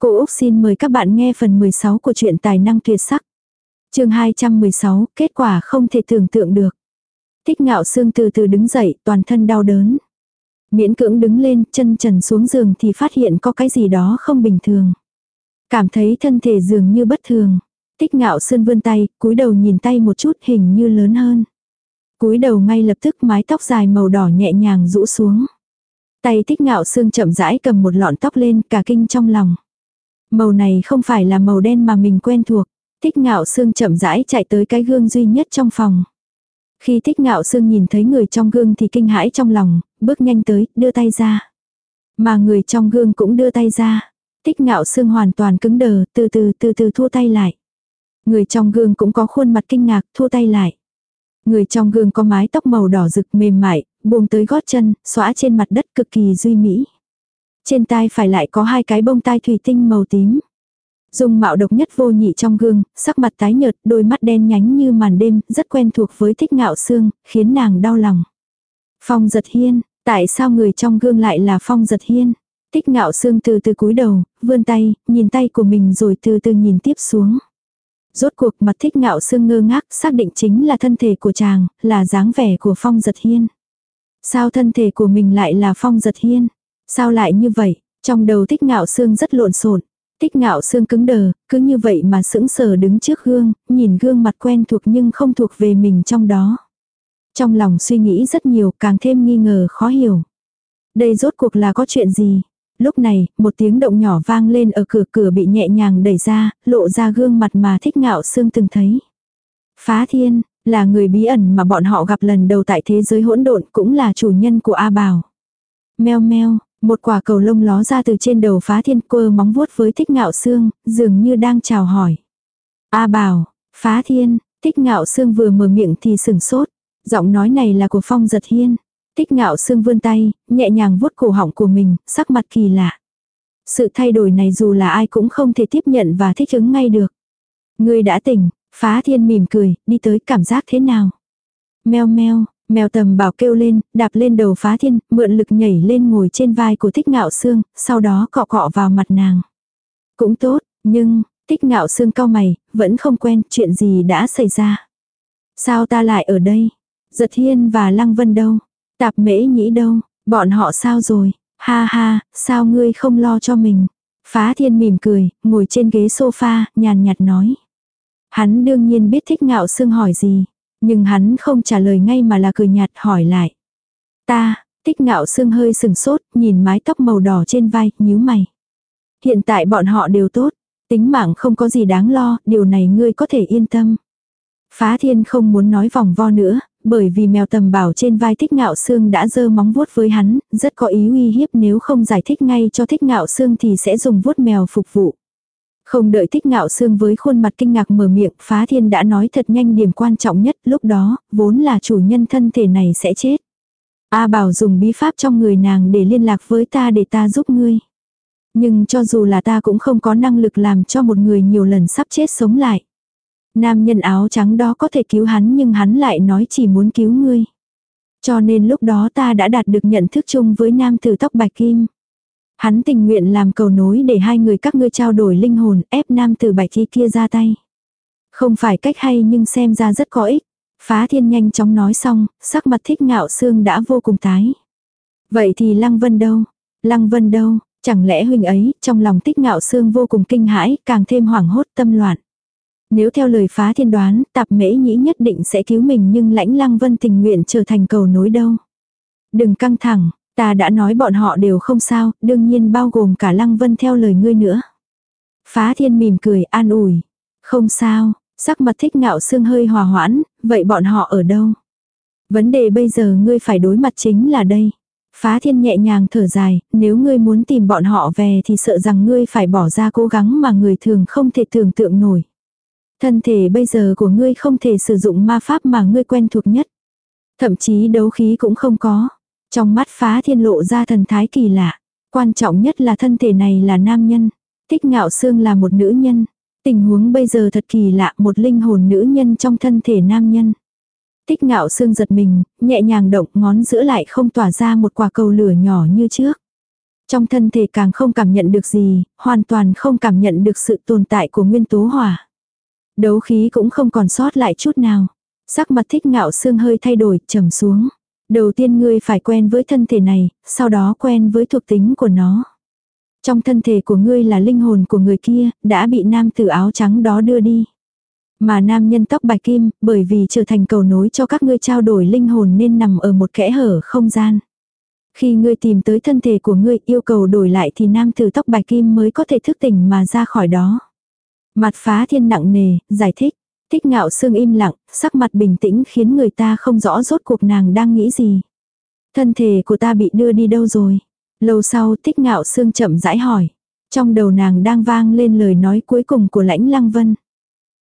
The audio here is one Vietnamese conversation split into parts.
Cô Úc xin mời các bạn nghe phần 16 của truyện tài năng tuyệt sắc. chương 216, kết quả không thể tưởng tượng được. Thích ngạo xương từ từ đứng dậy, toàn thân đau đớn. Miễn cưỡng đứng lên, chân trần xuống giường thì phát hiện có cái gì đó không bình thường. Cảm thấy thân thể dường như bất thường. Tích ngạo sơn vươn tay, cúi đầu nhìn tay một chút hình như lớn hơn. cúi đầu ngay lập tức mái tóc dài màu đỏ nhẹ nhàng rũ xuống. Tay tích ngạo xương chậm rãi cầm một lọn tóc lên cả kinh trong lòng. Màu này không phải là màu đen mà mình quen thuộc. Tích ngạo xương chậm rãi chạy tới cái gương duy nhất trong phòng. Khi tích ngạo xương nhìn thấy người trong gương thì kinh hãi trong lòng, bước nhanh tới, đưa tay ra. Mà người trong gương cũng đưa tay ra. Tích ngạo xương hoàn toàn cứng đờ, từ từ từ từ thua tay lại. Người trong gương cũng có khuôn mặt kinh ngạc, thua tay lại. Người trong gương có mái tóc màu đỏ rực mềm mại, buông tới gót chân, xóa trên mặt đất cực kỳ duy mỹ. Trên tai phải lại có hai cái bông tai thủy tinh màu tím. Dung mạo độc nhất vô nhị trong gương, sắc mặt tái nhợt, đôi mắt đen nhánh như màn đêm, rất quen thuộc với thích ngạo xương, khiến nàng đau lòng. Phong giật hiên, tại sao người trong gương lại là phong giật hiên? Thích ngạo xương từ từ cúi đầu, vươn tay, nhìn tay của mình rồi từ từ nhìn tiếp xuống. Rốt cuộc mặt thích ngạo xương ngơ ngác, xác định chính là thân thể của chàng, là dáng vẻ của phong giật hiên. Sao thân thể của mình lại là phong giật hiên? Sao lại như vậy? Trong đầu thích ngạo xương rất lộn xộn. thích ngạo xương cứng đờ, cứ như vậy mà sững sờ đứng trước gương, nhìn gương mặt quen thuộc nhưng không thuộc về mình trong đó. Trong lòng suy nghĩ rất nhiều, càng thêm nghi ngờ khó hiểu. Đây rốt cuộc là có chuyện gì? Lúc này, một tiếng động nhỏ vang lên ở cửa cửa bị nhẹ nhàng đẩy ra, lộ ra gương mặt mà thích ngạo xương từng thấy. Phá thiên, là người bí ẩn mà bọn họ gặp lần đầu tại thế giới hỗn độn cũng là chủ nhân của A Bảo. Meo meo, một quả cầu lông ló ra từ trên đầu phá thiên quơ móng vuốt với thích ngạo xương, dường như đang chào hỏi. A bảo, phá thiên, thích ngạo xương vừa mở miệng thì sừng sốt. Giọng nói này là của phong giật hiên. Thích ngạo xương vươn tay, nhẹ nhàng vuốt cổ họng của mình, sắc mặt kỳ lạ. Sự thay đổi này dù là ai cũng không thể tiếp nhận và thích ứng ngay được. Người đã tỉnh, phá thiên mỉm cười, đi tới cảm giác thế nào? Meo meo, Mèo tầm bảo kêu lên, đạp lên đầu phá thiên, mượn lực nhảy lên ngồi trên vai của thích ngạo xương, sau đó cọ cọ vào mặt nàng. Cũng tốt, nhưng, thích ngạo xương cao mày, vẫn không quen, chuyện gì đã xảy ra. Sao ta lại ở đây? Giật hiên và lăng vân đâu? Tạp mễ nhĩ đâu? Bọn họ sao rồi? Ha ha, sao ngươi không lo cho mình? Phá thiên mỉm cười, ngồi trên ghế sofa, nhàn nhạt nói. Hắn đương nhiên biết thích ngạo xương hỏi gì. Nhưng hắn không trả lời ngay mà là cười nhạt hỏi lại. Ta, tích ngạo sương hơi sừng sốt, nhìn mái tóc màu đỏ trên vai, nhíu mày. Hiện tại bọn họ đều tốt, tính mạng không có gì đáng lo, điều này ngươi có thể yên tâm. Phá thiên không muốn nói vòng vo nữa, bởi vì mèo tầm bảo trên vai thích ngạo xương đã dơ móng vuốt với hắn, rất có ý uy hiếp nếu không giải thích ngay cho thích ngạo xương thì sẽ dùng vuốt mèo phục vụ. Không đợi thích ngạo xương với khuôn mặt kinh ngạc mở miệng, phá thiên đã nói thật nhanh điểm quan trọng nhất, lúc đó, vốn là chủ nhân thân thể này sẽ chết. A bảo dùng bí pháp trong người nàng để liên lạc với ta để ta giúp ngươi. Nhưng cho dù là ta cũng không có năng lực làm cho một người nhiều lần sắp chết sống lại. Nam nhân áo trắng đó có thể cứu hắn nhưng hắn lại nói chỉ muốn cứu ngươi. Cho nên lúc đó ta đã đạt được nhận thức chung với nam tử tóc bạch kim. Hắn tình nguyện làm cầu nối để hai người các ngươi trao đổi linh hồn ép nam tử bạch thi kia ra tay. Không phải cách hay nhưng xem ra rất có ích. Phá thiên nhanh chóng nói xong, sắc mặt thích ngạo xương đã vô cùng tái. Vậy thì Lăng Vân đâu? Lăng Vân đâu? Chẳng lẽ huynh ấy, trong lòng tích ngạo xương vô cùng kinh hãi, càng thêm hoảng hốt tâm loạn. Nếu theo lời phá thiên đoán, tạp mễ nhĩ nhất định sẽ cứu mình nhưng lãnh Lăng Vân tình nguyện trở thành cầu nối đâu. Đừng căng thẳng, Ta đã nói bọn họ đều không sao, đương nhiên bao gồm cả Lăng Vân theo lời ngươi nữa. Phá thiên mỉm cười an ủi. Không sao, sắc mặt thích ngạo xương hơi hòa hoãn, vậy bọn họ ở đâu? Vấn đề bây giờ ngươi phải đối mặt chính là đây. Phá thiên nhẹ nhàng thở dài, nếu ngươi muốn tìm bọn họ về thì sợ rằng ngươi phải bỏ ra cố gắng mà người thường không thể tưởng tượng nổi. Thân thể bây giờ của ngươi không thể sử dụng ma pháp mà ngươi quen thuộc nhất. Thậm chí đấu khí cũng không có. Trong mắt phá thiên lộ ra thần thái kỳ lạ. Quan trọng nhất là thân thể này là nam nhân. Thích ngạo xương là một nữ nhân. Tình huống bây giờ thật kỳ lạ một linh hồn nữ nhân trong thân thể nam nhân. Tích ngạo xương giật mình, nhẹ nhàng động ngón giữa lại không tỏa ra một quả cầu lửa nhỏ như trước. Trong thân thể càng không cảm nhận được gì, hoàn toàn không cảm nhận được sự tồn tại của nguyên tố hỏa. Đấu khí cũng không còn sót lại chút nào. Sắc mặt thích ngạo xương hơi thay đổi, trầm xuống. Đầu tiên ngươi phải quen với thân thể này, sau đó quen với thuộc tính của nó. Trong thân thể của ngươi là linh hồn của người kia, đã bị nam tử áo trắng đó đưa đi. Mà nam nhân tóc bạch kim, bởi vì trở thành cầu nối cho các ngươi trao đổi linh hồn nên nằm ở một kẽ hở không gian. Khi ngươi tìm tới thân thể của ngươi yêu cầu đổi lại thì nam tử tóc bạch kim mới có thể thức tỉnh mà ra khỏi đó. Mặt phá thiên nặng nề, giải thích. Thích ngạo sương im lặng, sắc mặt bình tĩnh khiến người ta không rõ rốt cuộc nàng đang nghĩ gì. Thân thể của ta bị đưa đi đâu rồi? Lâu sau thích ngạo sương chậm rãi hỏi. Trong đầu nàng đang vang lên lời nói cuối cùng của lãnh lăng vân.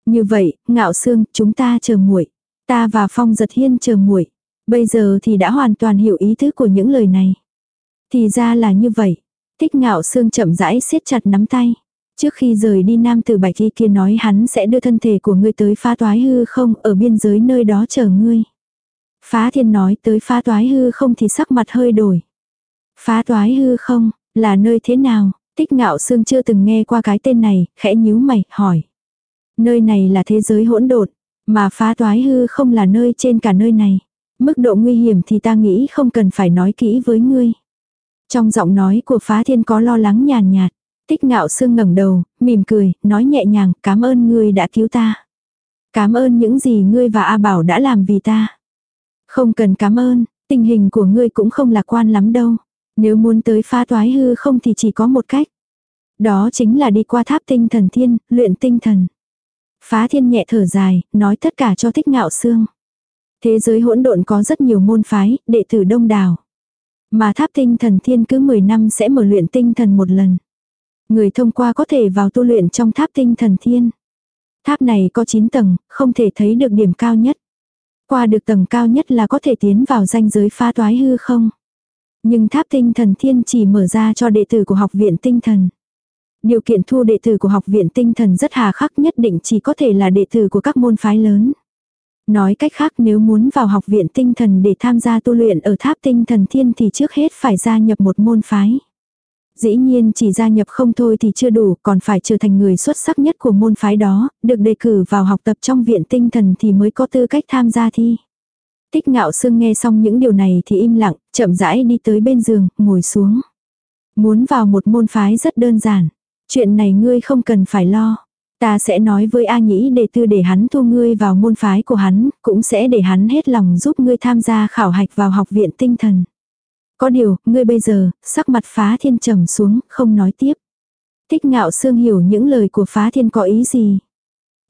Như vậy, ngạo sương, chúng ta chờ muội Ta và phong giật hiên chờ muội Bây giờ thì đã hoàn toàn hiểu ý tứ của những lời này. Thì ra là như vậy. Thích ngạo sương chậm rãi siết chặt nắm tay. Trước khi rời đi nam tử bạch y kia nói hắn sẽ đưa thân thể của ngươi tới phá toái hư không ở biên giới nơi đó chờ ngươi. Phá thiên nói tới phá toái hư không thì sắc mặt hơi đổi. Phá toái hư không, là nơi thế nào? Tích ngạo sương chưa từng nghe qua cái tên này, khẽ nhíu mày, hỏi. Nơi này là thế giới hỗn độn, mà phá toái hư không là nơi trên cả nơi này. Mức độ nguy hiểm thì ta nghĩ không cần phải nói kỹ với ngươi. Trong giọng nói của phá thiên có lo lắng nhàn nhạt. Tích ngạo sương ngẩng đầu, mỉm cười, nói nhẹ nhàng, cảm ơn ngươi đã cứu ta. Cảm ơn những gì ngươi và A Bảo đã làm vì ta. Không cần cảm ơn, tình hình của ngươi cũng không lạc quan lắm đâu. Nếu muốn tới pha toái hư không thì chỉ có một cách. Đó chính là đi qua tháp tinh thần thiên, luyện tinh thần. Phá thiên nhẹ thở dài, nói tất cả cho thích ngạo xương. Thế giới hỗn độn có rất nhiều môn phái, đệ tử đông đảo. Mà tháp tinh thần thiên cứ 10 năm sẽ mở luyện tinh thần một lần. Người thông qua có thể vào tu luyện trong tháp tinh thần thiên. Tháp này có 9 tầng, không thể thấy được điểm cao nhất. Qua được tầng cao nhất là có thể tiến vào danh giới pha toái hư không. Nhưng tháp tinh thần thiên chỉ mở ra cho đệ tử của học viện tinh thần. Điều kiện thu đệ tử của học viện tinh thần rất hà khắc nhất định chỉ có thể là đệ tử của các môn phái lớn. Nói cách khác nếu muốn vào học viện tinh thần để tham gia tu luyện ở tháp tinh thần thiên thì trước hết phải gia nhập một môn phái. Dĩ nhiên chỉ gia nhập không thôi thì chưa đủ, còn phải trở thành người xuất sắc nhất của môn phái đó, được đề cử vào học tập trong viện tinh thần thì mới có tư cách tham gia thi. Tích ngạo sương nghe xong những điều này thì im lặng, chậm rãi đi tới bên giường, ngồi xuống. Muốn vào một môn phái rất đơn giản. Chuyện này ngươi không cần phải lo. Ta sẽ nói với A Nhĩ để tư để hắn thu ngươi vào môn phái của hắn, cũng sẽ để hắn hết lòng giúp ngươi tham gia khảo hạch vào học viện tinh thần. Có điều, ngươi bây giờ, sắc mặt phá thiên trầm xuống, không nói tiếp. Tích ngạo sương hiểu những lời của phá thiên có ý gì.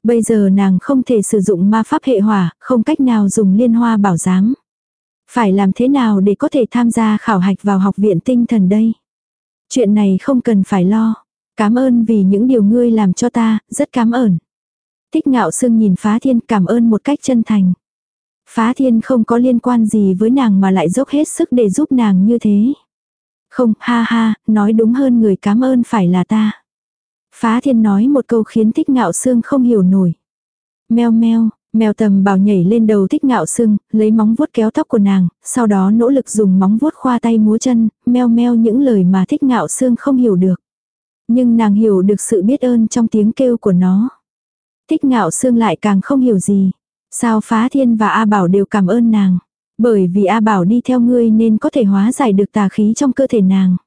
Bây giờ nàng không thể sử dụng ma pháp hệ hỏa, không cách nào dùng liên hoa bảo giám. Phải làm thế nào để có thể tham gia khảo hạch vào học viện tinh thần đây? Chuyện này không cần phải lo. Cảm ơn vì những điều ngươi làm cho ta, rất cảm ơn. Thích ngạo sương nhìn phá thiên cảm ơn một cách chân thành. Phá thiên không có liên quan gì với nàng mà lại dốc hết sức để giúp nàng như thế. Không, ha ha, nói đúng hơn người cảm ơn phải là ta. Phá thiên nói một câu khiến thích ngạo xương không hiểu nổi. Mèo meo, mèo tầm bảo nhảy lên đầu thích ngạo xương lấy móng vuốt kéo tóc của nàng, sau đó nỗ lực dùng móng vuốt khoa tay múa chân, meo meo những lời mà thích ngạo xương không hiểu được. Nhưng nàng hiểu được sự biết ơn trong tiếng kêu của nó. Thích ngạo xương lại càng không hiểu gì. Sao phá thiên và A Bảo đều cảm ơn nàng. Bởi vì A Bảo đi theo ngươi nên có thể hóa giải được tà khí trong cơ thể nàng.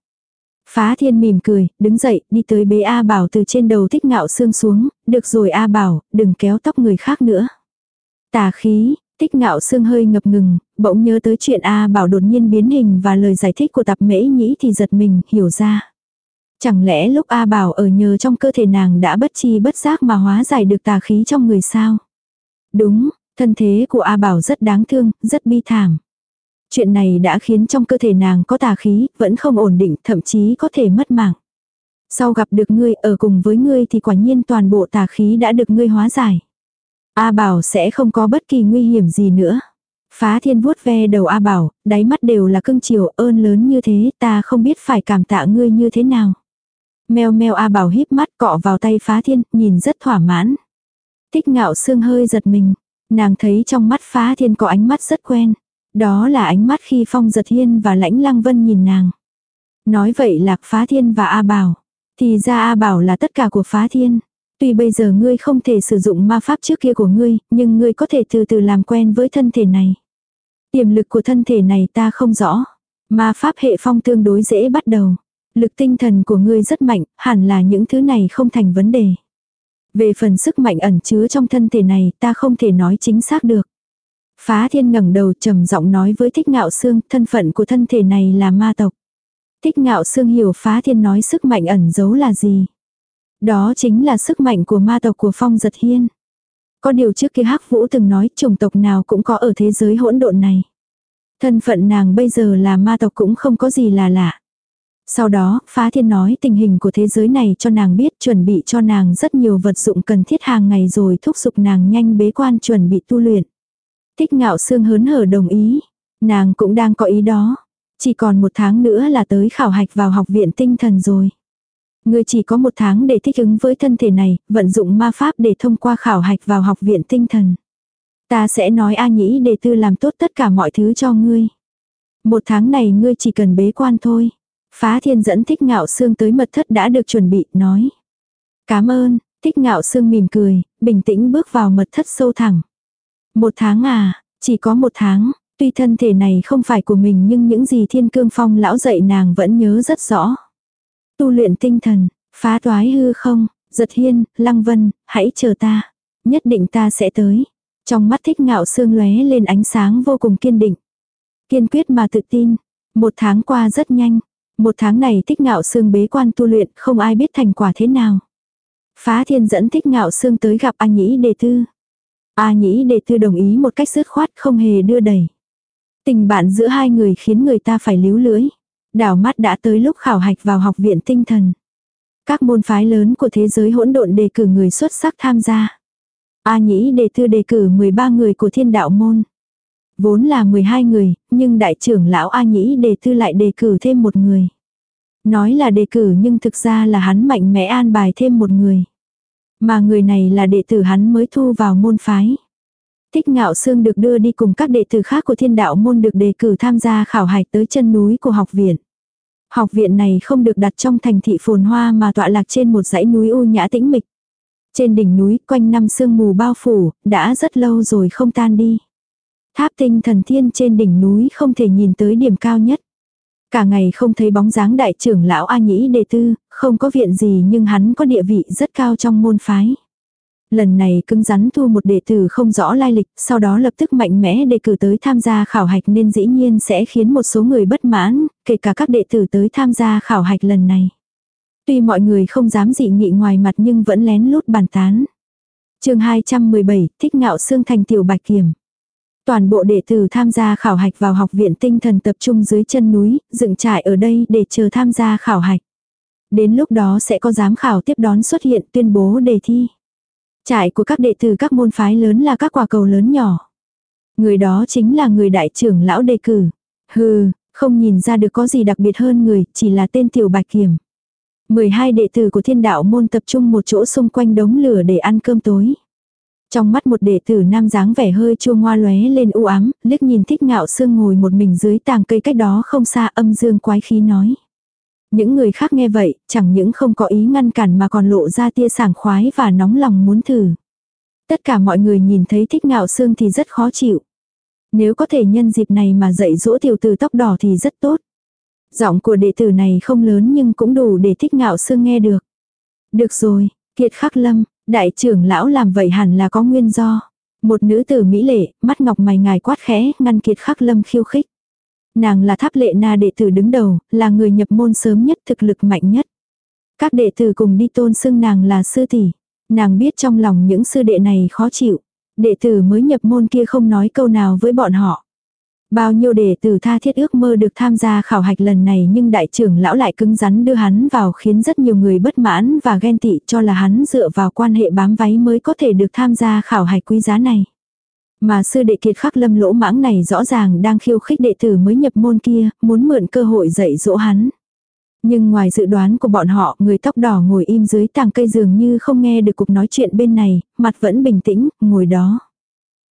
Phá thiên mỉm cười, đứng dậy, đi tới bế A Bảo từ trên đầu thích ngạo xương xuống, được rồi A Bảo, đừng kéo tóc người khác nữa. Tà khí, tích ngạo xương hơi ngập ngừng, bỗng nhớ tới chuyện A Bảo đột nhiên biến hình và lời giải thích của tạp mễ nhĩ thì giật mình, hiểu ra. Chẳng lẽ lúc A Bảo ở nhờ trong cơ thể nàng đã bất chi bất giác mà hóa giải được tà khí trong người sao? Đúng, thân thế của A Bảo rất đáng thương, rất bi thảm. Chuyện này đã khiến trong cơ thể nàng có tà khí, vẫn không ổn định, thậm chí có thể mất mạng. Sau gặp được ngươi ở cùng với ngươi thì quả nhiên toàn bộ tà khí đã được ngươi hóa giải. A Bảo sẽ không có bất kỳ nguy hiểm gì nữa. Phá thiên vuốt ve đầu A Bảo, đáy mắt đều là cưng chiều ơn lớn như thế ta không biết phải cảm tạ ngươi như thế nào. Mèo mèo A Bảo híp mắt cọ vào tay phá thiên, nhìn rất thỏa mãn. Tích ngạo xương hơi giật mình. Nàng thấy trong mắt phá thiên có ánh mắt rất quen. Đó là ánh mắt khi Phong Giật Hiên và Lãnh Lăng Vân nhìn nàng. Nói vậy lạc phá thiên và A Bảo. Thì ra A Bảo là tất cả của phá thiên. Tuy bây giờ ngươi không thể sử dụng ma pháp trước kia của ngươi, nhưng ngươi có thể từ từ làm quen với thân thể này. Tiềm lực của thân thể này ta không rõ. Ma pháp hệ phong tương đối dễ bắt đầu. Lực tinh thần của ngươi rất mạnh, hẳn là những thứ này không thành vấn đề. Về phần sức mạnh ẩn chứa trong thân thể này, ta không thể nói chính xác được. Phá thiên ngẩng đầu trầm giọng nói với thích ngạo xương thân phận của thân thể này là ma tộc. Thích ngạo xương hiểu phá thiên nói sức mạnh ẩn giấu là gì. Đó chính là sức mạnh của ma tộc của phong giật hiên. Có điều trước kia hắc vũ từng nói chủng tộc nào cũng có ở thế giới hỗn độn này. Thân phận nàng bây giờ là ma tộc cũng không có gì là lạ. Sau đó, phá thiên nói tình hình của thế giới này cho nàng biết chuẩn bị cho nàng rất nhiều vật dụng cần thiết hàng ngày rồi thúc giục nàng nhanh bế quan chuẩn bị tu luyện. Thích ngạo xương hớn hở đồng ý. Nàng cũng đang có ý đó. Chỉ còn một tháng nữa là tới khảo hạch vào học viện tinh thần rồi. Ngươi chỉ có một tháng để thích ứng với thân thể này, vận dụng ma pháp để thông qua khảo hạch vào học viện tinh thần. Ta sẽ nói A Nhĩ để tư làm tốt tất cả mọi thứ cho ngươi. Một tháng này ngươi chỉ cần bế quan thôi. Phá thiên dẫn thích ngạo xương tới mật thất đã được chuẩn bị, nói. Cảm ơn, thích ngạo xương mỉm cười, bình tĩnh bước vào mật thất sâu thẳng. Một tháng à, chỉ có một tháng, tuy thân thể này không phải của mình nhưng những gì thiên cương phong lão dạy nàng vẫn nhớ rất rõ. Tu luyện tinh thần, phá toái hư không, giật hiên, lăng vân, hãy chờ ta. Nhất định ta sẽ tới. Trong mắt thích ngạo xương lóe lên ánh sáng vô cùng kiên định. Kiên quyết mà tự tin. Một tháng qua rất nhanh. Một tháng này thích ngạo xương bế quan tu luyện, không ai biết thành quả thế nào. Phá thiên dẫn thích ngạo xương tới gặp A Nhĩ đề tư. A Nhĩ đề tư đồng ý một cách dứt khoát, không hề đưa đẩy. Tình bạn giữa hai người khiến người ta phải líu lưỡi. Đảo mắt đã tới lúc khảo hạch vào học viện tinh thần. Các môn phái lớn của thế giới hỗn độn đề cử người xuất sắc tham gia. A Nhĩ đề tư đề cử 13 người của thiên đạo môn. Vốn là 12 người, nhưng đại trưởng lão A Nhĩ đề tư lại đề cử thêm một người. Nói là đề cử nhưng thực ra là hắn mạnh mẽ an bài thêm một người. Mà người này là đệ tử hắn mới thu vào môn phái. Thích ngạo xương được đưa đi cùng các đệ tử khác của thiên đạo môn được đề cử tham gia khảo hạch tới chân núi của học viện. Học viện này không được đặt trong thành thị phồn hoa mà tọa lạc trên một dãy núi u nhã tĩnh mịch. Trên đỉnh núi quanh năm sương mù bao phủ, đã rất lâu rồi không tan đi. Tháp tinh thần thiên trên đỉnh núi không thể nhìn tới điểm cao nhất. Cả ngày không thấy bóng dáng đại trưởng lão A Nhĩ đệ tư, không có viện gì nhưng hắn có địa vị rất cao trong môn phái. Lần này cứng rắn thu một đệ tử không rõ lai lịch, sau đó lập tức mạnh mẽ đề cử tới tham gia khảo hạch nên dĩ nhiên sẽ khiến một số người bất mãn, kể cả các đệ tử tới tham gia khảo hạch lần này. Tuy mọi người không dám dị nghị ngoài mặt nhưng vẫn lén lút bàn tán. chương 217, thích ngạo xương thành tiểu bạch kiểm. Toàn bộ đệ tử tham gia khảo hạch vào học viện tinh thần tập trung dưới chân núi, dựng trại ở đây để chờ tham gia khảo hạch. Đến lúc đó sẽ có giám khảo tiếp đón xuất hiện tuyên bố đề thi. Trại của các đệ tử các môn phái lớn là các quả cầu lớn nhỏ. Người đó chính là người đại trưởng lão đề cử. Hừ, không nhìn ra được có gì đặc biệt hơn người, chỉ là tên tiểu bạch kiểm. 12 đệ tử của thiên đạo môn tập trung một chỗ xung quanh đống lửa để ăn cơm tối. Trong mắt một đệ tử nam dáng vẻ hơi chua ngoa lóe lên u ám, liếc nhìn thích ngạo sương ngồi một mình dưới tàng cây cách đó không xa âm dương quái khí nói. Những người khác nghe vậy, chẳng những không có ý ngăn cản mà còn lộ ra tia sảng khoái và nóng lòng muốn thử. Tất cả mọi người nhìn thấy thích ngạo sương thì rất khó chịu. Nếu có thể nhân dịp này mà dạy dỗ tiểu tử tóc đỏ thì rất tốt. Giọng của đệ tử này không lớn nhưng cũng đủ để thích ngạo sương nghe được. Được rồi, kiệt khắc lâm, đại trưởng lão làm vậy hẳn là có nguyên do. Một nữ tử mỹ lệ, mắt ngọc mày ngài quát khẽ, ngăn kiệt khắc lâm khiêu khích. Nàng là tháp lệ na đệ tử đứng đầu, là người nhập môn sớm nhất thực lực mạnh nhất. Các đệ tử cùng đi tôn xưng nàng là sư tỷ. Nàng biết trong lòng những sư đệ này khó chịu. Đệ tử mới nhập môn kia không nói câu nào với bọn họ. Bao nhiêu đệ tử tha thiết ước mơ được tham gia khảo hạch lần này nhưng đại trưởng lão lại cứng rắn đưa hắn vào khiến rất nhiều người bất mãn và ghen tị cho là hắn dựa vào quan hệ bám váy mới có thể được tham gia khảo hạch quý giá này. Mà sư đệ kiệt khắc lâm lỗ mãng này rõ ràng đang khiêu khích đệ tử mới nhập môn kia, muốn mượn cơ hội dạy dỗ hắn. Nhưng ngoài dự đoán của bọn họ, người tóc đỏ ngồi im dưới tàng cây dường như không nghe được cuộc nói chuyện bên này, mặt vẫn bình tĩnh, ngồi đó.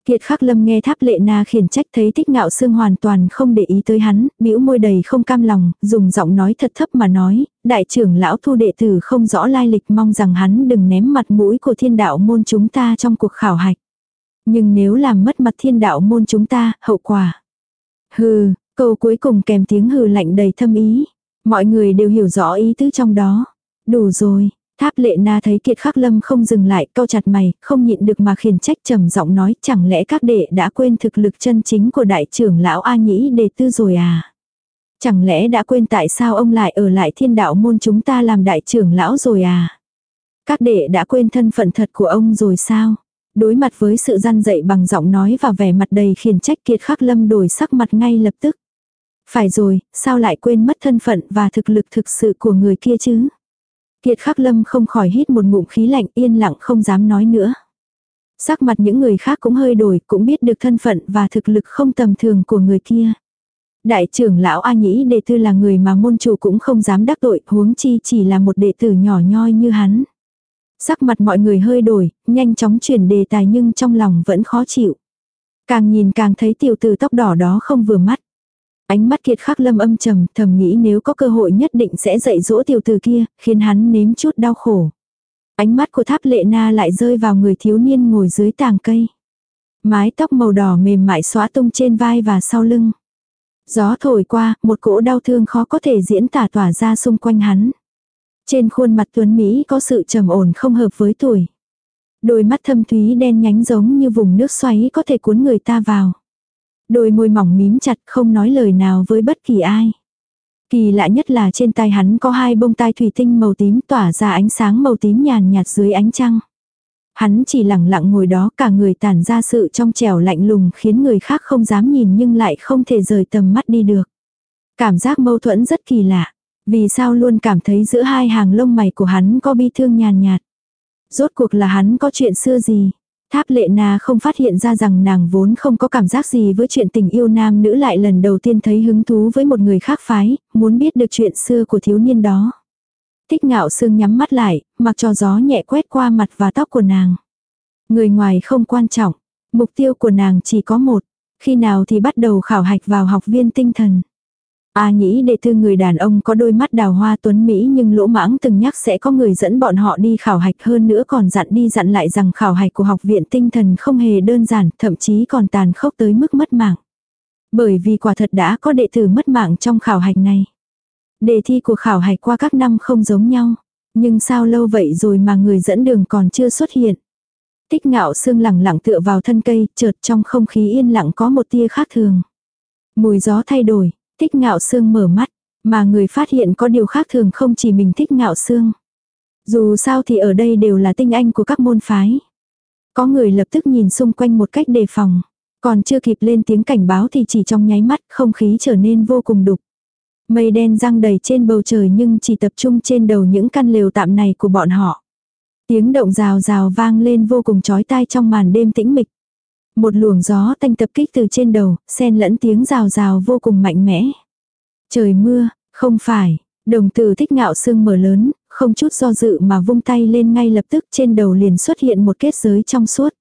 Kiệt khắc lâm nghe tháp lệ na khiển trách thấy thích ngạo sương hoàn toàn không để ý tới hắn, bĩu môi đầy không cam lòng, dùng giọng nói thật thấp mà nói, đại trưởng lão thu đệ tử không rõ lai lịch mong rằng hắn đừng ném mặt mũi của thiên đạo môn chúng ta trong cuộc khảo hạch. Nhưng nếu làm mất mặt thiên đạo môn chúng ta, hậu quả. Hừ, câu cuối cùng kèm tiếng hừ lạnh đầy thâm ý. Mọi người đều hiểu rõ ý tứ trong đó. Đủ rồi, Tháp lệ na thấy kiệt khắc lâm không dừng lại, cau chặt mày, không nhịn được mà khiển trách trầm giọng nói chẳng lẽ các đệ đã quên thực lực chân chính của đại trưởng lão A Nhĩ đề tư rồi à? Chẳng lẽ đã quên tại sao ông lại ở lại thiên đạo môn chúng ta làm đại trưởng lão rồi à? Các đệ đã quên thân phận thật của ông rồi sao? Đối mặt với sự gian dậy bằng giọng nói và vẻ mặt đầy khiển trách kiệt khắc lâm đổi sắc mặt ngay lập tức. Phải rồi, sao lại quên mất thân phận và thực lực thực sự của người kia chứ? Kiệt khắc lâm không khỏi hít một ngụm khí lạnh yên lặng không dám nói nữa. Sắc mặt những người khác cũng hơi đổi, cũng biết được thân phận và thực lực không tầm thường của người kia. Đại trưởng lão A Nhĩ đệ tư là người mà môn chủ cũng không dám đắc tội, huống chi chỉ là một đệ tử nhỏ nhoi như hắn. Sắc mặt mọi người hơi đổi, nhanh chóng chuyển đề tài nhưng trong lòng vẫn khó chịu. Càng nhìn càng thấy tiểu tử tóc đỏ đó không vừa mắt. Ánh mắt kiệt khắc lâm âm trầm, thầm nghĩ nếu có cơ hội nhất định sẽ dạy dỗ tiểu tử kia, khiến hắn nếm chút đau khổ. Ánh mắt của tháp lệ na lại rơi vào người thiếu niên ngồi dưới tàng cây. Mái tóc màu đỏ mềm mại xóa tung trên vai và sau lưng. Gió thổi qua, một cỗ đau thương khó có thể diễn tả tỏa ra xung quanh hắn. Trên khuôn mặt tuấn Mỹ có sự trầm ổn không hợp với tuổi. Đôi mắt thâm thúy đen nhánh giống như vùng nước xoáy có thể cuốn người ta vào. Đôi môi mỏng mím chặt, không nói lời nào với bất kỳ ai. Kỳ lạ nhất là trên tay hắn có hai bông tai thủy tinh màu tím tỏa ra ánh sáng màu tím nhàn nhạt dưới ánh trăng. Hắn chỉ lặng lặng ngồi đó, cả người tản ra sự trong trẻo lạnh lùng khiến người khác không dám nhìn nhưng lại không thể rời tầm mắt đi được. Cảm giác mâu thuẫn rất kỳ lạ. Vì sao luôn cảm thấy giữa hai hàng lông mày của hắn có bi thương nhàn nhạt. Rốt cuộc là hắn có chuyện xưa gì. Tháp lệ na không phát hiện ra rằng nàng vốn không có cảm giác gì với chuyện tình yêu nam nữ lại lần đầu tiên thấy hứng thú với một người khác phái, muốn biết được chuyện xưa của thiếu niên đó. Thích ngạo sương nhắm mắt lại, mặc cho gió nhẹ quét qua mặt và tóc của nàng. Người ngoài không quan trọng, mục tiêu của nàng chỉ có một, khi nào thì bắt đầu khảo hạch vào học viên tinh thần. A nhĩ đệ tư người đàn ông có đôi mắt đào hoa tuấn Mỹ nhưng lỗ mãng từng nhắc sẽ có người dẫn bọn họ đi khảo hạch hơn nữa còn dặn đi dặn lại rằng khảo hạch của học viện tinh thần không hề đơn giản, thậm chí còn tàn khốc tới mức mất mạng. Bởi vì quả thật đã có đệ tử mất mạng trong khảo hạch này. Đề thi của khảo hạch qua các năm không giống nhau. Nhưng sao lâu vậy rồi mà người dẫn đường còn chưa xuất hiện. Tích ngạo xương lẳng lặng tựa vào thân cây, chợt trong không khí yên lặng có một tia khác thường. Mùi gió thay đổi, Thích ngạo xương mở mắt, mà người phát hiện có điều khác thường không chỉ mình thích ngạo xương. Dù sao thì ở đây đều là tinh anh của các môn phái. Có người lập tức nhìn xung quanh một cách đề phòng. Còn chưa kịp lên tiếng cảnh báo thì chỉ trong nháy mắt không khí trở nên vô cùng đục. Mây đen răng đầy trên bầu trời nhưng chỉ tập trung trên đầu những căn lều tạm này của bọn họ. Tiếng động rào rào vang lên vô cùng chói tai trong màn đêm tĩnh mịch. Một luồng gió tanh tập kích từ trên đầu, xen lẫn tiếng rào rào vô cùng mạnh mẽ. Trời mưa, không phải, đồng tử thích ngạo sương mở lớn, không chút do dự mà vung tay lên ngay lập tức trên đầu liền xuất hiện một kết giới trong suốt.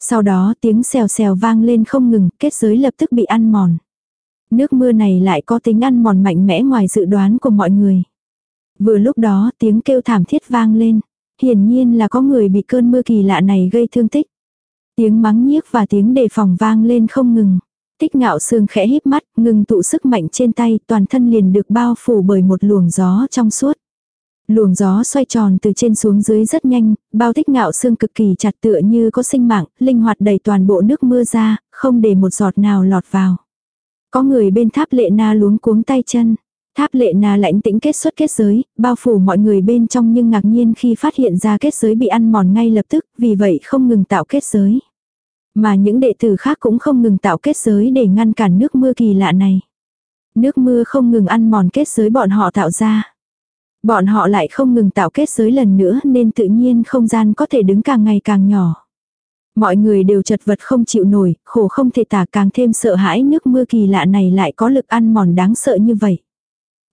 Sau đó tiếng xèo xèo vang lên không ngừng, kết giới lập tức bị ăn mòn. Nước mưa này lại có tính ăn mòn mạnh mẽ ngoài dự đoán của mọi người. Vừa lúc đó tiếng kêu thảm thiết vang lên. Hiển nhiên là có người bị cơn mưa kỳ lạ này gây thương tích. Tiếng mắng nhiếc và tiếng đề phòng vang lên không ngừng. Tích ngạo sương khẽ híp mắt, ngừng tụ sức mạnh trên tay, toàn thân liền được bao phủ bởi một luồng gió trong suốt. Luồng gió xoay tròn từ trên xuống dưới rất nhanh, bao tích ngạo xương cực kỳ chặt tựa như có sinh mạng, linh hoạt đẩy toàn bộ nước mưa ra, không để một giọt nào lọt vào. Có người bên tháp lệ na luống cuống tay chân. Tháp lệ na lãnh tĩnh kết xuất kết giới, bao phủ mọi người bên trong nhưng ngạc nhiên khi phát hiện ra kết giới bị ăn mòn ngay lập tức, vì vậy không ngừng tạo kết giới. Mà những đệ tử khác cũng không ngừng tạo kết giới để ngăn cản nước mưa kỳ lạ này. Nước mưa không ngừng ăn mòn kết giới bọn họ tạo ra. Bọn họ lại không ngừng tạo kết giới lần nữa nên tự nhiên không gian có thể đứng càng ngày càng nhỏ. Mọi người đều chật vật không chịu nổi, khổ không thể tả càng thêm sợ hãi nước mưa kỳ lạ này lại có lực ăn mòn đáng sợ như vậy.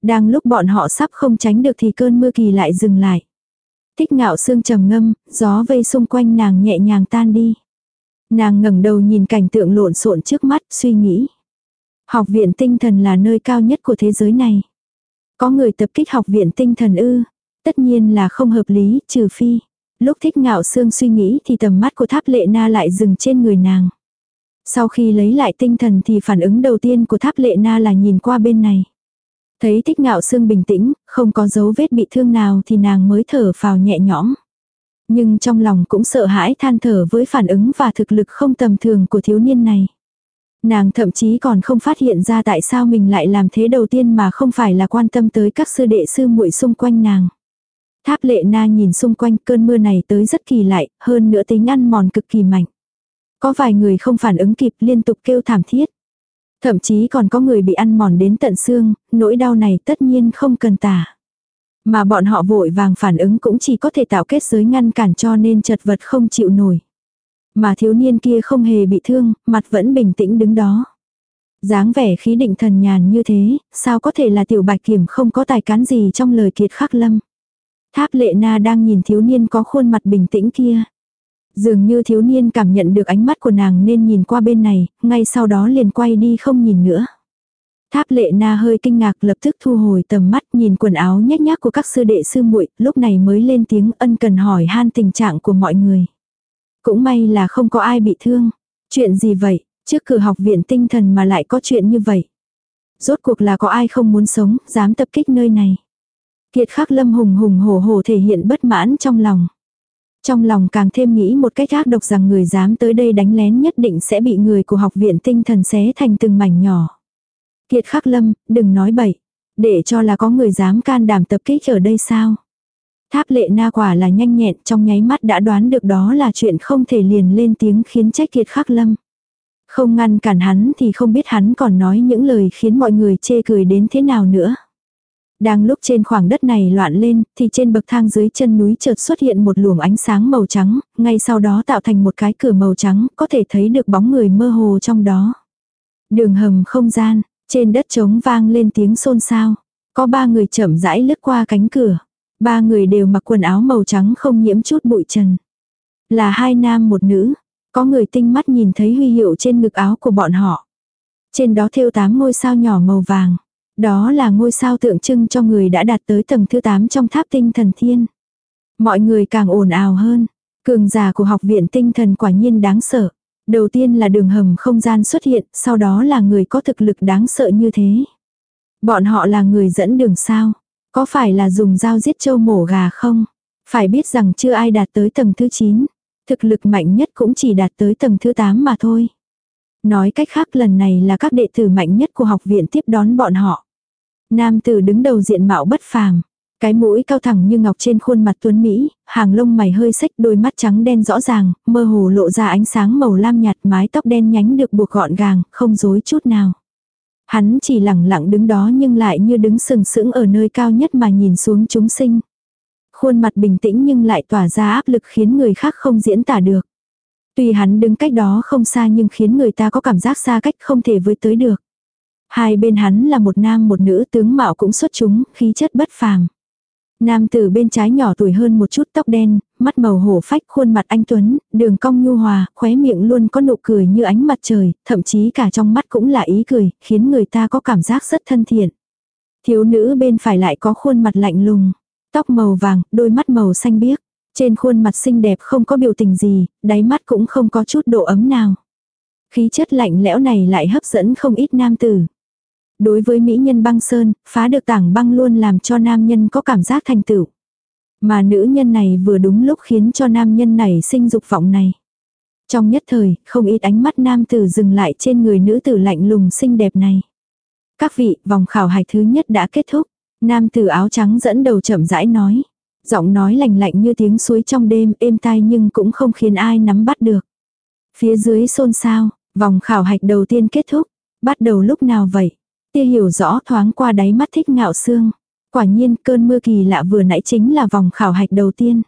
Đang lúc bọn họ sắp không tránh được thì cơn mưa kỳ lại dừng lại. Thích ngạo xương trầm ngâm, gió vây xung quanh nàng nhẹ nhàng tan đi. Nàng ngẩng đầu nhìn cảnh tượng lộn xộn trước mắt, suy nghĩ. Học viện tinh thần là nơi cao nhất của thế giới này. Có người tập kích học viện tinh thần ư. Tất nhiên là không hợp lý, trừ phi. Lúc thích ngạo xương suy nghĩ thì tầm mắt của tháp lệ na lại dừng trên người nàng. Sau khi lấy lại tinh thần thì phản ứng đầu tiên của tháp lệ na là nhìn qua bên này. Thấy thích ngạo xương bình tĩnh, không có dấu vết bị thương nào thì nàng mới thở phào nhẹ nhõm. Nhưng trong lòng cũng sợ hãi than thở với phản ứng và thực lực không tầm thường của thiếu niên này. Nàng thậm chí còn không phát hiện ra tại sao mình lại làm thế đầu tiên mà không phải là quan tâm tới các sư đệ sư muội xung quanh nàng. Tháp lệ na nhìn xung quanh cơn mưa này tới rất kỳ lại, hơn nữa tính ăn mòn cực kỳ mạnh. Có vài người không phản ứng kịp liên tục kêu thảm thiết. Thậm chí còn có người bị ăn mòn đến tận xương, nỗi đau này tất nhiên không cần tả. Mà bọn họ vội vàng phản ứng cũng chỉ có thể tạo kết giới ngăn cản cho nên chật vật không chịu nổi. Mà thiếu niên kia không hề bị thương, mặt vẫn bình tĩnh đứng đó. dáng vẻ khí định thần nhàn như thế, sao có thể là tiểu bạch kiểm không có tài cán gì trong lời kiệt khắc lâm. Tháp lệ na đang nhìn thiếu niên có khuôn mặt bình tĩnh kia. Dường như thiếu niên cảm nhận được ánh mắt của nàng nên nhìn qua bên này, ngay sau đó liền quay đi không nhìn nữa. Tháp lệ na hơi kinh ngạc lập tức thu hồi tầm mắt nhìn quần áo nhét nhác của các sư đệ sư muội lúc này mới lên tiếng ân cần hỏi han tình trạng của mọi người. Cũng may là không có ai bị thương. Chuyện gì vậy, trước cửa học viện tinh thần mà lại có chuyện như vậy. Rốt cuộc là có ai không muốn sống, dám tập kích nơi này. Kiệt khắc lâm hùng hùng hổ hổ thể hiện bất mãn trong lòng. Trong lòng càng thêm nghĩ một cách ác độc rằng người dám tới đây đánh lén nhất định sẽ bị người của học viện tinh thần xé thành từng mảnh nhỏ. Kiệt khắc lâm, đừng nói bậy. Để cho là có người dám can đảm tập kích ở đây sao? Tháp lệ na quả là nhanh nhẹn trong nháy mắt đã đoán được đó là chuyện không thể liền lên tiếng khiến trách kiệt khắc lâm. Không ngăn cản hắn thì không biết hắn còn nói những lời khiến mọi người chê cười đến thế nào nữa. Đang lúc trên khoảng đất này loạn lên, thì trên bậc thang dưới chân núi chợt xuất hiện một luồng ánh sáng màu trắng, ngay sau đó tạo thành một cái cửa màu trắng, có thể thấy được bóng người mơ hồ trong đó. Đường hầm không gian, trên đất trống vang lên tiếng xôn xao. Có ba người chậm rãi lướt qua cánh cửa. Ba người đều mặc quần áo màu trắng không nhiễm chút bụi trần. Là hai nam một nữ. Có người tinh mắt nhìn thấy huy hiệu trên ngực áo của bọn họ. Trên đó thêu tám ngôi sao nhỏ màu vàng. Đó là ngôi sao tượng trưng cho người đã đạt tới tầng thứ 8 trong tháp tinh thần thiên. Mọi người càng ồn ào hơn. Cường giả của học viện tinh thần quả nhiên đáng sợ. Đầu tiên là đường hầm không gian xuất hiện, sau đó là người có thực lực đáng sợ như thế. Bọn họ là người dẫn đường sao? Có phải là dùng dao giết châu mổ gà không? Phải biết rằng chưa ai đạt tới tầng thứ 9. Thực lực mạnh nhất cũng chỉ đạt tới tầng thứ 8 mà thôi. Nói cách khác lần này là các đệ tử mạnh nhất của học viện tiếp đón bọn họ. Nam tử đứng đầu diện mạo bất phàm. Cái mũi cao thẳng như ngọc trên khuôn mặt tuấn Mỹ, hàng lông mày hơi xếch đôi mắt trắng đen rõ ràng, mơ hồ lộ ra ánh sáng màu lam nhạt mái tóc đen nhánh được buộc gọn gàng, không rối chút nào. Hắn chỉ lẳng lặng đứng đó nhưng lại như đứng sừng sững ở nơi cao nhất mà nhìn xuống chúng sinh. Khuôn mặt bình tĩnh nhưng lại tỏa ra áp lực khiến người khác không diễn tả được. Tuy hắn đứng cách đó không xa nhưng khiến người ta có cảm giác xa cách không thể với tới được. Hai bên hắn là một nam một nữ tướng mạo cũng xuất chúng, khí chất bất phàm. Nam tử bên trái nhỏ tuổi hơn một chút tóc đen, mắt màu hổ phách khuôn mặt anh Tuấn, đường cong nhu hòa, khóe miệng luôn có nụ cười như ánh mặt trời, thậm chí cả trong mắt cũng là ý cười, khiến người ta có cảm giác rất thân thiện. Thiếu nữ bên phải lại có khuôn mặt lạnh lùng, tóc màu vàng, đôi mắt màu xanh biếc. Trên khuôn mặt xinh đẹp không có biểu tình gì, đáy mắt cũng không có chút độ ấm nào. Khí chất lạnh lẽo này lại hấp dẫn không ít nam tử. Đối với mỹ nhân băng sơn, phá được tảng băng luôn làm cho nam nhân có cảm giác thành tựu. Mà nữ nhân này vừa đúng lúc khiến cho nam nhân này sinh dục vọng này. Trong nhất thời, không ít ánh mắt nam tử dừng lại trên người nữ tử lạnh lùng xinh đẹp này. Các vị, vòng khảo hạch thứ nhất đã kết thúc. Nam tử áo trắng dẫn đầu chậm rãi nói. Giọng nói lành lạnh như tiếng suối trong đêm êm tai nhưng cũng không khiến ai nắm bắt được. Phía dưới xôn xao, vòng khảo hạch đầu tiên kết thúc. Bắt đầu lúc nào vậy? Tia hiểu rõ thoáng qua đáy mắt thích ngạo xương. Quả nhiên cơn mưa kỳ lạ vừa nãy chính là vòng khảo hạch đầu tiên.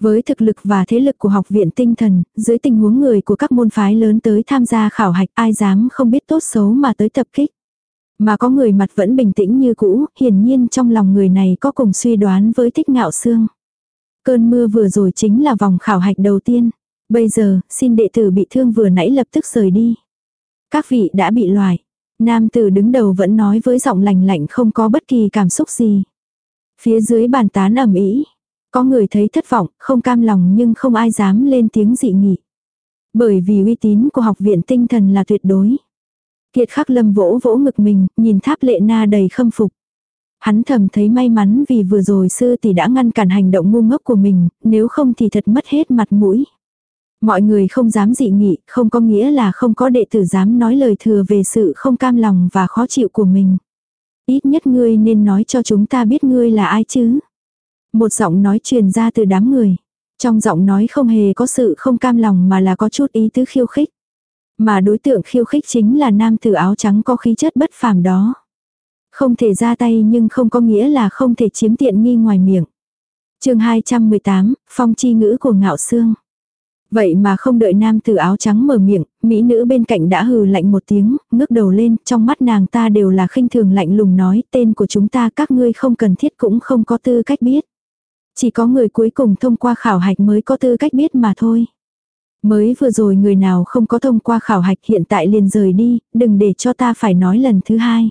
Với thực lực và thế lực của học viện tinh thần, dưới tình huống người của các môn phái lớn tới tham gia khảo hạch ai dám không biết tốt xấu mà tới tập kích. Mà có người mặt vẫn bình tĩnh như cũ, hiển nhiên trong lòng người này có cùng suy đoán với thích ngạo xương. Cơn mưa vừa rồi chính là vòng khảo hạch đầu tiên. Bây giờ, xin đệ tử bị thương vừa nãy lập tức rời đi. Các vị đã bị loại. Nam tử đứng đầu vẫn nói với giọng lành lạnh không có bất kỳ cảm xúc gì. Phía dưới bàn tán ẩm ý. Có người thấy thất vọng, không cam lòng nhưng không ai dám lên tiếng dị nghị. Bởi vì uy tín của học viện tinh thần là tuyệt đối. Kiệt khắc lâm vỗ vỗ ngực mình, nhìn tháp lệ na đầy khâm phục. Hắn thầm thấy may mắn vì vừa rồi sư tỷ đã ngăn cản hành động ngu ngốc của mình, nếu không thì thật mất hết mặt mũi. Mọi người không dám dị nghị, không có nghĩa là không có đệ tử dám nói lời thừa về sự không cam lòng và khó chịu của mình. Ít nhất ngươi nên nói cho chúng ta biết ngươi là ai chứ. Một giọng nói truyền ra từ đám người. Trong giọng nói không hề có sự không cam lòng mà là có chút ý tứ khiêu khích. Mà đối tượng khiêu khích chính là nam tử áo trắng có khí chất bất phàm đó. Không thể ra tay nhưng không có nghĩa là không thể chiếm tiện nghi ngoài miệng. chương 218, phong chi ngữ của ngạo xương. Vậy mà không đợi nam tử áo trắng mở miệng, mỹ nữ bên cạnh đã hừ lạnh một tiếng, ngước đầu lên, trong mắt nàng ta đều là khinh thường lạnh lùng nói tên của chúng ta các ngươi không cần thiết cũng không có tư cách biết. Chỉ có người cuối cùng thông qua khảo hạch mới có tư cách biết mà thôi. Mới vừa rồi người nào không có thông qua khảo hạch hiện tại liền rời đi, đừng để cho ta phải nói lần thứ hai.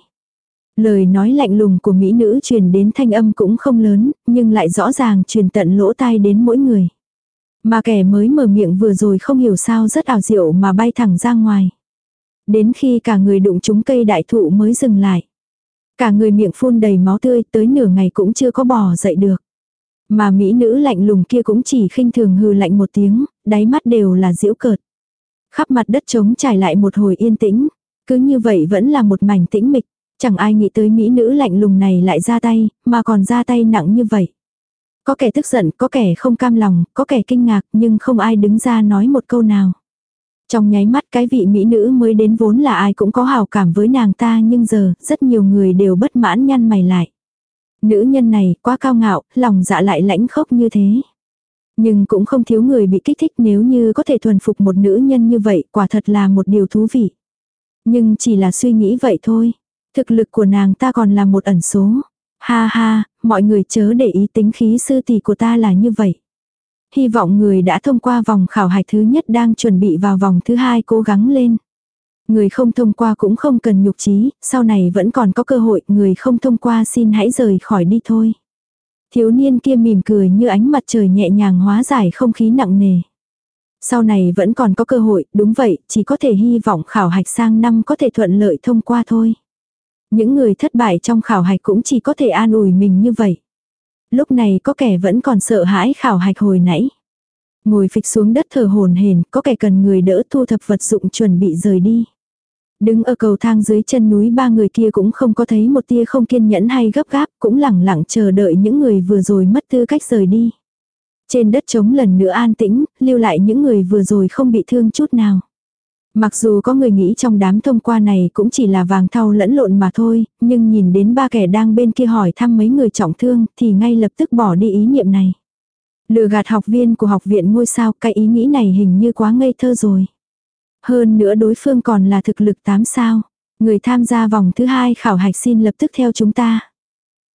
Lời nói lạnh lùng của mỹ nữ truyền đến thanh âm cũng không lớn, nhưng lại rõ ràng truyền tận lỗ tai đến mỗi người. Mà kẻ mới mở miệng vừa rồi không hiểu sao rất ảo diệu mà bay thẳng ra ngoài. Đến khi cả người đụng trúng cây đại thụ mới dừng lại. Cả người miệng phun đầy máu tươi tới nửa ngày cũng chưa có bò dậy được. Mà mỹ nữ lạnh lùng kia cũng chỉ khinh thường hừ lạnh một tiếng, đáy mắt đều là diễu cợt. Khắp mặt đất trống trải lại một hồi yên tĩnh, cứ như vậy vẫn là một mảnh tĩnh mịch, chẳng ai nghĩ tới mỹ nữ lạnh lùng này lại ra tay, mà còn ra tay nặng như vậy. Có kẻ tức giận, có kẻ không cam lòng, có kẻ kinh ngạc nhưng không ai đứng ra nói một câu nào. Trong nháy mắt cái vị mỹ nữ mới đến vốn là ai cũng có hào cảm với nàng ta nhưng giờ rất nhiều người đều bất mãn nhăn mày lại. Nữ nhân này quá cao ngạo, lòng dạ lại lãnh khốc như thế. Nhưng cũng không thiếu người bị kích thích nếu như có thể thuần phục một nữ nhân như vậy quả thật là một điều thú vị. Nhưng chỉ là suy nghĩ vậy thôi. Thực lực của nàng ta còn là một ẩn số. Ha ha, mọi người chớ để ý tính khí sư tỷ của ta là như vậy. Hy vọng người đã thông qua vòng khảo hạch thứ nhất đang chuẩn bị vào vòng thứ hai cố gắng lên. Người không thông qua cũng không cần nhục trí, sau này vẫn còn có cơ hội, người không thông qua xin hãy rời khỏi đi thôi. Thiếu niên kia mỉm cười như ánh mặt trời nhẹ nhàng hóa giải không khí nặng nề. Sau này vẫn còn có cơ hội, đúng vậy, chỉ có thể hy vọng khảo hạch sang năm có thể thuận lợi thông qua thôi. Những người thất bại trong khảo hạch cũng chỉ có thể an ủi mình như vậy. Lúc này có kẻ vẫn còn sợ hãi khảo hạch hồi nãy. Ngồi phịch xuống đất thở hồn hển, có kẻ cần người đỡ thu thập vật dụng chuẩn bị rời đi. Đứng ở cầu thang dưới chân núi ba người kia cũng không có thấy một tia không kiên nhẫn hay gấp gáp, cũng lẳng lặng chờ đợi những người vừa rồi mất tư cách rời đi. Trên đất trống lần nữa an tĩnh, lưu lại những người vừa rồi không bị thương chút nào. Mặc dù có người nghĩ trong đám thông qua này cũng chỉ là vàng thau lẫn lộn mà thôi, nhưng nhìn đến ba kẻ đang bên kia hỏi thăm mấy người trọng thương thì ngay lập tức bỏ đi ý niệm này. Lừa gạt học viên của học viện ngôi sao, cái ý nghĩ này hình như quá ngây thơ rồi. Hơn nữa đối phương còn là thực lực 8 sao. Người tham gia vòng thứ hai khảo hạch xin lập tức theo chúng ta.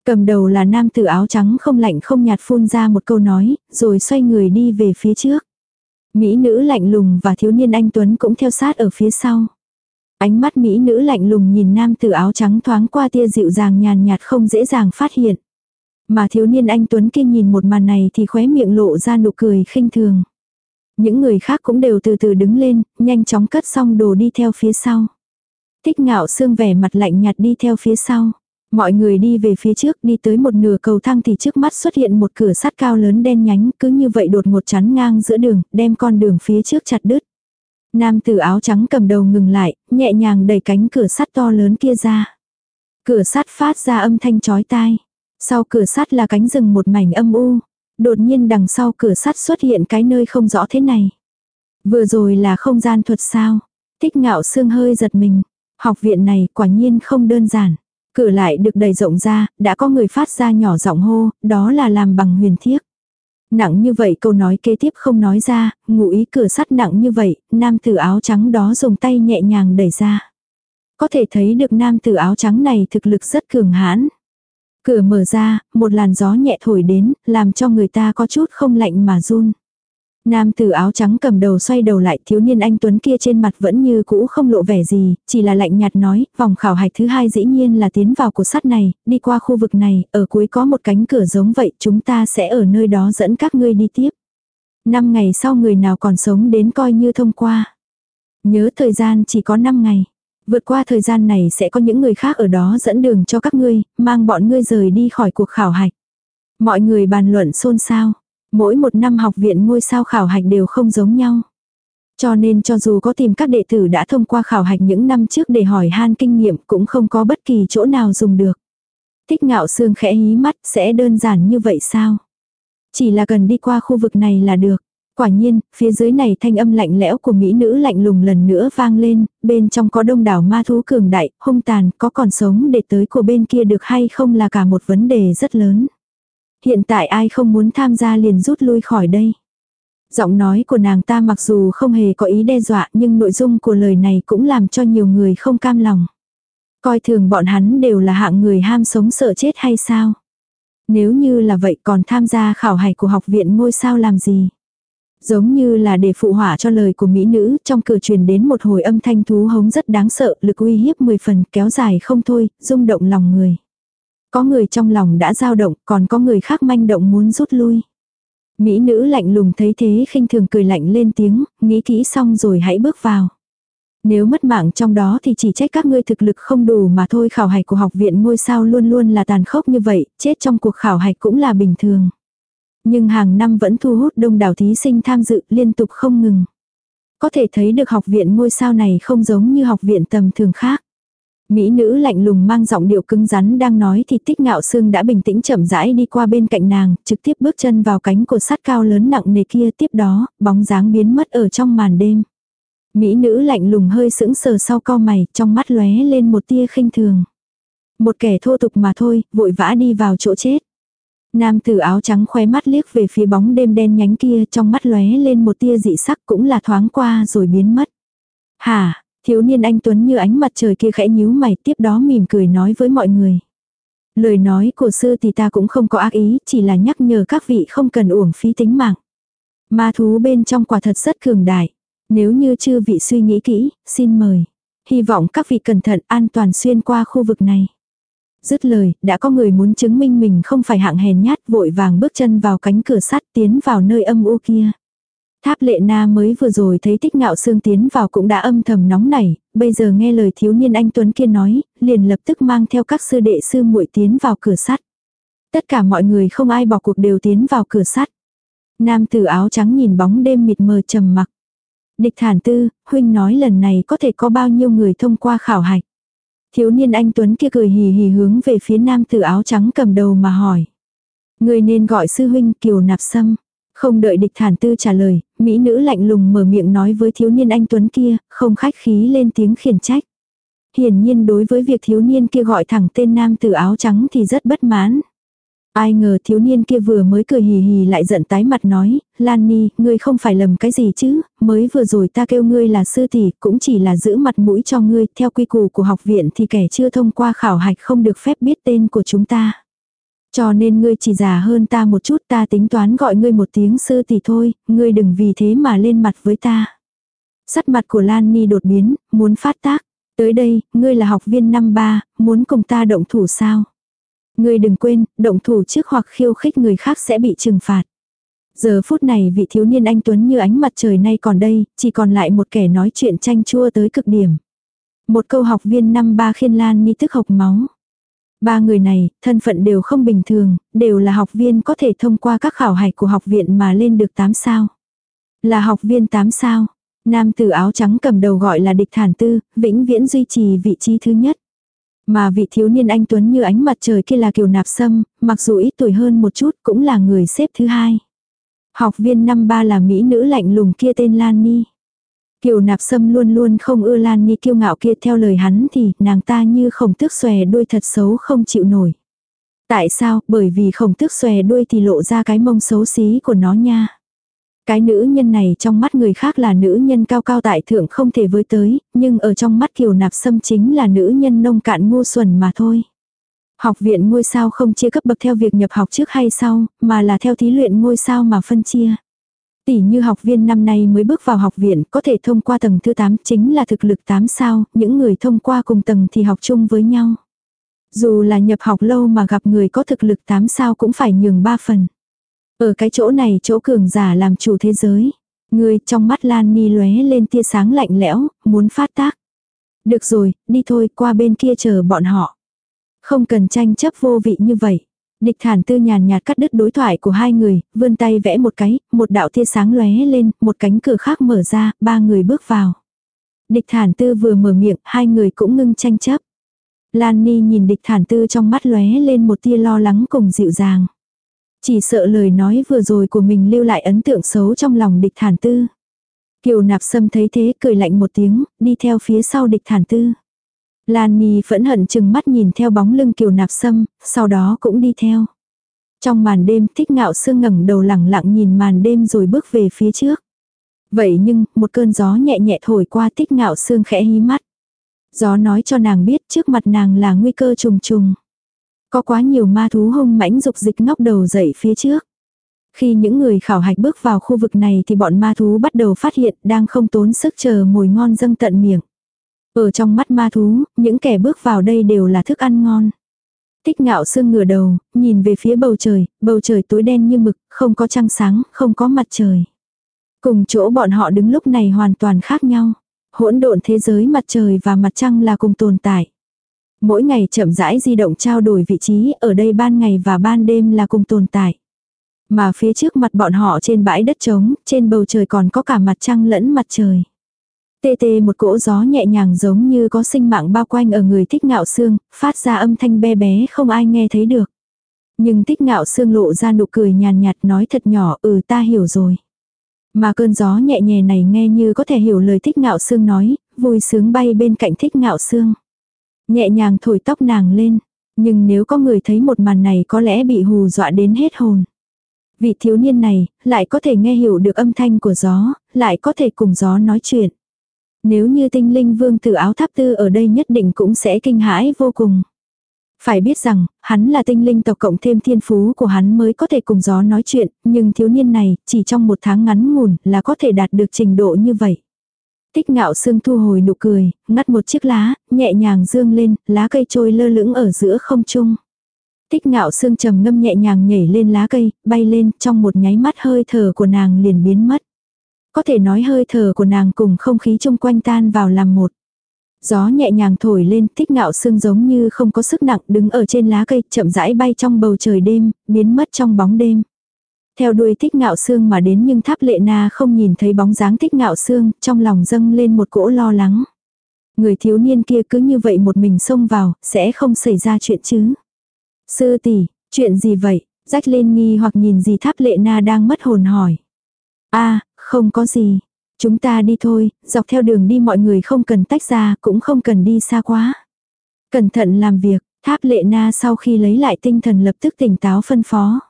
Cầm đầu là nam tử áo trắng không lạnh không nhạt phun ra một câu nói, rồi xoay người đi về phía trước. Mỹ nữ lạnh lùng và thiếu niên anh Tuấn cũng theo sát ở phía sau. Ánh mắt Mỹ nữ lạnh lùng nhìn nam tử áo trắng thoáng qua tia dịu dàng nhàn nhạt không dễ dàng phát hiện. Mà thiếu niên anh Tuấn kia nhìn một màn này thì khóe miệng lộ ra nụ cười khinh thường. Những người khác cũng đều từ từ đứng lên, nhanh chóng cất xong đồ đi theo phía sau. Thích ngạo xương vẻ mặt lạnh nhạt đi theo phía sau. Mọi người đi về phía trước đi tới một nửa cầu thang thì trước mắt xuất hiện một cửa sắt cao lớn đen nhánh cứ như vậy đột ngột chắn ngang giữa đường, đem con đường phía trước chặt đứt. Nam tử áo trắng cầm đầu ngừng lại, nhẹ nhàng đẩy cánh cửa sắt to lớn kia ra. Cửa sắt phát ra âm thanh chói tai. Sau cửa sắt là cánh rừng một mảnh âm u. Đột nhiên đằng sau cửa sắt xuất hiện cái nơi không rõ thế này. Vừa rồi là không gian thuật sao. Thích ngạo xương hơi giật mình. Học viện này quả nhiên không đơn giản. Cửa lại được đầy rộng ra, đã có người phát ra nhỏ giọng hô, đó là làm bằng huyền thiếc. Nặng như vậy câu nói kế tiếp không nói ra, ngụ ý cửa sắt nặng như vậy, nam tử áo trắng đó dùng tay nhẹ nhàng đẩy ra. Có thể thấy được nam tử áo trắng này thực lực rất cường hãn. Cửa mở ra, một làn gió nhẹ thổi đến, làm cho người ta có chút không lạnh mà run. Nam tử áo trắng cầm đầu xoay đầu lại thiếu niên anh Tuấn kia trên mặt vẫn như cũ không lộ vẻ gì, chỉ là lạnh nhạt nói, vòng khảo hạch thứ hai dĩ nhiên là tiến vào của sắt này, đi qua khu vực này, ở cuối có một cánh cửa giống vậy, chúng ta sẽ ở nơi đó dẫn các ngươi đi tiếp. Năm ngày sau người nào còn sống đến coi như thông qua. Nhớ thời gian chỉ có 5 ngày. Vượt qua thời gian này sẽ có những người khác ở đó dẫn đường cho các ngươi, mang bọn ngươi rời đi khỏi cuộc khảo hạch. Mọi người bàn luận xôn xao. Mỗi một năm học viện ngôi sao khảo hạch đều không giống nhau. Cho nên cho dù có tìm các đệ tử đã thông qua khảo hạch những năm trước để hỏi han kinh nghiệm cũng không có bất kỳ chỗ nào dùng được. Thích ngạo xương khẽ hí mắt sẽ đơn giản như vậy sao? Chỉ là cần đi qua khu vực này là được. Quả nhiên, phía dưới này thanh âm lạnh lẽo của mỹ nữ lạnh lùng lần nữa vang lên, bên trong có đông đảo ma thú cường đại, hung tàn, có còn sống để tới của bên kia được hay không là cả một vấn đề rất lớn. Hiện tại ai không muốn tham gia liền rút lui khỏi đây. Giọng nói của nàng ta mặc dù không hề có ý đe dọa nhưng nội dung của lời này cũng làm cho nhiều người không cam lòng. Coi thường bọn hắn đều là hạng người ham sống sợ chết hay sao? Nếu như là vậy còn tham gia khảo hạch của học viện ngôi sao làm gì? Giống như là để phụ hỏa cho lời của mỹ nữ, trong cửa truyền đến một hồi âm thanh thú hống rất đáng sợ, lực uy hiếp 10 phần, kéo dài không thôi, rung động lòng người. Có người trong lòng đã dao động, còn có người khác manh động muốn rút lui. Mỹ nữ lạnh lùng thấy thế khinh thường cười lạnh lên tiếng, nghĩ kỹ xong rồi hãy bước vào. Nếu mất mạng trong đó thì chỉ trách các ngươi thực lực không đủ mà thôi khảo hạch của học viện ngôi sao luôn luôn là tàn khốc như vậy, chết trong cuộc khảo hạch cũng là bình thường. Nhưng hàng năm vẫn thu hút đông đảo thí sinh tham dự liên tục không ngừng. Có thể thấy được học viện ngôi sao này không giống như học viện tầm thường khác. Mỹ nữ lạnh lùng mang giọng điệu cứng rắn đang nói thì tích ngạo sương đã bình tĩnh chậm rãi đi qua bên cạnh nàng, trực tiếp bước chân vào cánh cột sắt cao lớn nặng nề kia tiếp đó, bóng dáng biến mất ở trong màn đêm. Mỹ nữ lạnh lùng hơi sững sờ sau co mày, trong mắt lóe lên một tia khinh thường. Một kẻ thô tục mà thôi, vội vã đi vào chỗ chết. Nam tử áo trắng khoe mắt liếc về phía bóng đêm đen nhánh kia trong mắt lóe lên một tia dị sắc cũng là thoáng qua rồi biến mất. Hả, thiếu niên anh Tuấn như ánh mặt trời kia khẽ nhíu mày tiếp đó mỉm cười nói với mọi người. Lời nói của sư thì ta cũng không có ác ý, chỉ là nhắc nhở các vị không cần uổng phí tính mạng. Ma thú bên trong quả thật rất cường đại. Nếu như chư vị suy nghĩ kỹ, xin mời. Hy vọng các vị cẩn thận an toàn xuyên qua khu vực này. Dứt lời, đã có người muốn chứng minh mình không phải hạng hèn nhát vội vàng bước chân vào cánh cửa sắt tiến vào nơi âm u kia. Tháp lệ na mới vừa rồi thấy tích ngạo xương tiến vào cũng đã âm thầm nóng nảy, bây giờ nghe lời thiếu niên anh Tuấn kia nói, liền lập tức mang theo các sư đệ sư muội tiến vào cửa sắt. Tất cả mọi người không ai bỏ cuộc đều tiến vào cửa sắt. Nam tử áo trắng nhìn bóng đêm mịt mờ trầm mặc. Địch thản tư, huynh nói lần này có thể có bao nhiêu người thông qua khảo hạch. Thiếu niên anh Tuấn kia cười hì hì hướng về phía nam tử áo trắng cầm đầu mà hỏi. Người nên gọi sư huynh kiều nạp sâm. Không đợi địch thản tư trả lời, mỹ nữ lạnh lùng mở miệng nói với thiếu niên anh Tuấn kia, không khách khí lên tiếng khiển trách. Hiển nhiên đối với việc thiếu niên kia gọi thẳng tên nam tử áo trắng thì rất bất mãn. Ai ngờ thiếu niên kia vừa mới cười hì hì lại giận tái mặt nói, Lan Ni, ngươi không phải lầm cái gì chứ, mới vừa rồi ta kêu ngươi là sư tỷ, cũng chỉ là giữ mặt mũi cho ngươi, theo quy củ của học viện thì kẻ chưa thông qua khảo hạch không được phép biết tên của chúng ta. Cho nên ngươi chỉ già hơn ta một chút ta tính toán gọi ngươi một tiếng sư tỷ thôi, ngươi đừng vì thế mà lên mặt với ta. Sắt mặt của Lan Ni đột biến, muốn phát tác. Tới đây, ngươi là học viên năm ba, muốn cùng ta động thủ sao? Ngươi đừng quên, động thủ trước hoặc khiêu khích người khác sẽ bị trừng phạt. Giờ phút này vị thiếu niên anh Tuấn như ánh mặt trời nay còn đây, chỉ còn lại một kẻ nói chuyện tranh chua tới cực điểm. Một câu học viên năm ba khiên lan ni tức hộc máu. Ba người này, thân phận đều không bình thường, đều là học viên có thể thông qua các khảo hạch của học viện mà lên được 8 sao. Là học viên 8 sao. Nam tử áo trắng cầm đầu gọi là địch thản tư, vĩnh viễn duy trì vị trí thứ nhất. Mà vị thiếu niên anh Tuấn như ánh mặt trời kia là kiều nạp sâm, mặc dù ít tuổi hơn một chút cũng là người xếp thứ hai. Học viên năm ba là mỹ nữ lạnh lùng kia tên Lan Ni. Kiều nạp sâm luôn luôn không ưa Lan Ni kiêu ngạo kia theo lời hắn thì nàng ta như khổng tước xòe đuôi thật xấu không chịu nổi. Tại sao? Bởi vì khổng tước xòe đuôi thì lộ ra cái mông xấu xí của nó nha. Cái nữ nhân này trong mắt người khác là nữ nhân cao cao tại thượng không thể với tới, nhưng ở trong mắt kiều nạp sâm chính là nữ nhân nông cạn ngu xuẩn mà thôi. Học viện ngôi sao không chia cấp bậc theo việc nhập học trước hay sau, mà là theo thí luyện ngôi sao mà phân chia. Tỷ như học viên năm nay mới bước vào học viện có thể thông qua tầng thứ 8 chính là thực lực 8 sao, những người thông qua cùng tầng thì học chung với nhau. Dù là nhập học lâu mà gặp người có thực lực 8 sao cũng phải nhường 3 phần. Ở cái chỗ này chỗ cường giả làm chủ thế giới. Người trong mắt Lan Ni lóe lên tia sáng lạnh lẽo, muốn phát tác. Được rồi, đi thôi, qua bên kia chờ bọn họ. Không cần tranh chấp vô vị như vậy. Địch thản tư nhàn nhạt cắt đứt đối thoại của hai người, vươn tay vẽ một cái, một đạo tia sáng lóe lên, một cánh cửa khác mở ra, ba người bước vào. Địch thản tư vừa mở miệng, hai người cũng ngưng tranh chấp. Lan Ni nhìn địch thản tư trong mắt lóe lên một tia lo lắng cùng dịu dàng. Chỉ sợ lời nói vừa rồi của mình lưu lại ấn tượng xấu trong lòng địch thản tư. Kiều nạp sâm thấy thế cười lạnh một tiếng, đi theo phía sau địch thản tư. Lan Nhi phẫn hận chừng mắt nhìn theo bóng lưng kiều nạp sâm, sau đó cũng đi theo. Trong màn đêm thích ngạo sương ngẩng đầu lẳng lặng nhìn màn đêm rồi bước về phía trước. Vậy nhưng, một cơn gió nhẹ nhẹ thổi qua tích ngạo sương khẽ hí mắt. Gió nói cho nàng biết trước mặt nàng là nguy cơ trùng trùng. Có quá nhiều ma thú hung mãnh dục dịch ngóc đầu dậy phía trước. Khi những người khảo hạch bước vào khu vực này thì bọn ma thú bắt đầu phát hiện đang không tốn sức chờ mồi ngon dâng tận miệng. Ở trong mắt ma thú, những kẻ bước vào đây đều là thức ăn ngon. Tích ngạo sương ngửa đầu, nhìn về phía bầu trời, bầu trời tối đen như mực, không có trăng sáng, không có mặt trời. Cùng chỗ bọn họ đứng lúc này hoàn toàn khác nhau. Hỗn độn thế giới mặt trời và mặt trăng là cùng tồn tại. Mỗi ngày chậm rãi di động trao đổi vị trí ở đây ban ngày và ban đêm là cùng tồn tại. Mà phía trước mặt bọn họ trên bãi đất trống, trên bầu trời còn có cả mặt trăng lẫn mặt trời. Tê tê một cỗ gió nhẹ nhàng giống như có sinh mạng bao quanh ở người thích ngạo xương, phát ra âm thanh be bé không ai nghe thấy được. Nhưng thích ngạo xương lộ ra nụ cười nhàn nhạt nói thật nhỏ ừ ta hiểu rồi. Mà cơn gió nhẹ nhẹ này nghe như có thể hiểu lời thích ngạo xương nói, vui sướng bay bên cạnh thích ngạo xương. Nhẹ nhàng thổi tóc nàng lên. Nhưng nếu có người thấy một màn này có lẽ bị hù dọa đến hết hồn. Vị thiếu niên này, lại có thể nghe hiểu được âm thanh của gió, lại có thể cùng gió nói chuyện. Nếu như tinh linh vương tử áo tháp tư ở đây nhất định cũng sẽ kinh hãi vô cùng. Phải biết rằng, hắn là tinh linh tộc cộng thêm thiên phú của hắn mới có thể cùng gió nói chuyện, nhưng thiếu niên này, chỉ trong một tháng ngắn ngủn là có thể đạt được trình độ như vậy. Tích ngạo sương thu hồi nụ cười, ngắt một chiếc lá, nhẹ nhàng dương lên, lá cây trôi lơ lửng ở giữa không trung. Tích ngạo sương trầm ngâm nhẹ nhàng nhảy lên lá cây, bay lên, trong một nháy mắt hơi thở của nàng liền biến mất. Có thể nói hơi thở của nàng cùng không khí chung quanh tan vào làm một. Gió nhẹ nhàng thổi lên, tích ngạo sương giống như không có sức nặng đứng ở trên lá cây, chậm rãi bay trong bầu trời đêm, biến mất trong bóng đêm. Theo đuôi thích ngạo xương mà đến nhưng tháp lệ na không nhìn thấy bóng dáng thích ngạo xương trong lòng dâng lên một cỗ lo lắng. Người thiếu niên kia cứ như vậy một mình xông vào, sẽ không xảy ra chuyện chứ. Sư tỷ, chuyện gì vậy? Rách lên nghi hoặc nhìn gì tháp lệ na đang mất hồn hỏi. a không có gì. Chúng ta đi thôi, dọc theo đường đi mọi người không cần tách ra, cũng không cần đi xa quá. Cẩn thận làm việc, tháp lệ na sau khi lấy lại tinh thần lập tức tỉnh táo phân phó.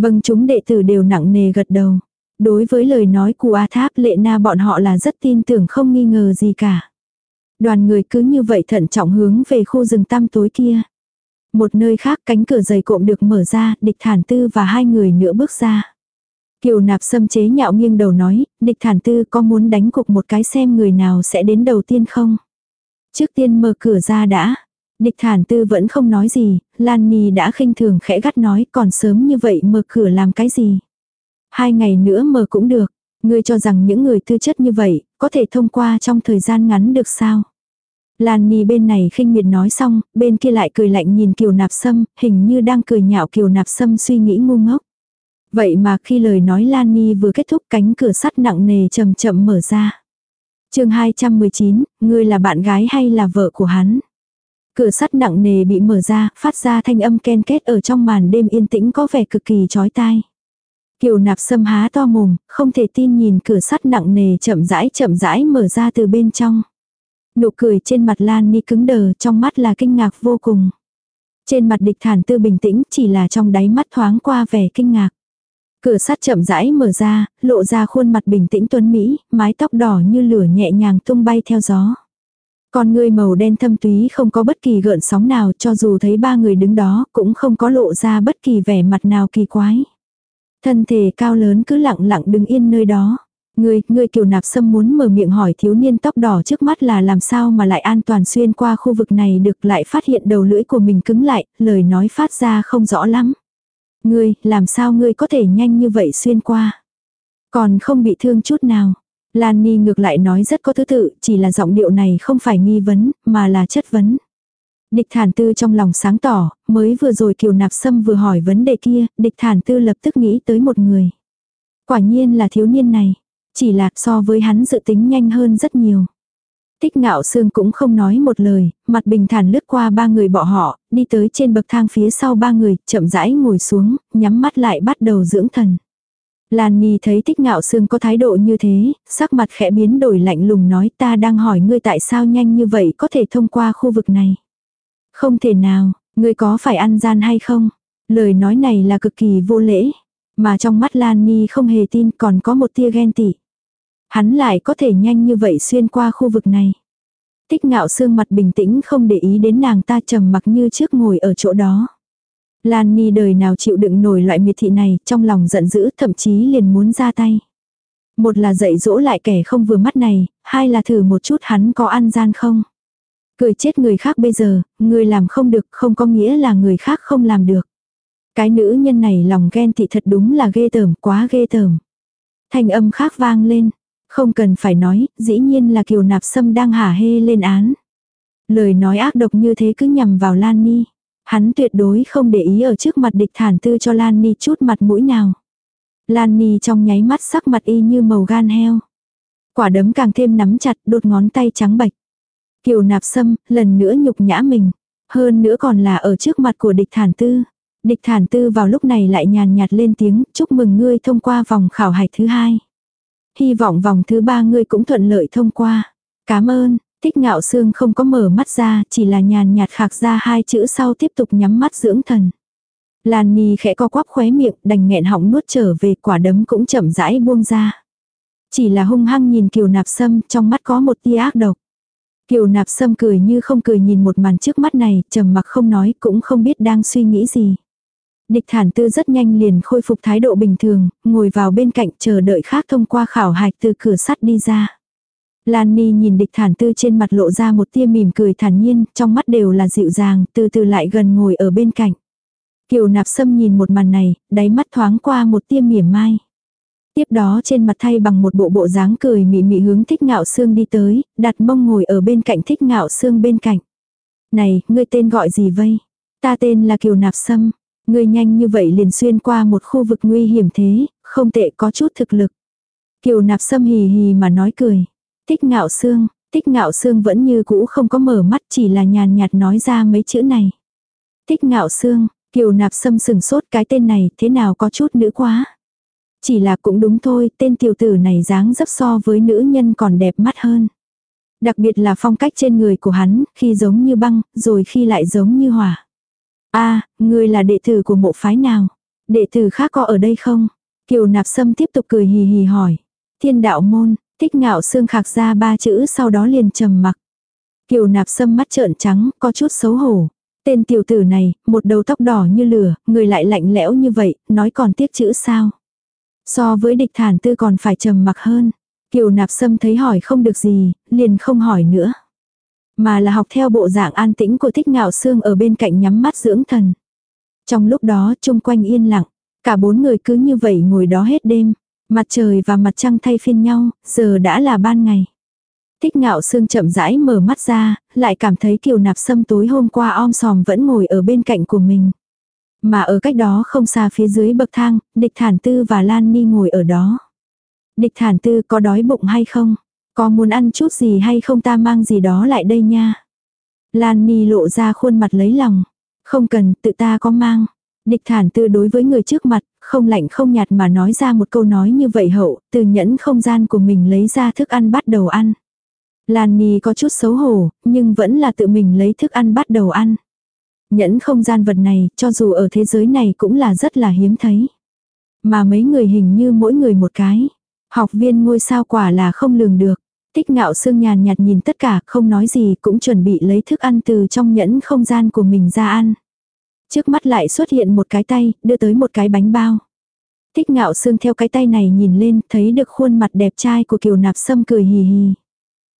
Vâng chúng đệ tử đều nặng nề gật đầu. Đối với lời nói của A Tháp Lệ Na bọn họ là rất tin tưởng không nghi ngờ gì cả. Đoàn người cứ như vậy thận trọng hướng về khu rừng tăm tối kia. Một nơi khác cánh cửa dày cộm được mở ra, địch thản tư và hai người nữa bước ra. Kiều nạp xâm chế nhạo nghiêng đầu nói, địch thản tư có muốn đánh cục một cái xem người nào sẽ đến đầu tiên không? Trước tiên mở cửa ra đã. Địch thản tư vẫn không nói gì, Lan Nhi đã khinh thường khẽ gắt nói còn sớm như vậy mở cửa làm cái gì. Hai ngày nữa mở cũng được, ngươi cho rằng những người tư chất như vậy, có thể thông qua trong thời gian ngắn được sao. Lan Nhi bên này khinh miệt nói xong, bên kia lại cười lạnh nhìn Kiều Nạp Sâm, hình như đang cười nhạo Kiều Nạp Sâm suy nghĩ ngu ngốc. Vậy mà khi lời nói Lan Nhi vừa kết thúc cánh cửa sắt nặng nề chậm chậm mở ra. chương 219, ngươi là bạn gái hay là vợ của hắn? Cửa sắt nặng nề bị mở ra, phát ra thanh âm ken kết ở trong màn đêm yên tĩnh có vẻ cực kỳ chói tai. Kiều nạp sâm há to mồm, không thể tin nhìn cửa sắt nặng nề chậm rãi chậm rãi mở ra từ bên trong. Nụ cười trên mặt Lan Ni cứng đờ, trong mắt là kinh ngạc vô cùng. Trên mặt địch thản tư bình tĩnh, chỉ là trong đáy mắt thoáng qua vẻ kinh ngạc. Cửa sắt chậm rãi mở ra, lộ ra khuôn mặt bình tĩnh tuấn Mỹ, mái tóc đỏ như lửa nhẹ nhàng tung bay theo gió. Con ngươi màu đen thâm túy không có bất kỳ gợn sóng nào cho dù thấy ba người đứng đó cũng không có lộ ra bất kỳ vẻ mặt nào kỳ quái. Thân thể cao lớn cứ lặng lặng đứng yên nơi đó. Người, người kiều nạp sâm muốn mở miệng hỏi thiếu niên tóc đỏ trước mắt là làm sao mà lại an toàn xuyên qua khu vực này được lại phát hiện đầu lưỡi của mình cứng lại, lời nói phát ra không rõ lắm. Ngươi, làm sao ngươi có thể nhanh như vậy xuyên qua? Còn không bị thương chút nào. Lan Ni ngược lại nói rất có thứ tự, chỉ là giọng điệu này không phải nghi vấn, mà là chất vấn. Địch thản tư trong lòng sáng tỏ, mới vừa rồi kiều nạp sâm vừa hỏi vấn đề kia, địch thản tư lập tức nghĩ tới một người. Quả nhiên là thiếu niên này, chỉ là so với hắn dự tính nhanh hơn rất nhiều. Tích ngạo sương cũng không nói một lời, mặt bình thản lướt qua ba người bỏ họ, đi tới trên bậc thang phía sau ba người, chậm rãi ngồi xuống, nhắm mắt lại bắt đầu dưỡng thần. Lan Nhi thấy tích ngạo sương có thái độ như thế, sắc mặt khẽ biến đổi lạnh lùng nói ta đang hỏi ngươi tại sao nhanh như vậy có thể thông qua khu vực này. Không thể nào, ngươi có phải ăn gian hay không? Lời nói này là cực kỳ vô lễ. Mà trong mắt Lan Ni không hề tin còn có một tia ghen tị. Hắn lại có thể nhanh như vậy xuyên qua khu vực này. Tích ngạo Sương mặt bình tĩnh không để ý đến nàng ta trầm mặc như trước ngồi ở chỗ đó. Lan Ni đời nào chịu đựng nổi loại miệt thị này, trong lòng giận dữ thậm chí liền muốn ra tay. Một là dạy dỗ lại kẻ không vừa mắt này, hai là thử một chút hắn có ăn gian không. Cười chết người khác bây giờ, người làm không được không có nghĩa là người khác không làm được. Cái nữ nhân này lòng ghen thị thật đúng là ghê tởm, quá ghê tởm. Thanh âm khác vang lên. Không cần phải nói, dĩ nhiên là kiều nạp sâm đang hả hê lên án. Lời nói ác độc như thế cứ nhằm vào Lan Ni. Hắn tuyệt đối không để ý ở trước mặt địch thản tư cho Lan Ni chút mặt mũi nào. Lan Ni trong nháy mắt sắc mặt y như màu gan heo. Quả đấm càng thêm nắm chặt đột ngón tay trắng bạch. Kiều nạp sâm, lần nữa nhục nhã mình. Hơn nữa còn là ở trước mặt của địch thản tư. Địch thản tư vào lúc này lại nhàn nhạt lên tiếng, chúc mừng ngươi thông qua vòng khảo hạch thứ hai. Hy vọng vòng thứ ba ngươi cũng thuận lợi thông qua. Cảm ơn, thích ngạo xương không có mở mắt ra, chỉ là nhàn nhạt khạc ra hai chữ sau tiếp tục nhắm mắt dưỡng thần. Lan Nhi khẽ co quắp khóe miệng, đành nghẹn họng nuốt trở về quả đấm cũng chậm rãi buông ra. Chỉ là hung hăng nhìn kiều nạp sâm, trong mắt có một tia ác độc. Kiều nạp sâm cười như không cười nhìn một màn trước mắt này, trầm mặc không nói, cũng không biết đang suy nghĩ gì. Địch thản tư rất nhanh liền khôi phục thái độ bình thường, ngồi vào bên cạnh chờ đợi khác thông qua khảo hạch từ cửa sắt đi ra. Lan Ni nhìn địch thản tư trên mặt lộ ra một tia mỉm cười thản nhiên, trong mắt đều là dịu dàng, từ từ lại gần ngồi ở bên cạnh. Kiều nạp sâm nhìn một màn này, đáy mắt thoáng qua một tia mỉa mai. Tiếp đó trên mặt thay bằng một bộ bộ dáng cười mị mị hướng thích ngạo xương đi tới, đặt mông ngồi ở bên cạnh thích ngạo xương bên cạnh. Này, ngươi tên gọi gì vây? Ta tên là Kiều Nạp Sâm. Ngươi nhanh như vậy liền xuyên qua một khu vực nguy hiểm thế, không tệ có chút thực lực. Kiều nạp sâm hì hì mà nói cười. Tích ngạo xương, tích ngạo xương vẫn như cũ không có mở mắt chỉ là nhàn nhạt nói ra mấy chữ này. Tích ngạo xương, kiều nạp sâm sừng sốt cái tên này thế nào có chút nữ quá. Chỉ là cũng đúng thôi, tên tiểu tử này dáng dấp so với nữ nhân còn đẹp mắt hơn. Đặc biệt là phong cách trên người của hắn, khi giống như băng, rồi khi lại giống như hỏa a à, ngươi là đệ tử của mộ phái nào? Đệ tử khác có ở đây không? Kiều nạp sâm tiếp tục cười hì hì hỏi. Thiên đạo môn, thích ngạo xương khạc ra ba chữ sau đó liền trầm mặc. Kiều nạp sâm mắt trợn trắng, có chút xấu hổ. Tên tiểu tử này, một đầu tóc đỏ như lửa, người lại lạnh lẽo như vậy, nói còn tiếc chữ sao. So với địch thản tư còn phải trầm mặc hơn. Kiều nạp sâm thấy hỏi không được gì, liền không hỏi nữa mà là học theo bộ dạng an tĩnh của thích ngạo xương ở bên cạnh nhắm mắt dưỡng thần. Trong lúc đó chung quanh yên lặng, cả bốn người cứ như vậy ngồi đó hết đêm, mặt trời và mặt trăng thay phiên nhau, giờ đã là ban ngày. Thích ngạo xương chậm rãi mở mắt ra, lại cảm thấy kiều nạp sâm tối hôm qua om sòm vẫn ngồi ở bên cạnh của mình. Mà ở cách đó không xa phía dưới bậc thang, địch thản tư và Lan Ni ngồi ở đó. Địch thản tư có đói bụng hay không? Có muốn ăn chút gì hay không ta mang gì đó lại đây nha. Lan Ni lộ ra khuôn mặt lấy lòng. Không cần, tự ta có mang. Địch thản tư đối với người trước mặt, không lạnh không nhạt mà nói ra một câu nói như vậy hậu, từ nhẫn không gian của mình lấy ra thức ăn bắt đầu ăn. Lan Nhi có chút xấu hổ, nhưng vẫn là tự mình lấy thức ăn bắt đầu ăn. Nhẫn không gian vật này, cho dù ở thế giới này cũng là rất là hiếm thấy. Mà mấy người hình như mỗi người một cái. Học viên ngôi sao quả là không lường được. Tích ngạo sương nhàn nhạt nhìn tất cả, không nói gì, cũng chuẩn bị lấy thức ăn từ trong nhẫn không gian của mình ra ăn. Trước mắt lại xuất hiện một cái tay, đưa tới một cái bánh bao. Thích ngạo sương theo cái tay này nhìn lên, thấy được khuôn mặt đẹp trai của kiều nạp sâm cười hì hì.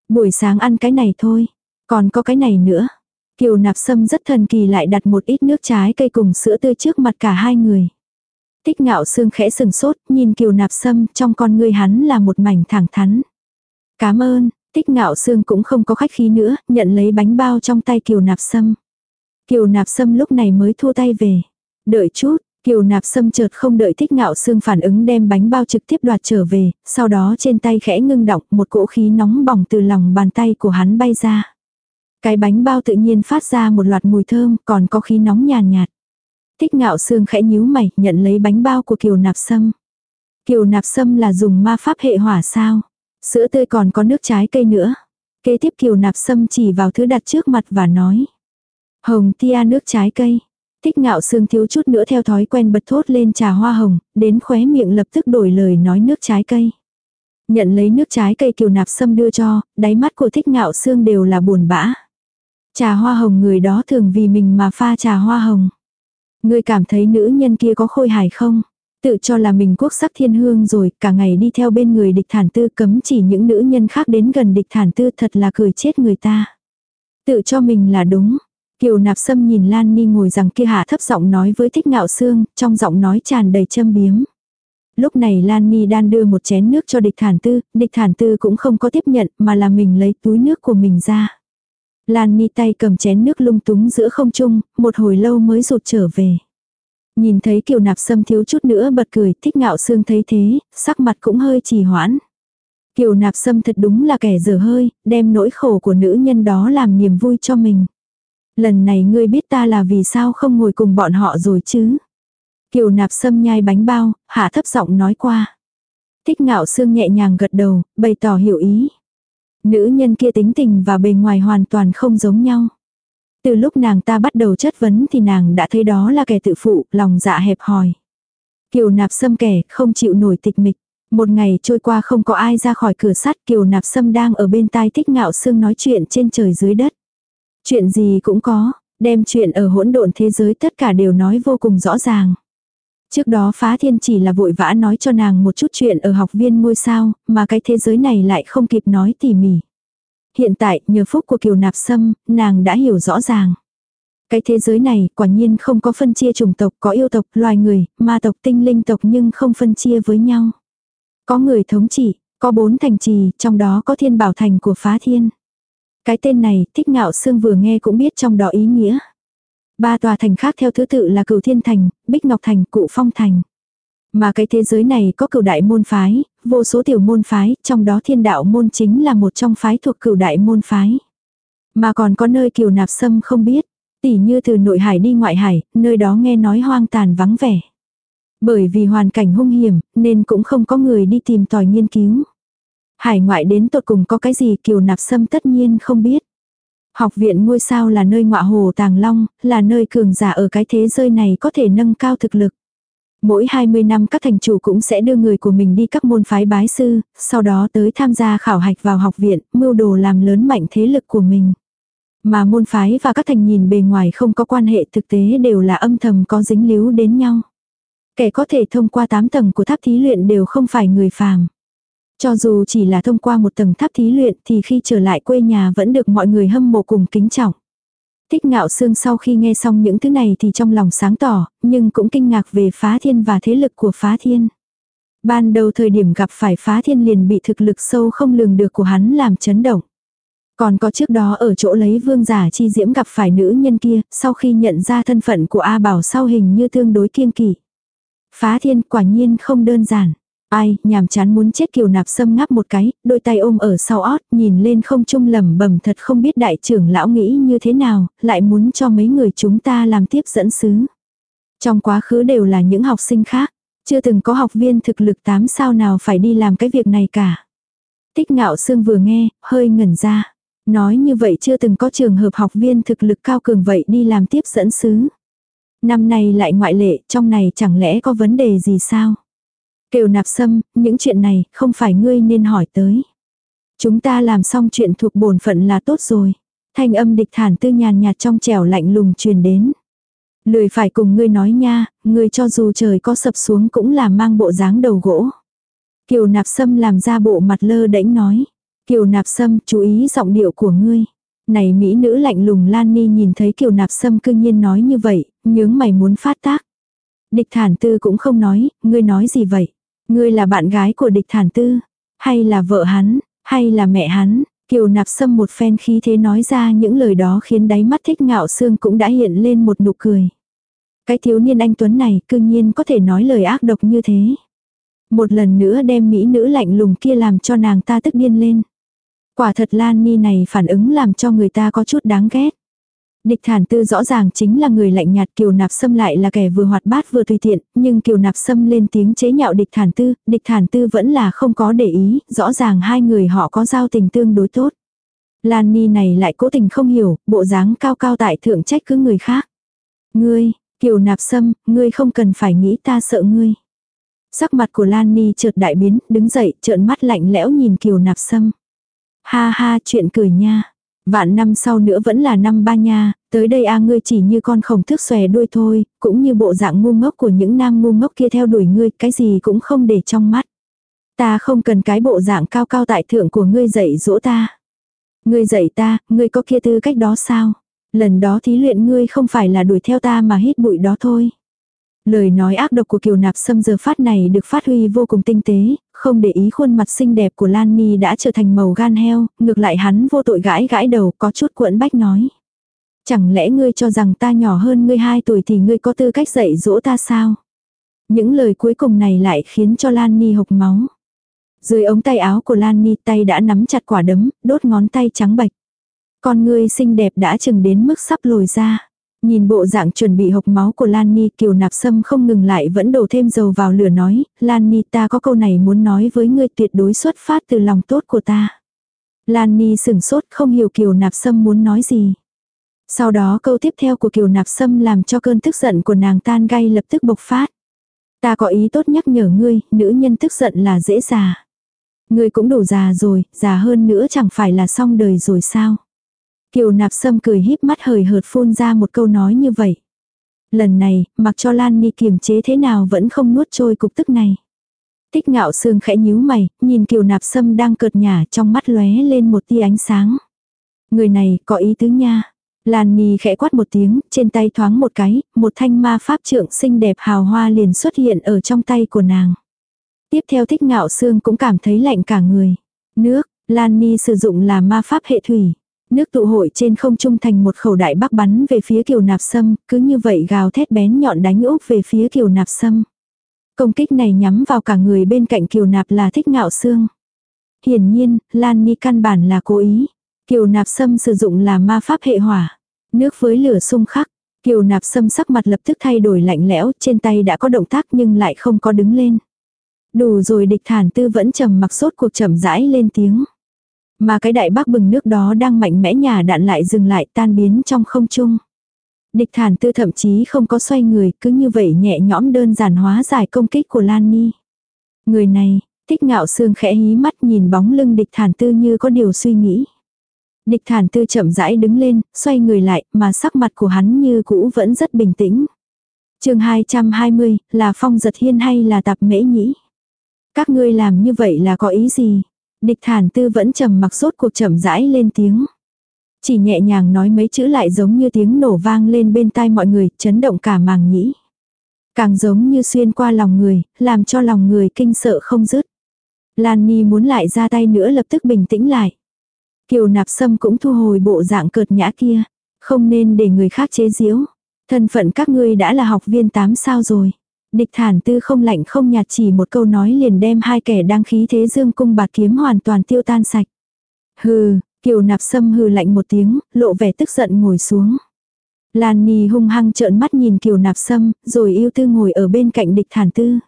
Buổi sáng ăn cái này thôi, còn có cái này nữa. Kiều nạp sâm rất thần kỳ lại đặt một ít nước trái cây cùng sữa tươi trước mặt cả hai người. Tích ngạo sương khẽ sừng sốt, nhìn kiều nạp sâm trong con người hắn là một mảnh thẳng thắn. Cảm ơn, tích ngạo sương cũng không có khách khí nữa, nhận lấy bánh bao trong tay kiều nạp sâm. Kiều nạp sâm lúc này mới thua tay về. Đợi chút, Kiều nạp sâm chợt không đợi thích ngạo xương phản ứng đem bánh bao trực tiếp đoạt trở về, sau đó trên tay khẽ ngưng động một cỗ khí nóng bỏng từ lòng bàn tay của hắn bay ra. Cái bánh bao tự nhiên phát ra một loạt mùi thơm còn có khí nóng nhàn nhạt, nhạt. Thích ngạo xương khẽ nhíu mày nhận lấy bánh bao của kiều nạp sâm. Kiều nạp sâm là dùng ma pháp hệ hỏa sao. Sữa tươi còn có nước trái cây nữa. Kế tiếp kiều nạp sâm chỉ vào thứ đặt trước mặt và nói. Hồng tia nước trái cây. Thích ngạo sương thiếu chút nữa theo thói quen bật thốt lên trà hoa hồng, đến khóe miệng lập tức đổi lời nói nước trái cây. Nhận lấy nước trái cây kiều nạp sâm đưa cho, đáy mắt của thích ngạo sương đều là buồn bã. Trà hoa hồng người đó thường vì mình mà pha trà hoa hồng. Người cảm thấy nữ nhân kia có khôi hài không? Tự cho là mình quốc sắc thiên hương rồi, cả ngày đi theo bên người địch thản tư cấm chỉ những nữ nhân khác đến gần địch thản tư thật là cười chết người ta. Tự cho mình là đúng, Kiều nạp sâm nhìn Lan Ni ngồi rằng kia hạ thấp giọng nói với thích ngạo xương, trong giọng nói tràn đầy châm biếm. Lúc này Lan Ni đang đưa một chén nước cho địch thản tư, địch thản tư cũng không có tiếp nhận mà là mình lấy túi nước của mình ra. Lan Ni tay cầm chén nước lung túng giữa không trung, một hồi lâu mới rụt trở về. Nhìn thấy kiều nạp sâm thiếu chút nữa bật cười, thích ngạo xương thấy thế, sắc mặt cũng hơi trì hoãn. Kiều nạp sâm thật đúng là kẻ dở hơi, đem nỗi khổ của nữ nhân đó làm niềm vui cho mình. Lần này ngươi biết ta là vì sao không ngồi cùng bọn họ rồi chứ. Kiều nạp sâm nhai bánh bao, hạ thấp giọng nói qua. Thích ngạo sương nhẹ nhàng gật đầu, bày tỏ hiểu ý. Nữ nhân kia tính tình và bề ngoài hoàn toàn không giống nhau. Từ lúc nàng ta bắt đầu chất vấn thì nàng đã thấy đó là kẻ tự phụ, lòng dạ hẹp hòi. Kiều nạp sâm kẻ, không chịu nổi tịch mịch. Một ngày trôi qua không có ai ra khỏi cửa sắt Kiều nạp sâm đang ở bên tai thích ngạo sương nói chuyện trên trời dưới đất. Chuyện gì cũng có, đem chuyện ở hỗn độn thế giới tất cả đều nói vô cùng rõ ràng. Trước đó phá thiên chỉ là vội vã nói cho nàng một chút chuyện ở học viên ngôi sao, mà cái thế giới này lại không kịp nói tỉ mỉ. Hiện tại, nhờ phúc của kiều nạp sâm, nàng đã hiểu rõ ràng. Cái thế giới này quả nhiên không có phân chia chủng tộc, có yêu tộc, loài người, ma tộc, tinh linh tộc nhưng không phân chia với nhau. Có người thống trị, có bốn thành trì, trong đó có thiên bảo thành của phá thiên. Cái tên này, thích ngạo sương vừa nghe cũng biết trong đó ý nghĩa. Ba tòa thành khác theo thứ tự là cửu thiên thành, bích ngọc thành, cụ phong thành. Mà cái thế giới này có cửu đại môn phái, vô số tiểu môn phái, trong đó thiên đạo môn chính là một trong phái thuộc cửu đại môn phái. Mà còn có nơi kiều nạp sâm không biết, tỉ như từ nội hải đi ngoại hải, nơi đó nghe nói hoang tàn vắng vẻ. Bởi vì hoàn cảnh hung hiểm, nên cũng không có người đi tìm tòi nghiên cứu. Hải ngoại đến tột cùng có cái gì kiều nạp sâm tất nhiên không biết. Học viện ngôi sao là nơi ngọa hồ tàng long, là nơi cường giả ở cái thế giới này có thể nâng cao thực lực. Mỗi 20 năm các thành chủ cũng sẽ đưa người của mình đi các môn phái bái sư, sau đó tới tham gia khảo hạch vào học viện, mưu đồ làm lớn mạnh thế lực của mình. Mà môn phái và các thành nhìn bề ngoài không có quan hệ thực tế đều là âm thầm có dính líu đến nhau. Kẻ có thể thông qua 8 tầng của tháp thí luyện đều không phải người phàm. Cho dù chỉ là thông qua một tầng tháp thí luyện thì khi trở lại quê nhà vẫn được mọi người hâm mộ cùng kính trọng. Thích ngạo sương sau khi nghe xong những thứ này thì trong lòng sáng tỏ, nhưng cũng kinh ngạc về phá thiên và thế lực của phá thiên. Ban đầu thời điểm gặp phải phá thiên liền bị thực lực sâu không lường được của hắn làm chấn động. Còn có trước đó ở chỗ lấy vương giả chi diễm gặp phải nữ nhân kia, sau khi nhận ra thân phận của A Bảo sau hình như tương đối kiên kỵ. Phá thiên quả nhiên không đơn giản. Ai, nhàm chán muốn chết kiều nạp sâm ngáp một cái, đôi tay ôm ở sau ót, nhìn lên không trung lầm bẩm thật không biết đại trưởng lão nghĩ như thế nào, lại muốn cho mấy người chúng ta làm tiếp dẫn sứ. Trong quá khứ đều là những học sinh khác, chưa từng có học viên thực lực tám sao nào phải đi làm cái việc này cả. Tích ngạo sương vừa nghe, hơi ngẩn ra. Nói như vậy chưa từng có trường hợp học viên thực lực cao cường vậy đi làm tiếp dẫn sứ. Năm nay lại ngoại lệ, trong này chẳng lẽ có vấn đề gì sao? Kiều nạp sâm, những chuyện này không phải ngươi nên hỏi tới. Chúng ta làm xong chuyện thuộc bổn phận là tốt rồi. Thanh âm địch thản tư nhàn nhạt trong trẻo lạnh lùng truyền đến. Lười phải cùng ngươi nói nha, ngươi cho dù trời có sập xuống cũng là mang bộ dáng đầu gỗ. Kiều nạp sâm làm ra bộ mặt lơ đễnh nói. Kiều nạp sâm chú ý giọng điệu của ngươi. Này mỹ nữ lạnh lùng Lan Ni nhìn thấy Kiều nạp sâm cương nhiên nói như vậy, nhướng mày muốn phát tác. Địch thản tư cũng không nói, ngươi nói gì vậy? Ngươi là bạn gái của địch thản tư? Hay là vợ hắn? Hay là mẹ hắn? Kiều nạp sâm một phen khí thế nói ra những lời đó khiến đáy mắt thích ngạo xương cũng đã hiện lên một nụ cười. Cái thiếu niên anh Tuấn này cư nhiên có thể nói lời ác độc như thế. Một lần nữa đem mỹ nữ lạnh lùng kia làm cho nàng ta tức điên lên. Quả thật Lan Ni này phản ứng làm cho người ta có chút đáng ghét. Địch thản tư rõ ràng chính là người lạnh nhạt kiều nạp sâm lại là kẻ vừa hoạt bát vừa tùy tiện, nhưng kiều nạp sâm lên tiếng chế nhạo địch thản tư, địch thản tư vẫn là không có để ý, rõ ràng hai người họ có giao tình tương đối tốt. Lan Ni này lại cố tình không hiểu, bộ dáng cao cao tại thượng trách cứ người khác. Ngươi, kiều nạp sâm, ngươi không cần phải nghĩ ta sợ ngươi. Sắc mặt của Lan Ni chợt đại biến, đứng dậy, trợn mắt lạnh lẽo nhìn kiều nạp sâm. Ha ha, chuyện cười nha. Vạn năm sau nữa vẫn là năm ba nha, tới đây a ngươi chỉ như con khổng thước xòe đuôi thôi, cũng như bộ dạng ngu ngốc của những nam ngu ngốc kia theo đuổi ngươi, cái gì cũng không để trong mắt. Ta không cần cái bộ dạng cao cao tại thượng của ngươi dạy dỗ ta. Ngươi dạy ta, ngươi có kia tư cách đó sao? Lần đó thí luyện ngươi không phải là đuổi theo ta mà hít bụi đó thôi. Lời nói ác độc của kiều nạp sâm giờ phát này được phát huy vô cùng tinh tế, không để ý khuôn mặt xinh đẹp của Lan Ni đã trở thành màu gan heo, ngược lại hắn vô tội gãi gãi đầu có chút cuộn bách nói. Chẳng lẽ ngươi cho rằng ta nhỏ hơn ngươi 2 tuổi thì ngươi có tư cách dạy dỗ ta sao? Những lời cuối cùng này lại khiến cho Lan Ni hộc máu. Dưới ống tay áo của Lan Ni tay đã nắm chặt quả đấm, đốt ngón tay trắng bạch. Con ngươi xinh đẹp đã chừng đến mức sắp lồi ra. Nhìn bộ dạng chuẩn bị hộc máu của Lan Ni kiều nạp sâm không ngừng lại vẫn đổ thêm dầu vào lửa nói, Lan Ni ta có câu này muốn nói với ngươi tuyệt đối xuất phát từ lòng tốt của ta. Lan Ni sửng sốt không hiểu kiều nạp sâm muốn nói gì. Sau đó câu tiếp theo của kiều nạp sâm làm cho cơn tức giận của nàng tan gay lập tức bộc phát. Ta có ý tốt nhắc nhở ngươi, nữ nhân tức giận là dễ già. Ngươi cũng đủ già rồi, già hơn nữa chẳng phải là xong đời rồi sao. Kiều nạp sâm cười híp mắt hời hợt phun ra một câu nói như vậy. Lần này, mặc cho Lan Ni kiềm chế thế nào vẫn không nuốt trôi cục tức này. Tích ngạo sương khẽ nhíu mày, nhìn kiều nạp sâm đang cợt nhả trong mắt lóe lên một tia ánh sáng. Người này có ý tứ nha. Lan Ni khẽ quát một tiếng, trên tay thoáng một cái, một thanh ma pháp trượng xinh đẹp hào hoa liền xuất hiện ở trong tay của nàng. Tiếp theo thích ngạo sương cũng cảm thấy lạnh cả người. Nước, Lan Ni sử dụng là ma pháp hệ thủy. Nước tụ hội trên không trung thành một khẩu đại bắc bắn về phía kiều nạp sâm, cứ như vậy gào thét bén nhọn đánh úp về phía kiều nạp sâm. Công kích này nhắm vào cả người bên cạnh kiều nạp là thích ngạo xương. Hiển nhiên, Lan Ni căn bản là cố ý. Kiều nạp sâm sử dụng là ma pháp hệ hỏa. Nước với lửa xung khắc. Kiều nạp sâm sắc mặt lập tức thay đổi lạnh lẽo, trên tay đã có động tác nhưng lại không có đứng lên. Đủ rồi địch thản tư vẫn trầm mặc sốt cuộc chậm rãi lên tiếng. Mà cái đại bác bừng nước đó đang mạnh mẽ nhà đạn lại dừng lại tan biến trong không trung. Địch thản tư thậm chí không có xoay người, cứ như vậy nhẹ nhõm đơn giản hóa giải công kích của Lan Ni. Người này, thích ngạo sương khẽ hí mắt nhìn bóng lưng địch thản tư như có điều suy nghĩ. Địch thản tư chậm rãi đứng lên, xoay người lại, mà sắc mặt của hắn như cũ vẫn rất bình tĩnh. chương 220, là phong giật hiên hay là tạp mễ nhĩ? Các ngươi làm như vậy là có ý gì? Địch thản tư vẫn trầm mặc sốt cuộc chậm rãi lên tiếng. Chỉ nhẹ nhàng nói mấy chữ lại giống như tiếng nổ vang lên bên tai mọi người, chấn động cả màng nhĩ. Càng giống như xuyên qua lòng người, làm cho lòng người kinh sợ không dứt. Lan Ni muốn lại ra tay nữa lập tức bình tĩnh lại. Kiều nạp sâm cũng thu hồi bộ dạng cợt nhã kia. Không nên để người khác chế giễu. Thân phận các ngươi đã là học viên 8 sao rồi. Địch thản tư không lạnh không nhạt chỉ một câu nói liền đem hai kẻ đang khí thế dương cung bạt kiếm hoàn toàn tiêu tan sạch. Hừ, kiều nạp sâm hừ lạnh một tiếng, lộ vẻ tức giận ngồi xuống. Lan Nhi hung hăng trợn mắt nhìn kiều nạp sâm, rồi yêu tư ngồi ở bên cạnh địch thản tư.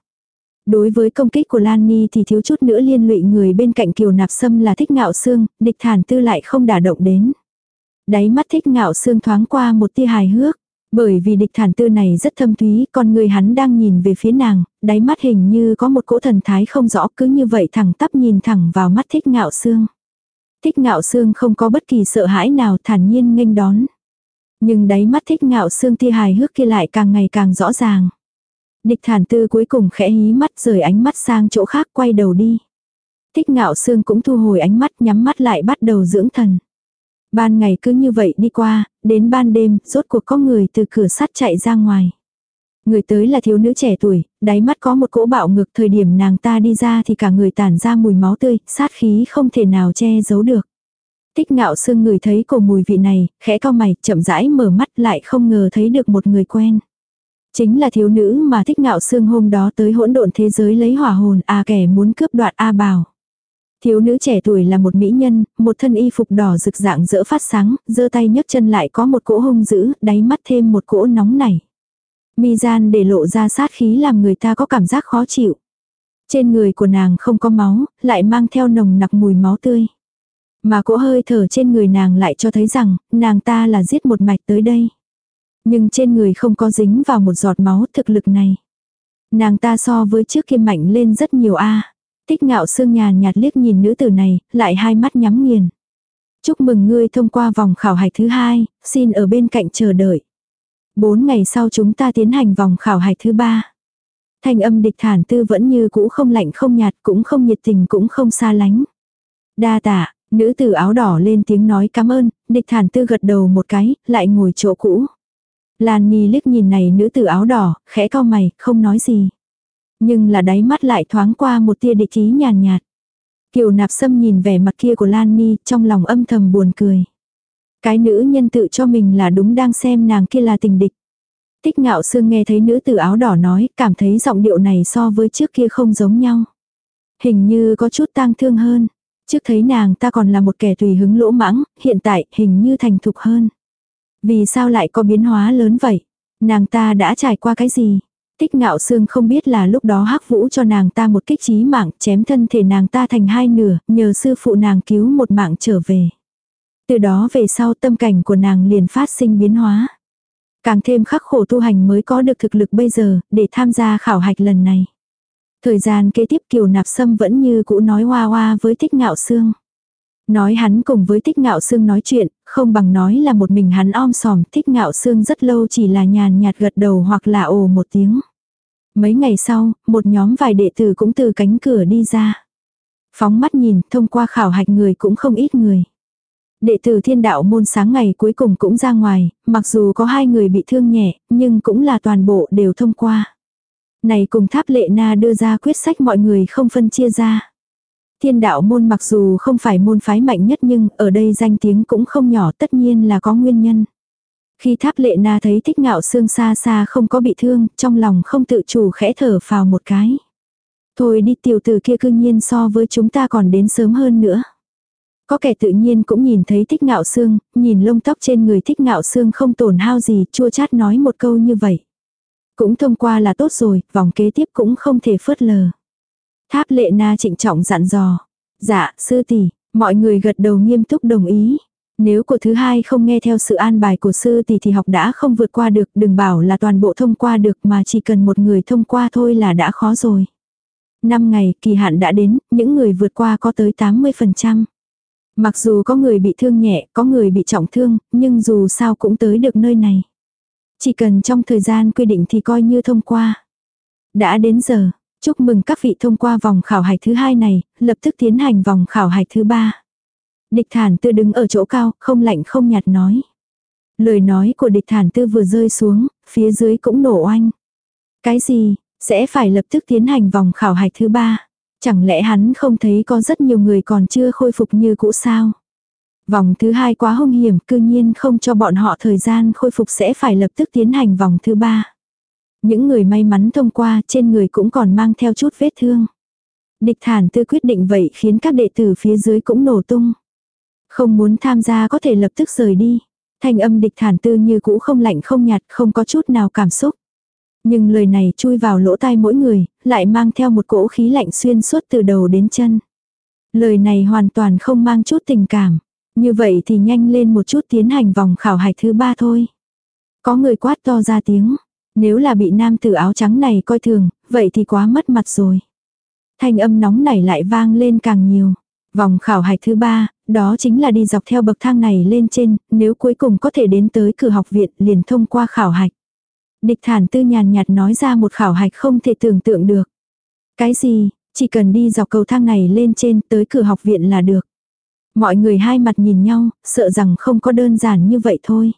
Đối với công kích của Lan Ni thì thiếu chút nữa liên lụy người bên cạnh kiều nạp sâm là thích ngạo xương, địch thản tư lại không đả động đến. Đáy mắt thích ngạo xương thoáng qua một tia hài hước. Bởi vì địch thản tư này rất thâm thúy, con người hắn đang nhìn về phía nàng, đáy mắt hình như có một cỗ thần thái không rõ cứ như vậy thẳng tắp nhìn thẳng vào mắt thích ngạo xương. Thích ngạo xương không có bất kỳ sợ hãi nào thản nhiên nghênh đón. Nhưng đáy mắt thích ngạo xương tia hài hước kia lại càng ngày càng rõ ràng. Địch thản tư cuối cùng khẽ hí mắt rời ánh mắt sang chỗ khác quay đầu đi. Thích ngạo xương cũng thu hồi ánh mắt nhắm mắt lại bắt đầu dưỡng thần. Ban ngày cứ như vậy đi qua, đến ban đêm, rốt cuộc có người từ cửa sắt chạy ra ngoài. Người tới là thiếu nữ trẻ tuổi, đáy mắt có một cỗ bạo ngược thời điểm nàng ta đi ra thì cả người tản ra mùi máu tươi, sát khí không thể nào che giấu được. Tích ngạo sương người thấy cổ mùi vị này, khẽ cao mày, chậm rãi mở mắt lại không ngờ thấy được một người quen. Chính là thiếu nữ mà thích ngạo sương hôm đó tới hỗn độn thế giới lấy hỏa hồn à kẻ muốn cướp đoạt A bào. Thiếu nữ trẻ tuổi là một mỹ nhân, một thân y phục đỏ rực dạng dỡ phát sáng, giơ tay nhấc chân lại có một cỗ hung dữ, đáy mắt thêm một cỗ nóng nảy. Mi gian để lộ ra sát khí làm người ta có cảm giác khó chịu. Trên người của nàng không có máu, lại mang theo nồng nặc mùi máu tươi. Mà cỗ hơi thở trên người nàng lại cho thấy rằng, nàng ta là giết một mạch tới đây. Nhưng trên người không có dính vào một giọt máu thực lực này. Nàng ta so với trước kia mạnh lên rất nhiều a Tích ngạo sương nhàn nhạt liếc nhìn nữ tử này, lại hai mắt nhắm nghiền. Chúc mừng ngươi thông qua vòng khảo hạch thứ hai, xin ở bên cạnh chờ đợi. Bốn ngày sau chúng ta tiến hành vòng khảo hạch thứ ba. Thanh âm địch thản tư vẫn như cũ không lạnh không nhạt cũng không nhiệt tình cũng không xa lánh. Đa tạ, nữ tử áo đỏ lên tiếng nói cảm ơn, địch thản tư gật đầu một cái, lại ngồi chỗ cũ. Lan Nhi liếc nhìn này nữ tử áo đỏ, khẽ cau mày, không nói gì. Nhưng là đáy mắt lại thoáng qua một tia địch ý nhàn nhạt. Kiều nạp sâm nhìn vẻ mặt kia của Lan Ni, trong lòng âm thầm buồn cười. Cái nữ nhân tự cho mình là đúng đang xem nàng kia là tình địch. Tích ngạo sương nghe thấy nữ tử áo đỏ nói, cảm thấy giọng điệu này so với trước kia không giống nhau. Hình như có chút tang thương hơn. Trước thấy nàng ta còn là một kẻ tùy hứng lỗ mãng, hiện tại hình như thành thục hơn. Vì sao lại có biến hóa lớn vậy? Nàng ta đã trải qua cái gì? Tích ngạo xương không biết là lúc đó hắc vũ cho nàng ta một kích trí mạng chém thân thể nàng ta thành hai nửa, nhờ sư phụ nàng cứu một mạng trở về. Từ đó về sau tâm cảnh của nàng liền phát sinh biến hóa. Càng thêm khắc khổ tu hành mới có được thực lực bây giờ, để tham gia khảo hạch lần này. Thời gian kế tiếp Kiều Nạp Sâm vẫn như cũ nói hoa hoa với Tích Ngạo Sương. Nói hắn cùng với Tích Ngạo Sương nói chuyện, không bằng nói là một mình hắn om sòm. Tích Ngạo Sương rất lâu chỉ là nhàn nhạt gật đầu hoặc là ồ một tiếng. Mấy ngày sau, một nhóm vài đệ tử cũng từ cánh cửa đi ra. Phóng mắt nhìn, thông qua khảo hạch người cũng không ít người. Đệ tử thiên đạo môn sáng ngày cuối cùng cũng ra ngoài, mặc dù có hai người bị thương nhẹ, nhưng cũng là toàn bộ đều thông qua. Này cùng tháp lệ na đưa ra quyết sách mọi người không phân chia ra. Thiên đạo môn mặc dù không phải môn phái mạnh nhất nhưng ở đây danh tiếng cũng không nhỏ tất nhiên là có nguyên nhân. Khi tháp lệ na thấy thích ngạo xương xa xa không có bị thương, trong lòng không tự chủ khẽ thở vào một cái. Thôi đi tiểu tử kia cương nhiên so với chúng ta còn đến sớm hơn nữa. Có kẻ tự nhiên cũng nhìn thấy thích ngạo xương, nhìn lông tóc trên người thích ngạo xương không tổn hao gì, chua chát nói một câu như vậy. Cũng thông qua là tốt rồi, vòng kế tiếp cũng không thể phớt lờ. Tháp lệ na trịnh trọng dặn dò. Dạ, sư tỷ, mọi người gật đầu nghiêm túc đồng ý. Nếu của thứ hai không nghe theo sự an bài của sư tỷ thì học đã không vượt qua được, đừng bảo là toàn bộ thông qua được mà chỉ cần một người thông qua thôi là đã khó rồi. Năm ngày, kỳ hạn đã đến, những người vượt qua có tới 80%. Mặc dù có người bị thương nhẹ, có người bị trọng thương, nhưng dù sao cũng tới được nơi này. Chỉ cần trong thời gian quy định thì coi như thông qua. Đã đến giờ, chúc mừng các vị thông qua vòng khảo hạch thứ hai này, lập tức tiến hành vòng khảo hạch thứ ba. Địch thản tư đứng ở chỗ cao, không lạnh không nhạt nói. Lời nói của địch thản tư vừa rơi xuống, phía dưới cũng nổ oanh. Cái gì, sẽ phải lập tức tiến hành vòng khảo hạch thứ ba. Chẳng lẽ hắn không thấy có rất nhiều người còn chưa khôi phục như cũ sao? Vòng thứ hai quá hung hiểm, cư nhiên không cho bọn họ thời gian khôi phục sẽ phải lập tức tiến hành vòng thứ ba. Những người may mắn thông qua trên người cũng còn mang theo chút vết thương. Địch thản tư quyết định vậy khiến các đệ tử phía dưới cũng nổ tung. Không muốn tham gia có thể lập tức rời đi. Thanh âm địch thản tư như cũ không lạnh không nhạt, không có chút nào cảm xúc. Nhưng lời này chui vào lỗ tai mỗi người, lại mang theo một cỗ khí lạnh xuyên suốt từ đầu đến chân. Lời này hoàn toàn không mang chút tình cảm. Như vậy thì nhanh lên một chút tiến hành vòng khảo hạch thứ ba thôi. Có người quát to ra tiếng. Nếu là bị nam tử áo trắng này coi thường, vậy thì quá mất mặt rồi. Thanh âm nóng này lại vang lên càng nhiều. Vòng khảo hạch thứ ba, đó chính là đi dọc theo bậc thang này lên trên, nếu cuối cùng có thể đến tới cửa học viện liền thông qua khảo hạch. Địch thản tư nhàn nhạt nói ra một khảo hạch không thể tưởng tượng được. Cái gì, chỉ cần đi dọc cầu thang này lên trên tới cửa học viện là được. Mọi người hai mặt nhìn nhau, sợ rằng không có đơn giản như vậy thôi.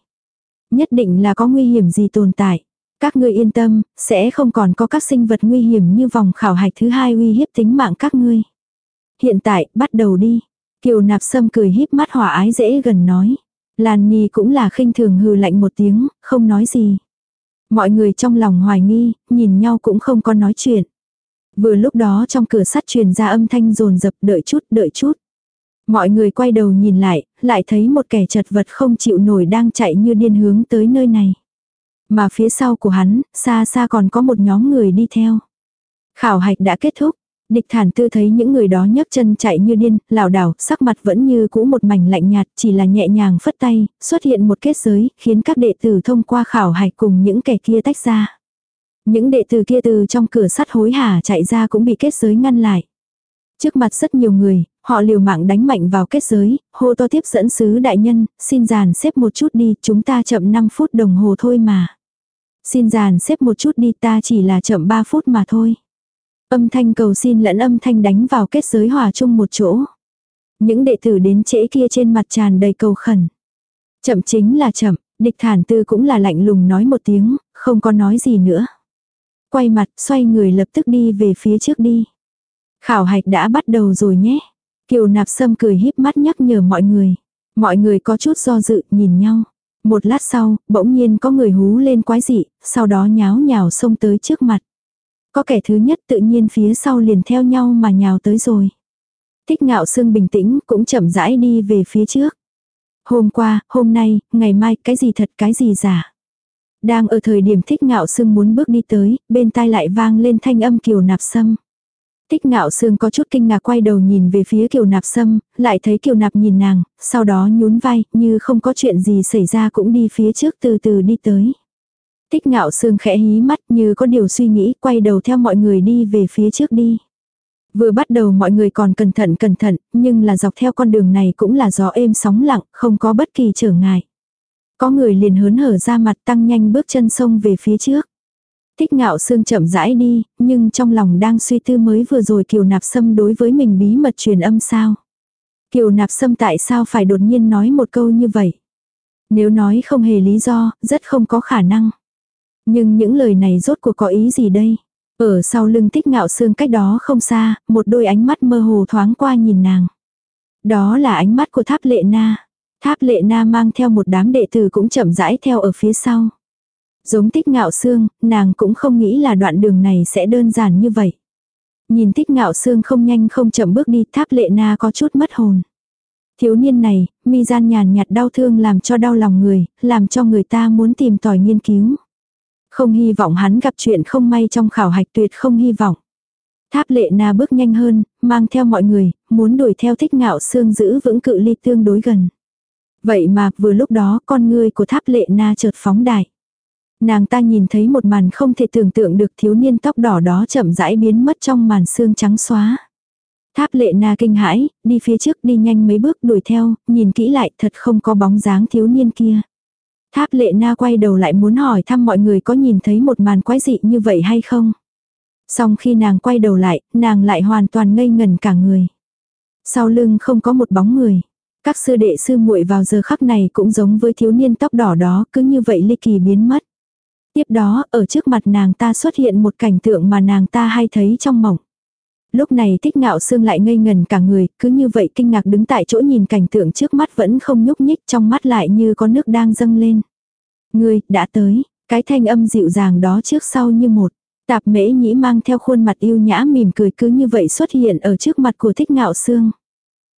Nhất định là có nguy hiểm gì tồn tại. Các ngươi yên tâm, sẽ không còn có các sinh vật nguy hiểm như vòng khảo hạch thứ hai uy hiếp tính mạng các ngươi. Hiện tại, bắt đầu đi. Kiều nạp sâm cười híp mắt hòa ái dễ gần nói. Lan Nhi cũng là khinh thường hừ lạnh một tiếng, không nói gì. Mọi người trong lòng hoài nghi, nhìn nhau cũng không có nói chuyện. Vừa lúc đó trong cửa sắt truyền ra âm thanh rồn rập đợi chút đợi chút. Mọi người quay đầu nhìn lại, lại thấy một kẻ chật vật không chịu nổi đang chạy như điên hướng tới nơi này. Mà phía sau của hắn, xa xa còn có một nhóm người đi theo. Khảo hạch đã kết thúc. Địch thản tư thấy những người đó nhấc chân chạy như điên, lảo đảo, sắc mặt vẫn như cũ một mảnh lạnh nhạt, chỉ là nhẹ nhàng phất tay, xuất hiện một kết giới, khiến các đệ tử thông qua khảo hạch cùng những kẻ kia tách ra. Những đệ tử kia từ trong cửa sắt hối hả chạy ra cũng bị kết giới ngăn lại. Trước mặt rất nhiều người, họ liều mạng đánh mạnh vào kết giới, hô to tiếp dẫn sứ đại nhân, xin giàn xếp một chút đi, chúng ta chậm 5 phút đồng hồ thôi mà. Xin giàn xếp một chút đi ta chỉ là chậm 3 phút mà thôi. Âm thanh cầu xin lẫn âm thanh đánh vào kết giới hòa chung một chỗ. Những đệ tử đến trễ kia trên mặt tràn đầy cầu khẩn. Chậm chính là chậm, địch thản tư cũng là lạnh lùng nói một tiếng, không có nói gì nữa. Quay mặt, xoay người lập tức đi về phía trước đi. Khảo hạch đã bắt đầu rồi nhé. Kiều nạp sâm cười híp mắt nhắc nhở mọi người. Mọi người có chút do dự, nhìn nhau. Một lát sau, bỗng nhiên có người hú lên quái dị, sau đó nháo nhào xông tới trước mặt. Có kẻ thứ nhất tự nhiên phía sau liền theo nhau mà nhào tới rồi. Thích ngạo sương bình tĩnh cũng chậm rãi đi về phía trước. Hôm qua, hôm nay, ngày mai, cái gì thật cái gì giả. Đang ở thời điểm thích ngạo sương muốn bước đi tới, bên tai lại vang lên thanh âm kiều nạp sâm. Thích ngạo sương có chút kinh ngạc quay đầu nhìn về phía kiều nạp sâm, lại thấy kiều nạp nhìn nàng, sau đó nhún vai, như không có chuyện gì xảy ra cũng đi phía trước từ từ đi tới. Tích ngạo sương khẽ hí mắt như có điều suy nghĩ, quay đầu theo mọi người đi về phía trước đi. Vừa bắt đầu mọi người còn cẩn thận cẩn thận, nhưng là dọc theo con đường này cũng là gió êm sóng lặng, không có bất kỳ trở ngại. Có người liền hớn hở ra mặt tăng nhanh bước chân sông về phía trước. Thích ngạo sương chậm rãi đi, nhưng trong lòng đang suy tư mới vừa rồi kiều nạp sâm đối với mình bí mật truyền âm sao. Kiều nạp sâm tại sao phải đột nhiên nói một câu như vậy. Nếu nói không hề lý do, rất không có khả năng. Nhưng những lời này rốt cuộc có ý gì đây? Ở sau lưng tích ngạo sương cách đó không xa, một đôi ánh mắt mơ hồ thoáng qua nhìn nàng. Đó là ánh mắt của tháp lệ na. Tháp lệ na mang theo một đám đệ tử cũng chậm rãi theo ở phía sau. Giống tích ngạo xương, nàng cũng không nghĩ là đoạn đường này sẽ đơn giản như vậy. Nhìn tích ngạo xương không nhanh không chậm bước đi tháp lệ na có chút mất hồn. Thiếu niên này, mi gian nhàn nhạt đau thương làm cho đau lòng người, làm cho người ta muốn tìm tòi nghiên cứu. Không hy vọng hắn gặp chuyện không may trong khảo hạch tuyệt không hy vọng. Tháp lệ na bước nhanh hơn, mang theo mọi người, muốn đuổi theo thích ngạo xương giữ vững cự ly tương đối gần. Vậy mà vừa lúc đó con ngươi của tháp lệ na chợt phóng đại. Nàng ta nhìn thấy một màn không thể tưởng tượng được thiếu niên tóc đỏ đó chậm rãi biến mất trong màn xương trắng xóa. Tháp lệ na kinh hãi, đi phía trước đi nhanh mấy bước đuổi theo, nhìn kỹ lại thật không có bóng dáng thiếu niên kia. Tháp lệ na quay đầu lại muốn hỏi thăm mọi người có nhìn thấy một màn quái dị như vậy hay không. Xong khi nàng quay đầu lại, nàng lại hoàn toàn ngây ngần cả người. Sau lưng không có một bóng người. Các sư đệ sư muội vào giờ khắc này cũng giống với thiếu niên tóc đỏ đó cứ như vậy ly kỳ biến mất. Tiếp đó, ở trước mặt nàng ta xuất hiện một cảnh tượng mà nàng ta hay thấy trong mộng. Lúc này thích ngạo xương lại ngây ngần cả người, cứ như vậy kinh ngạc đứng tại chỗ nhìn cảnh tượng trước mắt vẫn không nhúc nhích trong mắt lại như có nước đang dâng lên. Ngươi, đã tới, cái thanh âm dịu dàng đó trước sau như một. Tạp mễ nhĩ mang theo khuôn mặt yêu nhã mỉm cười cứ như vậy xuất hiện ở trước mặt của thích ngạo xương.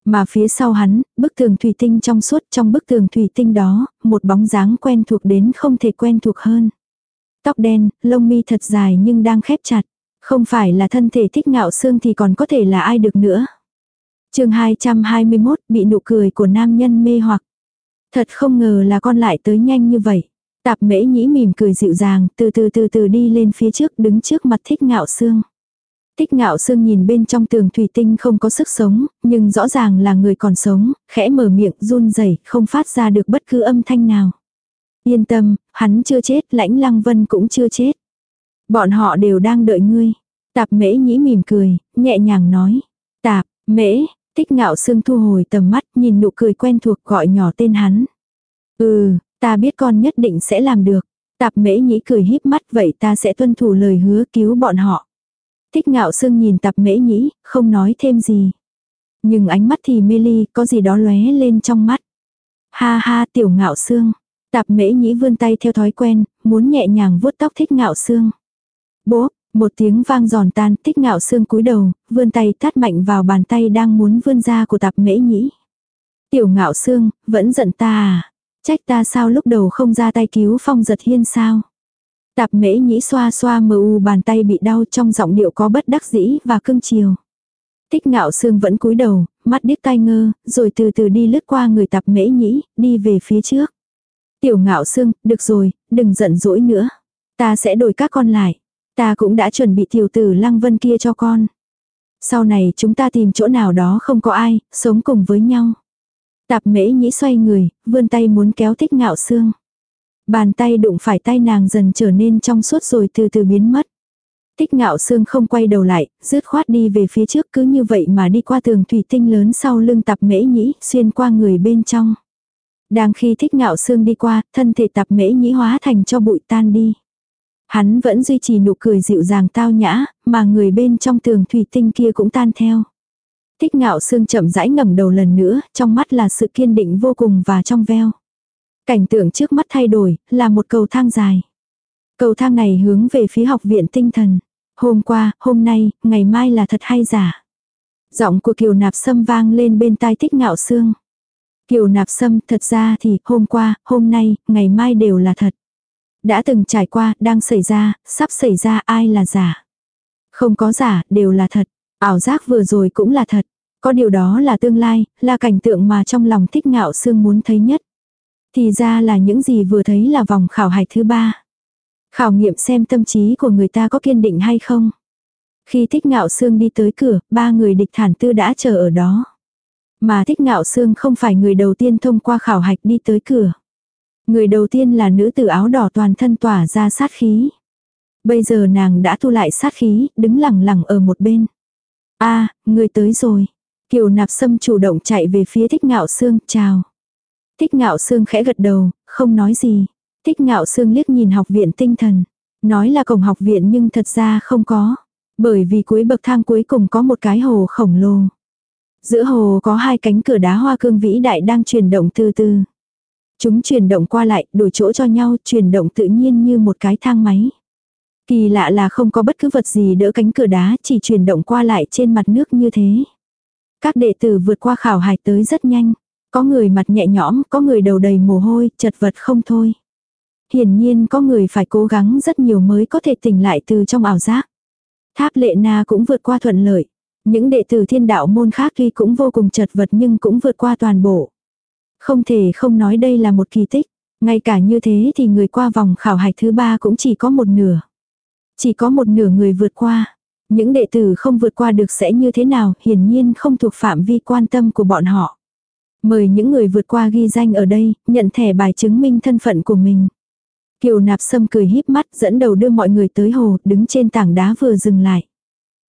Mà phía sau hắn, bức tường thủy tinh trong suốt trong bức tường thủy tinh đó, một bóng dáng quen thuộc đến không thể quen thuộc hơn. Tóc đen, lông mi thật dài nhưng đang khép chặt. Không phải là thân thể thích ngạo xương thì còn có thể là ai được nữa. chương 221 bị nụ cười của nam nhân mê hoặc. Thật không ngờ là con lại tới nhanh như vậy. Tạp mễ nhĩ mỉm cười dịu dàng, từ từ từ từ đi lên phía trước đứng trước mặt thích ngạo xương. Tích ngạo sương nhìn bên trong tường thủy tinh không có sức sống, nhưng rõ ràng là người còn sống, khẽ mở miệng run rẩy không phát ra được bất cứ âm thanh nào. Yên tâm, hắn chưa chết, lãnh lăng vân cũng chưa chết. Bọn họ đều đang đợi ngươi. Tạp mễ nhĩ mỉm cười, nhẹ nhàng nói. Tạp, mễ, tích ngạo sương thu hồi tầm mắt, nhìn nụ cười quen thuộc gọi nhỏ tên hắn. Ừ, ta biết con nhất định sẽ làm được. Tạp mễ nhĩ cười híp mắt vậy ta sẽ tuân thủ lời hứa cứu bọn họ. Tích ngạo sương nhìn tạp mễ nhĩ, không nói thêm gì. Nhưng ánh mắt thì mê ly, có gì đó lóe lên trong mắt. Ha ha tiểu ngạo sương. Tạp mễ nhĩ vươn tay theo thói quen, muốn nhẹ nhàng vuốt tóc thích ngạo sương. Bố, một tiếng vang giòn tan tích ngạo sương cúi đầu, vươn tay tát mạnh vào bàn tay đang muốn vươn ra của tạp mễ nhĩ. Tiểu ngạo sương, vẫn giận ta à? Trách ta sao lúc đầu không ra tay cứu phong giật hiên sao? Tạp mễ nhĩ xoa xoa mờ u bàn tay bị đau trong giọng điệu có bất đắc dĩ và cưng chiều. Tích ngạo sương vẫn cúi đầu, mắt điếc tai ngơ, rồi từ từ đi lướt qua người tạp mễ nhĩ, đi về phía trước. Tiểu ngạo sương, được rồi, đừng giận dỗi nữa. Ta sẽ đổi các con lại. Ta cũng đã chuẩn bị tiểu tử lăng vân kia cho con. Sau này chúng ta tìm chỗ nào đó không có ai, sống cùng với nhau. Tạp mễ nhĩ xoay người, vươn tay muốn kéo thích ngạo xương. Bàn tay đụng phải tay nàng dần trở nên trong suốt rồi từ từ biến mất. Tích ngạo xương không quay đầu lại, rứt khoát đi về phía trước cứ như vậy mà đi qua tường thủy tinh lớn sau lưng tạp mễ nhĩ, xuyên qua người bên trong. Đang khi thích ngạo xương đi qua, thân thể tạp mễ nhĩ hóa thành cho bụi tan đi. Hắn vẫn duy trì nụ cười dịu dàng tao nhã, mà người bên trong tường thủy tinh kia cũng tan theo. Thích ngạo xương chậm rãi ngẩng đầu lần nữa, trong mắt là sự kiên định vô cùng và trong veo. Cảnh tượng trước mắt thay đổi, là một cầu thang dài. Cầu thang này hướng về phía học viện tinh thần. Hôm qua, hôm nay, ngày mai là thật hay giả. Giọng của Kiều Nạp Sâm vang lên bên tai thích ngạo xương. Kiều Nạp Sâm thật ra thì hôm qua, hôm nay, ngày mai đều là thật. Đã từng trải qua, đang xảy ra, sắp xảy ra ai là giả. Không có giả, đều là thật. Ảo giác vừa rồi cũng là thật. Có điều đó là tương lai, là cảnh tượng mà trong lòng thích ngạo xương muốn thấy nhất. Thì ra là những gì vừa thấy là vòng khảo hạch thứ ba. Khảo nghiệm xem tâm trí của người ta có kiên định hay không. Khi thích ngạo xương đi tới cửa, ba người địch thản tư đã chờ ở đó. Mà thích ngạo xương không phải người đầu tiên thông qua khảo hạch đi tới cửa. Người đầu tiên là nữ tử áo đỏ toàn thân tỏa ra sát khí. Bây giờ nàng đã thu lại sát khí, đứng lẳng lẳng ở một bên. a người tới rồi. Kiều nạp sâm chủ động chạy về phía thích ngạo xương, chào. Thích ngạo xương khẽ gật đầu, không nói gì. Thích ngạo xương liếc nhìn học viện tinh thần. Nói là cổng học viện nhưng thật ra không có. Bởi vì cuối bậc thang cuối cùng có một cái hồ khổng lồ. Giữa hồ có hai cánh cửa đá hoa cương vĩ đại đang chuyển động từ từ. Chúng chuyển động qua lại, đổi chỗ cho nhau, chuyển động tự nhiên như một cái thang máy. Kỳ lạ là không có bất cứ vật gì đỡ cánh cửa đá, chỉ chuyển động qua lại trên mặt nước như thế. Các đệ tử vượt qua khảo hải tới rất nhanh. Có người mặt nhẹ nhõm, có người đầu đầy mồ hôi, chật vật không thôi. Hiển nhiên có người phải cố gắng rất nhiều mới có thể tỉnh lại từ trong ảo giác. Tháp lệ na cũng vượt qua thuận lợi. Những đệ tử thiên đạo môn khác tuy cũng vô cùng chật vật nhưng cũng vượt qua toàn bộ. Không thể không nói đây là một kỳ tích. Ngay cả như thế thì người qua vòng khảo hạch thứ ba cũng chỉ có một nửa. Chỉ có một nửa người vượt qua. Những đệ tử không vượt qua được sẽ như thế nào, hiển nhiên không thuộc phạm vi quan tâm của bọn họ. Mời những người vượt qua ghi danh ở đây, nhận thẻ bài chứng minh thân phận của mình. Kiều nạp sâm cười híp mắt dẫn đầu đưa mọi người tới hồ, đứng trên tảng đá vừa dừng lại.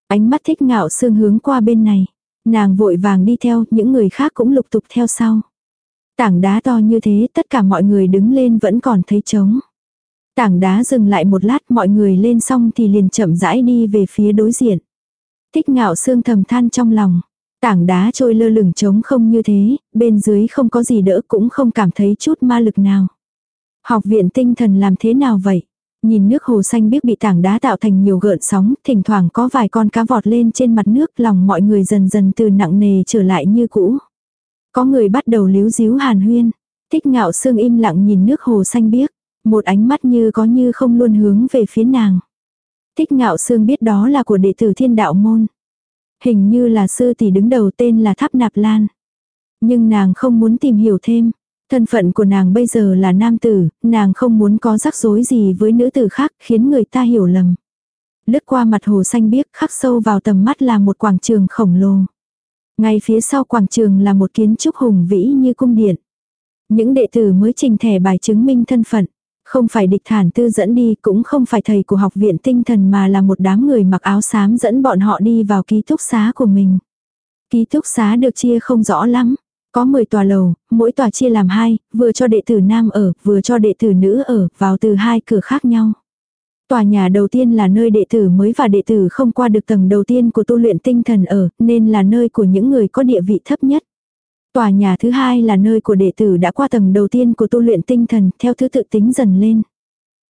Ánh mắt thích ngạo sương hướng qua bên này. Nàng vội vàng đi theo, những người khác cũng lục tục theo sau. Tảng đá to như thế, tất cả mọi người đứng lên vẫn còn thấy trống. Tảng đá dừng lại một lát mọi người lên xong thì liền chậm rãi đi về phía đối diện. Thích ngạo sương thầm than trong lòng. Tảng đá trôi lơ lửng trống không như thế, bên dưới không có gì đỡ cũng không cảm thấy chút ma lực nào. Học viện tinh thần làm thế nào vậy? Nhìn nước hồ xanh biếc bị tảng đá tạo thành nhiều gợn sóng, thỉnh thoảng có vài con cá vọt lên trên mặt nước lòng mọi người dần dần từ nặng nề trở lại như cũ. Có người bắt đầu líu díu hàn huyên. Thích ngạo sương im lặng nhìn nước hồ xanh biếc. Một ánh mắt như có như không luôn hướng về phía nàng. Thích ngạo sương biết đó là của đệ tử thiên đạo môn. Hình như là sư tỷ đứng đầu tên là Tháp Nạp Lan. Nhưng nàng không muốn tìm hiểu thêm. Thân phận của nàng bây giờ là nam tử, nàng không muốn có rắc rối gì với nữ tử khác khiến người ta hiểu lầm. Lướt qua mặt hồ xanh biếc khắc sâu vào tầm mắt là một quảng trường khổng lồ. Ngay phía sau quảng trường là một kiến trúc hùng vĩ như cung điện. Những đệ tử mới trình thẻ bài chứng minh thân phận. Không phải địch thản tư dẫn đi cũng không phải thầy của học viện tinh thần mà là một đám người mặc áo xám dẫn bọn họ đi vào ký túc xá của mình. Ký túc xá được chia không rõ lắm. Có 10 tòa lầu, mỗi tòa chia làm hai, vừa cho đệ tử nam ở, vừa cho đệ tử nữ ở, vào từ hai cửa khác nhau. Tòa nhà đầu tiên là nơi đệ tử mới và đệ tử không qua được tầng đầu tiên của tu luyện tinh thần ở, nên là nơi của những người có địa vị thấp nhất. Tòa nhà thứ hai là nơi của đệ tử đã qua tầng đầu tiên của tu luyện tinh thần theo thứ tự tính dần lên.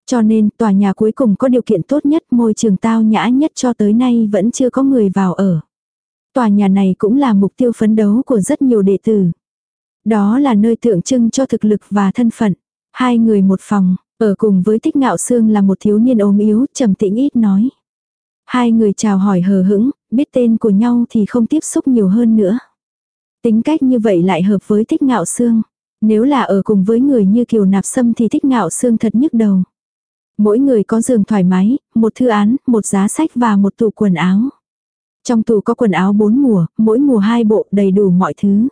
Cho nên tòa nhà cuối cùng có điều kiện tốt nhất môi trường tao nhã nhất cho tới nay vẫn chưa có người vào ở. Tòa nhà này cũng là mục tiêu phấn đấu của rất nhiều đệ tử. Đó là nơi tượng trưng cho thực lực và thân phận. Hai người một phòng, ở cùng với tích ngạo xương là một thiếu niên ốm yếu, trầm tĩnh ít nói. Hai người chào hỏi hờ hững, biết tên của nhau thì không tiếp xúc nhiều hơn nữa. Tính cách như vậy lại hợp với thích ngạo xương. Nếu là ở cùng với người như kiều nạp sâm thì thích ngạo xương thật nhức đầu. Mỗi người có giường thoải mái, một thư án, một giá sách và một tủ quần áo. Trong tủ có quần áo bốn mùa, mỗi mùa hai bộ đầy đủ mọi thứ.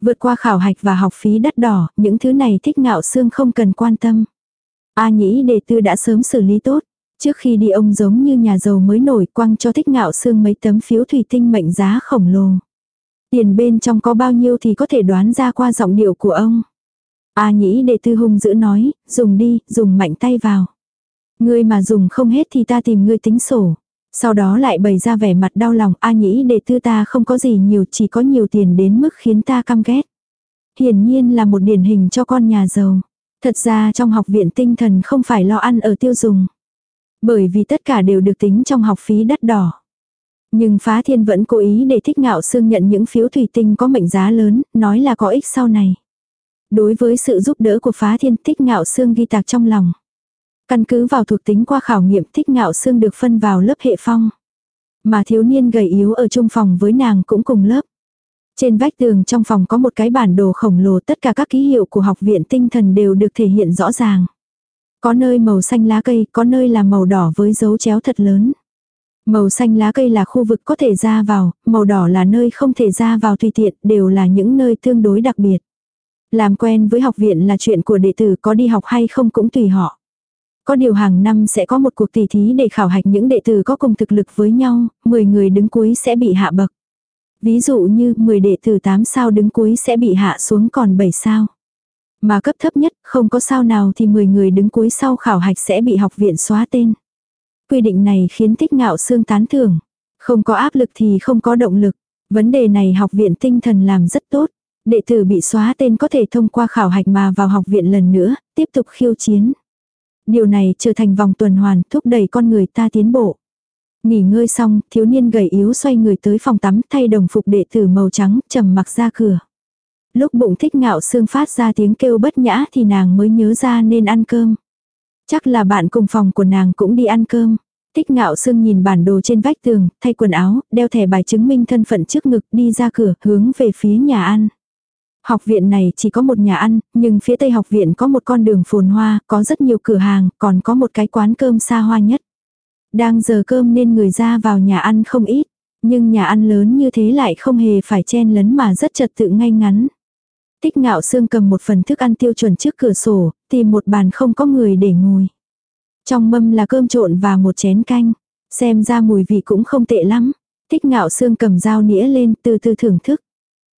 Vượt qua khảo hạch và học phí đắt đỏ, những thứ này thích ngạo xương không cần quan tâm. A nhĩ đề tư đã sớm xử lý tốt. Trước khi đi ông giống như nhà giàu mới nổi quăng cho thích ngạo xương mấy tấm phiếu thủy tinh mệnh giá khổng lồ. Tiền bên trong có bao nhiêu thì có thể đoán ra qua giọng điệu của ông. A nhĩ đề tư hung dữ nói, dùng đi, dùng mạnh tay vào. Ngươi mà dùng không hết thì ta tìm ngươi tính sổ. Sau đó lại bày ra vẻ mặt đau lòng, A nhĩ đề tư ta không có gì nhiều chỉ có nhiều tiền đến mức khiến ta căm ghét. Hiển nhiên là một điển hình cho con nhà giàu. Thật ra trong học viện tinh thần không phải lo ăn ở tiêu dùng. Bởi vì tất cả đều được tính trong học phí đắt đỏ. Nhưng phá thiên vẫn cố ý để thích ngạo xương nhận những phiếu thủy tinh có mệnh giá lớn, nói là có ích sau này. Đối với sự giúp đỡ của phá thiên thích ngạo xương ghi tạc trong lòng. Căn cứ vào thuộc tính qua khảo nghiệm thích ngạo xương được phân vào lớp hệ phong. Mà thiếu niên gầy yếu ở chung phòng với nàng cũng cùng lớp. Trên vách tường trong phòng có một cái bản đồ khổng lồ tất cả các ký hiệu của học viện tinh thần đều được thể hiện rõ ràng. Có nơi màu xanh lá cây, có nơi là màu đỏ với dấu chéo thật lớn. Màu xanh lá cây là khu vực có thể ra vào, màu đỏ là nơi không thể ra vào tùy tiện, đều là những nơi tương đối đặc biệt. Làm quen với học viện là chuyện của đệ tử có đi học hay không cũng tùy họ. Có điều hàng năm sẽ có một cuộc tỷ thí để khảo hạch những đệ tử có cùng thực lực với nhau, 10 người đứng cuối sẽ bị hạ bậc. Ví dụ như 10 đệ tử 8 sao đứng cuối sẽ bị hạ xuống còn 7 sao. Mà cấp thấp nhất không có sao nào thì 10 người đứng cuối sau khảo hạch sẽ bị học viện xóa tên. Quy định này khiến tích ngạo xương tán thưởng. Không có áp lực thì không có động lực. Vấn đề này học viện tinh thần làm rất tốt. Đệ tử bị xóa tên có thể thông qua khảo hạch mà vào học viện lần nữa, tiếp tục khiêu chiến. Điều này trở thành vòng tuần hoàn thúc đẩy con người ta tiến bộ. Nghỉ ngơi xong, thiếu niên gầy yếu xoay người tới phòng tắm thay đồng phục đệ tử màu trắng, trầm mặc ra cửa. Lúc bụng thích ngạo xương phát ra tiếng kêu bất nhã thì nàng mới nhớ ra nên ăn cơm. Chắc là bạn cùng phòng của nàng cũng đi ăn cơm. thích ngạo sương nhìn bản đồ trên vách tường, thay quần áo, đeo thẻ bài chứng minh thân phận trước ngực đi ra cửa, hướng về phía nhà ăn. Học viện này chỉ có một nhà ăn, nhưng phía tây học viện có một con đường phồn hoa, có rất nhiều cửa hàng, còn có một cái quán cơm xa hoa nhất. Đang giờ cơm nên người ra vào nhà ăn không ít, nhưng nhà ăn lớn như thế lại không hề phải chen lấn mà rất trật tự ngay ngắn. Tích ngạo xương cầm một phần thức ăn tiêu chuẩn trước cửa sổ, tìm một bàn không có người để ngồi. Trong mâm là cơm trộn và một chén canh. Xem ra mùi vị cũng không tệ lắm. Tích ngạo xương cầm dao nĩa lên từ từ thưởng thức.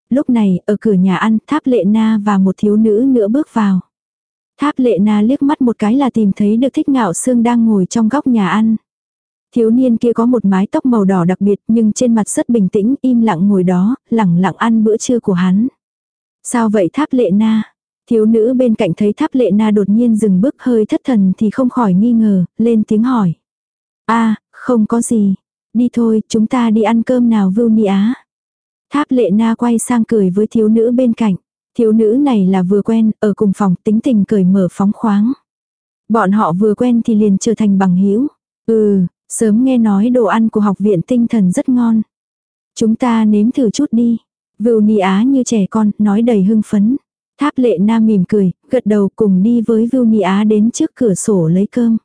Lúc này, ở cửa nhà ăn, tháp lệ na và một thiếu nữ nữa bước vào. Tháp lệ na liếc mắt một cái là tìm thấy được thích ngạo xương đang ngồi trong góc nhà ăn. Thiếu niên kia có một mái tóc màu đỏ đặc biệt nhưng trên mặt rất bình tĩnh im lặng ngồi đó, lẳng lặng ăn bữa trưa của hắn. Sao vậy tháp lệ na? Thiếu nữ bên cạnh thấy tháp lệ na đột nhiên dừng bước hơi thất thần thì không khỏi nghi ngờ, lên tiếng hỏi. a không có gì. Đi thôi, chúng ta đi ăn cơm nào vưu ni á. Tháp lệ na quay sang cười với thiếu nữ bên cạnh. Thiếu nữ này là vừa quen, ở cùng phòng tính tình cười mở phóng khoáng. Bọn họ vừa quen thì liền trở thành bằng hữu Ừ, sớm nghe nói đồ ăn của học viện tinh thần rất ngon. Chúng ta nếm thử chút đi. Vưu ni á như trẻ con, nói đầy hưng phấn. Tháp lệ nam mỉm cười, gật đầu cùng đi với Vưu Ni Á đến trước cửa sổ lấy cơm.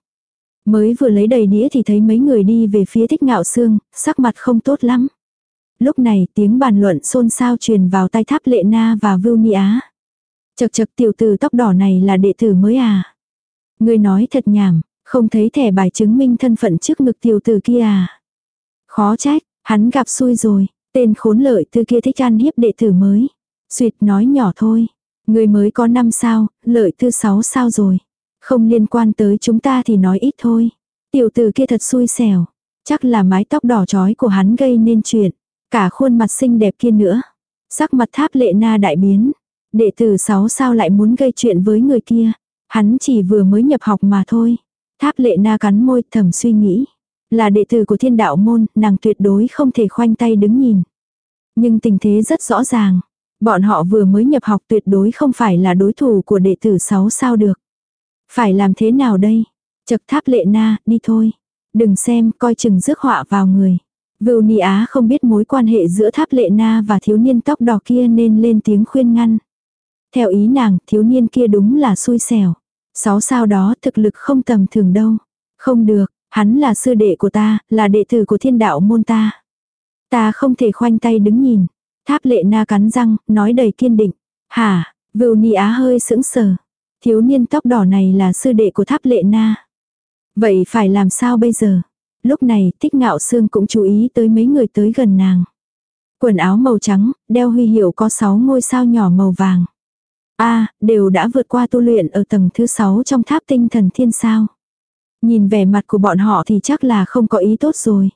Mới vừa lấy đầy đĩa thì thấy mấy người đi về phía thích ngạo xương, sắc mặt không tốt lắm. Lúc này tiếng bàn luận xôn xao truyền vào tai tháp lệ na và vưu ni á. Chật chật tiểu tử tóc đỏ này là đệ tử mới à. Người nói thật nhảm, không thấy thẻ bài chứng minh thân phận trước ngực tiểu tử kia à. Khó trách, hắn gặp xui rồi, tên khốn lợi từ kia thích ăn hiếp đệ tử mới. Xuyệt nói nhỏ thôi, người mới có 5 sao, lợi tư 6 sao rồi. Không liên quan tới chúng ta thì nói ít thôi. Tiểu tử kia thật xui xẻo. Chắc là mái tóc đỏ chói của hắn gây nên chuyện. Cả khuôn mặt xinh đẹp kia nữa. Sắc mặt tháp lệ na đại biến. Đệ tử 6 sao lại muốn gây chuyện với người kia. Hắn chỉ vừa mới nhập học mà thôi. Tháp lệ na cắn môi thầm suy nghĩ. Là đệ tử của thiên đạo môn, nàng tuyệt đối không thể khoanh tay đứng nhìn. Nhưng tình thế rất rõ ràng. Bọn họ vừa mới nhập học tuyệt đối không phải là đối thủ của đệ tử 6 sao được. Phải làm thế nào đây? Chật tháp lệ na, đi thôi. Đừng xem, coi chừng rước họa vào người. Vưu Ni Á không biết mối quan hệ giữa tháp lệ na và thiếu niên tóc đỏ kia nên lên tiếng khuyên ngăn. Theo ý nàng, thiếu niên kia đúng là xui xẻo. Sáu sao đó thực lực không tầm thường đâu. Không được, hắn là sư đệ của ta, là đệ tử của thiên đạo môn ta. Ta không thể khoanh tay đứng nhìn. Tháp lệ na cắn răng, nói đầy kiên định. Hả, Vưu Ni Á hơi sững sờ. Thiếu niên tóc đỏ này là sư đệ của tháp lệ na. Vậy phải làm sao bây giờ? Lúc này tích ngạo sương cũng chú ý tới mấy người tới gần nàng. Quần áo màu trắng, đeo huy hiệu có sáu ngôi sao nhỏ màu vàng a đều đã vượt qua tu luyện ở tầng thứ 6 trong tháp tinh thần thiên sao. Nhìn vẻ mặt của bọn họ thì chắc là không có ý tốt rồi.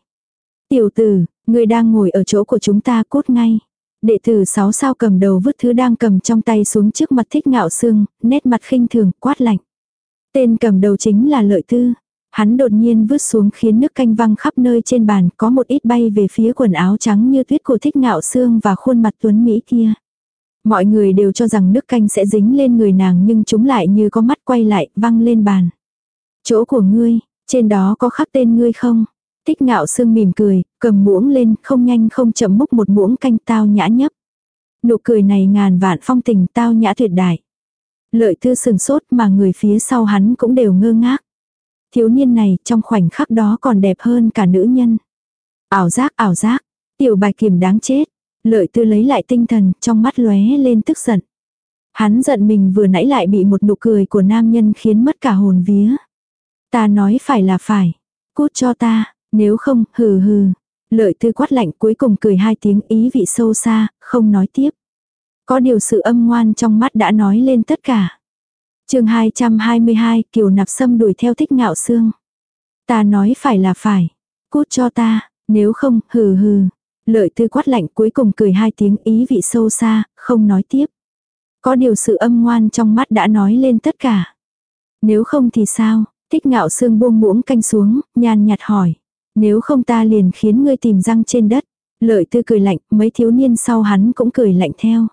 Tiểu tử, người đang ngồi ở chỗ của chúng ta cốt ngay. Đệ tử sáu sao cầm đầu vứt thứ đang cầm trong tay xuống trước mặt thích ngạo xương, nét mặt khinh thường, quát lạnh. Tên cầm đầu chính là lợi tư. Hắn đột nhiên vứt xuống khiến nước canh văng khắp nơi trên bàn, có một ít bay về phía quần áo trắng như tuyết của thích ngạo xương và khuôn mặt tuấn Mỹ kia. Mọi người đều cho rằng nước canh sẽ dính lên người nàng nhưng chúng lại như có mắt quay lại, văng lên bàn. Chỗ của ngươi, trên đó có khắc tên ngươi không? Tích ngạo sương mỉm cười, cầm muỗng lên, không nhanh không chậm múc một muỗng canh tao nhã nhấp. Nụ cười này ngàn vạn phong tình tao nhã tuyệt đại. Lợi thư sừng sốt mà người phía sau hắn cũng đều ngơ ngác. Thiếu niên này trong khoảnh khắc đó còn đẹp hơn cả nữ nhân. Ảo giác ảo giác, tiểu bài kiểm đáng chết. Lợi tư lấy lại tinh thần, trong mắt lóe lên tức giận. Hắn giận mình vừa nãy lại bị một nụ cười của nam nhân khiến mất cả hồn vía. Ta nói phải là phải. Cút cho ta, nếu không, hừ hừ. Lợi tư quát lạnh cuối cùng cười hai tiếng ý vị sâu xa, không nói tiếp. Có điều sự âm ngoan trong mắt đã nói lên tất cả. chương 222, Kiều Nạp Sâm đuổi theo thích ngạo xương. Ta nói phải là phải. Cút cho ta, nếu không, hừ hừ. Lợi tư quát lạnh cuối cùng cười hai tiếng ý vị sâu xa, không nói tiếp. Có điều sự âm ngoan trong mắt đã nói lên tất cả. Nếu không thì sao? Thích ngạo xương buông muỗng canh xuống, nhàn nhạt hỏi. Nếu không ta liền khiến ngươi tìm răng trên đất. Lợi tư cười lạnh, mấy thiếu niên sau hắn cũng cười lạnh theo.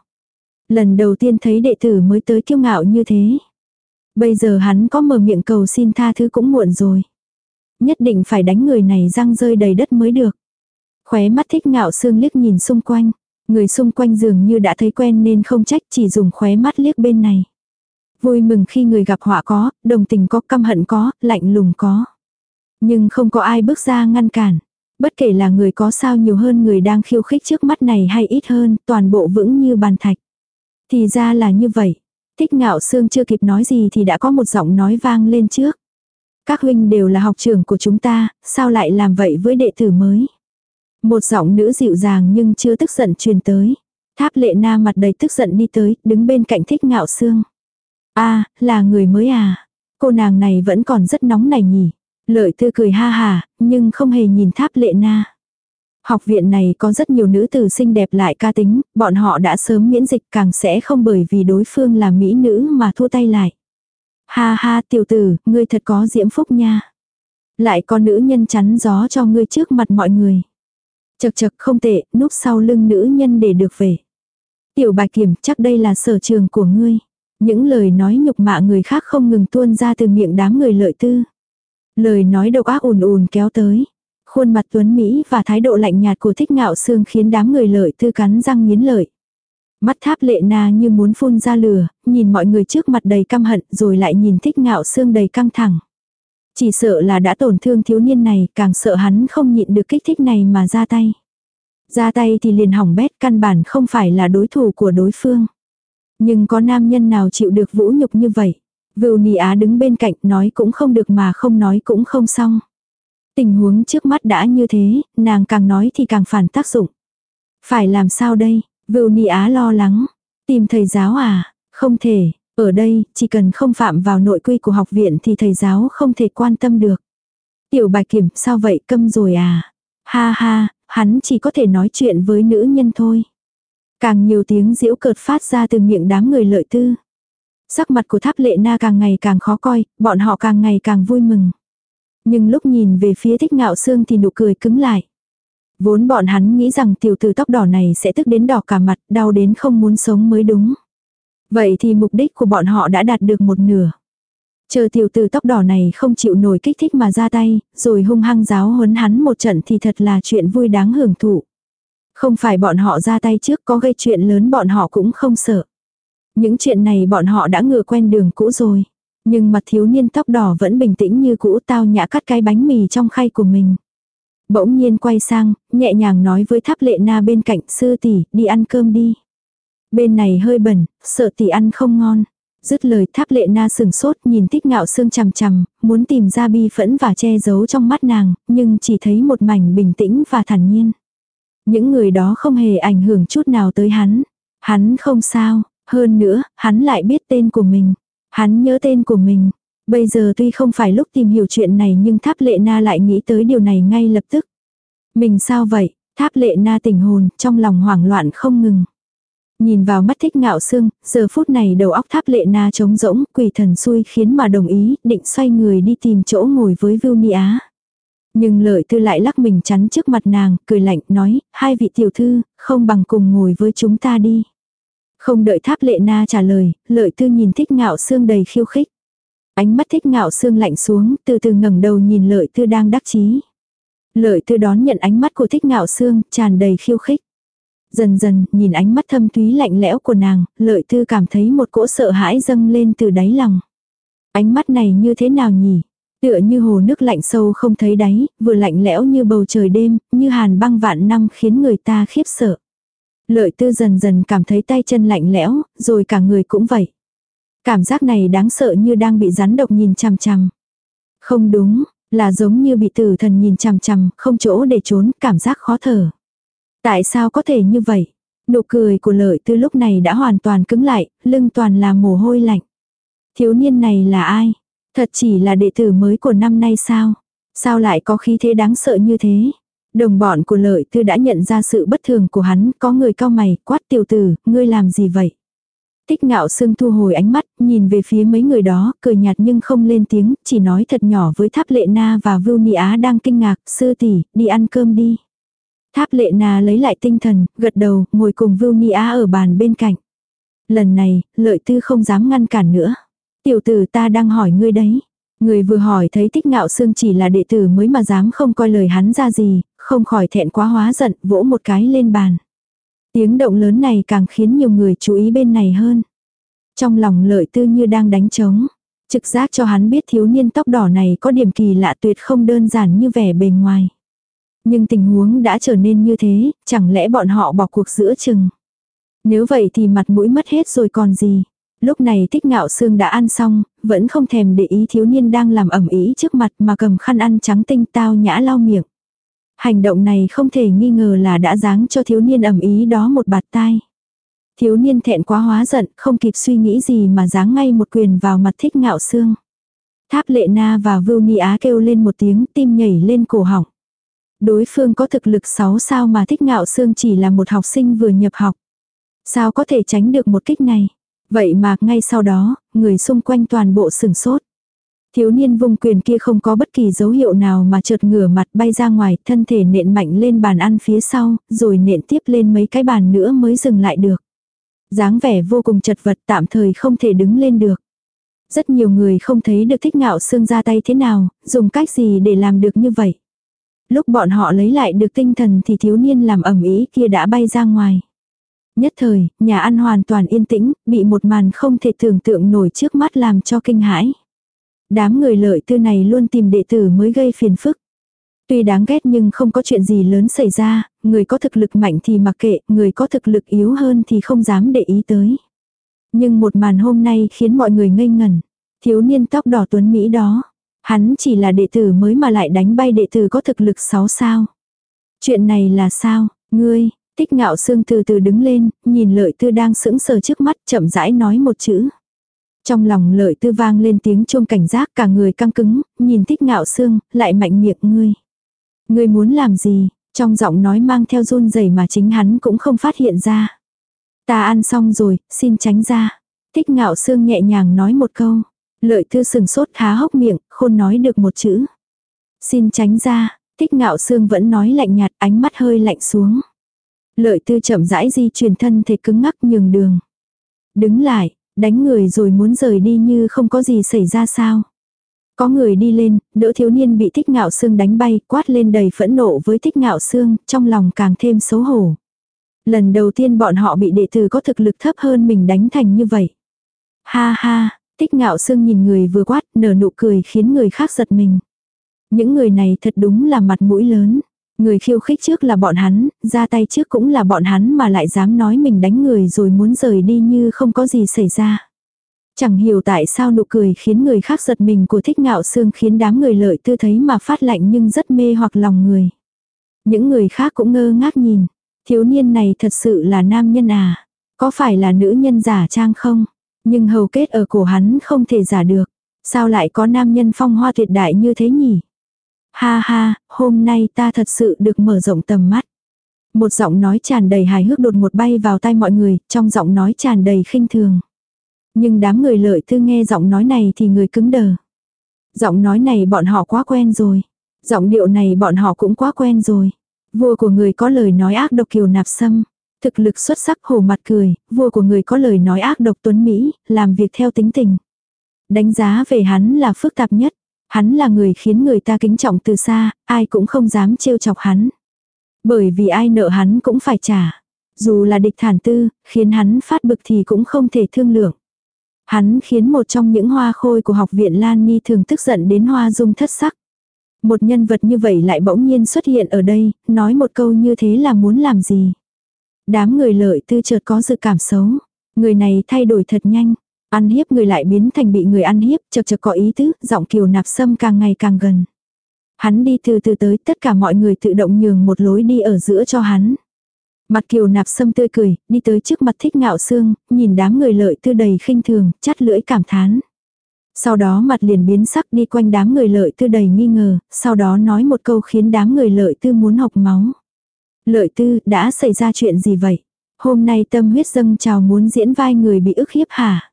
Lần đầu tiên thấy đệ tử mới tới kiêu ngạo như thế. Bây giờ hắn có mở miệng cầu xin tha thứ cũng muộn rồi. Nhất định phải đánh người này răng rơi đầy đất mới được. Khóe mắt thích ngạo xương liếc nhìn xung quanh. Người xung quanh dường như đã thấy quen nên không trách chỉ dùng khóe mắt liếc bên này. Vui mừng khi người gặp họa có, đồng tình có, căm hận có, lạnh lùng có. Nhưng không có ai bước ra ngăn cản. Bất kể là người có sao nhiều hơn người đang khiêu khích trước mắt này hay ít hơn, toàn bộ vững như bàn thạch. Thì ra là như vậy. Thích ngạo xương chưa kịp nói gì thì đã có một giọng nói vang lên trước. Các huynh đều là học trưởng của chúng ta, sao lại làm vậy với đệ tử mới? Một giọng nữ dịu dàng nhưng chưa tức giận truyền tới. Tháp lệ na mặt đầy tức giận đi tới, đứng bên cạnh thích ngạo xương. a là người mới à? Cô nàng này vẫn còn rất nóng này nhỉ? Lợi tư cười ha hà, nhưng không hề nhìn tháp lệ na. Học viện này có rất nhiều nữ tử xinh đẹp lại ca tính, bọn họ đã sớm miễn dịch càng sẽ không bởi vì đối phương là mỹ nữ mà thua tay lại. Ha ha tiểu tử, ngươi thật có diễm phúc nha. Lại có nữ nhân chắn gió cho ngươi trước mặt mọi người. Chật chật không tệ, núp sau lưng nữ nhân để được về. Tiểu bạch kiểm chắc đây là sở trường của ngươi. Những lời nói nhục mạ người khác không ngừng tuôn ra từ miệng đám người lợi tư. Lời nói độc ác ùn ùn kéo tới. Khuôn mặt tuấn Mỹ và thái độ lạnh nhạt của thích ngạo xương khiến đám người lợi tư cắn răng nghiến lợi. Mắt tháp lệ na như muốn phun ra lửa, nhìn mọi người trước mặt đầy căm hận rồi lại nhìn thích ngạo xương đầy căng thẳng. Chỉ sợ là đã tổn thương thiếu niên này, càng sợ hắn không nhịn được kích thích này mà ra tay. Ra tay thì liền hỏng bét căn bản không phải là đối thủ của đối phương. Nhưng có nam nhân nào chịu được vũ nhục như vậy? Vưu Nì Á đứng bên cạnh nói cũng không được mà không nói cũng không xong. Tình huống trước mắt đã như thế, nàng càng nói thì càng phản tác dụng. Phải làm sao đây? Vưu Nì Á lo lắng. Tìm thầy giáo à? Không thể. Ở đây, chỉ cần không phạm vào nội quy của học viện thì thầy giáo không thể quan tâm được. Tiểu bạch kiểm, sao vậy câm rồi à? Ha ha, hắn chỉ có thể nói chuyện với nữ nhân thôi. Càng nhiều tiếng diễu cợt phát ra từ miệng đám người lợi tư. Sắc mặt của tháp lệ na càng ngày càng khó coi, bọn họ càng ngày càng vui mừng. Nhưng lúc nhìn về phía thích ngạo xương thì nụ cười cứng lại. Vốn bọn hắn nghĩ rằng tiểu tử tóc đỏ này sẽ tức đến đỏ cả mặt, đau đến không muốn sống mới đúng. Vậy thì mục đích của bọn họ đã đạt được một nửa. Chờ tiểu tử tóc đỏ này không chịu nổi kích thích mà ra tay, rồi hung hăng giáo huấn hắn một trận thì thật là chuyện vui đáng hưởng thụ. Không phải bọn họ ra tay trước có gây chuyện lớn bọn họ cũng không sợ. Những chuyện này bọn họ đã ngừa quen đường cũ rồi. Nhưng mặt thiếu niên tóc đỏ vẫn bình tĩnh như cũ tao nhã cắt cái bánh mì trong khay của mình. Bỗng nhiên quay sang, nhẹ nhàng nói với tháp lệ na bên cạnh sư tỷ đi ăn cơm đi. Bên này hơi bẩn, sợ tỷ ăn không ngon. Dứt lời tháp lệ na sừng sốt nhìn tích ngạo xương chằm chằm, muốn tìm ra bi phẫn và che giấu trong mắt nàng, nhưng chỉ thấy một mảnh bình tĩnh và thản nhiên. Những người đó không hề ảnh hưởng chút nào tới hắn. Hắn không sao, hơn nữa, hắn lại biết tên của mình. Hắn nhớ tên của mình. Bây giờ tuy không phải lúc tìm hiểu chuyện này nhưng tháp lệ na lại nghĩ tới điều này ngay lập tức. Mình sao vậy? Tháp lệ na tỉnh hồn, trong lòng hoảng loạn không ngừng. Nhìn vào mắt thích ngạo xương, giờ phút này đầu óc tháp lệ na trống rỗng, quỷ thần xui khiến mà đồng ý, định xoay người đi tìm chỗ ngồi với Vưu Ni Á. Nhưng lợi tư lại lắc mình chắn trước mặt nàng, cười lạnh, nói, hai vị tiểu thư, không bằng cùng ngồi với chúng ta đi. Không đợi tháp lệ na trả lời, lợi tư nhìn thích ngạo xương đầy khiêu khích. Ánh mắt thích ngạo xương lạnh xuống, từ từ ngẩng đầu nhìn lợi tư đang đắc chí. Lợi tư đón nhận ánh mắt của thích ngạo xương, tràn đầy khiêu khích. Dần dần, nhìn ánh mắt thâm thúy lạnh lẽo của nàng, lợi tư cảm thấy một cỗ sợ hãi dâng lên từ đáy lòng. Ánh mắt này như thế nào nhỉ? Tựa như hồ nước lạnh sâu không thấy đáy, vừa lạnh lẽo như bầu trời đêm, như hàn băng vạn năm khiến người ta khiếp sợ. Lợi tư dần dần cảm thấy tay chân lạnh lẽo, rồi cả người cũng vậy. Cảm giác này đáng sợ như đang bị rắn độc nhìn chằm chằm. Không đúng, là giống như bị tử thần nhìn chằm chằm, không chỗ để trốn, cảm giác khó thở. Tại sao có thể như vậy? Nụ cười của lợi tư lúc này đã hoàn toàn cứng lại, lưng toàn là mồ hôi lạnh. Thiếu niên này là ai? Thật chỉ là đệ tử mới của năm nay sao? Sao lại có khí thế đáng sợ như thế? Đồng bọn của lợi tư đã nhận ra sự bất thường của hắn, có người cao mày, quát tiểu tử, ngươi làm gì vậy? Tích ngạo sương thu hồi ánh mắt, nhìn về phía mấy người đó, cười nhạt nhưng không lên tiếng, chỉ nói thật nhỏ với tháp lệ na và vưu nị á đang kinh ngạc, sư tỷ, đi ăn cơm đi. Tháp lệ nà lấy lại tinh thần, gật đầu, ngồi cùng vưu Nhi á ở bàn bên cạnh. Lần này, lợi tư không dám ngăn cản nữa. Tiểu tử ta đang hỏi ngươi đấy. Người vừa hỏi thấy tích ngạo xương chỉ là đệ tử mới mà dám không coi lời hắn ra gì, không khỏi thẹn quá hóa giận, vỗ một cái lên bàn. Tiếng động lớn này càng khiến nhiều người chú ý bên này hơn. Trong lòng lợi tư như đang đánh trống. Trực giác cho hắn biết thiếu niên tóc đỏ này có điểm kỳ lạ tuyệt không đơn giản như vẻ bề ngoài. Nhưng tình huống đã trở nên như thế, chẳng lẽ bọn họ bỏ cuộc giữa chừng. Nếu vậy thì mặt mũi mất hết rồi còn gì. Lúc này tích ngạo xương đã ăn xong, vẫn không thèm để ý thiếu niên đang làm ẩm ý trước mặt mà cầm khăn ăn trắng tinh tao nhã lau miệng. Hành động này không thể nghi ngờ là đã dáng cho thiếu niên ẩm ý đó một bạt tai. Thiếu niên thẹn quá hóa giận, không kịp suy nghĩ gì mà giáng ngay một quyền vào mặt thích ngạo xương. Tháp lệ na và vưu ni á kêu lên một tiếng tim nhảy lên cổ họng. Đối phương có thực lực 6 sao mà thích ngạo xương chỉ là một học sinh vừa nhập học. Sao có thể tránh được một kích này? Vậy mà ngay sau đó, người xung quanh toàn bộ sừng sốt. Thiếu niên vùng quyền kia không có bất kỳ dấu hiệu nào mà chợt ngửa mặt bay ra ngoài, thân thể nện mạnh lên bàn ăn phía sau, rồi nện tiếp lên mấy cái bàn nữa mới dừng lại được. dáng vẻ vô cùng chật vật tạm thời không thể đứng lên được. Rất nhiều người không thấy được thích ngạo xương ra tay thế nào, dùng cách gì để làm được như vậy. Lúc bọn họ lấy lại được tinh thần thì thiếu niên làm ẩm ý kia đã bay ra ngoài. Nhất thời, nhà ăn hoàn toàn yên tĩnh, bị một màn không thể tưởng tượng nổi trước mắt làm cho kinh hãi. Đám người lợi tư này luôn tìm đệ tử mới gây phiền phức. Tuy đáng ghét nhưng không có chuyện gì lớn xảy ra, người có thực lực mạnh thì mặc kệ, người có thực lực yếu hơn thì không dám để ý tới. Nhưng một màn hôm nay khiến mọi người ngây ngẩn. Thiếu niên tóc đỏ tuấn Mỹ đó. Hắn chỉ là đệ tử mới mà lại đánh bay đệ tử có thực lực 6 sao. Chuyện này là sao, ngươi, tích ngạo sương từ từ đứng lên, nhìn lợi tư đang sững sờ trước mắt chậm rãi nói một chữ. Trong lòng lợi tư vang lên tiếng chuông cảnh giác cả người căng cứng, nhìn tích ngạo sương, lại mạnh miệng ngươi. Ngươi muốn làm gì, trong giọng nói mang theo run rẩy mà chính hắn cũng không phát hiện ra. Ta ăn xong rồi, xin tránh ra. Tích ngạo sương nhẹ nhàng nói một câu. Lợi tư sừng sốt há hốc miệng, khôn nói được một chữ. Xin tránh ra, thích ngạo sương vẫn nói lạnh nhạt ánh mắt hơi lạnh xuống. Lợi tư chậm rãi di chuyển thân thể cứng ngắc nhường đường. Đứng lại, đánh người rồi muốn rời đi như không có gì xảy ra sao. Có người đi lên, đỡ thiếu niên bị thích ngạo xương đánh bay, quát lên đầy phẫn nộ với thích ngạo xương, trong lòng càng thêm xấu hổ. Lần đầu tiên bọn họ bị đệ tử có thực lực thấp hơn mình đánh thành như vậy. Ha ha, thích ngạo xương nhìn người vừa quát, nở nụ cười khiến người khác giật mình. Những người này thật đúng là mặt mũi lớn. Người khiêu khích trước là bọn hắn, ra tay trước cũng là bọn hắn mà lại dám nói mình đánh người rồi muốn rời đi như không có gì xảy ra. Chẳng hiểu tại sao nụ cười khiến người khác giật mình của thích ngạo xương khiến đám người lợi tư thấy mà phát lạnh nhưng rất mê hoặc lòng người. Những người khác cũng ngơ ngác nhìn. Thiếu niên này thật sự là nam nhân à? Có phải là nữ nhân giả trang không? Nhưng hầu kết ở cổ hắn không thể giả được. Sao lại có nam nhân phong hoa tuyệt đại như thế nhỉ? Ha ha, hôm nay ta thật sự được mở rộng tầm mắt. Một giọng nói tràn đầy hài hước đột một bay vào tai mọi người, trong giọng nói tràn đầy khinh thường. Nhưng đám người lợi thư nghe giọng nói này thì người cứng đờ. Giọng nói này bọn họ quá quen rồi. Giọng điệu này bọn họ cũng quá quen rồi. Vua của người có lời nói ác độc kiều nạp sâm. Thực lực xuất sắc hồ mặt cười, vua của người có lời nói ác độc tuấn Mỹ, làm việc theo tính tình. Đánh giá về hắn là phức tạp nhất. Hắn là người khiến người ta kính trọng từ xa, ai cũng không dám trêu chọc hắn. Bởi vì ai nợ hắn cũng phải trả. Dù là địch thản tư, khiến hắn phát bực thì cũng không thể thương lượng. Hắn khiến một trong những hoa khôi của học viện Lan Ni thường tức giận đến hoa dung thất sắc. Một nhân vật như vậy lại bỗng nhiên xuất hiện ở đây, nói một câu như thế là muốn làm gì. Đám người lợi tư chợt có dự cảm xấu. Người này thay đổi thật nhanh. Ăn hiếp người lại biến thành bị người ăn hiếp, chật chật có ý tứ, giọng kiều nạp sâm càng ngày càng gần. Hắn đi từ từ tới, tất cả mọi người tự động nhường một lối đi ở giữa cho hắn. Mặt kiều nạp sâm tươi cười, đi tới trước mặt thích ngạo xương, nhìn đám người lợi tư đầy khinh thường, chắt lưỡi cảm thán. Sau đó mặt liền biến sắc đi quanh đám người lợi tư đầy nghi ngờ, sau đó nói một câu khiến đám người lợi tư muốn học máu. Lợi tư, đã xảy ra chuyện gì vậy? Hôm nay tâm huyết dâng trào muốn diễn vai người bị ức hiếp hả?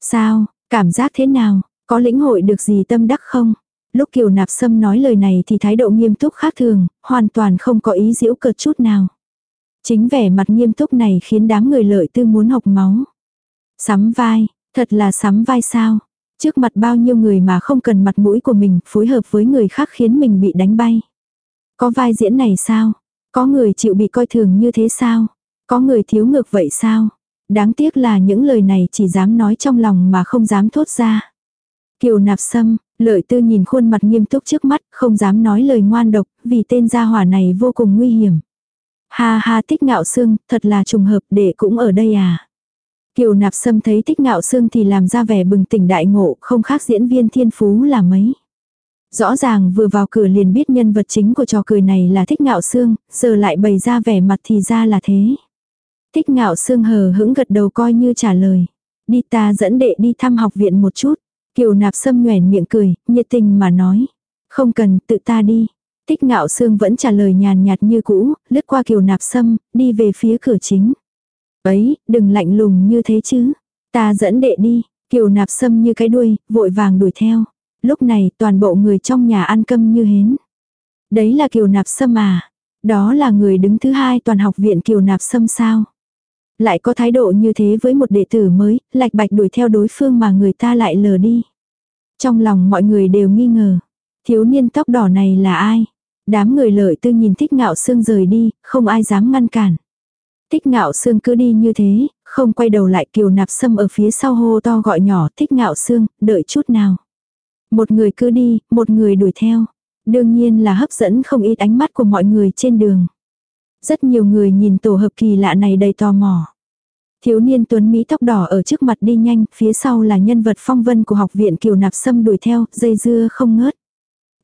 Sao, cảm giác thế nào? Có lĩnh hội được gì tâm đắc không? Lúc Kiều Nạp Sâm nói lời này thì thái độ nghiêm túc khác thường, hoàn toàn không có ý giễu cợt chút nào. Chính vẻ mặt nghiêm túc này khiến đám người lợi tư muốn học máu. Sắm vai, thật là sắm vai sao? Trước mặt bao nhiêu người mà không cần mặt mũi của mình phối hợp với người khác khiến mình bị đánh bay. Có vai diễn này sao? Có người chịu bị coi thường như thế sao? Có người thiếu ngược vậy sao? Đáng tiếc là những lời này chỉ dám nói trong lòng mà không dám thốt ra. Kiều nạp sâm, lợi tư nhìn khuôn mặt nghiêm túc trước mắt, không dám nói lời ngoan độc, vì tên gia hỏa này vô cùng nguy hiểm. Ha ha tích ngạo sương, thật là trùng hợp để cũng ở đây à. Kiều nạp sâm thấy tích ngạo sương thì làm ra vẻ bừng tỉnh đại ngộ, không khác diễn viên thiên phú là mấy. Rõ ràng vừa vào cửa liền biết nhân vật chính của trò cười này là thích ngạo sương, giờ lại bày ra vẻ mặt thì ra là thế. Thích ngạo sương hờ hững gật đầu coi như trả lời. Đi ta dẫn đệ đi thăm học viện một chút. Kiều nạp sâm nhoẻn miệng cười, nhiệt tình mà nói. Không cần, tự ta đi. thích ngạo sương vẫn trả lời nhàn nhạt như cũ, lướt qua kiều nạp sâm, đi về phía cửa chính. Ấy, đừng lạnh lùng như thế chứ. Ta dẫn đệ đi, kiều nạp sâm như cái đuôi, vội vàng đuổi theo. Lúc này toàn bộ người trong nhà ăn cơm như hến. Đấy là kiều nạp sâm à. Đó là người đứng thứ hai toàn học viện kiều nạp sâm sao. Lại có thái độ như thế với một đệ tử mới, lạch bạch đuổi theo đối phương mà người ta lại lờ đi. Trong lòng mọi người đều nghi ngờ. Thiếu niên tóc đỏ này là ai? Đám người lợi tư nhìn thích ngạo sương rời đi, không ai dám ngăn cản. Thích ngạo sương cứ đi như thế, không quay đầu lại kiều nạp sâm ở phía sau hô to gọi nhỏ thích ngạo sương, đợi chút nào. Một người cứ đi, một người đuổi theo. Đương nhiên là hấp dẫn không ít ánh mắt của mọi người trên đường. Rất nhiều người nhìn tổ hợp kỳ lạ này đầy tò mò. Thiếu niên tuấn Mỹ tóc đỏ ở trước mặt đi nhanh, phía sau là nhân vật phong vân của học viện kiều nạp sâm đuổi theo, dây dưa không ngớt.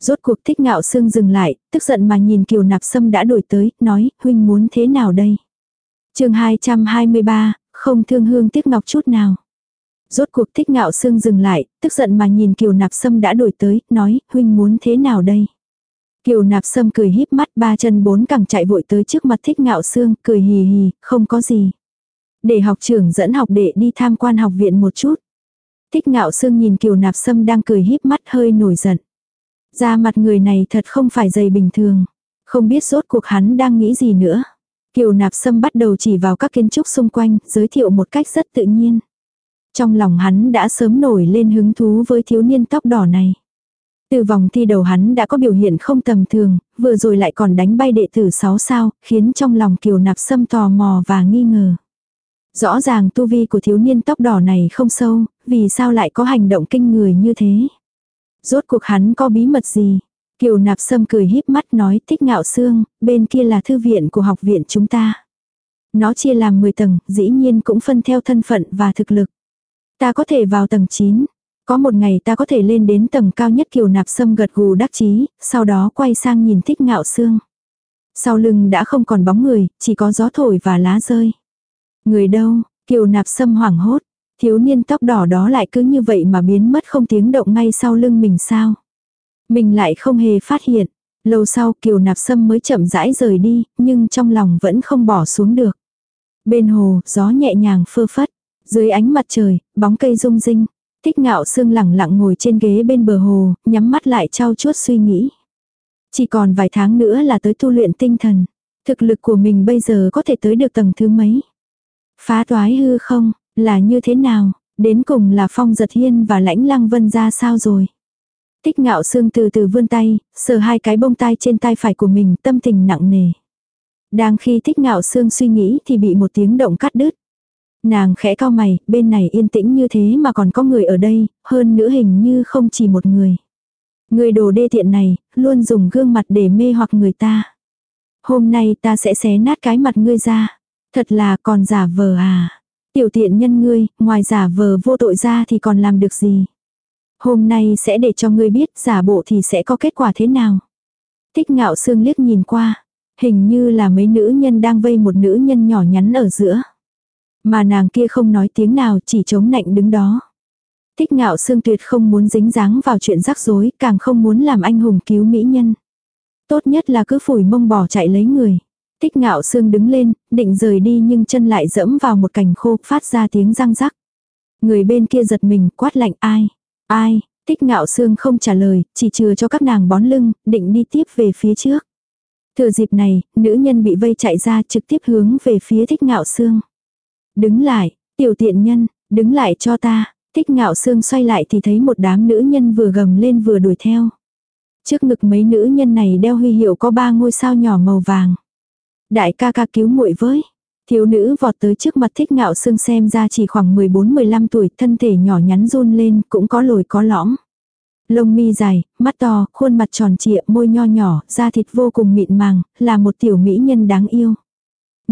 Rốt cuộc thích ngạo sương dừng lại, tức giận mà nhìn kiều nạp sâm đã đuổi tới, nói, huynh muốn thế nào đây? chương 223, không thương hương tiếc ngọc chút nào. Rốt cuộc thích ngạo sương dừng lại, tức giận mà nhìn kiều nạp sâm đã đuổi tới, nói, huynh muốn thế nào đây? Kiều nạp sâm cười híp mắt ba chân bốn cẳng chạy vội tới trước mặt thích ngạo sương, cười hì hì, không có gì. Để học trưởng dẫn học đệ đi tham quan học viện một chút. Thích ngạo sương nhìn kiều nạp sâm đang cười híp mắt hơi nổi giận. Da mặt người này thật không phải dày bình thường. Không biết rốt cuộc hắn đang nghĩ gì nữa. Kiều nạp sâm bắt đầu chỉ vào các kiến trúc xung quanh, giới thiệu một cách rất tự nhiên. Trong lòng hắn đã sớm nổi lên hứng thú với thiếu niên tóc đỏ này. Từ vòng thi đầu hắn đã có biểu hiện không tầm thường, vừa rồi lại còn đánh bay đệ tử 6 sao, khiến trong lòng kiều nạp sâm tò mò và nghi ngờ. Rõ ràng tu vi của thiếu niên tóc đỏ này không sâu, vì sao lại có hành động kinh người như thế. Rốt cuộc hắn có bí mật gì? Kiều nạp sâm cười híp mắt nói thích ngạo xương, bên kia là thư viện của học viện chúng ta. Nó chia làm 10 tầng, dĩ nhiên cũng phân theo thân phận và thực lực. Ta có thể vào tầng 9. Có một ngày ta có thể lên đến tầng cao nhất kiều nạp sâm gật gù đắc chí, sau đó quay sang nhìn thích ngạo xương. Sau lưng đã không còn bóng người, chỉ có gió thổi và lá rơi. Người đâu, kiều nạp sâm hoảng hốt. Thiếu niên tóc đỏ đó lại cứ như vậy mà biến mất không tiếng động ngay sau lưng mình sao. Mình lại không hề phát hiện. Lâu sau kiều nạp sâm mới chậm rãi rời đi, nhưng trong lòng vẫn không bỏ xuống được. Bên hồ, gió nhẹ nhàng phơ phất. Dưới ánh mặt trời, bóng cây rung rinh. Thích ngạo sương lẳng lặng ngồi trên ghế bên bờ hồ, nhắm mắt lại trao chuốt suy nghĩ. Chỉ còn vài tháng nữa là tới tu luyện tinh thần. Thực lực của mình bây giờ có thể tới được tầng thứ mấy. Phá toái hư không, là như thế nào, đến cùng là phong giật hiên và lãnh lăng vân ra sao rồi. thích ngạo sương từ từ vươn tay, sờ hai cái bông tai trên tay phải của mình tâm tình nặng nề. Đang khi thích ngạo sương suy nghĩ thì bị một tiếng động cắt đứt. Nàng khẽ cao mày, bên này yên tĩnh như thế mà còn có người ở đây, hơn nữa hình như không chỉ một người. Người đồ đê tiện này, luôn dùng gương mặt để mê hoặc người ta. Hôm nay ta sẽ xé nát cái mặt ngươi ra. Thật là còn giả vờ à. Tiểu tiện nhân ngươi, ngoài giả vờ vô tội ra thì còn làm được gì. Hôm nay sẽ để cho ngươi biết giả bộ thì sẽ có kết quả thế nào. Thích ngạo sương liếc nhìn qua. Hình như là mấy nữ nhân đang vây một nữ nhân nhỏ nhắn ở giữa. Mà nàng kia không nói tiếng nào chỉ chống nạnh đứng đó. Thích ngạo sương tuyệt không muốn dính dáng vào chuyện rắc rối, càng không muốn làm anh hùng cứu mỹ nhân. Tốt nhất là cứ phủi mông bỏ chạy lấy người. Thích ngạo sương đứng lên, định rời đi nhưng chân lại dẫm vào một cành khô, phát ra tiếng răng rắc. Người bên kia giật mình, quát lạnh ai? Ai? Thích ngạo sương không trả lời, chỉ chừa cho các nàng bón lưng, định đi tiếp về phía trước. Thừa dịp này, nữ nhân bị vây chạy ra trực tiếp hướng về phía thích ngạo sương. Đứng lại, tiểu tiện nhân, đứng lại cho ta. Thích ngạo sương xoay lại thì thấy một đám nữ nhân vừa gầm lên vừa đuổi theo. Trước ngực mấy nữ nhân này đeo huy hiệu có ba ngôi sao nhỏ màu vàng. Đại ca ca cứu muội với. Thiếu nữ vọt tới trước mặt thích ngạo sương xem ra chỉ khoảng 14-15 tuổi, thân thể nhỏ nhắn run lên, cũng có lồi có lõm. Lông mi dài, mắt to, khuôn mặt tròn trịa, môi nho nhỏ, da thịt vô cùng mịn màng, là một tiểu mỹ nhân đáng yêu.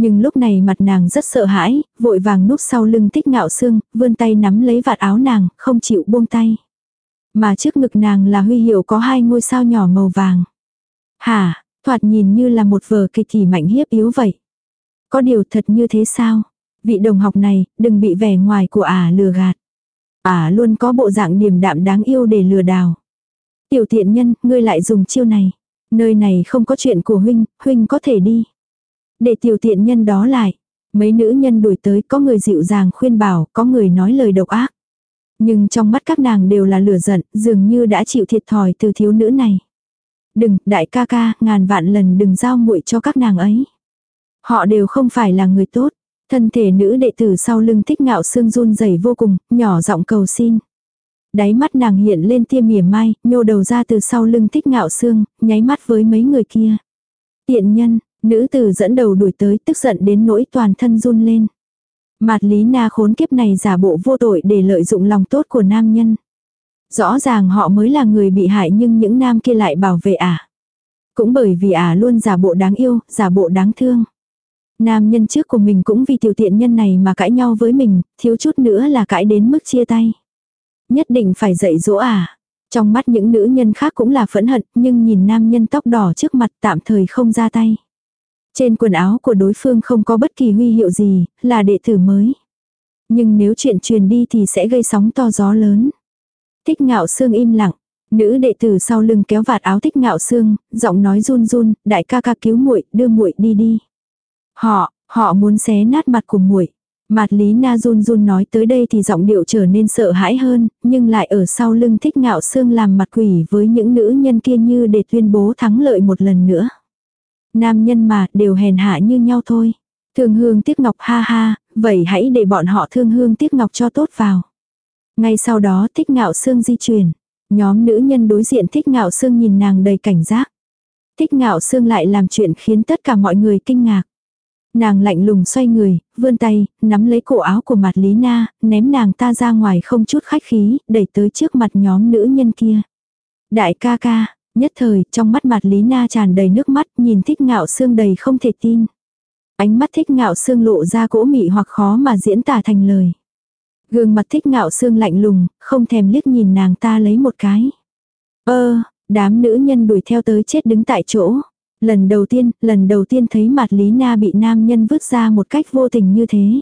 Nhưng lúc này mặt nàng rất sợ hãi, vội vàng núp sau lưng tích ngạo sương, vươn tay nắm lấy vạt áo nàng, không chịu buông tay. Mà trước ngực nàng là huy hiệu có hai ngôi sao nhỏ màu vàng. Hả, thoạt nhìn như là một vở kịch thì mạnh hiếp yếu vậy. Có điều thật như thế sao? Vị đồng học này, đừng bị vẻ ngoài của ả lừa gạt. Ả luôn có bộ dạng điềm đạm đáng yêu để lừa đảo. Tiểu tiện nhân, ngươi lại dùng chiêu này. Nơi này không có chuyện của huynh, huynh có thể đi. Để tiểu tiện nhân đó lại. Mấy nữ nhân đuổi tới có người dịu dàng khuyên bảo, có người nói lời độc ác. Nhưng trong mắt các nàng đều là lửa giận, dường như đã chịu thiệt thòi từ thiếu nữ này. Đừng, đại ca ca, ngàn vạn lần đừng giao muội cho các nàng ấy. Họ đều không phải là người tốt. Thân thể nữ đệ tử sau lưng thích ngạo xương run rẩy vô cùng, nhỏ giọng cầu xin. Đáy mắt nàng hiện lên tia mỉa mai, nhô đầu ra từ sau lưng thích ngạo xương, nháy mắt với mấy người kia. Tiện nhân, nữ tử dẫn đầu đuổi tới tức giận đến nỗi toàn thân run lên. Mạt lý na khốn kiếp này giả bộ vô tội để lợi dụng lòng tốt của nam nhân. Rõ ràng họ mới là người bị hại nhưng những nam kia lại bảo vệ ả. Cũng bởi vì ả luôn giả bộ đáng yêu, giả bộ đáng thương. Nam nhân trước của mình cũng vì tiểu tiện nhân này mà cãi nhau với mình, thiếu chút nữa là cãi đến mức chia tay. Nhất định phải dạy dỗ ả. Trong mắt những nữ nhân khác cũng là phẫn hận, nhưng nhìn nam nhân tóc đỏ trước mặt tạm thời không ra tay. Trên quần áo của đối phương không có bất kỳ huy hiệu gì, là đệ tử mới. Nhưng nếu chuyện truyền đi thì sẽ gây sóng to gió lớn. Thích ngạo xương im lặng. Nữ đệ tử sau lưng kéo vạt áo thích ngạo xương, giọng nói run run, đại ca ca cứu muội, đưa muội đi đi. Họ, họ muốn xé nát mặt của muội. Mạt Lý Na run run nói tới đây thì giọng điệu trở nên sợ hãi hơn, nhưng lại ở sau lưng thích ngạo xương làm mặt quỷ với những nữ nhân kia như để tuyên bố thắng lợi một lần nữa. Nam nhân mà đều hèn hạ như nhau thôi. Thương hương tiếc ngọc ha ha, vậy hãy để bọn họ thương hương tiếc ngọc cho tốt vào. Ngay sau đó thích ngạo xương di chuyển. Nhóm nữ nhân đối diện thích ngạo xương nhìn nàng đầy cảnh giác. Thích ngạo xương lại làm chuyện khiến tất cả mọi người kinh ngạc. Nàng lạnh lùng xoay người, vươn tay, nắm lấy cổ áo của mặt Lý Na, ném nàng ta ra ngoài không chút khách khí, đẩy tới trước mặt nhóm nữ nhân kia. Đại ca ca, nhất thời, trong mắt mặt Lý Na tràn đầy nước mắt, nhìn thích ngạo xương đầy không thể tin. Ánh mắt thích ngạo xương lộ ra cỗ mị hoặc khó mà diễn tả thành lời. Gương mặt thích ngạo xương lạnh lùng, không thèm liếc nhìn nàng ta lấy một cái. Ơ, đám nữ nhân đuổi theo tới chết đứng tại chỗ. Lần đầu tiên, lần đầu tiên thấy mặt Lý Na bị nam nhân vứt ra một cách vô tình như thế.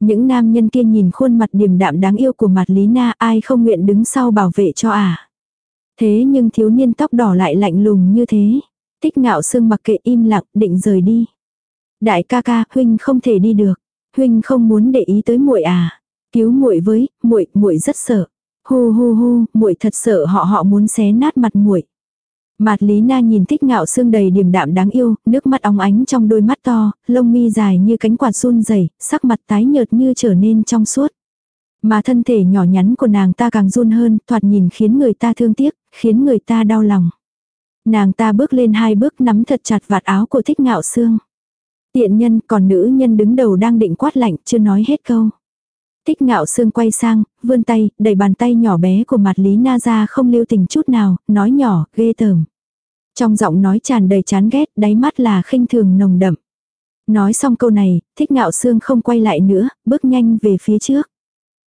Những nam nhân kia nhìn khuôn mặt điềm đạm đáng yêu của mặt Lý Na ai không nguyện đứng sau bảo vệ cho. À. Thế nhưng thiếu niên tóc đỏ lại lạnh lùng như thế. Tích ngạo sương mặc kệ im lặng định rời đi. Đại ca ca, huynh không thể đi được. Huynh không muốn để ý tới muội à. Cứu muội với, muội, muội rất sợ. Hu hu hu, muội thật sợ họ họ muốn xé nát mặt muội. Mạt Lý Na nhìn thích ngạo xương đầy điềm đạm đáng yêu, nước mắt óng ánh trong đôi mắt to, lông mi dài như cánh quạt run rẩy, sắc mặt tái nhợt như trở nên trong suốt. Mà thân thể nhỏ nhắn của nàng ta càng run hơn, thoạt nhìn khiến người ta thương tiếc, khiến người ta đau lòng. Nàng ta bước lên hai bước nắm thật chặt vạt áo của thích ngạo xương. Tiện nhân còn nữ nhân đứng đầu đang định quát lạnh chưa nói hết câu. thích ngạo sương quay sang, vươn tay, đẩy bàn tay nhỏ bé của mặt Lý Na ra không lưu tình chút nào, nói nhỏ, ghê tởm. Trong giọng nói tràn đầy chán ghét, đáy mắt là khinh thường nồng đậm. Nói xong câu này, thích ngạo sương không quay lại nữa, bước nhanh về phía trước.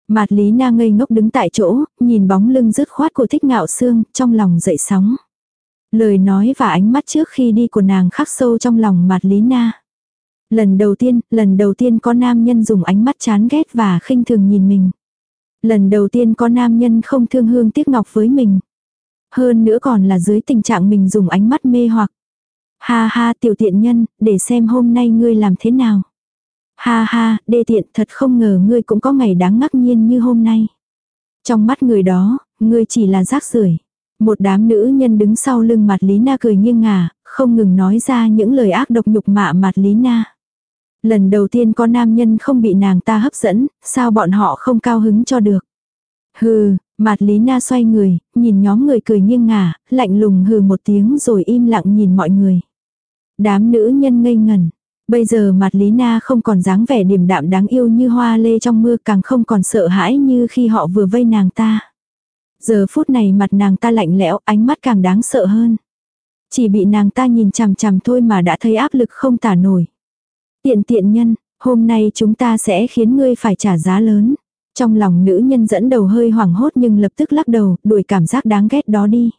Mạt Lý Na ngây ngốc đứng tại chỗ, nhìn bóng lưng rứt khoát của thích ngạo sương, trong lòng dậy sóng. Lời nói và ánh mắt trước khi đi của nàng khắc sâu trong lòng Mạt Lý Na. Lần đầu tiên, lần đầu tiên có nam nhân dùng ánh mắt chán ghét và khinh thường nhìn mình. Lần đầu tiên có nam nhân không thương hương tiếc ngọc với mình. Hơn nữa còn là dưới tình trạng mình dùng ánh mắt mê hoặc. Ha ha tiểu tiện nhân, để xem hôm nay ngươi làm thế nào. Ha ha, đê tiện thật không ngờ ngươi cũng có ngày đáng ngắc nhiên như hôm nay. Trong mắt người đó, ngươi chỉ là rác rưởi. Một đám nữ nhân đứng sau lưng mặt Lý Na cười nghiêng ngả, không ngừng nói ra những lời ác độc nhục mạ mặt Lý Na. Lần đầu tiên có nam nhân không bị nàng ta hấp dẫn, sao bọn họ không cao hứng cho được. Hừ, mặt Lý Na xoay người, nhìn nhóm người cười nghiêng ngả, lạnh lùng hừ một tiếng rồi im lặng nhìn mọi người. Đám nữ nhân ngây ngẩn. Bây giờ mặt Lý Na không còn dáng vẻ điềm đạm đáng yêu như hoa lê trong mưa càng không còn sợ hãi như khi họ vừa vây nàng ta. Giờ phút này mặt nàng ta lạnh lẽo, ánh mắt càng đáng sợ hơn. Chỉ bị nàng ta nhìn chằm chằm thôi mà đã thấy áp lực không tả nổi. Tiện tiện nhân, hôm nay chúng ta sẽ khiến ngươi phải trả giá lớn. Trong lòng nữ nhân dẫn đầu hơi hoảng hốt nhưng lập tức lắc đầu, đuổi cảm giác đáng ghét đó đi.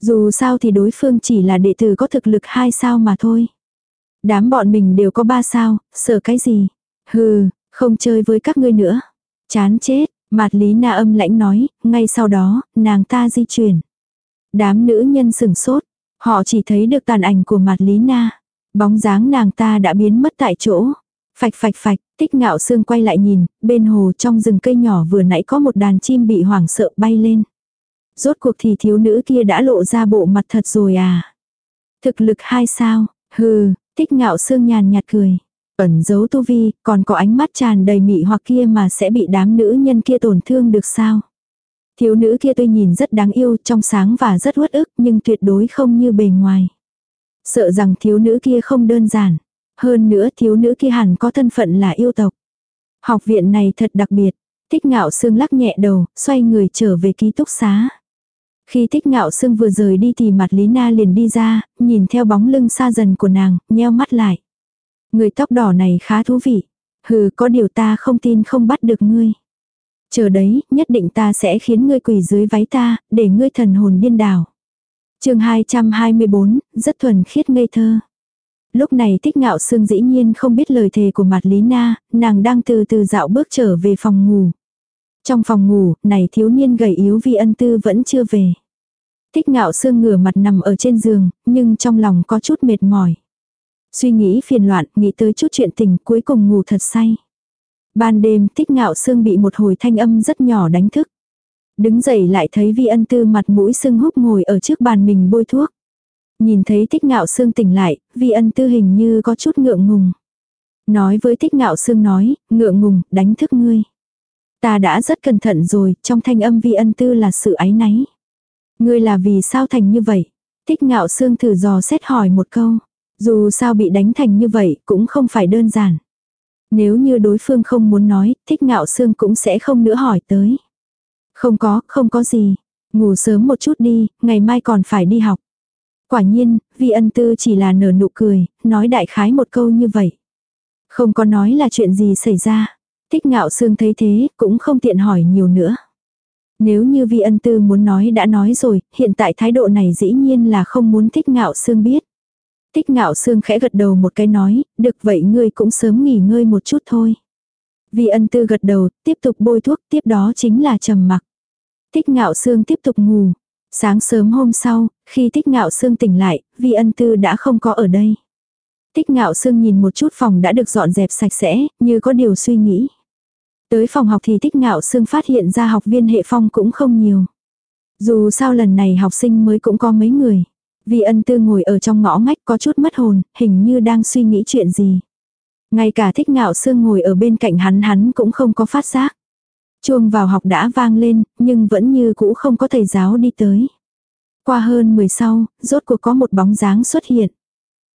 Dù sao thì đối phương chỉ là đệ tử có thực lực hai sao mà thôi. Đám bọn mình đều có ba sao, sợ cái gì? Hừ, không chơi với các ngươi nữa. Chán chết, Mạt Lý Na âm lãnh nói, ngay sau đó, nàng ta di chuyển. Đám nữ nhân sừng sốt, họ chỉ thấy được tàn ảnh của Mạt Lý Na. Bóng dáng nàng ta đã biến mất tại chỗ. Phạch phạch phạch, tích ngạo sương quay lại nhìn, bên hồ trong rừng cây nhỏ vừa nãy có một đàn chim bị hoảng sợ bay lên. Rốt cuộc thì thiếu nữ kia đã lộ ra bộ mặt thật rồi à. Thực lực hai sao, hừ, tích ngạo sương nhàn nhạt cười. Ẩn giấu tu vi, còn có ánh mắt tràn đầy mị hoặc kia mà sẽ bị đám nữ nhân kia tổn thương được sao. Thiếu nữ kia tôi nhìn rất đáng yêu, trong sáng và rất uất ức nhưng tuyệt đối không như bề ngoài. Sợ rằng thiếu nữ kia không đơn giản. Hơn nữa thiếu nữ kia hẳn có thân phận là yêu tộc. Học viện này thật đặc biệt. Thích ngạo sương lắc nhẹ đầu, xoay người trở về ký túc xá. Khi thích ngạo sương vừa rời đi thì mặt Lý Na liền đi ra, nhìn theo bóng lưng xa dần của nàng, nheo mắt lại. Người tóc đỏ này khá thú vị. Hừ, có điều ta không tin không bắt được ngươi. Chờ đấy, nhất định ta sẽ khiến ngươi quỳ dưới váy ta, để ngươi thần hồn điên đảo. chương 224, rất thuần khiết ngây thơ. Lúc này thích ngạo sương dĩ nhiên không biết lời thề của mặt Lý Na, nàng đang từ từ dạo bước trở về phòng ngủ. Trong phòng ngủ, này thiếu niên gầy yếu vi ân tư vẫn chưa về. Thích ngạo sương ngửa mặt nằm ở trên giường, nhưng trong lòng có chút mệt mỏi. Suy nghĩ phiền loạn, nghĩ tới chút chuyện tình cuối cùng ngủ thật say. Ban đêm thích ngạo sương bị một hồi thanh âm rất nhỏ đánh thức. Đứng dậy lại thấy vi ân tư mặt mũi sưng húp ngồi ở trước bàn mình bôi thuốc. Nhìn thấy thích ngạo sương tỉnh lại, vi ân tư hình như có chút ngượng ngùng. Nói với thích ngạo sương nói, ngượng ngùng, đánh thức ngươi. Ta đã rất cẩn thận rồi, trong thanh âm vi ân tư là sự ái náy. Ngươi là vì sao thành như vậy? Thích ngạo xương thử dò xét hỏi một câu. Dù sao bị đánh thành như vậy cũng không phải đơn giản. Nếu như đối phương không muốn nói, thích ngạo xương cũng sẽ không nữa hỏi tới. Không có, không có gì. Ngủ sớm một chút đi, ngày mai còn phải đi học. Quả nhiên, vi ân tư chỉ là nở nụ cười, nói đại khái một câu như vậy. Không có nói là chuyện gì xảy ra. Thích ngạo sương thấy thế, cũng không tiện hỏi nhiều nữa. Nếu như vi ân tư muốn nói đã nói rồi, hiện tại thái độ này dĩ nhiên là không muốn thích ngạo sương biết. Thích ngạo sương khẽ gật đầu một cái nói, được vậy ngươi cũng sớm nghỉ ngơi một chút thôi. Vi ân tư gật đầu, tiếp tục bôi thuốc, tiếp đó chính là trầm mặc. Thích ngạo sương tiếp tục ngủ. Sáng sớm hôm sau, khi thích ngạo sương tỉnh lại, vi ân tư đã không có ở đây. Thích ngạo sương nhìn một chút phòng đã được dọn dẹp sạch sẽ, như có điều suy nghĩ. Tới phòng học thì thích ngạo sương phát hiện ra học viên hệ phong cũng không nhiều. Dù sao lần này học sinh mới cũng có mấy người. vì ân tư ngồi ở trong ngõ ngách có chút mất hồn, hình như đang suy nghĩ chuyện gì. Ngay cả thích ngạo sương ngồi ở bên cạnh hắn hắn cũng không có phát giác. Chuông vào học đã vang lên, nhưng vẫn như cũ không có thầy giáo đi tới. Qua hơn 10 sau, rốt cuộc có một bóng dáng xuất hiện.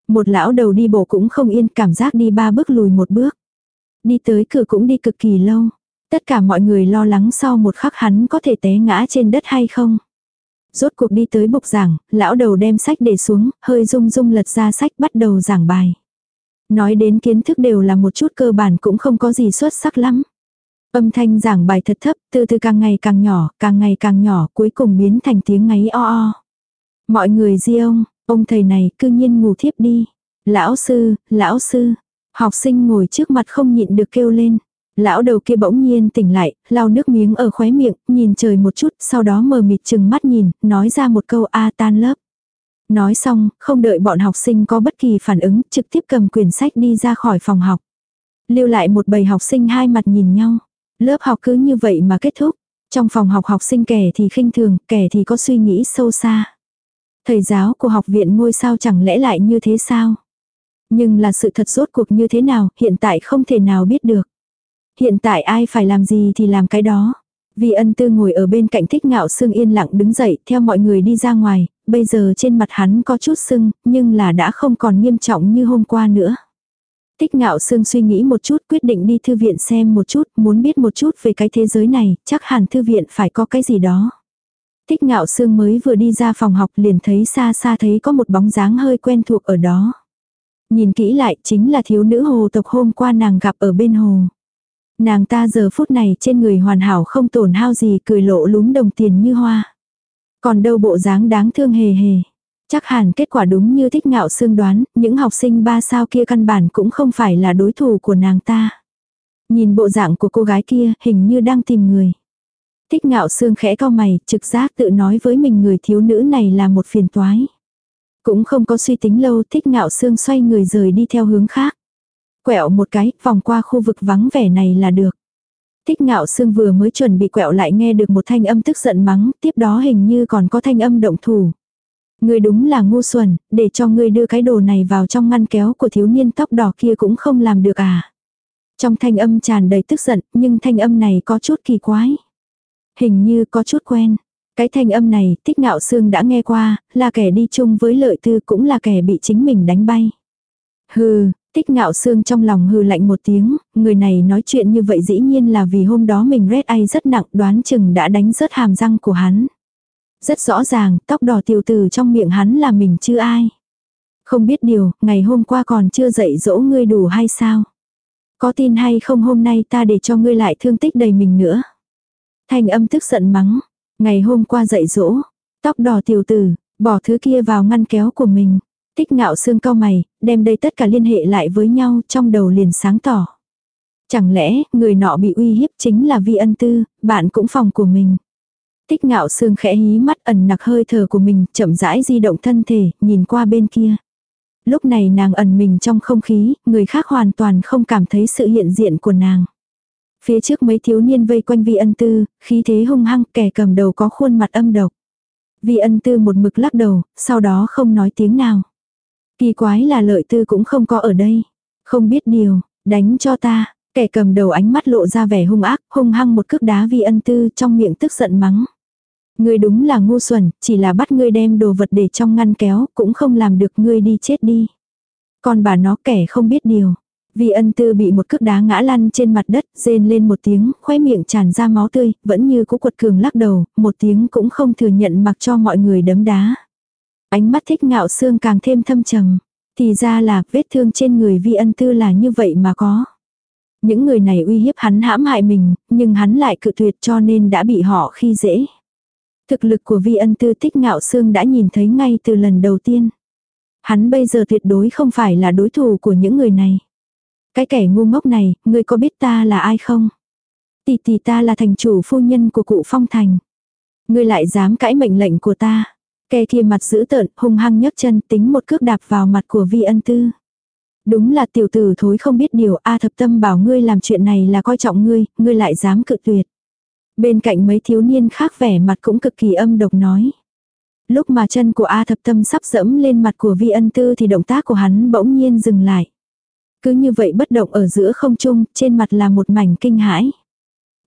Một lão đầu đi bộ cũng không yên cảm giác đi ba bước lùi một bước. Đi tới cửa cũng đi cực kỳ lâu. Tất cả mọi người lo lắng sau một khắc hắn có thể té ngã trên đất hay không. Rốt cuộc đi tới bục giảng, lão đầu đem sách để xuống, hơi rung rung lật ra sách bắt đầu giảng bài. Nói đến kiến thức đều là một chút cơ bản cũng không có gì xuất sắc lắm. Âm thanh giảng bài thật thấp, từ từ càng ngày càng nhỏ, càng ngày càng nhỏ, cuối cùng biến thành tiếng ngáy o o. Mọi người di ông, ông thầy này cư nhiên ngủ thiếp đi. Lão sư, lão sư, học sinh ngồi trước mặt không nhịn được kêu lên. Lão đầu kia bỗng nhiên tỉnh lại, lau nước miếng ở khóe miệng, nhìn trời một chút, sau đó mờ mịt chừng mắt nhìn, nói ra một câu A tan lớp. Nói xong, không đợi bọn học sinh có bất kỳ phản ứng, trực tiếp cầm quyển sách đi ra khỏi phòng học. Lưu lại một bầy học sinh hai mặt nhìn nhau. Lớp học cứ như vậy mà kết thúc. Trong phòng học học sinh kẻ thì khinh thường, kẻ thì có suy nghĩ sâu xa. Thầy giáo của học viện ngôi sao chẳng lẽ lại như thế sao? Nhưng là sự thật rốt cuộc như thế nào, hiện tại không thể nào biết được. Hiện tại ai phải làm gì thì làm cái đó. Vì ân tư ngồi ở bên cạnh thích ngạo sương yên lặng đứng dậy theo mọi người đi ra ngoài, bây giờ trên mặt hắn có chút sưng, nhưng là đã không còn nghiêm trọng như hôm qua nữa. Thích ngạo sương suy nghĩ một chút quyết định đi thư viện xem một chút, muốn biết một chút về cái thế giới này, chắc hẳn thư viện phải có cái gì đó. Thích ngạo sương mới vừa đi ra phòng học liền thấy xa xa thấy có một bóng dáng hơi quen thuộc ở đó. Nhìn kỹ lại chính là thiếu nữ hồ tộc hôm qua nàng gặp ở bên hồ. Nàng ta giờ phút này trên người hoàn hảo không tổn hao gì cười lộ lúm đồng tiền như hoa. Còn đâu bộ dáng đáng thương hề hề. Chắc hẳn kết quả đúng như thích ngạo xương đoán, những học sinh ba sao kia căn bản cũng không phải là đối thủ của nàng ta. Nhìn bộ dạng của cô gái kia hình như đang tìm người. Thích ngạo xương khẽ cao mày, trực giác tự nói với mình người thiếu nữ này là một phiền toái. Cũng không có suy tính lâu thích ngạo xương xoay người rời đi theo hướng khác. Quẹo một cái, vòng qua khu vực vắng vẻ này là được. Thích ngạo sương vừa mới chuẩn bị quẹo lại nghe được một thanh âm tức giận mắng, tiếp đó hình như còn có thanh âm động thủ. Ngươi đúng là ngu xuẩn, để cho ngươi đưa cái đồ này vào trong ngăn kéo của thiếu niên tóc đỏ kia cũng không làm được à. Trong thanh âm tràn đầy tức giận, nhưng thanh âm này có chút kỳ quái. Hình như có chút quen. Cái thanh âm này, tích ngạo sương đã nghe qua, là kẻ đi chung với lợi tư cũng là kẻ bị chính mình đánh bay. Hừ, Tích ngạo xương trong lòng hừ lạnh một tiếng, người này nói chuyện như vậy dĩ nhiên là vì hôm đó mình red ai rất nặng đoán chừng đã đánh rớt hàm răng của hắn. Rất rõ ràng, tóc đỏ tiểu tử trong miệng hắn là mình chứ ai. Không biết điều, ngày hôm qua còn chưa dạy dỗ ngươi đủ hay sao? Có tin hay không hôm nay ta để cho ngươi lại thương tích đầy mình nữa. Thanh âm tức giận mắng. Ngày hôm qua dạy dỗ. Tóc đỏ tiểu tử, bỏ thứ kia vào ngăn kéo của mình. Tích ngạo xương cao mày, đem đây tất cả liên hệ lại với nhau trong đầu liền sáng tỏ. Chẳng lẽ người nọ bị uy hiếp chính là vi ân tư, bạn cũng phòng của mình. Tích ngạo xương khẽ hí mắt ẩn nặc hơi thở của mình, chậm rãi di động thân thể, nhìn qua bên kia. Lúc này nàng ẩn mình trong không khí, người khác hoàn toàn không cảm thấy sự hiện diện của nàng. Phía trước mấy thiếu niên vây quanh vi ân tư, khí thế hung hăng, kẻ cầm đầu có khuôn mặt âm độc. Vi ân tư một mực lắc đầu, sau đó không nói tiếng nào. Kỳ quái là lợi tư cũng không có ở đây. Không biết điều, đánh cho ta. Kẻ cầm đầu ánh mắt lộ ra vẻ hung ác, hung hăng một cước đá vi ân tư trong miệng tức giận mắng. Ngươi đúng là ngu xuẩn, chỉ là bắt ngươi đem đồ vật để trong ngăn kéo, cũng không làm được ngươi đi chết đi. Còn bà nó kẻ không biết điều. Vi ân tư bị một cước đá ngã lăn trên mặt đất, rên lên một tiếng, khoe miệng tràn ra máu tươi, vẫn như cú quật cường lắc đầu, một tiếng cũng không thừa nhận mặc cho mọi người đấm đá. Ánh mắt thích ngạo xương càng thêm thâm trầm. Thì ra là vết thương trên người vi ân tư là như vậy mà có. Những người này uy hiếp hắn hãm hại mình, nhưng hắn lại cự tuyệt cho nên đã bị họ khi dễ. Thực lực của vi ân tư thích ngạo xương đã nhìn thấy ngay từ lần đầu tiên. Hắn bây giờ tuyệt đối không phải là đối thủ của những người này. Cái kẻ ngu ngốc này, ngươi có biết ta là ai không? Tỷ tỷ ta là thành chủ phu nhân của cụ phong thành. Ngươi lại dám cãi mệnh lệnh của ta. Kẻ kia mặt dữ tợn, hung hăng nhấc chân tính một cước đạp vào mặt của vi ân tư. Đúng là tiểu tử thối không biết điều A thập tâm bảo ngươi làm chuyện này là coi trọng ngươi, ngươi lại dám cự tuyệt. Bên cạnh mấy thiếu niên khác vẻ mặt cũng cực kỳ âm độc nói. Lúc mà chân của A thập tâm sắp dẫm lên mặt của vi ân tư thì động tác của hắn bỗng nhiên dừng lại. Cứ như vậy bất động ở giữa không trung, trên mặt là một mảnh kinh hãi.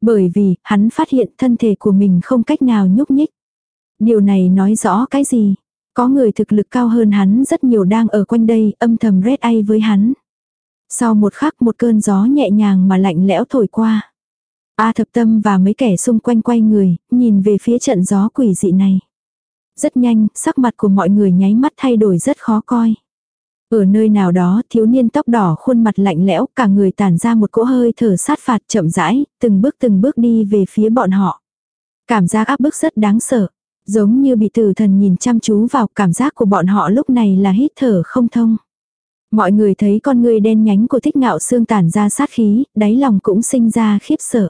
Bởi vì, hắn phát hiện thân thể của mình không cách nào nhúc nhích. Điều này nói rõ cái gì? Có người thực lực cao hơn hắn rất nhiều đang ở quanh đây, âm thầm rét ai với hắn. Sau một khắc một cơn gió nhẹ nhàng mà lạnh lẽo thổi qua. A thập tâm và mấy kẻ xung quanh quay người, nhìn về phía trận gió quỷ dị này. Rất nhanh, sắc mặt của mọi người nháy mắt thay đổi rất khó coi. Ở nơi nào đó, thiếu niên tóc đỏ khuôn mặt lạnh lẽo, cả người tản ra một cỗ hơi thở sát phạt chậm rãi, từng bước từng bước đi về phía bọn họ. Cảm giác áp bức rất đáng sợ. Giống như bị tử thần nhìn chăm chú vào cảm giác của bọn họ lúc này là hít thở không thông. Mọi người thấy con người đen nhánh của thích ngạo xương tản ra sát khí, đáy lòng cũng sinh ra khiếp sợ.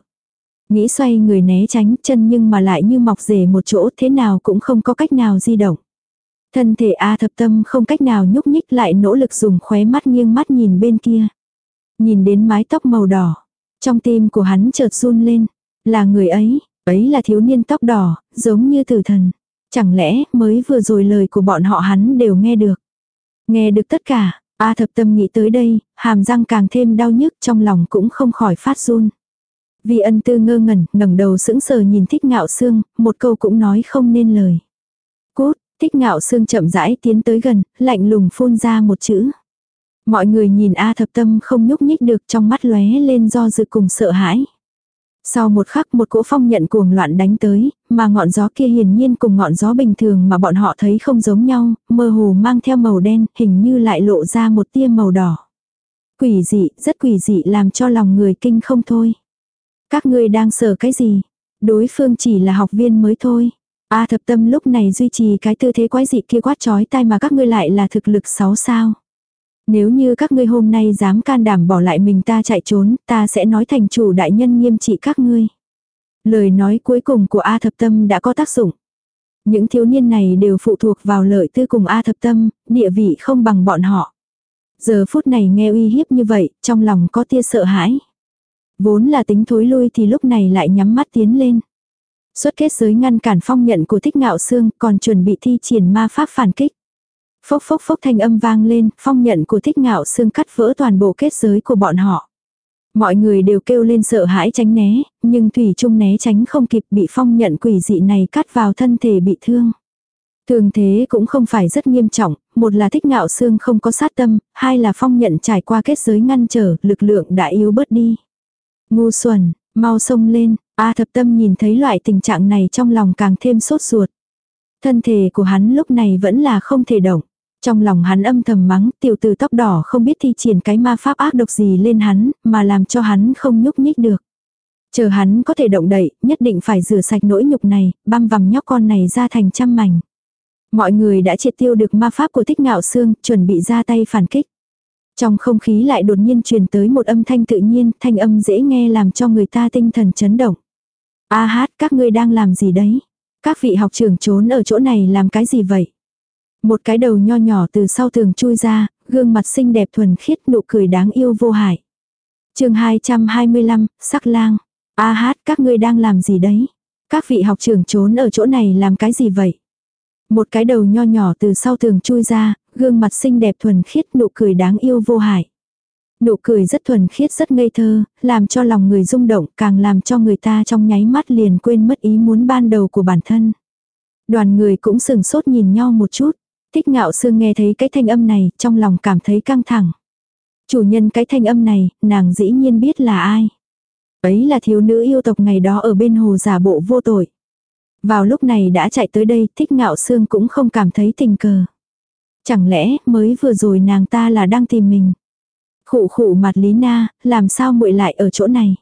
Nghĩ xoay người né tránh chân nhưng mà lại như mọc rể một chỗ thế nào cũng không có cách nào di động. Thân thể A thập tâm không cách nào nhúc nhích lại nỗ lực dùng khóe mắt nghiêng mắt nhìn bên kia. Nhìn đến mái tóc màu đỏ. Trong tim của hắn chợt run lên. Là người ấy, ấy là thiếu niên tóc đỏ, giống như tử thần. Chẳng lẽ mới vừa rồi lời của bọn họ hắn đều nghe được. Nghe được tất cả, A thập tâm nghĩ tới đây, hàm răng càng thêm đau nhức trong lòng cũng không khỏi phát run. Vì ân tư ngơ ngẩn, ngẩng đầu sững sờ nhìn thích ngạo xương, một câu cũng nói không nên lời. Thích ngạo xương chậm rãi tiến tới gần, lạnh lùng phun ra một chữ. Mọi người nhìn A thập tâm không nhúc nhích được trong mắt lóe lên do dự cùng sợ hãi. Sau một khắc một cỗ phong nhận cuồng loạn đánh tới, mà ngọn gió kia hiển nhiên cùng ngọn gió bình thường mà bọn họ thấy không giống nhau, mơ hồ mang theo màu đen, hình như lại lộ ra một tia màu đỏ. Quỷ dị, rất quỷ dị làm cho lòng người kinh không thôi. Các ngươi đang sợ cái gì? Đối phương chỉ là học viên mới thôi. A thập tâm lúc này duy trì cái tư thế quái dị kia quát chói tai mà các ngươi lại là thực lực sáu sao. Nếu như các ngươi hôm nay dám can đảm bỏ lại mình ta chạy trốn, ta sẽ nói thành chủ đại nhân nghiêm trị các ngươi. Lời nói cuối cùng của A thập tâm đã có tác dụng. Những thiếu niên này đều phụ thuộc vào lợi tư cùng A thập tâm, địa vị không bằng bọn họ. Giờ phút này nghe uy hiếp như vậy, trong lòng có tia sợ hãi. Vốn là tính thối lui thì lúc này lại nhắm mắt tiến lên. Xuất kết giới ngăn cản phong nhận của thích ngạo xương còn chuẩn bị thi triển ma pháp phản kích. Phốc phốc phốc thanh âm vang lên, phong nhận của thích ngạo xương cắt vỡ toàn bộ kết giới của bọn họ. Mọi người đều kêu lên sợ hãi tránh né, nhưng Thủy Trung né tránh không kịp bị phong nhận quỷ dị này cắt vào thân thể bị thương. Thường thế cũng không phải rất nghiêm trọng, một là thích ngạo xương không có sát tâm, hai là phong nhận trải qua kết giới ngăn trở, lực lượng đã yếu bớt đi. Ngu xuẩn, mau sông lên, A thập tâm nhìn thấy loại tình trạng này trong lòng càng thêm sốt ruột. Thân thể của hắn lúc này vẫn là không thể động. Trong lòng hắn âm thầm mắng, tiểu tử tóc đỏ không biết thi triển cái ma pháp ác độc gì lên hắn, mà làm cho hắn không nhúc nhích được. Chờ hắn có thể động đậy, nhất định phải rửa sạch nỗi nhục này, băm vằm nhóc con này ra thành trăm mảnh. Mọi người đã triệt tiêu được ma pháp của thích ngạo xương, chuẩn bị ra tay phản kích. Trong không khí lại đột nhiên truyền tới một âm thanh tự nhiên, thanh âm dễ nghe làm cho người ta tinh thần chấn động. A hát, các ngươi đang làm gì đấy? Các vị học trưởng trốn ở chỗ này làm cái gì vậy? Một cái đầu nho nhỏ từ sau tường chui ra, gương mặt xinh đẹp thuần khiết nụ cười đáng yêu vô hại. chương 225, sắc lang. A hát, các ngươi đang làm gì đấy? Các vị học trưởng trốn ở chỗ này làm cái gì vậy? Một cái đầu nho nhỏ từ sau tường chui ra, gương mặt xinh đẹp thuần khiết nụ cười đáng yêu vô hại. Nụ cười rất thuần khiết rất ngây thơ, làm cho lòng người rung động càng làm cho người ta trong nháy mắt liền quên mất ý muốn ban đầu của bản thân. Đoàn người cũng sừng sốt nhìn nhau một chút. Thích ngạo sương nghe thấy cái thanh âm này, trong lòng cảm thấy căng thẳng. Chủ nhân cái thanh âm này, nàng dĩ nhiên biết là ai. Ấy là thiếu nữ yêu tộc ngày đó ở bên hồ giả bộ vô tội. Vào lúc này đã chạy tới đây, thích ngạo sương cũng không cảm thấy tình cờ. Chẳng lẽ mới vừa rồi nàng ta là đang tìm mình. Khụ khụ mặt Lý Na, làm sao muội lại ở chỗ này.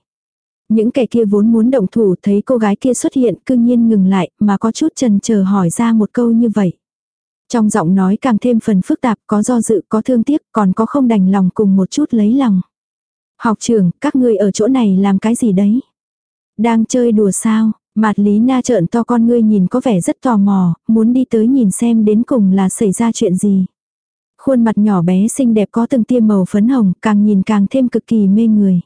Những kẻ kia vốn muốn động thủ thấy cô gái kia xuất hiện cư nhiên ngừng lại mà có chút chần chờ hỏi ra một câu như vậy. Trong giọng nói càng thêm phần phức tạp có do dự có thương tiếc còn có không đành lòng cùng một chút lấy lòng. Học trưởng, các ngươi ở chỗ này làm cái gì đấy? Đang chơi đùa sao? Mạt Lý Na trợn to con ngươi nhìn có vẻ rất tò mò, muốn đi tới nhìn xem đến cùng là xảy ra chuyện gì. Khuôn mặt nhỏ bé xinh đẹp có từng tia màu phấn hồng, càng nhìn càng thêm cực kỳ mê người.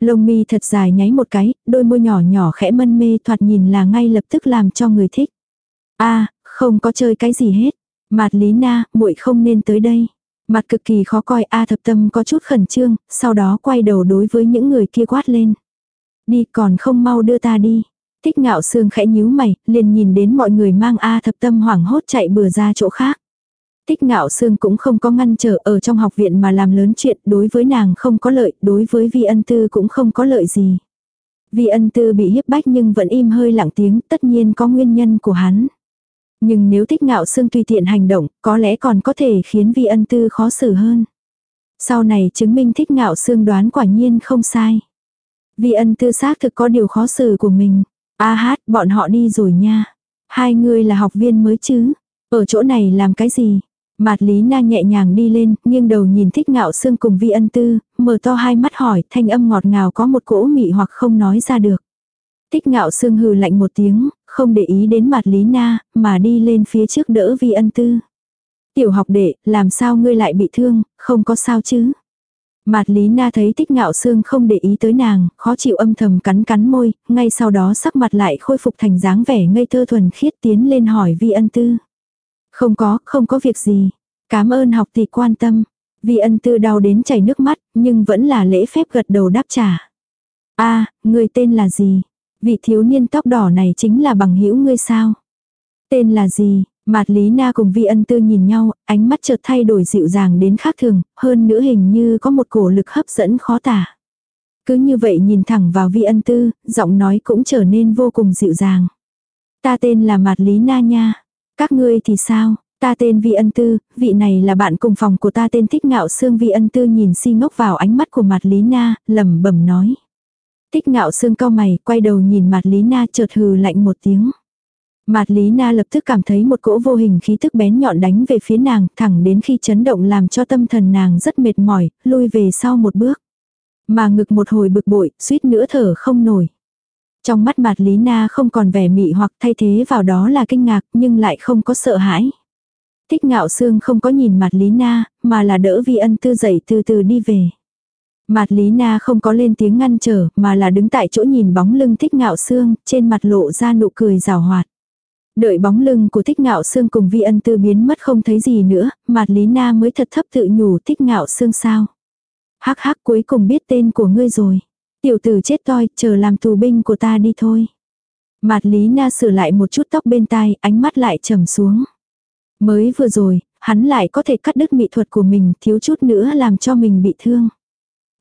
Lông mi thật dài nháy một cái, đôi môi nhỏ nhỏ khẽ mân mê thoạt nhìn là ngay lập tức làm cho người thích. a không có chơi cái gì hết. Mạt Lý Na, muội không nên tới đây. Mặt cực kỳ khó coi A thập tâm có chút khẩn trương, sau đó quay đầu đối với những người kia quát lên. Đi còn không mau đưa ta đi. Thích ngạo sương khẽ nhíu mày, liền nhìn đến mọi người mang A thập tâm hoảng hốt chạy bừa ra chỗ khác. Tích ngạo sương cũng không có ngăn trở ở trong học viện mà làm lớn chuyện đối với nàng không có lợi, đối với vi ân tư cũng không có lợi gì. Vi ân tư bị hiếp bách nhưng vẫn im hơi lặng tiếng, tất nhiên có nguyên nhân của hắn. Nhưng nếu thích ngạo sương tùy tiện hành động, có lẽ còn có thể khiến vi ân tư khó xử hơn. Sau này chứng minh thích ngạo sương đoán quả nhiên không sai. Vi ân tư xác thực có điều khó xử của mình. A hát, bọn họ đi rồi nha. Hai người là học viên mới chứ. Ở chỗ này làm cái gì? Mạt Lý Na nhẹ nhàng đi lên, nghiêng đầu nhìn thích ngạo sương cùng vi ân tư, mở to hai mắt hỏi, thanh âm ngọt ngào có một cỗ mị hoặc không nói ra được. Thích ngạo sương hừ lạnh một tiếng, không để ý đến mặt Lý Na, mà đi lên phía trước đỡ vi ân tư. Tiểu học đệ, làm sao ngươi lại bị thương, không có sao chứ. Mạt Lý Na thấy tích ngạo sương không để ý tới nàng, khó chịu âm thầm cắn cắn môi, ngay sau đó sắc mặt lại khôi phục thành dáng vẻ ngây thơ thuần khiết tiến lên hỏi vi ân tư. Không có, không có việc gì. Cảm ơn học tỷ quan tâm. Vi ân tư đau đến chảy nước mắt, nhưng vẫn là lễ phép gật đầu đáp trả. a người tên là gì? Vị thiếu niên tóc đỏ này chính là bằng hữu ngươi sao? Tên là gì? Mạt Lý Na cùng Vi Ân Tư nhìn nhau, ánh mắt chợt thay đổi dịu dàng đến khác thường, hơn nữa hình như có một cổ lực hấp dẫn khó tả. Cứ như vậy nhìn thẳng vào Vi Ân Tư, giọng nói cũng trở nên vô cùng dịu dàng. Ta tên là Mạt Lý Na nha. Các ngươi thì sao? Ta tên Vi Ân Tư, vị này là bạn cùng phòng của ta tên Thích Ngạo Sương Vi Ân Tư nhìn si ngốc vào ánh mắt của Mạt Lý Na, lẩm bẩm nói. Thích Ngạo Sương cao mày, quay đầu nhìn Mạt Lý Na chợt hừ lạnh một tiếng. Mạt Lý Na lập tức cảm thấy một cỗ vô hình khí tức bén nhọn đánh về phía nàng, thẳng đến khi chấn động làm cho tâm thần nàng rất mệt mỏi, lui về sau một bước. Mà ngực một hồi bực bội, suýt nữa thở không nổi. Trong mắt mặt Lý Na không còn vẻ mị hoặc thay thế vào đó là kinh ngạc nhưng lại không có sợ hãi. Thích ngạo sương không có nhìn mặt Lý Na, mà là đỡ vi ân tư dậy từ từ đi về. Mạt Lý Na không có lên tiếng ngăn trở, mà là đứng tại chỗ nhìn bóng lưng thích ngạo sương, trên mặt lộ ra nụ cười rào hoạt. Đợi bóng lưng của thích ngạo xương cùng vi ân tư biến mất không thấy gì nữa, mạt lý na mới thật thấp tự nhủ thích ngạo xương sao. Hắc hắc cuối cùng biết tên của ngươi rồi. Tiểu tử chết toi, chờ làm tù binh của ta đi thôi. Mạt lý na sửa lại một chút tóc bên tai, ánh mắt lại trầm xuống. Mới vừa rồi, hắn lại có thể cắt đứt mỹ thuật của mình thiếu chút nữa làm cho mình bị thương.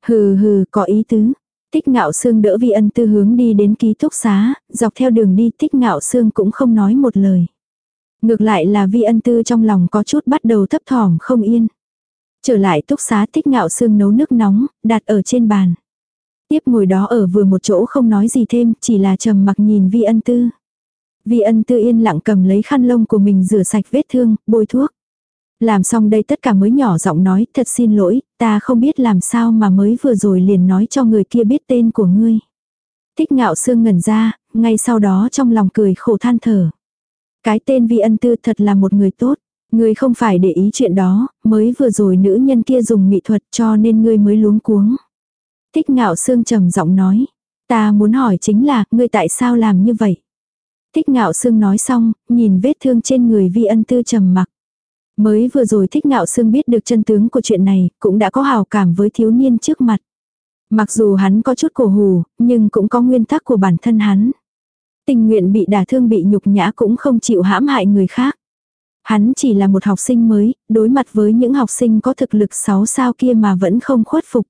Hừ hừ, có ý tứ. Tích ngạo xương đỡ vi ân tư hướng đi đến ký túc xá, dọc theo đường đi tích ngạo xương cũng không nói một lời. Ngược lại là vi ân tư trong lòng có chút bắt đầu thấp thỏm không yên. Trở lại túc xá tích ngạo xương nấu nước nóng, đặt ở trên bàn. Tiếp ngồi đó ở vừa một chỗ không nói gì thêm, chỉ là trầm mặc nhìn vi ân tư. Vi ân tư yên lặng cầm lấy khăn lông của mình rửa sạch vết thương, bôi thuốc. Làm xong đây tất cả mới nhỏ giọng nói, thật xin lỗi, ta không biết làm sao mà mới vừa rồi liền nói cho người kia biết tên của ngươi. Thích ngạo sương ngẩn ra, ngay sau đó trong lòng cười khổ than thở. Cái tên vi ân tư thật là một người tốt. Ngươi không phải để ý chuyện đó, mới vừa rồi nữ nhân kia dùng mỹ thuật cho nên ngươi mới luống cuống. Thích ngạo sương trầm giọng nói. Ta muốn hỏi chính là, ngươi tại sao làm như vậy? Thích ngạo sương nói xong, nhìn vết thương trên người vi ân tư trầm mặc. Mới vừa rồi thích ngạo sương biết được chân tướng của chuyện này, cũng đã có hào cảm với thiếu niên trước mặt. Mặc dù hắn có chút cổ hù, nhưng cũng có nguyên tắc của bản thân hắn. Tình nguyện bị đả thương bị nhục nhã cũng không chịu hãm hại người khác. Hắn chỉ là một học sinh mới, đối mặt với những học sinh có thực lực 6 sao kia mà vẫn không khuất phục.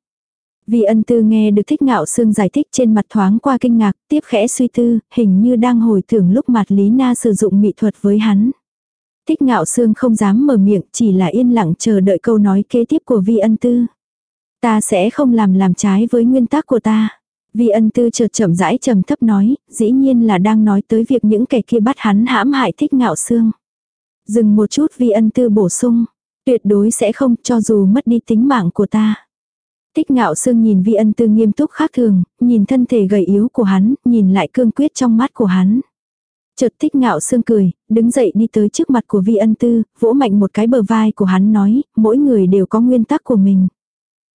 Vì ân tư nghe được thích ngạo sương giải thích trên mặt thoáng qua kinh ngạc, tiếp khẽ suy tư, hình như đang hồi tưởng lúc mặt Lý Na sử dụng mỹ thuật với hắn. Thích ngạo sương không dám mở miệng, chỉ là yên lặng chờ đợi câu nói kế tiếp của vi ân tư. Ta sẽ không làm làm trái với nguyên tắc của ta. Vi ân tư chợt chậm rãi trầm thấp nói, dĩ nhiên là đang nói tới việc những kẻ kia bắt hắn hãm hại thích ngạo sương. Dừng một chút vi ân tư bổ sung, tuyệt đối sẽ không cho dù mất đi tính mạng của ta. Tích ngạo sương nhìn vi ân tư nghiêm túc khác thường, nhìn thân thể gầy yếu của hắn, nhìn lại cương quyết trong mắt của hắn. Chợt tích ngạo sương cười, đứng dậy đi tới trước mặt của vi ân tư, vỗ mạnh một cái bờ vai của hắn nói, mỗi người đều có nguyên tắc của mình.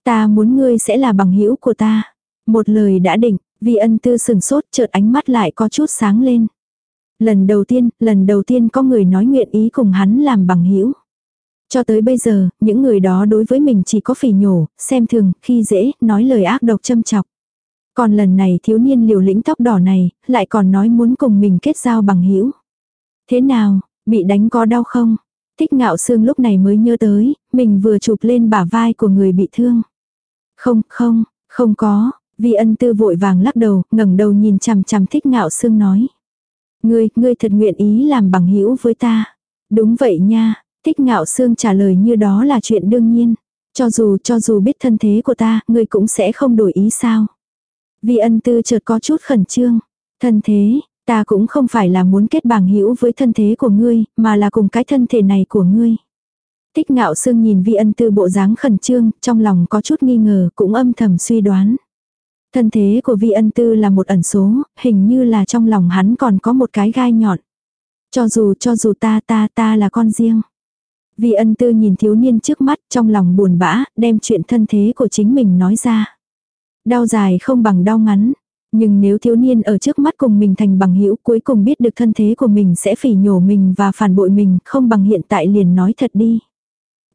Ta muốn ngươi sẽ là bằng hữu của ta. Một lời đã định, vi ân tư sừng sốt chợt ánh mắt lại có chút sáng lên. Lần đầu tiên, lần đầu tiên có người nói nguyện ý cùng hắn làm bằng hữu cho tới bây giờ, những người đó đối với mình chỉ có phỉ nhổ, xem thường, khi dễ, nói lời ác độc châm chọc. Còn lần này thiếu niên liều lĩnh tóc đỏ này, lại còn nói muốn cùng mình kết giao bằng hữu Thế nào, bị đánh có đau không? Thích ngạo xương lúc này mới nhớ tới, mình vừa chụp lên bả vai của người bị thương. Không, không, không có, Vi ân tư vội vàng lắc đầu, ngẩng đầu nhìn chằm chằm thích ngạo xương nói. Ngươi, ngươi thật nguyện ý làm bằng hữu với ta. Đúng vậy nha, thích ngạo xương trả lời như đó là chuyện đương nhiên. Cho dù, cho dù biết thân thế của ta, ngươi cũng sẽ không đổi ý sao. Vi ân tư chợt có chút khẩn trương. Thân thế, ta cũng không phải là muốn kết bằng hữu với thân thế của ngươi, mà là cùng cái thân thể này của ngươi. Tích ngạo sương nhìn vi ân tư bộ dáng khẩn trương, trong lòng có chút nghi ngờ, cũng âm thầm suy đoán. Thân thế của vi ân tư là một ẩn số, hình như là trong lòng hắn còn có một cái gai nhọn. Cho dù cho dù ta ta ta là con riêng. Vi ân tư nhìn thiếu niên trước mắt trong lòng buồn bã, đem chuyện thân thế của chính mình nói ra. Đau dài không bằng đau ngắn. Nhưng nếu thiếu niên ở trước mắt cùng mình thành bằng hữu cuối cùng biết được thân thế của mình sẽ phỉ nhổ mình và phản bội mình không bằng hiện tại liền nói thật đi.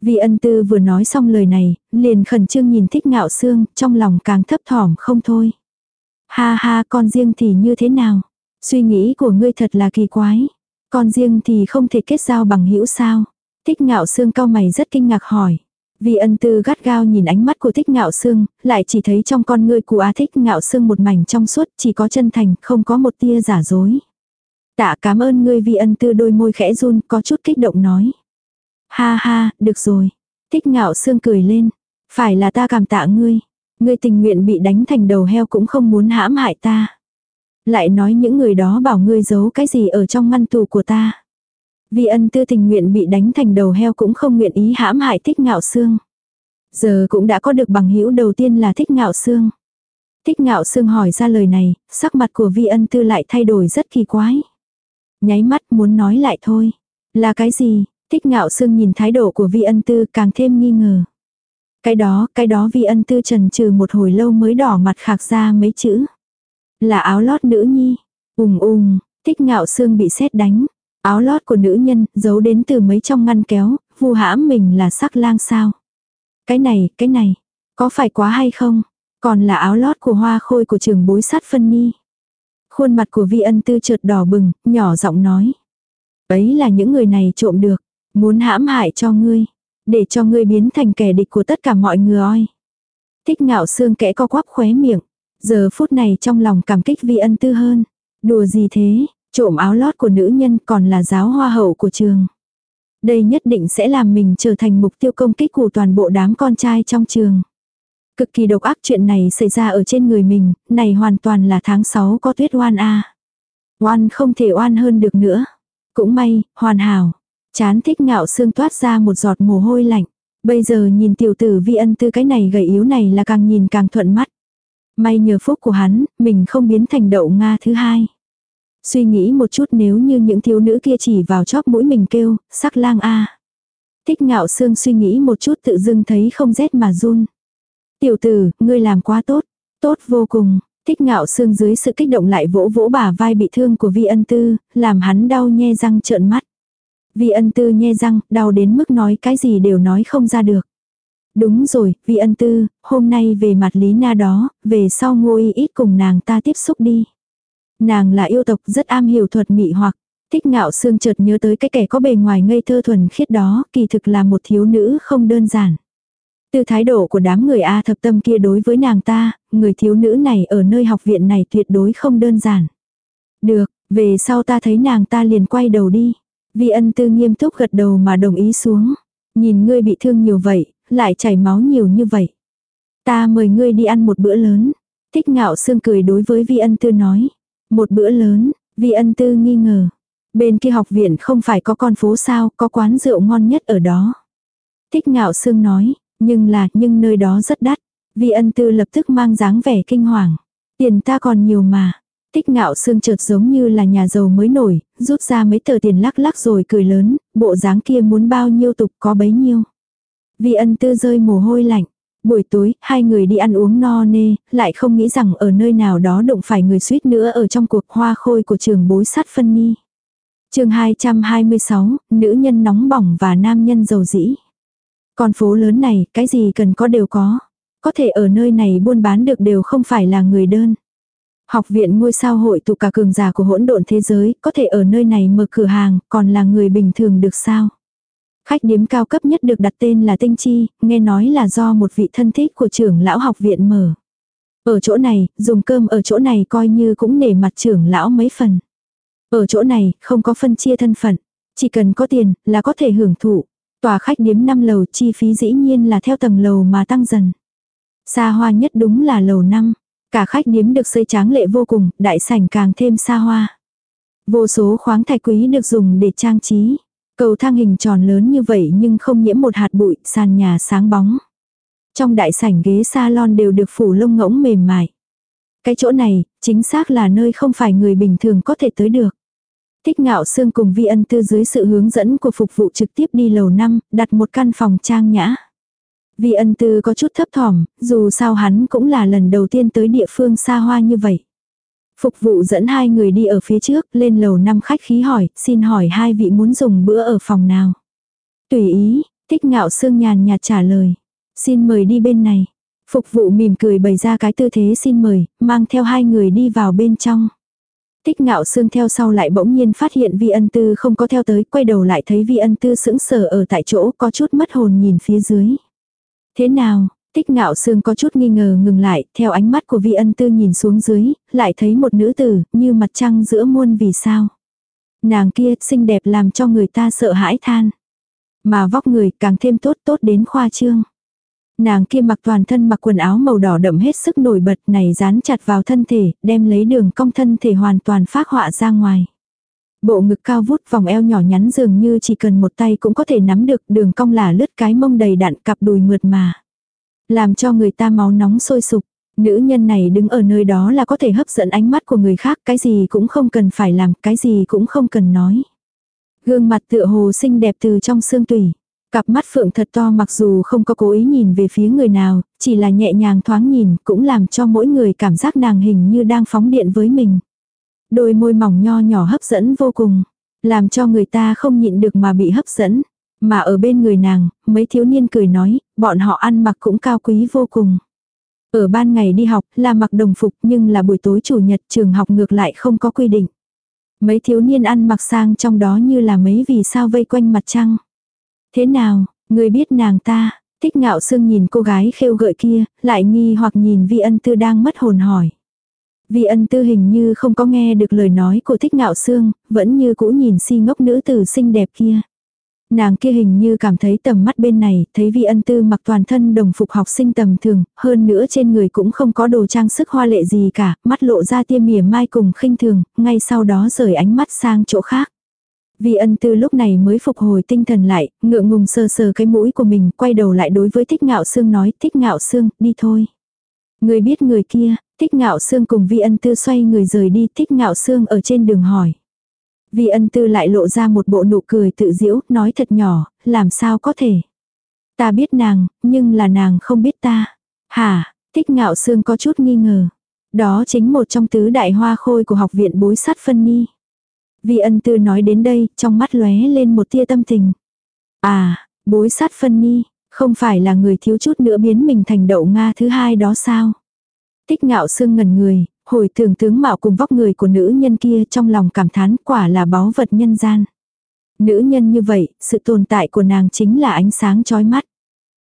Vi ân tư vừa nói xong lời này, liền khẩn trương nhìn thích ngạo xương, trong lòng càng thấp thỏm không thôi. Ha ha con riêng thì như thế nào? Suy nghĩ của ngươi thật là kỳ quái. Con riêng thì không thể kết giao bằng hữu sao? Thích ngạo xương cao mày rất kinh ngạc hỏi. vì ân tư gắt gao nhìn ánh mắt của thích ngạo xương, lại chỉ thấy trong con ngươi của á thích ngạo xương một mảnh trong suốt, chỉ có chân thành, không có một tia giả dối. Tạ cảm ơn ngươi vì ân tư đôi môi khẽ run, có chút kích động nói. Ha ha, được rồi. Thích ngạo sương cười lên. Phải là ta cảm tạ ngươi. Ngươi tình nguyện bị đánh thành đầu heo cũng không muốn hãm hại ta. Lại nói những người đó bảo ngươi giấu cái gì ở trong ngăn tù của ta. Vi ân tư tình nguyện bị đánh thành đầu heo cũng không nguyện ý hãm hại thích ngạo xương. Giờ cũng đã có được bằng hữu đầu tiên là thích ngạo xương. Thích ngạo xương hỏi ra lời này, sắc mặt của vi ân tư lại thay đổi rất kỳ quái. Nháy mắt muốn nói lại thôi. Là cái gì, Thích ngạo xương nhìn thái độ của vi ân tư càng thêm nghi ngờ. Cái đó, cái đó vi ân tư trần trừ một hồi lâu mới đỏ mặt khạc ra mấy chữ. Là áo lót nữ nhi. Ùng ùng, thích ngạo xương bị sét đánh. Áo lót của nữ nhân, giấu đến từ mấy trong ngăn kéo, vu hãm mình là sắc lang sao. Cái này, cái này, có phải quá hay không? Còn là áo lót của hoa khôi của trường bối sát phân ni. Khuôn mặt của vi ân tư chợt đỏ bừng, nhỏ giọng nói. Ấy là những người này trộm được. Muốn hãm hại cho ngươi. Để cho ngươi biến thành kẻ địch của tất cả mọi người. oi." Thích ngạo xương kẽ co quắp khóe miệng. Giờ phút này trong lòng cảm kích vi ân tư hơn. Đùa gì thế, trộm áo lót của nữ nhân còn là giáo hoa hậu của trường. Đây nhất định sẽ làm mình trở thành mục tiêu công kích của toàn bộ đám con trai trong trường. Cực kỳ độc ác chuyện này xảy ra ở trên người mình, này hoàn toàn là tháng 6 có tuyết oan a. Oan không thể oan hơn được nữa. Cũng may, hoàn hảo. Chán thích ngạo xương toát ra một giọt mồ hôi lạnh. Bây giờ nhìn tiểu tử vi ân tư cái này gầy yếu này là càng nhìn càng thuận mắt. May nhờ phúc của hắn, mình không biến thành đậu Nga thứ hai. Suy nghĩ một chút nếu như những thiếu nữ kia chỉ vào chóp mũi mình kêu, sắc lang a. Thích ngạo xương suy nghĩ một chút tự dưng thấy không rét mà run. Tiểu tử, ngươi làm quá tốt. Tốt vô cùng. Thích ngạo xương dưới sự kích động lại vỗ vỗ bả vai bị thương của vi ân tư, làm hắn đau nhe răng trợn mắt. Vi ân tư nhe răng, đau đến mức nói cái gì đều nói không ra được. Đúng rồi, vi ân tư, hôm nay về mặt lý na đó, về sau ngôi ít cùng nàng ta tiếp xúc đi. Nàng là yêu tộc rất am hiểu thuật mị hoặc. Thích ngạo xương chợt nhớ tới cái kẻ có bề ngoài ngây thơ thuần khiết đó, kỳ thực là một thiếu nữ không đơn giản. Từ thái độ của đám người A thập tâm kia đối với nàng ta, người thiếu nữ này ở nơi học viện này tuyệt đối không đơn giản. Được, về sau ta thấy nàng ta liền quay đầu đi. Vi ân tư nghiêm túc gật đầu mà đồng ý xuống. Nhìn ngươi bị thương nhiều vậy, lại chảy máu nhiều như vậy. Ta mời ngươi đi ăn một bữa lớn. Thích ngạo sương cười đối với Vi ân tư nói. Một bữa lớn, Vi ân tư nghi ngờ. Bên kia học viện không phải có con phố sao, có quán rượu ngon nhất ở đó. Thích ngạo sương nói, nhưng là, nhưng nơi đó rất đắt. Vi ân tư lập tức mang dáng vẻ kinh hoàng. Tiền ta còn nhiều mà. Thích ngạo Sương chợt giống như là nhà giàu mới nổi, rút ra mấy tờ tiền lắc lắc rồi cười lớn, bộ dáng kia muốn bao nhiêu tục có bấy nhiêu. Vi ân tư rơi mồ hôi lạnh. Buổi tối, hai người đi ăn uống no nê, lại không nghĩ rằng ở nơi nào đó đụng phải người suýt nữa ở trong cuộc hoa khôi của trường bối sát phân ni. chương 226, nữ nhân nóng bỏng và nam nhân giàu dĩ. Con phố lớn này, cái gì cần có đều có. Có thể ở nơi này buôn bán được đều không phải là người đơn. Học viện ngôi sao hội tụ cả cường giả của hỗn độn thế giới, có thể ở nơi này mở cửa hàng, còn là người bình thường được sao? Khách điếm cao cấp nhất được đặt tên là Tinh Chi, nghe nói là do một vị thân thích của trưởng lão học viện mở. Ở chỗ này, dùng cơm ở chỗ này coi như cũng nể mặt trưởng lão mấy phần. Ở chỗ này, không có phân chia thân phận. Chỉ cần có tiền, là có thể hưởng thụ. Tòa khách điếm 5 lầu chi phí dĩ nhiên là theo tầng lầu mà tăng dần. Xa hoa nhất đúng là lầu 5. Cả khách điếm được xây tráng lệ vô cùng, đại sảnh càng thêm xa hoa. Vô số khoáng thạch quý được dùng để trang trí. Cầu thang hình tròn lớn như vậy nhưng không nhiễm một hạt bụi, sàn nhà sáng bóng. Trong đại sảnh ghế salon đều được phủ lông ngỗng mềm mại. Cái chỗ này, chính xác là nơi không phải người bình thường có thể tới được. Thích ngạo xương cùng vi ân tư dưới sự hướng dẫn của phục vụ trực tiếp đi lầu năm đặt một căn phòng trang nhã. Vi ân tư có chút thấp thỏm, dù sao hắn cũng là lần đầu tiên tới địa phương xa hoa như vậy. Phục vụ dẫn hai người đi ở phía trước, lên lầu năm khách khí hỏi, xin hỏi hai vị muốn dùng bữa ở phòng nào. Tùy ý, thích ngạo sương nhàn nhạt trả lời. Xin mời đi bên này. Phục vụ mỉm cười bày ra cái tư thế xin mời, mang theo hai người đi vào bên trong. Tích ngạo sương theo sau lại bỗng nhiên phát hiện vi ân tư không có theo tới, quay đầu lại thấy vi ân tư sững sờ ở tại chỗ có chút mất hồn nhìn phía dưới. Thế nào, tích ngạo sương có chút nghi ngờ ngừng lại, theo ánh mắt của vi ân tư nhìn xuống dưới, lại thấy một nữ tử, như mặt trăng giữa muôn vì sao. Nàng kia xinh đẹp làm cho người ta sợ hãi than. Mà vóc người càng thêm tốt tốt đến khoa trương. Nàng kia mặc toàn thân mặc quần áo màu đỏ đậm hết sức nổi bật này dán chặt vào thân thể, đem lấy đường cong thân thể hoàn toàn phát họa ra ngoài. Bộ ngực cao vút vòng eo nhỏ nhắn dường như chỉ cần một tay cũng có thể nắm được đường cong là lướt cái mông đầy đặn cặp đùi mượt mà. Làm cho người ta máu nóng sôi sục. Nữ nhân này đứng ở nơi đó là có thể hấp dẫn ánh mắt của người khác, cái gì cũng không cần phải làm, cái gì cũng không cần nói. Gương mặt tựa hồ xinh đẹp từ trong xương tủy. Cặp mắt phượng thật to mặc dù không có cố ý nhìn về phía người nào, chỉ là nhẹ nhàng thoáng nhìn cũng làm cho mỗi người cảm giác nàng hình như đang phóng điện với mình. Đôi môi mỏng nho nhỏ hấp dẫn vô cùng, làm cho người ta không nhịn được mà bị hấp dẫn. Mà ở bên người nàng, mấy thiếu niên cười nói, bọn họ ăn mặc cũng cao quý vô cùng. Ở ban ngày đi học là mặc đồng phục nhưng là buổi tối chủ nhật trường học ngược lại không có quy định. Mấy thiếu niên ăn mặc sang trong đó như là mấy vì sao vây quanh mặt trăng. Thế nào, người biết nàng ta, thích ngạo sương nhìn cô gái khêu gợi kia, lại nghi hoặc nhìn vi ân tư đang mất hồn hỏi. Vi ân tư hình như không có nghe được lời nói của thích ngạo sương, vẫn như cũ nhìn si ngốc nữ tử xinh đẹp kia. Nàng kia hình như cảm thấy tầm mắt bên này, thấy vi ân tư mặc toàn thân đồng phục học sinh tầm thường, hơn nữa trên người cũng không có đồ trang sức hoa lệ gì cả, mắt lộ ra tia mỉa mai cùng khinh thường, ngay sau đó rời ánh mắt sang chỗ khác. Vi ân tư lúc này mới phục hồi tinh thần lại, ngượng ngùng sờ sờ cái mũi của mình, quay đầu lại đối với thích ngạo sương nói, thích ngạo sương, đi thôi. Người biết người kia, thích ngạo sương cùng vi ân tư xoay người rời đi, thích ngạo sương ở trên đường hỏi. Vi ân tư lại lộ ra một bộ nụ cười tự diễu, nói thật nhỏ, làm sao có thể. Ta biết nàng, nhưng là nàng không biết ta. Hả, thích ngạo sương có chút nghi ngờ. Đó chính một trong tứ đại hoa khôi của học viện bối sát phân ni. Vi ân tư nói đến đây, trong mắt lóe lên một tia tâm tình. À, bối sát phân ni, không phải là người thiếu chút nữa biến mình thành đậu Nga thứ hai đó sao? Tích ngạo sương ngần người, hồi tưởng tướng mạo cùng vóc người của nữ nhân kia trong lòng cảm thán quả là báu vật nhân gian. Nữ nhân như vậy, sự tồn tại của nàng chính là ánh sáng chói mắt.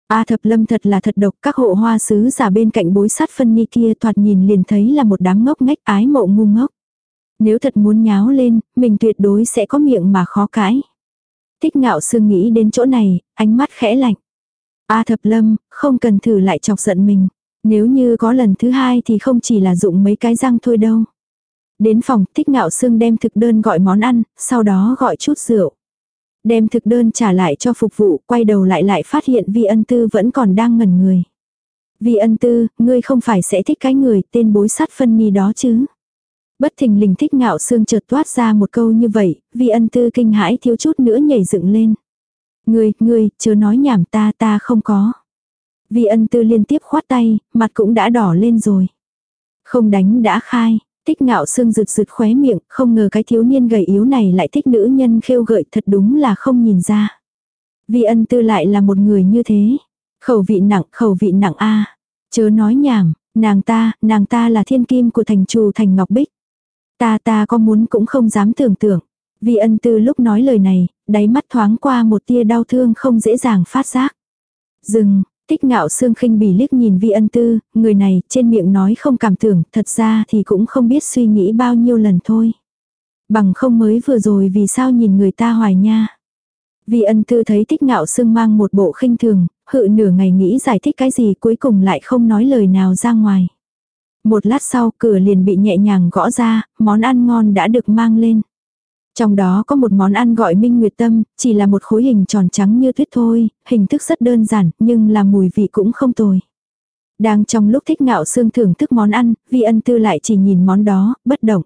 A thập lâm thật là thật độc, các hộ hoa sứ giả bên cạnh bối sát phân ni kia thoạt nhìn liền thấy là một đám ngốc ngách ái mộ ngu ngốc. Nếu thật muốn nháo lên, mình tuyệt đối sẽ có miệng mà khó cãi. Thích ngạo sương nghĩ đến chỗ này, ánh mắt khẽ lạnh. A thập lâm, không cần thử lại chọc giận mình. Nếu như có lần thứ hai thì không chỉ là dụng mấy cái răng thôi đâu. Đến phòng, thích ngạo sương đem thực đơn gọi món ăn, sau đó gọi chút rượu. Đem thực đơn trả lại cho phục vụ, quay đầu lại lại phát hiện vi ân tư vẫn còn đang ngẩn người. Vi ân tư, ngươi không phải sẽ thích cái người tên bối sát phân mi đó chứ. Bất thình lình thích ngạo sương chợt toát ra một câu như vậy, vi ân tư kinh hãi thiếu chút nữa nhảy dựng lên. Ngươi, ngươi, chớ nói nhảm ta ta không có. Vi ân tư liên tiếp khoát tay, mặt cũng đã đỏ lên rồi. Không đánh đã khai, thích ngạo sương rực rực khóe miệng, không ngờ cái thiếu niên gầy yếu này lại thích nữ nhân khêu gợi thật đúng là không nhìn ra. Vi ân tư lại là một người như thế. Khẩu vị nặng, khẩu vị nặng a Chớ nói nhảm, nàng ta, nàng ta là thiên kim của thành trù thành ngọc bích. Ta ta có muốn cũng không dám tưởng tượng. Vi ân tư lúc nói lời này, đáy mắt thoáng qua một tia đau thương không dễ dàng phát giác. Dừng, tích ngạo xương khinh bỉ liếc nhìn vi ân tư, người này trên miệng nói không cảm tưởng, thật ra thì cũng không biết suy nghĩ bao nhiêu lần thôi. Bằng không mới vừa rồi vì sao nhìn người ta hoài nha. Vi ân tư thấy tích ngạo xương mang một bộ khinh thường, hự nửa ngày nghĩ giải thích cái gì cuối cùng lại không nói lời nào ra ngoài. Một lát sau cửa liền bị nhẹ nhàng gõ ra, món ăn ngon đã được mang lên. Trong đó có một món ăn gọi Minh Nguyệt Tâm, chỉ là một khối hình tròn trắng như tuyết thôi, hình thức rất đơn giản, nhưng là mùi vị cũng không tồi. Đang trong lúc thích ngạo xương thưởng thức món ăn, vi ân tư lại chỉ nhìn món đó, bất động.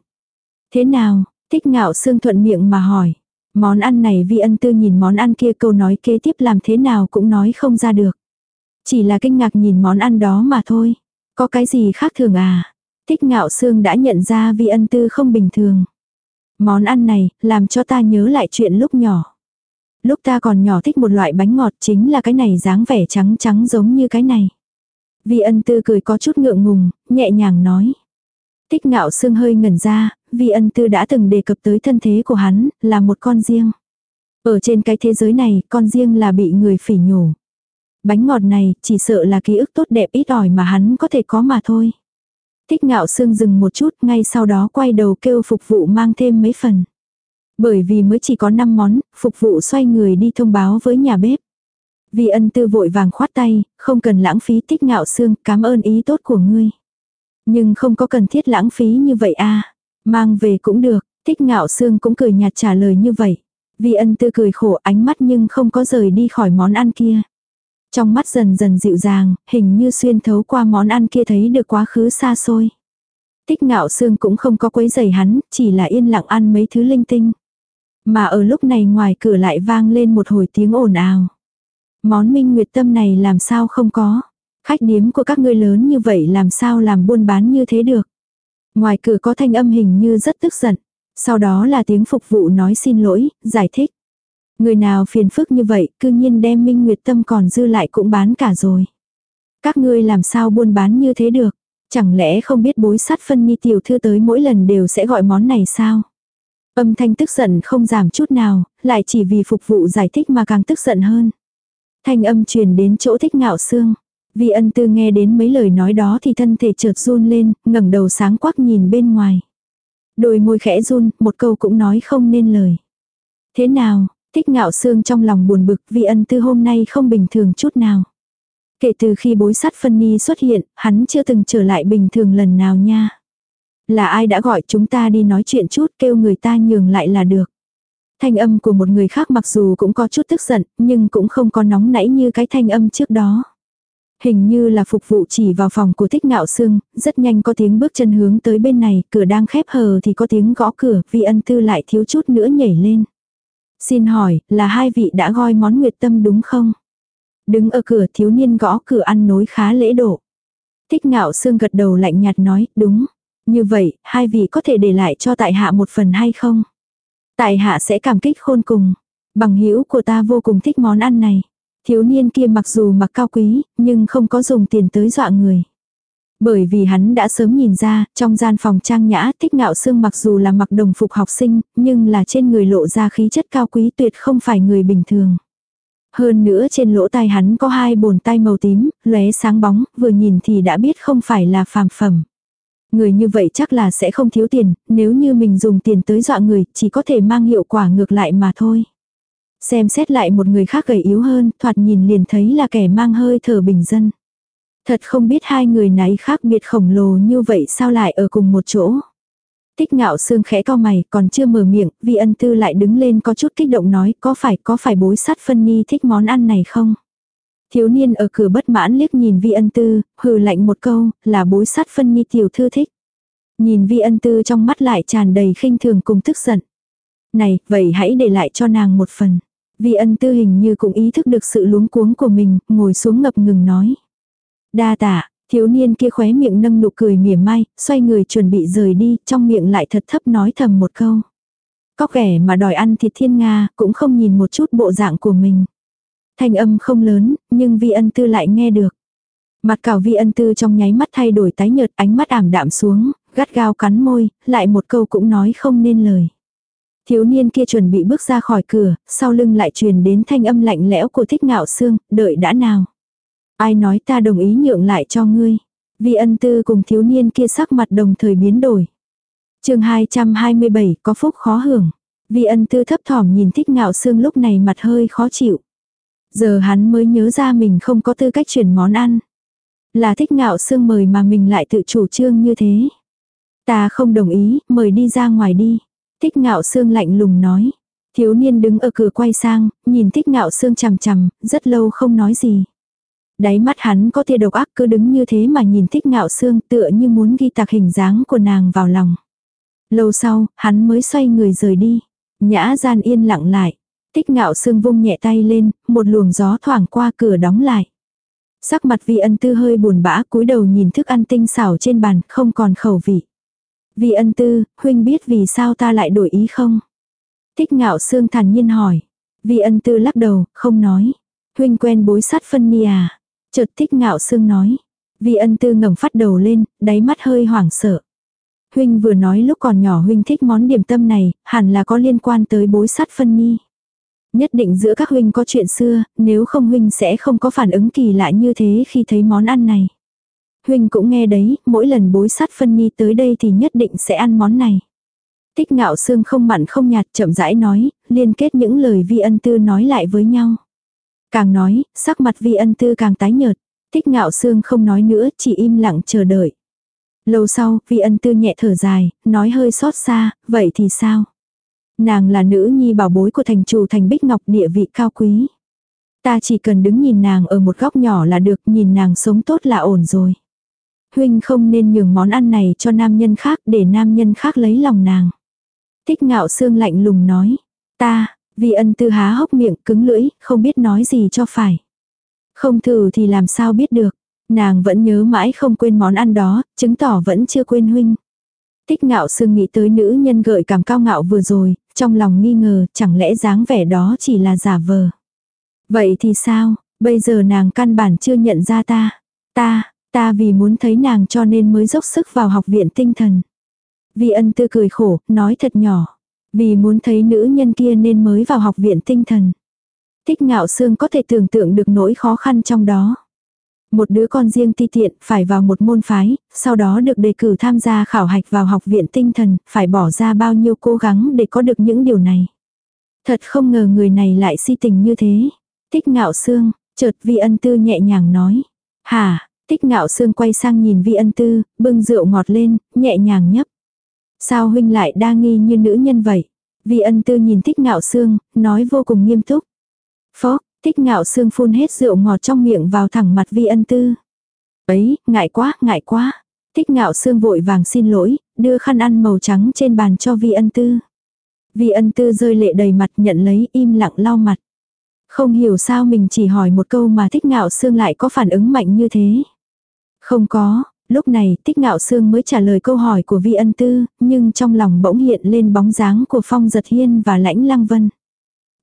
Thế nào, thích ngạo xương thuận miệng mà hỏi. Món ăn này vi ân tư nhìn món ăn kia câu nói kế tiếp làm thế nào cũng nói không ra được. Chỉ là kinh ngạc nhìn món ăn đó mà thôi. Có cái gì khác thường à? Thích ngạo xương đã nhận ra vi ân tư không bình thường. Món ăn này, làm cho ta nhớ lại chuyện lúc nhỏ. Lúc ta còn nhỏ thích một loại bánh ngọt chính là cái này dáng vẻ trắng trắng giống như cái này. Vi ân tư cười có chút ngượng ngùng, nhẹ nhàng nói. Tích ngạo xương hơi ngẩn ra, vi ân tư đã từng đề cập tới thân thế của hắn, là một con riêng. Ở trên cái thế giới này, con riêng là bị người phỉ nhổ. Bánh ngọt này, chỉ sợ là ký ức tốt đẹp ít ỏi mà hắn có thể có mà thôi. Thích ngạo sương dừng một chút, ngay sau đó quay đầu kêu phục vụ mang thêm mấy phần. Bởi vì mới chỉ có 5 món, phục vụ xoay người đi thông báo với nhà bếp. Vì ân tư vội vàng khoát tay, không cần lãng phí tích ngạo sương, cảm ơn ý tốt của ngươi. Nhưng không có cần thiết lãng phí như vậy a Mang về cũng được, tích ngạo sương cũng cười nhạt trả lời như vậy. Vì ân tư cười khổ ánh mắt nhưng không có rời đi khỏi món ăn kia. Trong mắt dần dần dịu dàng, hình như xuyên thấu qua món ăn kia thấy được quá khứ xa xôi. Tích ngạo xương cũng không có quấy giày hắn, chỉ là yên lặng ăn mấy thứ linh tinh. Mà ở lúc này ngoài cửa lại vang lên một hồi tiếng ồn ào. Món minh nguyệt tâm này làm sao không có. Khách điếm của các ngươi lớn như vậy làm sao làm buôn bán như thế được. Ngoài cửa có thanh âm hình như rất tức giận. Sau đó là tiếng phục vụ nói xin lỗi, giải thích. Người nào phiền phức như vậy, cư nhiên đem minh nguyệt tâm còn dư lại cũng bán cả rồi. Các ngươi làm sao buôn bán như thế được? Chẳng lẽ không biết bối sát phân ni tiểu thư tới mỗi lần đều sẽ gọi món này sao? Âm thanh tức giận không giảm chút nào, lại chỉ vì phục vụ giải thích mà càng tức giận hơn. Thanh âm truyền đến chỗ thích ngạo xương. Vì ân tư nghe đến mấy lời nói đó thì thân thể chợt run lên, ngẩng đầu sáng quắc nhìn bên ngoài. Đôi môi khẽ run, một câu cũng nói không nên lời. Thế nào, thích ngạo xương trong lòng buồn bực vì ân tư hôm nay không bình thường chút nào. Kể từ khi bối sắt phân ni xuất hiện, hắn chưa từng trở lại bình thường lần nào nha. Là ai đã gọi chúng ta đi nói chuyện chút kêu người ta nhường lại là được. Thanh âm của một người khác mặc dù cũng có chút tức giận, nhưng cũng không có nóng nảy như cái thanh âm trước đó. Hình như là phục vụ chỉ vào phòng của thích ngạo sương, rất nhanh có tiếng bước chân hướng tới bên này, cửa đang khép hờ thì có tiếng gõ cửa, vi ân tư lại thiếu chút nữa nhảy lên. Xin hỏi, là hai vị đã gọi món nguyệt tâm đúng không? Đứng ở cửa thiếu niên gõ cửa ăn nối khá lễ độ. Thích ngạo xương gật đầu lạnh nhạt nói, đúng. Như vậy, hai vị có thể để lại cho tại hạ một phần hay không? Tại hạ sẽ cảm kích khôn cùng. Bằng hữu của ta vô cùng thích món ăn này. Thiếu niên kia mặc dù mặc cao quý, nhưng không có dùng tiền tới dọa người. Bởi vì hắn đã sớm nhìn ra, trong gian phòng trang nhã, thích ngạo xương mặc dù là mặc đồng phục học sinh, nhưng là trên người lộ ra khí chất cao quý tuyệt không phải người bình thường. Hơn nữa trên lỗ tai hắn có hai bồn tai màu tím, lóe sáng bóng, vừa nhìn thì đã biết không phải là phàm phẩm. Người như vậy chắc là sẽ không thiếu tiền, nếu như mình dùng tiền tới dọa người, chỉ có thể mang hiệu quả ngược lại mà thôi. Xem xét lại một người khác gầy yếu hơn, thoạt nhìn liền thấy là kẻ mang hơi thở bình dân. Thật không biết hai người này khác biệt khổng lồ như vậy sao lại ở cùng một chỗ. Tích ngạo xương khẽ to mày, còn chưa mở miệng, vi ân tư lại đứng lên có chút kích động nói, có phải, có phải bối sát phân ni thích món ăn này không? Thiếu niên ở cửa bất mãn liếc nhìn vi ân tư, hừ lạnh một câu, là bối sát phân ni tiểu thư thích. Nhìn vi ân tư trong mắt lại tràn đầy khinh thường cùng tức giận. Này, vậy hãy để lại cho nàng một phần. Vi ân tư hình như cũng ý thức được sự luống cuống của mình, ngồi xuống ngập ngừng nói. Đa tạ, thiếu niên kia khóe miệng nâng nụ cười mỉa mai, xoay người chuẩn bị rời đi, trong miệng lại thật thấp nói thầm một câu. Có kẻ mà đòi ăn thịt thiên Nga, cũng không nhìn một chút bộ dạng của mình. Thanh âm không lớn, nhưng vi ân tư lại nghe được. Mặt cào vi ân tư trong nháy mắt thay đổi tái nhợt ánh mắt ảm đạm xuống, gắt gao cắn môi, lại một câu cũng nói không nên lời. Thiếu niên kia chuẩn bị bước ra khỏi cửa, sau lưng lại truyền đến thanh âm lạnh lẽo của thích ngạo xương, đợi đã nào. Ai nói ta đồng ý nhượng lại cho ngươi. Vi ân tư cùng thiếu niên kia sắc mặt đồng thời biến đổi. chương 227 có phúc khó hưởng. Vi ân tư thấp thỏm nhìn thích ngạo xương lúc này mặt hơi khó chịu. Giờ hắn mới nhớ ra mình không có tư cách chuyển món ăn. Là thích ngạo xương mời mà mình lại tự chủ trương như thế. Ta không đồng ý, mời đi ra ngoài đi. Thích ngạo xương lạnh lùng nói. Thiếu niên đứng ở cửa quay sang, nhìn thích ngạo xương chằm chằm, rất lâu không nói gì. Đáy mắt hắn có tia độc ác cứ đứng như thế mà nhìn thích ngạo xương tựa như muốn ghi tạc hình dáng của nàng vào lòng. Lâu sau, hắn mới xoay người rời đi. Nhã gian yên lặng lại. Tích ngạo xương vung nhẹ tay lên, một luồng gió thoảng qua cửa đóng lại. Sắc mặt vi ân tư hơi buồn bã cúi đầu nhìn thức ăn tinh xảo trên bàn không còn khẩu vị. Vi ân tư, huynh biết vì sao ta lại đổi ý không? Tích ngạo xương thản nhiên hỏi. Vi ân tư lắc đầu, không nói. Huynh quen bối sát phân ni à? Chợt thích ngạo xương nói. Vi ân tư ngẩng phát đầu lên, đáy mắt hơi hoảng sợ. Huynh vừa nói lúc còn nhỏ huynh thích món điểm tâm này, hẳn là có liên quan tới bối sát phân ni. Nhất định giữa các huynh có chuyện xưa, nếu không huynh sẽ không có phản ứng kỳ lạ như thế khi thấy món ăn này. Huynh cũng nghe đấy, mỗi lần bối sát phân ni tới đây thì nhất định sẽ ăn món này. Tích ngạo xương không mặn không nhạt chậm rãi nói, liên kết những lời vi ân tư nói lại với nhau. Càng nói, sắc mặt vi ân tư càng tái nhợt. Tích ngạo xương không nói nữa, chỉ im lặng chờ đợi. Lâu sau, vi ân tư nhẹ thở dài, nói hơi xót xa, vậy thì sao? Nàng là nữ nhi bảo bối của thành chủ thành bích ngọc địa vị cao quý. Ta chỉ cần đứng nhìn nàng ở một góc nhỏ là được, nhìn nàng sống tốt là ổn rồi. Huynh không nên nhường món ăn này cho nam nhân khác để nam nhân khác lấy lòng nàng. Tích ngạo xương lạnh lùng nói. Ta, Vi ân tư há hốc miệng cứng lưỡi, không biết nói gì cho phải. Không thử thì làm sao biết được. Nàng vẫn nhớ mãi không quên món ăn đó, chứng tỏ vẫn chưa quên huynh. Tích ngạo sương nghĩ tới nữ nhân gợi cảm cao ngạo vừa rồi, trong lòng nghi ngờ chẳng lẽ dáng vẻ đó chỉ là giả vờ. Vậy thì sao, bây giờ nàng căn bản chưa nhận ra ta. Ta, ta vì muốn thấy nàng cho nên mới dốc sức vào học viện tinh thần. Vi ân tư cười khổ, nói thật nhỏ. Vì muốn thấy nữ nhân kia nên mới vào học viện tinh thần. Thích ngạo xương có thể tưởng tượng được nỗi khó khăn trong đó. Một đứa con riêng ti tiện phải vào một môn phái, sau đó được đề cử tham gia khảo hạch vào học viện tinh thần, phải bỏ ra bao nhiêu cố gắng để có được những điều này. Thật không ngờ người này lại si tình như thế. Thích ngạo xương, chợt vi ân tư nhẹ nhàng nói. Hả, tích ngạo xương quay sang nhìn vi ân tư, bưng rượu ngọt lên, nhẹ nhàng nhấp. Sao huynh lại đa nghi như nữ nhân vậy? Vi ân tư nhìn thích ngạo xương, nói vô cùng nghiêm túc. Phó, thích ngạo xương phun hết rượu ngọt trong miệng vào thẳng mặt vi ân tư. Ấy, ngại quá, ngại quá. Thích ngạo xương vội vàng xin lỗi, đưa khăn ăn màu trắng trên bàn cho vi ân tư. Vi ân tư rơi lệ đầy mặt nhận lấy im lặng lau mặt. Không hiểu sao mình chỉ hỏi một câu mà thích ngạo xương lại có phản ứng mạnh như thế. Không có, lúc này tích ngạo xương mới trả lời câu hỏi của vi ân tư, nhưng trong lòng bỗng hiện lên bóng dáng của phong giật hiên và lãnh lăng vân.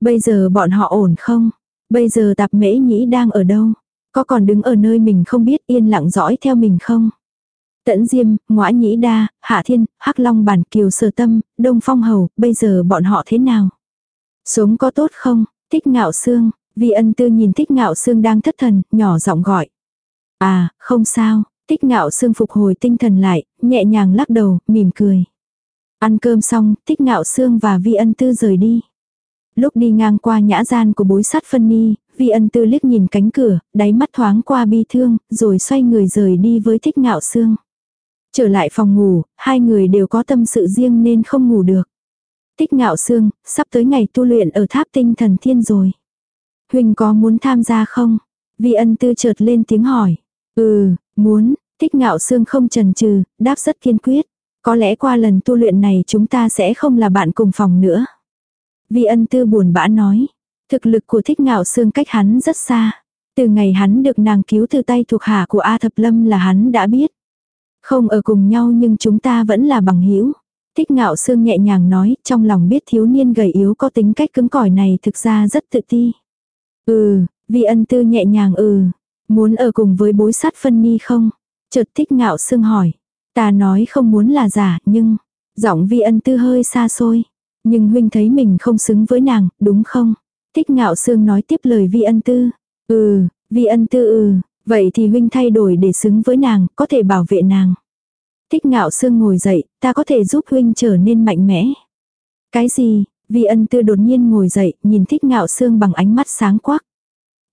Bây giờ bọn họ ổn không? Bây giờ tạp mễ nhĩ đang ở đâu? Có còn đứng ở nơi mình không biết yên lặng dõi theo mình không? Tẫn Diêm, Ngoã Nhĩ Đa, Hạ Thiên, Hắc Long Bản Kiều Sở Tâm, Đông Phong Hầu, bây giờ bọn họ thế nào? Sống có tốt không? Thích ngạo xương, Vi ân tư nhìn thích ngạo xương đang thất thần, nhỏ giọng gọi. À, không sao, thích ngạo xương phục hồi tinh thần lại, nhẹ nhàng lắc đầu, mỉm cười. Ăn cơm xong, thích ngạo xương và vi ân tư rời đi. Lúc đi ngang qua nhã gian của bối sát phân ni, vi ân tư liếc nhìn cánh cửa, đáy mắt thoáng qua bi thương, rồi xoay người rời đi với thích ngạo xương. Trở lại phòng ngủ, hai người đều có tâm sự riêng nên không ngủ được. Tích ngạo xương, sắp tới ngày tu luyện ở tháp tinh thần thiên rồi. Huỳnh có muốn tham gia không? Vi ân tư chợt lên tiếng hỏi. Ừ, muốn, thích ngạo xương không trần trừ đáp rất kiên quyết. Có lẽ qua lần tu luyện này chúng ta sẽ không là bạn cùng phòng nữa. Vi ân tư buồn bã nói. Thực lực của thích ngạo xương cách hắn rất xa. Từ ngày hắn được nàng cứu từ tay thuộc hạ của A Thập Lâm là hắn đã biết. Không ở cùng nhau nhưng chúng ta vẫn là bằng hữu Thích ngạo xương nhẹ nhàng nói, trong lòng biết thiếu niên gầy yếu có tính cách cứng cỏi này thực ra rất tự ti. Ừ, vi ân tư nhẹ nhàng ừ, muốn ở cùng với bối sát phân ni không? Chợt thích ngạo sương hỏi. Ta nói không muốn là giả, nhưng, giọng vi ân tư hơi xa xôi. Nhưng huynh thấy mình không xứng với nàng, đúng không? Thích ngạo sương nói tiếp lời vi ân tư. Ừ, vi ân tư ừ, vậy thì huynh thay đổi để xứng với nàng, có thể bảo vệ nàng. Thích ngạo sương ngồi dậy, ta có thể giúp huynh trở nên mạnh mẽ. Cái gì? Vi ân tư đột nhiên ngồi dậy, nhìn thích ngạo sương bằng ánh mắt sáng quắc.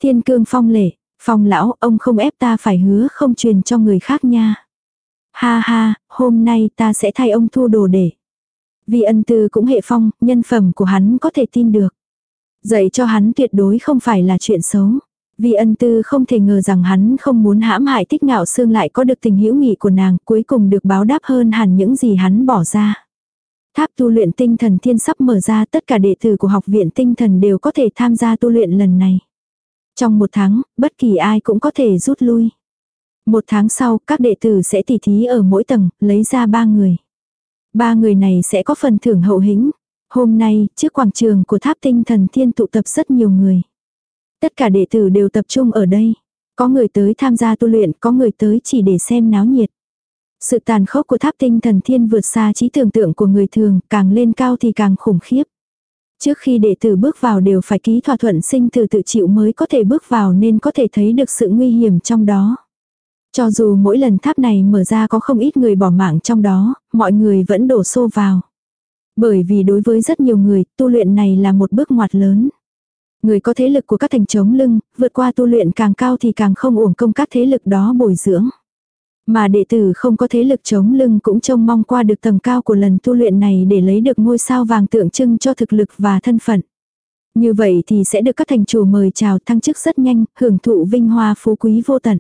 Thiên cương phong lệ, phong lão, ông không ép ta phải hứa không truyền cho người khác nha. Ha ha, hôm nay ta sẽ thay ông thu đồ để. Vi ân tư cũng hệ phong, nhân phẩm của hắn có thể tin được. Dạy cho hắn tuyệt đối không phải là chuyện xấu. vì ân tư không thể ngờ rằng hắn không muốn hãm hại thích ngạo xương lại có được tình hữu nghị của nàng cuối cùng được báo đáp hơn hẳn những gì hắn bỏ ra. Tháp tu luyện tinh thần thiên sắp mở ra tất cả đệ tử của học viện tinh thần đều có thể tham gia tu luyện lần này. Trong một tháng, bất kỳ ai cũng có thể rút lui. Một tháng sau, các đệ tử sẽ tỉ thí ở mỗi tầng, lấy ra ba người. Ba người này sẽ có phần thưởng hậu hĩnh. Hôm nay, trước quảng trường của tháp tinh thần thiên tụ tập rất nhiều người. Tất cả đệ tử đều tập trung ở đây. Có người tới tham gia tu luyện, có người tới chỉ để xem náo nhiệt. Sự tàn khốc của tháp tinh thần thiên vượt xa trí tưởng tượng của người thường, càng lên cao thì càng khủng khiếp. Trước khi đệ tử bước vào đều phải ký thỏa thuận sinh từ tự chịu mới có thể bước vào nên có thể thấy được sự nguy hiểm trong đó. Cho dù mỗi lần tháp này mở ra có không ít người bỏ mạng trong đó, mọi người vẫn đổ xô vào. Bởi vì đối với rất nhiều người, tu luyện này là một bước ngoặt lớn. Người có thế lực của các thành chống lưng, vượt qua tu luyện càng cao thì càng không uổng công các thế lực đó bồi dưỡng. Mà đệ tử không có thế lực chống lưng cũng trông mong qua được tầng cao của lần tu luyện này để lấy được ngôi sao vàng tượng trưng cho thực lực và thân phận. Như vậy thì sẽ được các thành chủ mời chào thăng chức rất nhanh, hưởng thụ vinh hoa phú quý vô tận.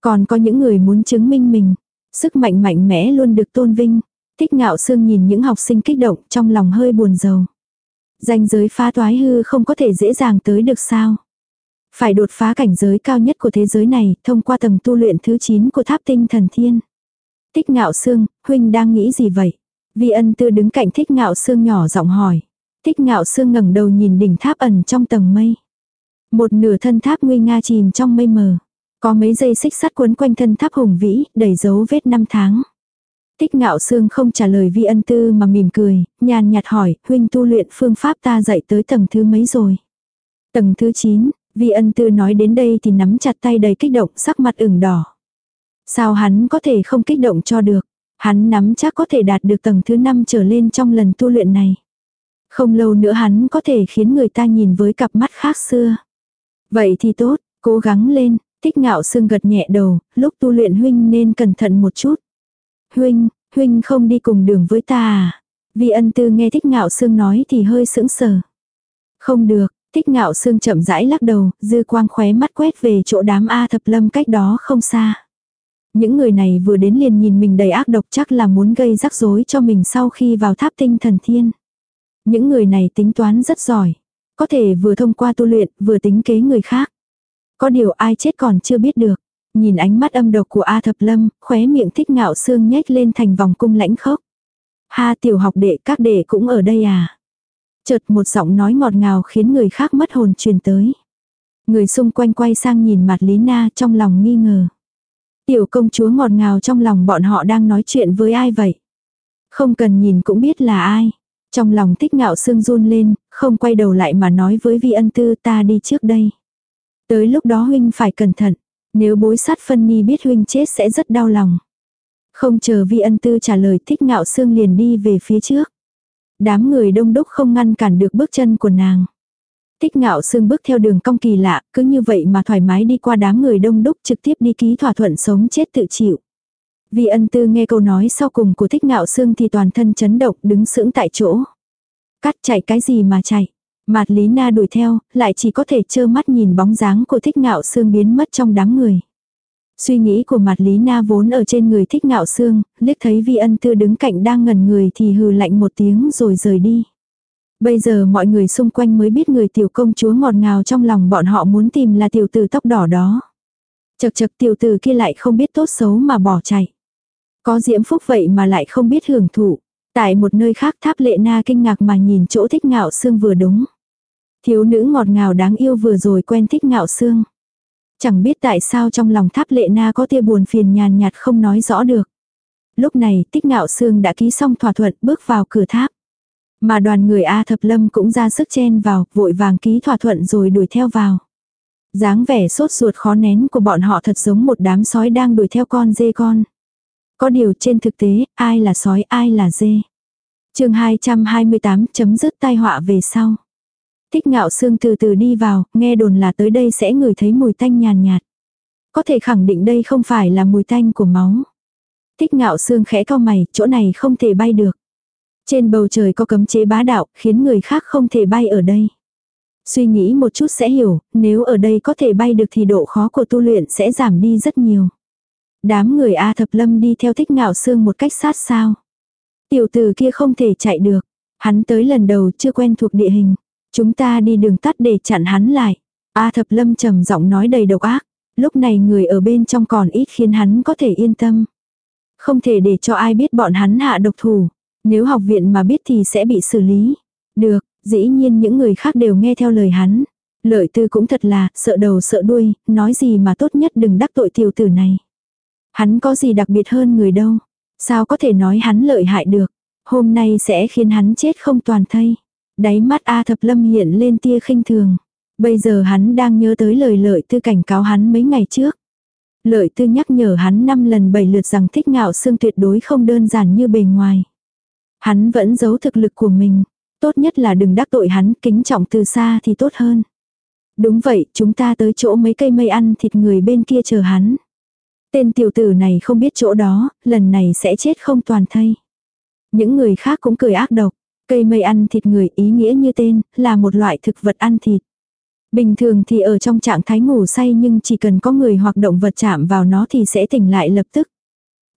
Còn có những người muốn chứng minh mình, sức mạnh mạnh mẽ luôn được tôn vinh. Thích ngạo sương nhìn những học sinh kích động trong lòng hơi buồn rầu. Danh giới phá toái hư không có thể dễ dàng tới được sao. Phải đột phá cảnh giới cao nhất của thế giới này thông qua tầng tu luyện thứ 9 của tháp tinh thần thiên. Thích ngạo xương, huynh đang nghĩ gì vậy? Vi ân tư đứng cạnh thích ngạo xương nhỏ giọng hỏi. Thích ngạo xương ngẩng đầu nhìn đỉnh tháp ẩn trong tầng mây. Một nửa thân tháp nguy nga chìm trong mây mờ. Có mấy dây xích sắt quấn quanh thân tháp hùng vĩ, đầy dấu vết năm tháng. Tích ngạo sương không trả lời vi ân tư mà mỉm cười, nhàn nhạt hỏi, huynh tu luyện phương pháp ta dạy tới tầng thứ mấy rồi. Tầng thứ 9, vi ân tư nói đến đây thì nắm chặt tay đầy kích động sắc mặt ửng đỏ. Sao hắn có thể không kích động cho được, hắn nắm chắc có thể đạt được tầng thứ 5 trở lên trong lần tu luyện này. Không lâu nữa hắn có thể khiến người ta nhìn với cặp mắt khác xưa. Vậy thì tốt, cố gắng lên, thích ngạo sương gật nhẹ đầu, lúc tu luyện huynh nên cẩn thận một chút. Huynh, huynh không đi cùng đường với ta à? Vì ân tư nghe thích ngạo sương nói thì hơi sững sờ. Không được, thích ngạo sương chậm rãi lắc đầu, dư quang khóe mắt quét về chỗ đám A thập lâm cách đó không xa. Những người này vừa đến liền nhìn mình đầy ác độc chắc là muốn gây rắc rối cho mình sau khi vào tháp tinh thần thiên. Những người này tính toán rất giỏi. Có thể vừa thông qua tu luyện, vừa tính kế người khác. Có điều ai chết còn chưa biết được. Nhìn ánh mắt âm độc của A Thập Lâm, khóe miệng thích ngạo xương nhếch lên thành vòng cung lãnh khốc. Ha tiểu học đệ các đệ cũng ở đây à. Chợt một giọng nói ngọt ngào khiến người khác mất hồn truyền tới. Người xung quanh quay sang nhìn mặt Lý Na trong lòng nghi ngờ. Tiểu công chúa ngọt ngào trong lòng bọn họ đang nói chuyện với ai vậy? Không cần nhìn cũng biết là ai. Trong lòng thích ngạo xương run lên, không quay đầu lại mà nói với vi ân tư ta đi trước đây. Tới lúc đó huynh phải cẩn thận. Nếu bối sát phân ni biết huynh chết sẽ rất đau lòng. Không chờ vi ân tư trả lời thích ngạo xương liền đi về phía trước. Đám người đông đúc không ngăn cản được bước chân của nàng. Tích ngạo xương bước theo đường cong kỳ lạ, cứ như vậy mà thoải mái đi qua đám người đông đúc trực tiếp đi ký thỏa thuận sống chết tự chịu. Vì ân tư nghe câu nói sau cùng của thích ngạo xương thì toàn thân chấn động đứng sững tại chỗ. Cắt chạy cái gì mà chạy. Mạt Lý Na đuổi theo, lại chỉ có thể trơ mắt nhìn bóng dáng của thích ngạo xương biến mất trong đám người. Suy nghĩ của mặt Lý Na vốn ở trên người thích ngạo xương, liếc thấy vi ân tư đứng cạnh đang ngẩn người thì hừ lạnh một tiếng rồi rời đi. Bây giờ mọi người xung quanh mới biết người tiểu công chúa ngọt ngào trong lòng bọn họ muốn tìm là tiểu tử tóc đỏ đó. Chật chật tiểu tử kia lại không biết tốt xấu mà bỏ chạy. Có diễm phúc vậy mà lại không biết hưởng thụ. Tại một nơi khác tháp lệ na kinh ngạc mà nhìn chỗ thích ngạo xương vừa đúng. Thiếu nữ ngọt ngào đáng yêu vừa rồi quen thích ngạo xương. Chẳng biết tại sao trong lòng tháp lệ na có tia buồn phiền nhàn nhạt không nói rõ được. Lúc này tích ngạo xương đã ký xong thỏa thuận bước vào cửa tháp. Mà đoàn người A thập lâm cũng ra sức chen vào, vội vàng ký thỏa thuận rồi đuổi theo vào. dáng vẻ sốt ruột khó nén của bọn họ thật giống một đám sói đang đuổi theo con dê con. Có điều trên thực tế, ai là sói ai là dê. chương 228 chấm dứt tai họa về sau. Thích ngạo sương từ từ đi vào, nghe đồn là tới đây sẽ ngửi thấy mùi tanh nhàn nhạt. Có thể khẳng định đây không phải là mùi tanh của máu. Thích ngạo sương khẽ cau mày, chỗ này không thể bay được. Trên bầu trời có cấm chế bá đạo, khiến người khác không thể bay ở đây. Suy nghĩ một chút sẽ hiểu, nếu ở đây có thể bay được thì độ khó của tu luyện sẽ giảm đi rất nhiều. Đám người A thập lâm đi theo thích ngạo xương một cách sát sao. Tiểu tử kia không thể chạy được. Hắn tới lần đầu chưa quen thuộc địa hình. Chúng ta đi đường tắt để chặn hắn lại. A thập lâm trầm giọng nói đầy độc ác. Lúc này người ở bên trong còn ít khiến hắn có thể yên tâm. Không thể để cho ai biết bọn hắn hạ độc thủ. Nếu học viện mà biết thì sẽ bị xử lý. Được, dĩ nhiên những người khác đều nghe theo lời hắn. Lợi tư cũng thật là, sợ đầu sợ đuôi, nói gì mà tốt nhất đừng đắc tội tiểu tử này. Hắn có gì đặc biệt hơn người đâu. Sao có thể nói hắn lợi hại được. Hôm nay sẽ khiến hắn chết không toàn thây. Đáy mắt A thập lâm hiện lên tia khinh thường. Bây giờ hắn đang nhớ tới lời lợi tư cảnh cáo hắn mấy ngày trước. Lợi tư nhắc nhở hắn năm lần bảy lượt rằng thích ngạo xương tuyệt đối không đơn giản như bề ngoài. Hắn vẫn giấu thực lực của mình. Tốt nhất là đừng đắc tội hắn, kính trọng từ xa thì tốt hơn. Đúng vậy, chúng ta tới chỗ mấy cây mây ăn thịt người bên kia chờ hắn. Tên tiểu tử này không biết chỗ đó, lần này sẽ chết không toàn thây. Những người khác cũng cười ác độc. Cây mây ăn thịt người ý nghĩa như tên, là một loại thực vật ăn thịt. Bình thường thì ở trong trạng thái ngủ say nhưng chỉ cần có người hoặc động vật chạm vào nó thì sẽ tỉnh lại lập tức.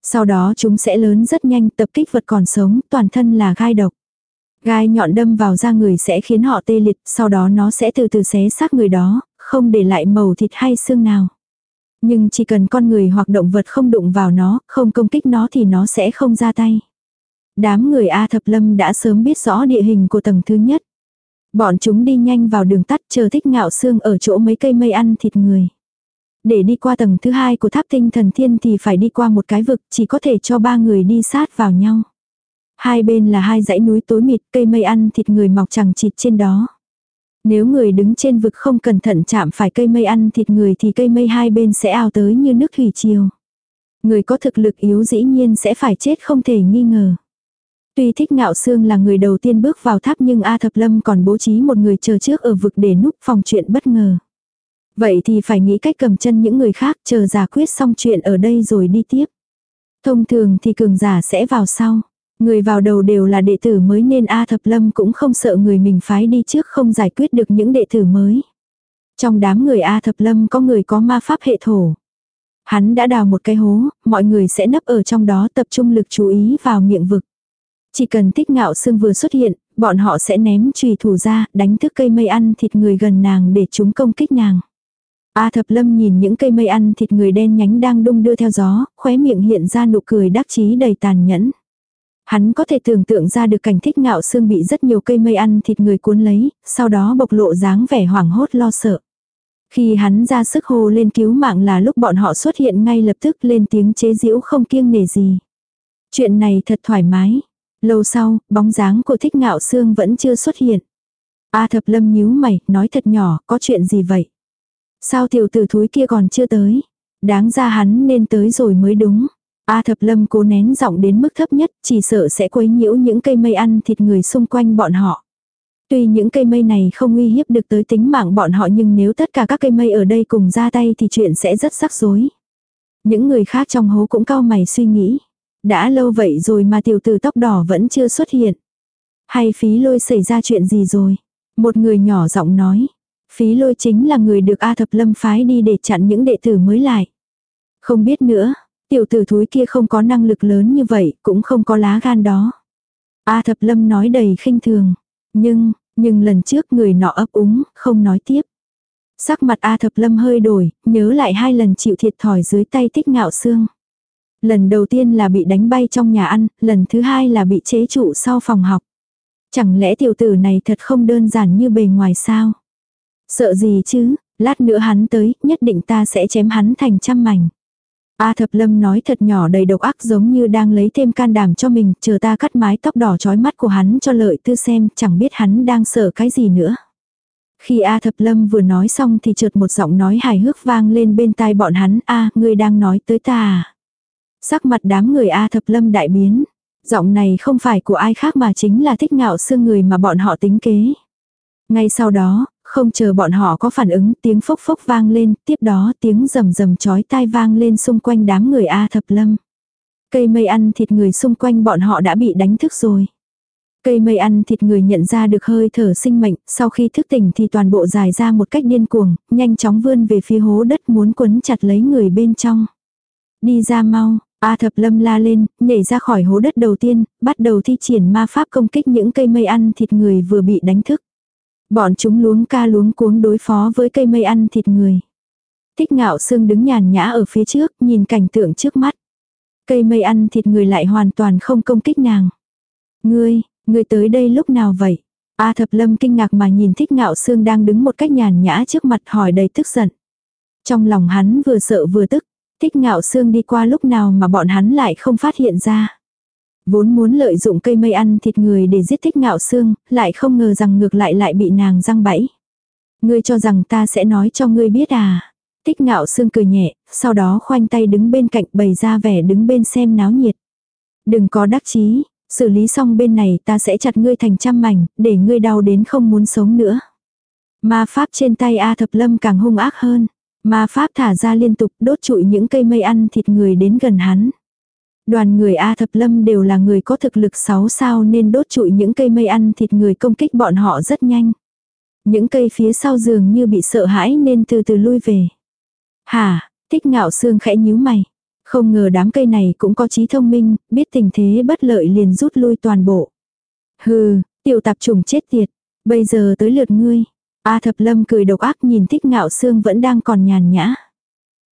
Sau đó chúng sẽ lớn rất nhanh tập kích vật còn sống, toàn thân là gai độc. Gai nhọn đâm vào da người sẽ khiến họ tê liệt, sau đó nó sẽ từ từ xé xác người đó, không để lại màu thịt hay xương nào. Nhưng chỉ cần con người hoặc động vật không đụng vào nó, không công kích nó thì nó sẽ không ra tay. Đám người A Thập Lâm đã sớm biết rõ địa hình của tầng thứ nhất. Bọn chúng đi nhanh vào đường tắt chờ thích ngạo xương ở chỗ mấy cây mây ăn thịt người. Để đi qua tầng thứ hai của tháp tinh thần thiên thì phải đi qua một cái vực, chỉ có thể cho ba người đi sát vào nhau. Hai bên là hai dãy núi tối mịt, cây mây ăn thịt người mọc chẳng chịt trên đó. Nếu người đứng trên vực không cẩn thận chạm phải cây mây ăn thịt người thì cây mây hai bên sẽ ao tới như nước thủy triều. Người có thực lực yếu dĩ nhiên sẽ phải chết không thể nghi ngờ. Tuy thích ngạo xương là người đầu tiên bước vào tháp nhưng A Thập Lâm còn bố trí một người chờ trước ở vực để núp phòng chuyện bất ngờ. Vậy thì phải nghĩ cách cầm chân những người khác chờ giải quyết xong chuyện ở đây rồi đi tiếp. Thông thường thì cường giả sẽ vào sau. Người vào đầu đều là đệ tử mới nên A Thập Lâm cũng không sợ người mình phái đi trước không giải quyết được những đệ tử mới. Trong đám người A Thập Lâm có người có ma pháp hệ thổ. Hắn đã đào một cái hố, mọi người sẽ nấp ở trong đó tập trung lực chú ý vào miệng vực. Chỉ cần thích ngạo sương vừa xuất hiện, bọn họ sẽ ném trùy thủ ra, đánh thức cây mây ăn thịt người gần nàng để chúng công kích nàng. A thập lâm nhìn những cây mây ăn thịt người đen nhánh đang đung đưa theo gió, khóe miệng hiện ra nụ cười đắc chí đầy tàn nhẫn. Hắn có thể tưởng tượng ra được cảnh thích ngạo xương bị rất nhiều cây mây ăn thịt người cuốn lấy, sau đó bộc lộ dáng vẻ hoảng hốt lo sợ. Khi hắn ra sức hô lên cứu mạng là lúc bọn họ xuất hiện ngay lập tức lên tiếng chế giễu không kiêng nể gì. Chuyện này thật thoải mái. Lâu sau, bóng dáng của thích ngạo xương vẫn chưa xuất hiện. A thập lâm nhíu mày, nói thật nhỏ, có chuyện gì vậy? Sao tiểu tử thúi kia còn chưa tới? Đáng ra hắn nên tới rồi mới đúng. A thập lâm cố nén giọng đến mức thấp nhất, chỉ sợ sẽ quấy nhiễu những cây mây ăn thịt người xung quanh bọn họ. Tuy những cây mây này không uy hiếp được tới tính mạng bọn họ nhưng nếu tất cả các cây mây ở đây cùng ra tay thì chuyện sẽ rất rắc rối. Những người khác trong hố cũng cao mày suy nghĩ. Đã lâu vậy rồi mà tiểu tử tóc đỏ vẫn chưa xuất hiện. Hay phí lôi xảy ra chuyện gì rồi? Một người nhỏ giọng nói. Phí lôi chính là người được A thập lâm phái đi để chặn những đệ tử mới lại. Không biết nữa, tiểu tử thúi kia không có năng lực lớn như vậy, cũng không có lá gan đó. A thập lâm nói đầy khinh thường. Nhưng, nhưng lần trước người nọ ấp úng, không nói tiếp. Sắc mặt A thập lâm hơi đổi, nhớ lại hai lần chịu thiệt thòi dưới tay tích ngạo xương. Lần đầu tiên là bị đánh bay trong nhà ăn, lần thứ hai là bị chế trụ sau phòng học. Chẳng lẽ tiểu tử này thật không đơn giản như bề ngoài sao? Sợ gì chứ, lát nữa hắn tới, nhất định ta sẽ chém hắn thành trăm mảnh. A thập lâm nói thật nhỏ đầy độc ác giống như đang lấy thêm can đảm cho mình, chờ ta cắt mái tóc đỏ trói mắt của hắn cho lợi tư xem, chẳng biết hắn đang sợ cái gì nữa. Khi A thập lâm vừa nói xong thì chợt một giọng nói hài hước vang lên bên tai bọn hắn, A, ngươi đang nói tới ta à? Sắc mặt đám người A thập lâm đại biến. Giọng này không phải của ai khác mà chính là thích ngạo xương người mà bọn họ tính kế. Ngay sau đó, không chờ bọn họ có phản ứng tiếng phốc phốc vang lên, tiếp đó tiếng rầm rầm chói tai vang lên xung quanh đám người A thập lâm. Cây mây ăn thịt người xung quanh bọn họ đã bị đánh thức rồi. Cây mây ăn thịt người nhận ra được hơi thở sinh mệnh, sau khi thức tỉnh thì toàn bộ dài ra một cách điên cuồng, nhanh chóng vươn về phía hố đất muốn quấn chặt lấy người bên trong. Đi ra mau, A thập lâm la lên, nhảy ra khỏi hố đất đầu tiên, bắt đầu thi triển ma pháp công kích những cây mây ăn thịt người vừa bị đánh thức. Bọn chúng luống ca luống cuống đối phó với cây mây ăn thịt người. Thích ngạo sương đứng nhàn nhã ở phía trước, nhìn cảnh tượng trước mắt. Cây mây ăn thịt người lại hoàn toàn không công kích nàng. Ngươi, ngươi tới đây lúc nào vậy? A thập lâm kinh ngạc mà nhìn thích ngạo sương đang đứng một cách nhàn nhã trước mặt hỏi đầy tức giận. Trong lòng hắn vừa sợ vừa tức, thích ngạo sương đi qua lúc nào mà bọn hắn lại không phát hiện ra. Vốn muốn lợi dụng cây mây ăn thịt người để giết thích ngạo xương, lại không ngờ rằng ngược lại lại bị nàng răng bẫy. Ngươi cho rằng ta sẽ nói cho ngươi biết à. Tích ngạo xương cười nhẹ, sau đó khoanh tay đứng bên cạnh bày ra vẻ đứng bên xem náo nhiệt. Đừng có đắc chí, xử lý xong bên này ta sẽ chặt ngươi thành trăm mảnh, để ngươi đau đến không muốn sống nữa. Ma pháp trên tay A thập lâm càng hung ác hơn. Ma pháp thả ra liên tục đốt trụi những cây mây ăn thịt người đến gần hắn. Đoàn người A Thập Lâm đều là người có thực lực 6 sao nên đốt trụi những cây mây ăn thịt người công kích bọn họ rất nhanh. Những cây phía sau giường như bị sợ hãi nên từ từ lui về. Hà, tích ngạo xương khẽ nhíu mày. Không ngờ đám cây này cũng có trí thông minh, biết tình thế bất lợi liền rút lui toàn bộ. Hừ, tiểu tạp trùng chết tiệt, bây giờ tới lượt ngươi. A thập lâm cười độc ác nhìn thích ngạo xương vẫn đang còn nhàn nhã.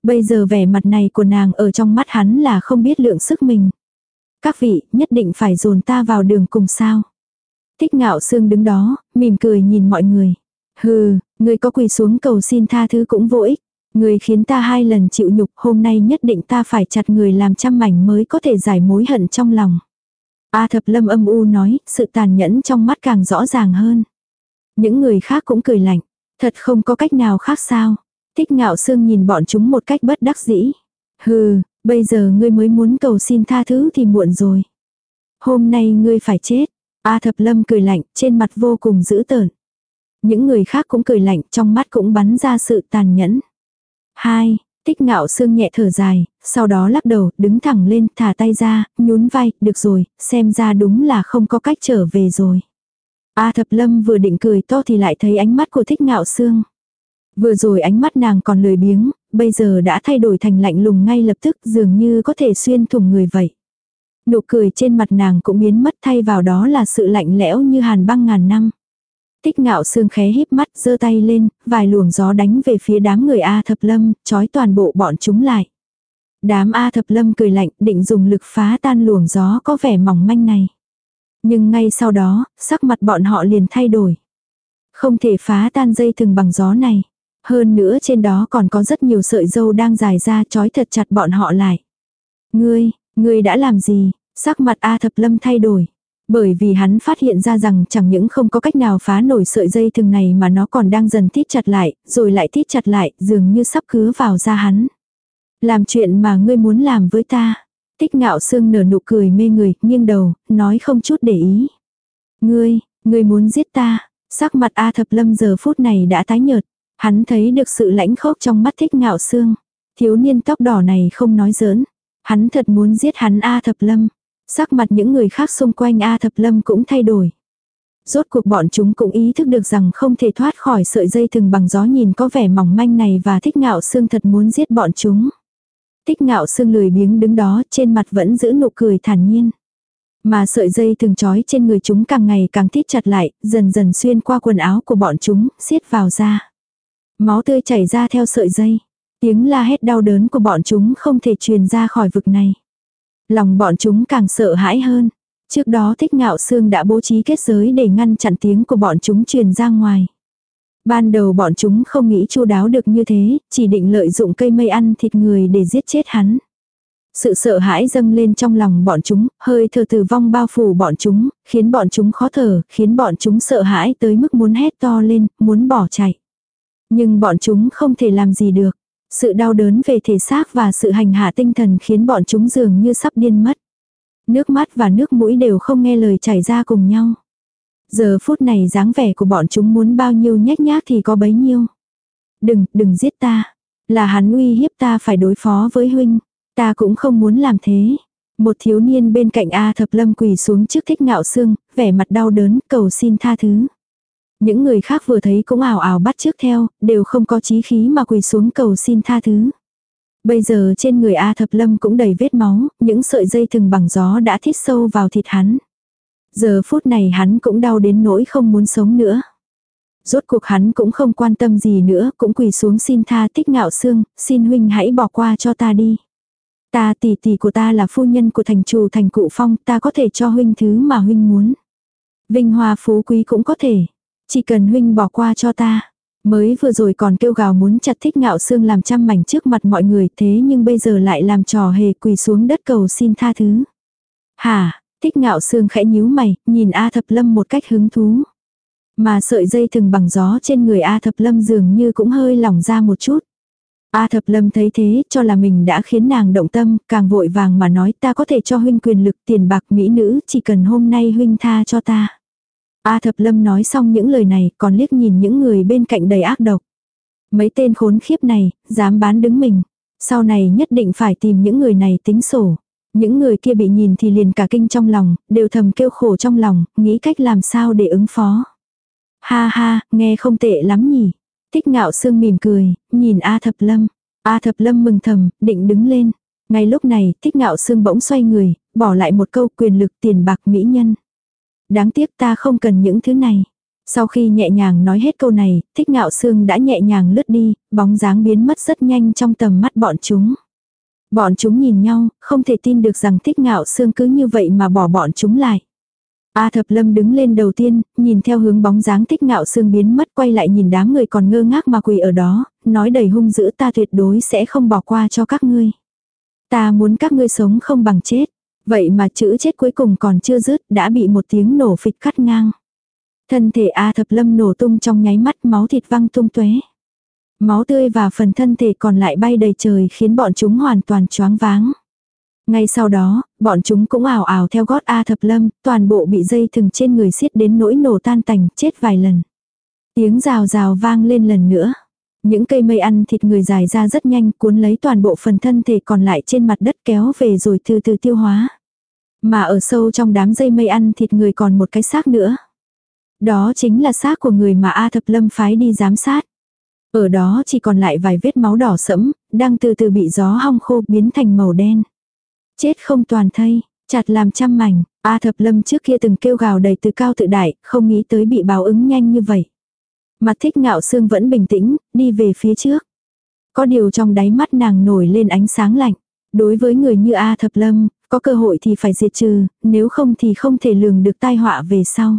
Bây giờ vẻ mặt này của nàng ở trong mắt hắn là không biết lượng sức mình. Các vị, nhất định phải dồn ta vào đường cùng sao. Thích ngạo xương đứng đó, mỉm cười nhìn mọi người. Hừ, người có quỳ xuống cầu xin tha thứ cũng vô ích. Người khiến ta hai lần chịu nhục hôm nay nhất định ta phải chặt người làm trăm mảnh mới có thể giải mối hận trong lòng. A thập lâm âm u nói, sự tàn nhẫn trong mắt càng rõ ràng hơn. Những người khác cũng cười lạnh, thật không có cách nào khác sao. Thích ngạo sương nhìn bọn chúng một cách bất đắc dĩ. Hừ, bây giờ ngươi mới muốn cầu xin tha thứ thì muộn rồi. Hôm nay ngươi phải chết. A thập lâm cười lạnh, trên mặt vô cùng dữ tợn. Những người khác cũng cười lạnh, trong mắt cũng bắn ra sự tàn nhẫn. Hai, tích ngạo sương nhẹ thở dài, sau đó lắc đầu, đứng thẳng lên, thả tay ra, nhún vai, được rồi, xem ra đúng là không có cách trở về rồi. A thập lâm vừa định cười to thì lại thấy ánh mắt của thích ngạo sương. Vừa rồi ánh mắt nàng còn lười biếng, bây giờ đã thay đổi thành lạnh lùng ngay lập tức dường như có thể xuyên thủng người vậy. Nụ cười trên mặt nàng cũng biến mất thay vào đó là sự lạnh lẽo như hàn băng ngàn năm. thích ngạo sương khé híp mắt giơ tay lên, vài luồng gió đánh về phía đám người A thập lâm, trói toàn bộ bọn chúng lại. Đám A thập lâm cười lạnh định dùng lực phá tan luồng gió có vẻ mỏng manh này. Nhưng ngay sau đó, sắc mặt bọn họ liền thay đổi. Không thể phá tan dây thừng bằng gió này. Hơn nữa trên đó còn có rất nhiều sợi dâu đang dài ra trói thật chặt bọn họ lại. Ngươi, ngươi đã làm gì? Sắc mặt A thập lâm thay đổi. Bởi vì hắn phát hiện ra rằng chẳng những không có cách nào phá nổi sợi dây thừng này mà nó còn đang dần thít chặt lại, rồi lại thít chặt lại, dường như sắp cứ vào ra hắn. Làm chuyện mà ngươi muốn làm với ta. Tích ngạo sương nở nụ cười mê người, nghiêng đầu, nói không chút để ý. Ngươi, ngươi muốn giết ta. Sắc mặt A thập lâm giờ phút này đã tái nhợt. Hắn thấy được sự lãnh khốc trong mắt thích ngạo sương. Thiếu niên tóc đỏ này không nói giỡn. Hắn thật muốn giết hắn A thập lâm. Sắc mặt những người khác xung quanh A thập lâm cũng thay đổi. Rốt cuộc bọn chúng cũng ý thức được rằng không thể thoát khỏi sợi dây thừng bằng gió nhìn có vẻ mỏng manh này và thích ngạo sương thật muốn giết bọn chúng. Thích ngạo sương lười biếng đứng đó trên mặt vẫn giữ nụ cười thản nhiên. Mà sợi dây thường trói trên người chúng càng ngày càng thít chặt lại, dần dần xuyên qua quần áo của bọn chúng, xiết vào da. Máu tươi chảy ra theo sợi dây. Tiếng la hét đau đớn của bọn chúng không thể truyền ra khỏi vực này. Lòng bọn chúng càng sợ hãi hơn. Trước đó thích ngạo Sương đã bố trí kết giới để ngăn chặn tiếng của bọn chúng truyền ra ngoài. Ban đầu bọn chúng không nghĩ chu đáo được như thế, chỉ định lợi dụng cây mây ăn thịt người để giết chết hắn. Sự sợ hãi dâng lên trong lòng bọn chúng, hơi thở tử vong bao phủ bọn chúng, khiến bọn chúng khó thở, khiến bọn chúng sợ hãi tới mức muốn hét to lên, muốn bỏ chạy. Nhưng bọn chúng không thể làm gì được. Sự đau đớn về thể xác và sự hành hạ tinh thần khiến bọn chúng dường như sắp điên mất. Nước mắt và nước mũi đều không nghe lời chảy ra cùng nhau. Giờ phút này dáng vẻ của bọn chúng muốn bao nhiêu nhét nhác thì có bấy nhiêu. Đừng, đừng giết ta. Là hắn uy hiếp ta phải đối phó với huynh. Ta cũng không muốn làm thế. Một thiếu niên bên cạnh A thập lâm quỳ xuống trước thích ngạo xương, vẻ mặt đau đớn, cầu xin tha thứ. Những người khác vừa thấy cũng ảo ảo bắt trước theo, đều không có chí khí mà quỳ xuống cầu xin tha thứ. Bây giờ trên người A thập lâm cũng đầy vết máu, những sợi dây thừng bằng gió đã thít sâu vào thịt hắn. Giờ phút này hắn cũng đau đến nỗi không muốn sống nữa. Rốt cuộc hắn cũng không quan tâm gì nữa, cũng quỳ xuống xin tha tích ngạo xương, xin huynh hãy bỏ qua cho ta đi. Ta tỷ tỷ của ta là phu nhân của thành chủ thành cụ phong, ta có thể cho huynh thứ mà huynh muốn. Vinh hoa phú quý cũng có thể. Chỉ cần huynh bỏ qua cho ta. Mới vừa rồi còn kêu gào muốn chặt thích ngạo xương làm trăm mảnh trước mặt mọi người thế nhưng bây giờ lại làm trò hề quỳ xuống đất cầu xin tha thứ. Hả, thích ngạo xương khẽ nhíu mày, nhìn A thập lâm một cách hứng thú. Mà sợi dây thừng bằng gió trên người A thập lâm dường như cũng hơi lỏng ra một chút. A thập lâm thấy thế cho là mình đã khiến nàng động tâm, càng vội vàng mà nói ta có thể cho huynh quyền lực tiền bạc mỹ nữ chỉ cần hôm nay huynh tha cho ta. A thập lâm nói xong những lời này còn liếc nhìn những người bên cạnh đầy ác độc. Mấy tên khốn khiếp này, dám bán đứng mình. Sau này nhất định phải tìm những người này tính sổ. Những người kia bị nhìn thì liền cả kinh trong lòng, đều thầm kêu khổ trong lòng, nghĩ cách làm sao để ứng phó. Ha ha, nghe không tệ lắm nhỉ. Thích ngạo sương mỉm cười, nhìn A thập lâm. A thập lâm mừng thầm, định đứng lên. Ngay lúc này, thích ngạo sương bỗng xoay người, bỏ lại một câu quyền lực tiền bạc mỹ nhân. Đáng tiếc ta không cần những thứ này. Sau khi nhẹ nhàng nói hết câu này, thích ngạo sương đã nhẹ nhàng lướt đi, bóng dáng biến mất rất nhanh trong tầm mắt bọn chúng. Bọn chúng nhìn nhau, không thể tin được rằng thích ngạo sương cứ như vậy mà bỏ bọn chúng lại. A thập lâm đứng lên đầu tiên, nhìn theo hướng bóng dáng thích ngạo xương biến mất quay lại nhìn đám người còn ngơ ngác mà quỳ ở đó, nói đầy hung dữ ta tuyệt đối sẽ không bỏ qua cho các ngươi. Ta muốn các ngươi sống không bằng chết. Vậy mà chữ chết cuối cùng còn chưa dứt đã bị một tiếng nổ phịch cắt ngang. Thân thể A thập lâm nổ tung trong nháy mắt máu thịt văng tung tuế. Máu tươi và phần thân thể còn lại bay đầy trời khiến bọn chúng hoàn toàn choáng váng. Ngay sau đó, bọn chúng cũng ảo ảo theo gót A thập lâm, toàn bộ bị dây thừng trên người xiết đến nỗi nổ tan tành, chết vài lần. Tiếng rào rào vang lên lần nữa. Những cây mây ăn thịt người dài ra rất nhanh cuốn lấy toàn bộ phần thân thể còn lại trên mặt đất kéo về rồi từ từ tiêu hóa. Mà ở sâu trong đám dây mây ăn thịt người còn một cái xác nữa. Đó chính là xác của người mà A Thập Lâm phái đi giám sát. Ở đó chỉ còn lại vài vết máu đỏ sẫm, đang từ từ bị gió hong khô biến thành màu đen. Chết không toàn thây, chặt làm trăm mảnh, A Thập Lâm trước kia từng kêu gào đầy từ cao tự đại, không nghĩ tới bị báo ứng nhanh như vậy. Mặt thích ngạo xương vẫn bình tĩnh, đi về phía trước. Có điều trong đáy mắt nàng nổi lên ánh sáng lạnh. Đối với người như A Thập Lâm, có cơ hội thì phải diệt trừ, nếu không thì không thể lường được tai họa về sau.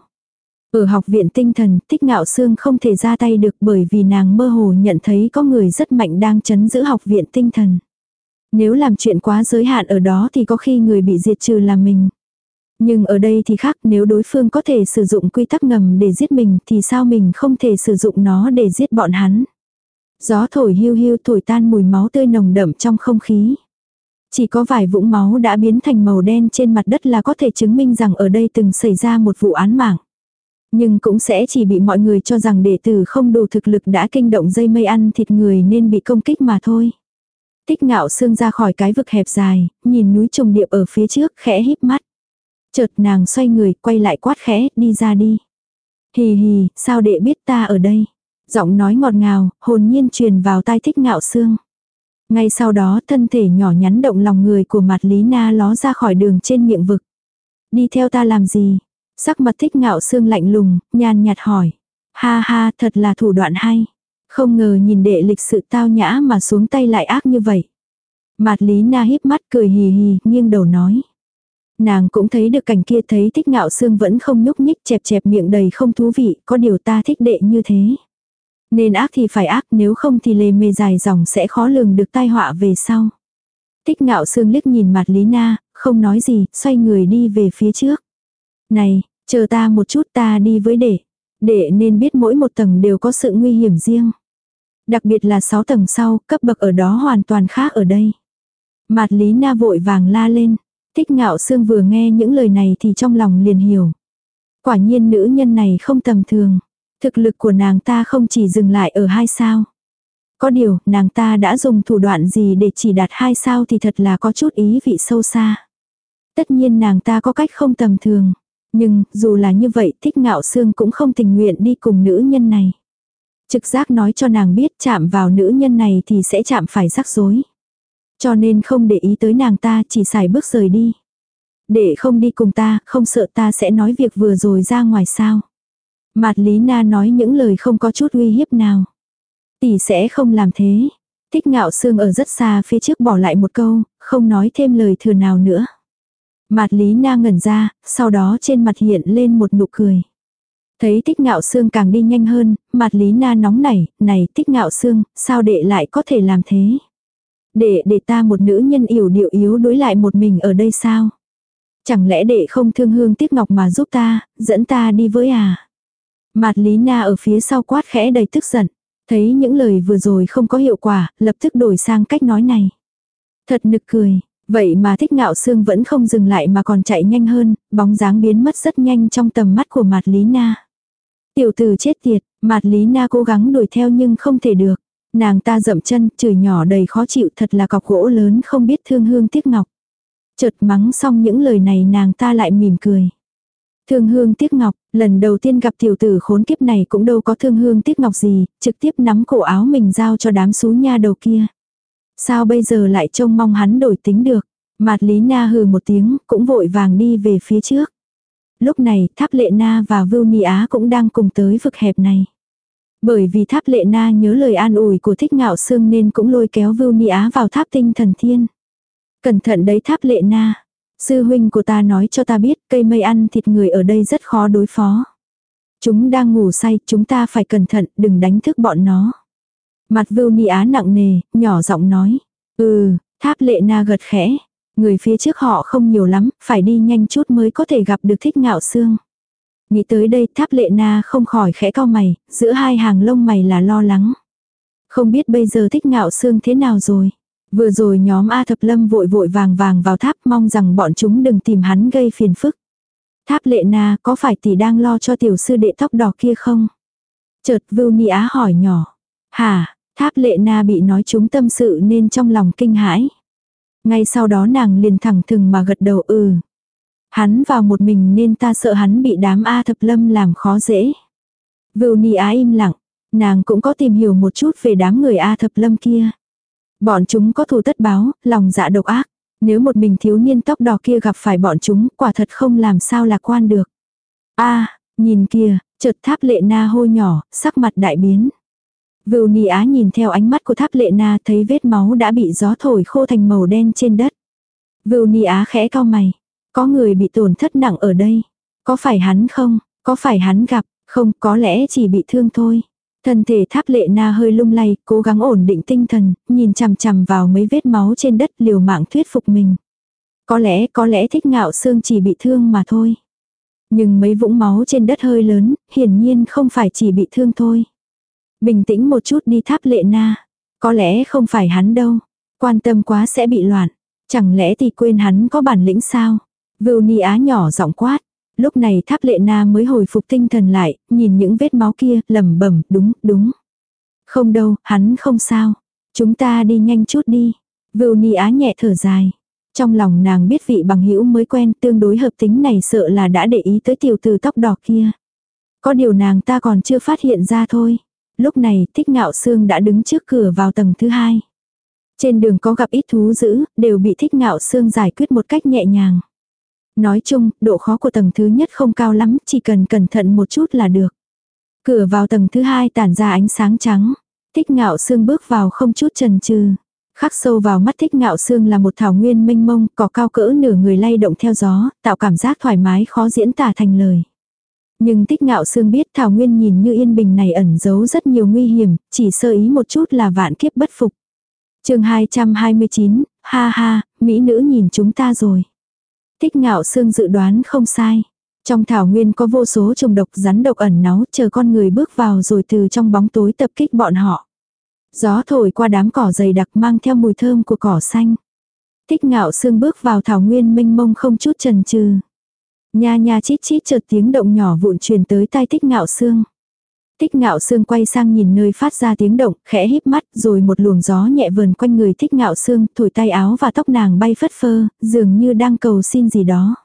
Ở học viện tinh thần, Thích Ngạo Sương không thể ra tay được bởi vì nàng mơ hồ nhận thấy có người rất mạnh đang chấn giữ học viện tinh thần. Nếu làm chuyện quá giới hạn ở đó thì có khi người bị diệt trừ là mình. Nhưng ở đây thì khác nếu đối phương có thể sử dụng quy tắc ngầm để giết mình thì sao mình không thể sử dụng nó để giết bọn hắn. Gió thổi hưu hưu thổi tan mùi máu tươi nồng đậm trong không khí. Chỉ có vài vũng máu đã biến thành màu đen trên mặt đất là có thể chứng minh rằng ở đây từng xảy ra một vụ án mạng. Nhưng cũng sẽ chỉ bị mọi người cho rằng đệ tử không đủ thực lực đã kinh động dây mây ăn thịt người nên bị công kích mà thôi. Tích ngạo xương ra khỏi cái vực hẹp dài, nhìn núi trùng điệp ở phía trước khẽ híp mắt. Chợt nàng xoay người quay lại quát khẽ đi ra đi. Hì hì, sao đệ biết ta ở đây? Giọng nói ngọt ngào, hồn nhiên truyền vào tai thích ngạo xương. Ngay sau đó thân thể nhỏ nhắn động lòng người của mặt Lý Na ló ra khỏi đường trên miệng vực. Đi theo ta làm gì? Sắc mặt thích ngạo xương lạnh lùng, nhàn nhạt hỏi. Ha ha, thật là thủ đoạn hay. Không ngờ nhìn đệ lịch sự tao nhã mà xuống tay lại ác như vậy. Mạt Lý Na híp mắt cười hì hì, nghiêng đầu nói. Nàng cũng thấy được cảnh kia thấy thích ngạo xương vẫn không nhúc nhích chẹp chẹp miệng đầy không thú vị, có điều ta thích đệ như thế. Nên ác thì phải ác nếu không thì lề mề dài dòng sẽ khó lường được tai họa về sau. Thích ngạo xương liếc nhìn mặt Lý Na, không nói gì, xoay người đi về phía trước. Này, chờ ta một chút ta đi với đệ. Đệ nên biết mỗi một tầng đều có sự nguy hiểm riêng. Đặc biệt là 6 tầng sau, cấp bậc ở đó hoàn toàn khác ở đây. Mạt Lý Na vội vàng la lên. Thích ngạo sương vừa nghe những lời này thì trong lòng liền hiểu. Quả nhiên nữ nhân này không tầm thường. Thực lực của nàng ta không chỉ dừng lại ở hai sao. Có điều, nàng ta đã dùng thủ đoạn gì để chỉ đạt hai sao thì thật là có chút ý vị sâu xa. Tất nhiên nàng ta có cách không tầm thường. Nhưng, dù là như vậy, thích ngạo xương cũng không tình nguyện đi cùng nữ nhân này. Trực giác nói cho nàng biết chạm vào nữ nhân này thì sẽ chạm phải rắc rối. Cho nên không để ý tới nàng ta chỉ xài bước rời đi. Để không đi cùng ta, không sợ ta sẽ nói việc vừa rồi ra ngoài sao. Mạt Lý Na nói những lời không có chút uy hiếp nào. Tỷ sẽ không làm thế. Thích ngạo xương ở rất xa phía trước bỏ lại một câu, không nói thêm lời thừa nào nữa. Mạt Lý Na ngẩn ra, sau đó trên mặt hiện lên một nụ cười. Thấy tích ngạo xương càng đi nhanh hơn, mặt Lý Na nóng nảy, này tích ngạo xương, sao đệ lại có thể làm thế? Để để ta một nữ nhân yểu điệu yếu đối lại một mình ở đây sao? Chẳng lẽ đệ không thương hương tiếc ngọc mà giúp ta, dẫn ta đi với à? Mạt Lý Na ở phía sau quát khẽ đầy tức giận. Thấy những lời vừa rồi không có hiệu quả, lập tức đổi sang cách nói này. Thật nực cười, vậy mà thích ngạo xương vẫn không dừng lại mà còn chạy nhanh hơn, bóng dáng biến mất rất nhanh trong tầm mắt của Mạt Lý Na. Tiểu tử chết tiệt, Mạt Lý Na cố gắng đuổi theo nhưng không thể được. Nàng ta dậm chân, chửi nhỏ đầy khó chịu thật là cọc gỗ lớn không biết thương hương tiếc ngọc. Chợt mắng xong những lời này nàng ta lại mỉm cười. Thương hương tiếc ngọc, lần đầu tiên gặp tiểu tử khốn kiếp này cũng đâu có thương hương tiếc ngọc gì, trực tiếp nắm cổ áo mình giao cho đám xú nha đầu kia. Sao bây giờ lại trông mong hắn đổi tính được. Mạt Lý Na hừ một tiếng, cũng vội vàng đi về phía trước. Lúc này, Tháp Lệ Na và Vưu Ni Á cũng đang cùng tới vực hẹp này. Bởi vì Tháp Lệ Na nhớ lời an ủi của Thích Ngạo Sương nên cũng lôi kéo Vưu Ni Á vào tháp tinh thần thiên. Cẩn thận đấy Tháp Lệ Na. Sư huynh của ta nói cho ta biết cây mây ăn thịt người ở đây rất khó đối phó. Chúng đang ngủ say, chúng ta phải cẩn thận, đừng đánh thức bọn nó. Mặt vưu ni á nặng nề, nhỏ giọng nói. Ừ, tháp lệ na gật khẽ. Người phía trước họ không nhiều lắm, phải đi nhanh chút mới có thể gặp được thích ngạo xương. Nghĩ tới đây tháp lệ na không khỏi khẽ cao mày, giữa hai hàng lông mày là lo lắng. Không biết bây giờ thích ngạo xương thế nào rồi. Vừa rồi nhóm A Thập Lâm vội vội vàng vàng vào tháp mong rằng bọn chúng đừng tìm hắn gây phiền phức. Tháp lệ na có phải tỷ đang lo cho tiểu sư đệ tóc đỏ kia không? Chợt Vưu Ni Á hỏi nhỏ. Hả, tháp lệ na bị nói chúng tâm sự nên trong lòng kinh hãi. Ngay sau đó nàng liền thẳng thừng mà gật đầu ừ. Hắn vào một mình nên ta sợ hắn bị đám A thập lâm làm khó dễ. Vưu Ni Á im lặng, nàng cũng có tìm hiểu một chút về đám người A thập lâm kia. Bọn chúng có thù tất báo, lòng dạ độc ác. Nếu một mình thiếu niên tóc đỏ kia gặp phải bọn chúng, quả thật không làm sao lạc quan được. a nhìn kia, chợt tháp lệ na hô nhỏ, sắc mặt đại biến. Vưu Ni Á nhìn theo ánh mắt của tháp lệ na thấy vết máu đã bị gió thổi khô thành màu đen trên đất. Vưu Ni Á khẽ cau mày. Có người bị tổn thất nặng ở đây. Có phải hắn không? Có phải hắn gặp? Không, có lẽ chỉ bị thương thôi. Thân thể tháp lệ na hơi lung lay, cố gắng ổn định tinh thần, nhìn chằm chằm vào mấy vết máu trên đất liều mạng thuyết phục mình. Có lẽ, có lẽ thích ngạo xương chỉ bị thương mà thôi. Nhưng mấy vũng máu trên đất hơi lớn, hiển nhiên không phải chỉ bị thương thôi. Bình tĩnh một chút đi tháp lệ na. Có lẽ không phải hắn đâu. Quan tâm quá sẽ bị loạn. Chẳng lẽ thì quên hắn có bản lĩnh sao? Vưu Ni Á nhỏ giọng quát. Lúc này tháp lệ na mới hồi phục tinh thần lại, nhìn những vết máu kia, lầm bẩm đúng, đúng. Không đâu, hắn không sao. Chúng ta đi nhanh chút đi. Vưu Ni Á nhẹ thở dài. Trong lòng nàng biết vị bằng hữu mới quen tương đối hợp tính này sợ là đã để ý tới tiểu từ tóc đỏ kia. Có điều nàng ta còn chưa phát hiện ra thôi. Lúc này thích ngạo xương đã đứng trước cửa vào tầng thứ hai. Trên đường có gặp ít thú dữ, đều bị thích ngạo xương giải quyết một cách nhẹ nhàng. Nói chung, độ khó của tầng thứ nhất không cao lắm, chỉ cần cẩn thận một chút là được. Cửa vào tầng thứ hai tản ra ánh sáng trắng. Thích ngạo xương bước vào không chút chần chừ. Khắc sâu vào mắt thích ngạo xương là một thảo nguyên mênh mông, cỏ cao cỡ nửa người lay động theo gió, tạo cảm giác thoải mái khó diễn tả thành lời. Nhưng tích ngạo xương biết thảo nguyên nhìn như yên bình này ẩn giấu rất nhiều nguy hiểm, chỉ sơ ý một chút là vạn kiếp bất phục. chương 229, ha ha, mỹ nữ nhìn chúng ta rồi. Tích ngạo xương dự đoán không sai. Trong thảo nguyên có vô số trùng độc rắn độc ẩn náu chờ con người bước vào rồi từ trong bóng tối tập kích bọn họ. Gió thổi qua đám cỏ dày đặc mang theo mùi thơm của cỏ xanh. Tích ngạo xương bước vào thảo nguyên mênh mông không chút chần chừ. Nha nha chít chít chợt tiếng động nhỏ vụn truyền tới tai tích ngạo xương. Tích ngạo xương quay sang nhìn nơi phát ra tiếng động, khẽ híp mắt, rồi một luồng gió nhẹ vờn quanh người thích ngạo xương, thổi tay áo và tóc nàng bay phất phơ, dường như đang cầu xin gì đó.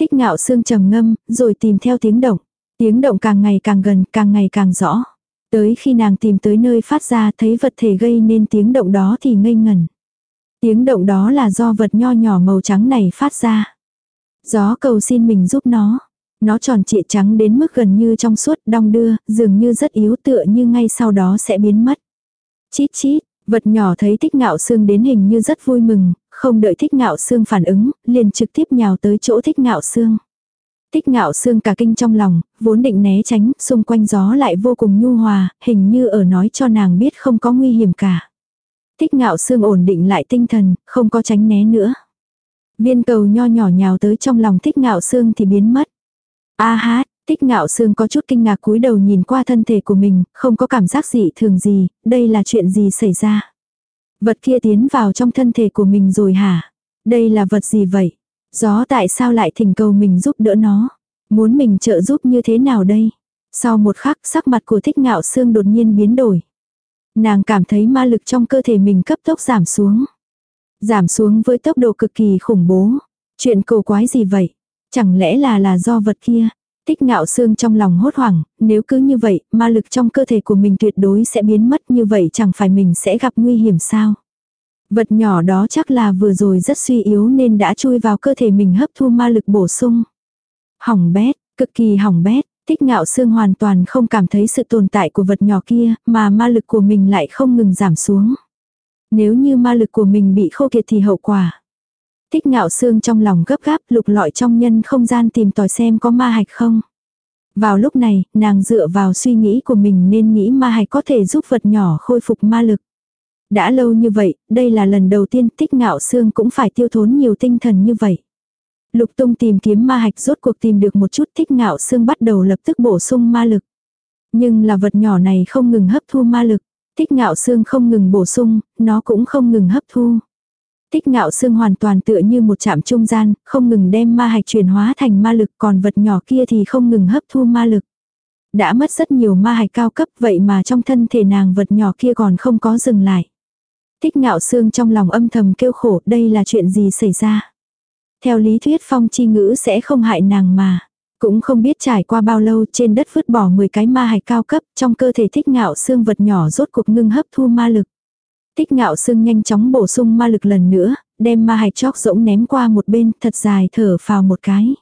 thích ngạo xương trầm ngâm, rồi tìm theo tiếng động. Tiếng động càng ngày càng gần, càng ngày càng rõ. Tới khi nàng tìm tới nơi phát ra thấy vật thể gây nên tiếng động đó thì ngây ngẩn. Tiếng động đó là do vật nho nhỏ màu trắng này phát ra. Gió cầu xin mình giúp nó. Nó tròn trịa trắng đến mức gần như trong suốt đong đưa, dường như rất yếu tựa như ngay sau đó sẽ biến mất. Chít chít, vật nhỏ thấy thích ngạo xương đến hình như rất vui mừng, không đợi thích ngạo xương phản ứng, liền trực tiếp nhào tới chỗ thích ngạo xương. Thích ngạo xương cả kinh trong lòng, vốn định né tránh, xung quanh gió lại vô cùng nhu hòa, hình như ở nói cho nàng biết không có nguy hiểm cả. Thích ngạo xương ổn định lại tinh thần, không có tránh né nữa. Viên cầu nho nhỏ nhào tới trong lòng thích ngạo xương thì biến mất. A hát, thích ngạo xương có chút kinh ngạc cúi đầu nhìn qua thân thể của mình, không có cảm giác gì thường gì, đây là chuyện gì xảy ra. Vật kia tiến vào trong thân thể của mình rồi hả? Đây là vật gì vậy? Gió tại sao lại thỉnh cầu mình giúp đỡ nó? Muốn mình trợ giúp như thế nào đây? Sau một khắc sắc mặt của thích ngạo xương đột nhiên biến đổi. Nàng cảm thấy ma lực trong cơ thể mình cấp tốc giảm xuống. Giảm xuống với tốc độ cực kỳ khủng bố. Chuyện cổ quái gì vậy? Chẳng lẽ là là do vật kia? Tích ngạo xương trong lòng hốt hoảng, nếu cứ như vậy, ma lực trong cơ thể của mình tuyệt đối sẽ biến mất như vậy chẳng phải mình sẽ gặp nguy hiểm sao? Vật nhỏ đó chắc là vừa rồi rất suy yếu nên đã chui vào cơ thể mình hấp thu ma lực bổ sung. Hỏng bét, cực kỳ hỏng bét, tích ngạo xương hoàn toàn không cảm thấy sự tồn tại của vật nhỏ kia, mà ma lực của mình lại không ngừng giảm xuống. Nếu như ma lực của mình bị khô kiệt thì hậu quả. thích ngạo xương trong lòng gấp gáp lục lọi trong nhân không gian tìm tòi xem có ma hạch không. Vào lúc này, nàng dựa vào suy nghĩ của mình nên nghĩ ma hạch có thể giúp vật nhỏ khôi phục ma lực. Đã lâu như vậy, đây là lần đầu tiên tích ngạo xương cũng phải tiêu thốn nhiều tinh thần như vậy. Lục tung tìm kiếm ma hạch rốt cuộc tìm được một chút thích ngạo xương bắt đầu lập tức bổ sung ma lực. Nhưng là vật nhỏ này không ngừng hấp thu ma lực. Tích ngạo xương không ngừng bổ sung, nó cũng không ngừng hấp thu. Tích ngạo xương hoàn toàn tựa như một chạm trung gian, không ngừng đem ma hạch chuyển hóa thành ma lực còn vật nhỏ kia thì không ngừng hấp thu ma lực. Đã mất rất nhiều ma hạch cao cấp vậy mà trong thân thể nàng vật nhỏ kia còn không có dừng lại. Tích ngạo xương trong lòng âm thầm kêu khổ đây là chuyện gì xảy ra. Theo lý thuyết phong chi ngữ sẽ không hại nàng mà. Cũng không biết trải qua bao lâu trên đất vứt bỏ 10 cái ma hạch cao cấp trong cơ thể thích ngạo xương vật nhỏ rốt cuộc ngưng hấp thu ma lực. thích ngạo xương nhanh chóng bổ sung ma lực lần nữa, đem ma hạch chóc rỗng ném qua một bên thật dài thở phào một cái.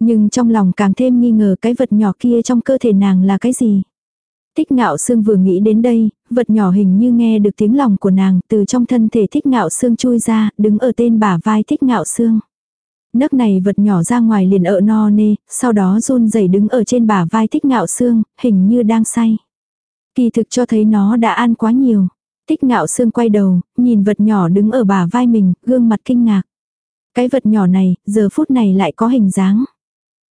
Nhưng trong lòng càng thêm nghi ngờ cái vật nhỏ kia trong cơ thể nàng là cái gì. thích ngạo xương vừa nghĩ đến đây, vật nhỏ hình như nghe được tiếng lòng của nàng từ trong thân thể thích ngạo xương chui ra, đứng ở tên bả vai thích ngạo xương. Nấc này vật nhỏ ra ngoài liền ợ no nê, sau đó run rẩy đứng ở trên bả vai thích ngạo xương, hình như đang say. Kỳ thực cho thấy nó đã ăn quá nhiều. Tích ngạo xương quay đầu, nhìn vật nhỏ đứng ở bả vai mình, gương mặt kinh ngạc. Cái vật nhỏ này, giờ phút này lại có hình dáng.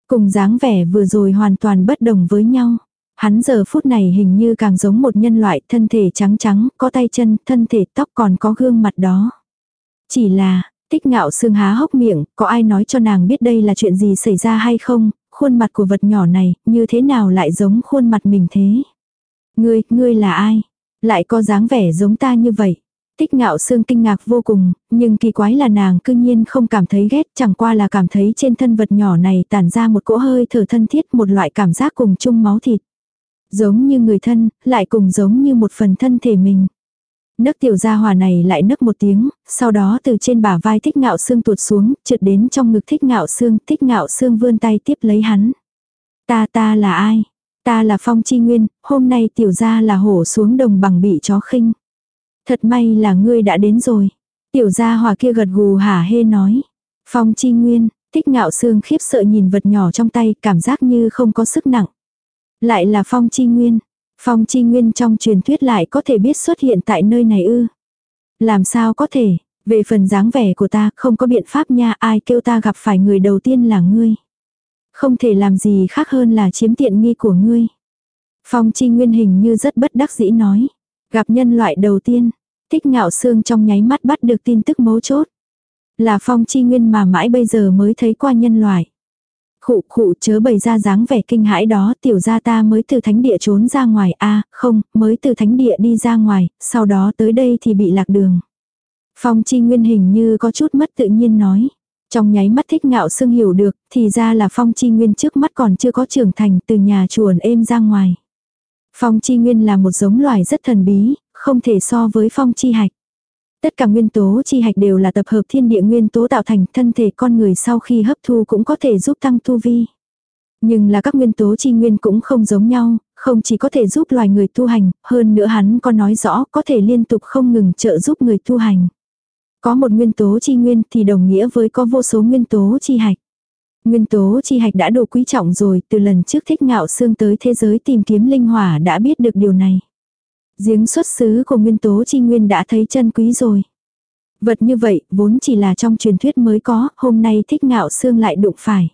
Cùng dáng vẻ vừa rồi hoàn toàn bất đồng với nhau. Hắn giờ phút này hình như càng giống một nhân loại thân thể trắng trắng, có tay chân, thân thể tóc còn có gương mặt đó. Chỉ là, tích ngạo xương há hốc miệng, có ai nói cho nàng biết đây là chuyện gì xảy ra hay không, khuôn mặt của vật nhỏ này, như thế nào lại giống khuôn mặt mình thế. Ngươi, ngươi là ai? Lại có dáng vẻ giống ta như vậy. Tích ngạo xương kinh ngạc vô cùng, nhưng kỳ quái là nàng cư nhiên không cảm thấy ghét, chẳng qua là cảm thấy trên thân vật nhỏ này tản ra một cỗ hơi thở thân thiết một loại cảm giác cùng chung máu thịt. Giống như người thân, lại cùng giống như một phần thân thể mình. Nấc tiểu gia hòa này lại nấc một tiếng, sau đó từ trên bả vai thích ngạo xương tuột xuống, trượt đến trong ngực thích ngạo xương, thích ngạo xương vươn tay tiếp lấy hắn. Ta ta là ai? Ta là Phong Chi Nguyên, hôm nay tiểu gia là hổ xuống đồng bằng bị chó khinh. Thật may là ngươi đã đến rồi. Tiểu gia hòa kia gật gù hả hê nói. Phong Chi Nguyên, thích ngạo xương khiếp sợ nhìn vật nhỏ trong tay, cảm giác như không có sức nặng. Lại là Phong Chi Nguyên. Phong Chi Nguyên trong truyền thuyết lại có thể biết xuất hiện tại nơi này ư. Làm sao có thể, về phần dáng vẻ của ta không có biện pháp nha ai kêu ta gặp phải người đầu tiên là ngươi. Không thể làm gì khác hơn là chiếm tiện nghi của ngươi. Phong Chi Nguyên hình như rất bất đắc dĩ nói. Gặp nhân loại đầu tiên, thích ngạo xương trong nháy mắt bắt được tin tức mấu chốt. Là Phong Chi Nguyên mà mãi bây giờ mới thấy qua nhân loại. Khụ khụ chớ bày ra dáng vẻ kinh hãi đó tiểu gia ta mới từ thánh địa trốn ra ngoài a không, mới từ thánh địa đi ra ngoài, sau đó tới đây thì bị lạc đường. Phong chi nguyên hình như có chút mất tự nhiên nói. Trong nháy mắt thích ngạo sưng hiểu được, thì ra là phong chi nguyên trước mắt còn chưa có trưởng thành từ nhà chuồn êm ra ngoài. Phong chi nguyên là một giống loài rất thần bí, không thể so với phong chi hạch. Tất cả nguyên tố chi hạch đều là tập hợp thiên địa nguyên tố tạo thành thân thể con người sau khi hấp thu cũng có thể giúp tăng tu vi. Nhưng là các nguyên tố chi nguyên cũng không giống nhau, không chỉ có thể giúp loài người tu hành, hơn nữa hắn có nói rõ có thể liên tục không ngừng trợ giúp người tu hành. Có một nguyên tố chi nguyên thì đồng nghĩa với có vô số nguyên tố chi hạch. Nguyên tố chi hạch đã đủ quý trọng rồi, từ lần trước thích ngạo xương tới thế giới tìm kiếm linh hỏa đã biết được điều này. Giếng xuất xứ của nguyên tố chi nguyên đã thấy chân quý rồi. Vật như vậy, vốn chỉ là trong truyền thuyết mới có, hôm nay thích ngạo xương lại đụng phải.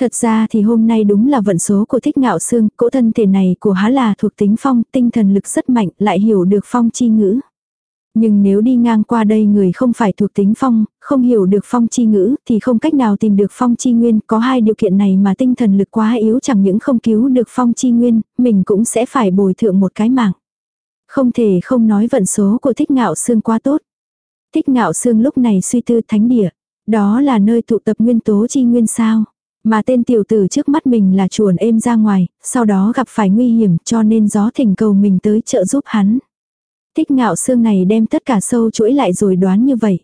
Thật ra thì hôm nay đúng là vận số của thích ngạo xương, cỗ thân thể này của há là thuộc tính phong, tinh thần lực rất mạnh, lại hiểu được phong chi ngữ. Nhưng nếu đi ngang qua đây người không phải thuộc tính phong, không hiểu được phong chi ngữ, thì không cách nào tìm được phong chi nguyên. Có hai điều kiện này mà tinh thần lực quá yếu chẳng những không cứu được phong chi nguyên, mình cũng sẽ phải bồi thượng một cái mạng. Không thể không nói vận số của thích ngạo xương quá tốt. Thích ngạo xương lúc này suy tư thánh địa. Đó là nơi tụ tập nguyên tố chi nguyên sao. Mà tên tiểu tử trước mắt mình là chuồn êm ra ngoài, sau đó gặp phải nguy hiểm cho nên gió thỉnh cầu mình tới trợ giúp hắn. Thích ngạo xương này đem tất cả sâu chuỗi lại rồi đoán như vậy.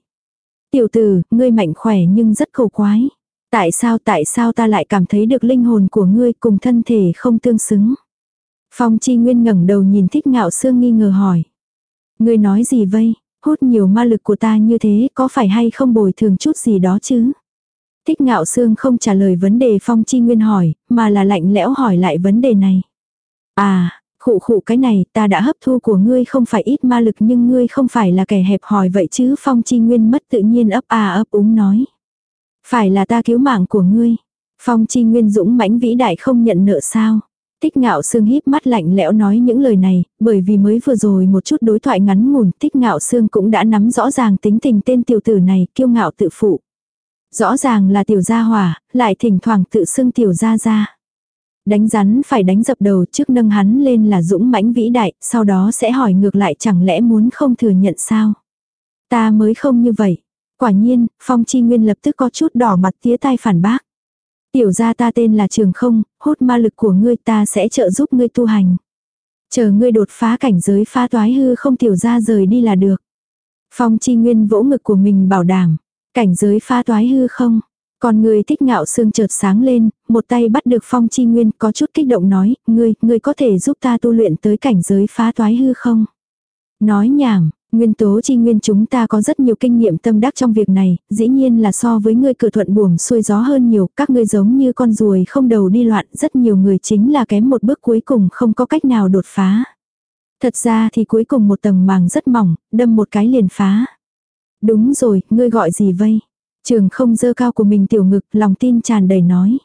Tiểu tử, ngươi mạnh khỏe nhưng rất cầu quái. Tại sao tại sao ta lại cảm thấy được linh hồn của ngươi cùng thân thể không tương xứng? Phong Chi Nguyên ngẩng đầu nhìn Thích Ngạo Sương nghi ngờ hỏi. Ngươi nói gì vây? Hút nhiều ma lực của ta như thế có phải hay không bồi thường chút gì đó chứ? Thích ngạo Sương không trả lời vấn đề Phong Chi Nguyên hỏi, mà là lạnh lẽo hỏi lại vấn đề này. À, khụ khụ cái này ta đã hấp thu của ngươi không phải ít ma lực nhưng ngươi không phải là kẻ hẹp hòi vậy chứ Phong Chi Nguyên mất tự nhiên ấp à ấp úng nói. Phải là ta cứu mạng của ngươi. Phong Chi Nguyên dũng mãnh vĩ đại không nhận nợ sao. Tích ngạo sương híp mắt lạnh lẽo nói những lời này, bởi vì mới vừa rồi một chút đối thoại ngắn ngủn, tích ngạo sương cũng đã nắm rõ ràng tính tình tên tiểu tử này, kiêu ngạo tự phụ. Rõ ràng là tiểu gia hỏa, lại thỉnh thoảng tự xưng tiểu gia gia. Đánh rắn phải đánh dập đầu trước nâng hắn lên là dũng mãnh vĩ đại, sau đó sẽ hỏi ngược lại chẳng lẽ muốn không thừa nhận sao. Ta mới không như vậy. Quả nhiên, Phong Chi Nguyên lập tức có chút đỏ mặt tía tai phản bác. Tiểu gia ta tên là Trường Không, hút ma lực của ngươi ta sẽ trợ giúp ngươi tu hành. Chờ ngươi đột phá cảnh giới phá toái hư không tiểu gia rời đi là được. Phong Chi Nguyên vỗ ngực của mình bảo đảm. Cảnh giới phá toái hư không. Còn người thích ngạo xương chợt sáng lên, một tay bắt được Phong Chi Nguyên có chút kích động nói, ngươi, ngươi có thể giúp ta tu luyện tới cảnh giới phá toái hư không? Nói nhảm, Nguyên tố chi nguyên chúng ta có rất nhiều kinh nghiệm tâm đắc trong việc này, dĩ nhiên là so với ngươi cửa thuận buồm xuôi gió hơn nhiều, các ngươi giống như con ruồi không đầu đi loạn, rất nhiều người chính là kém một bước cuối cùng không có cách nào đột phá. Thật ra thì cuối cùng một tầng màng rất mỏng, đâm một cái liền phá. Đúng rồi, ngươi gọi gì vây? Trường không dơ cao của mình tiểu ngực, lòng tin tràn đầy nói.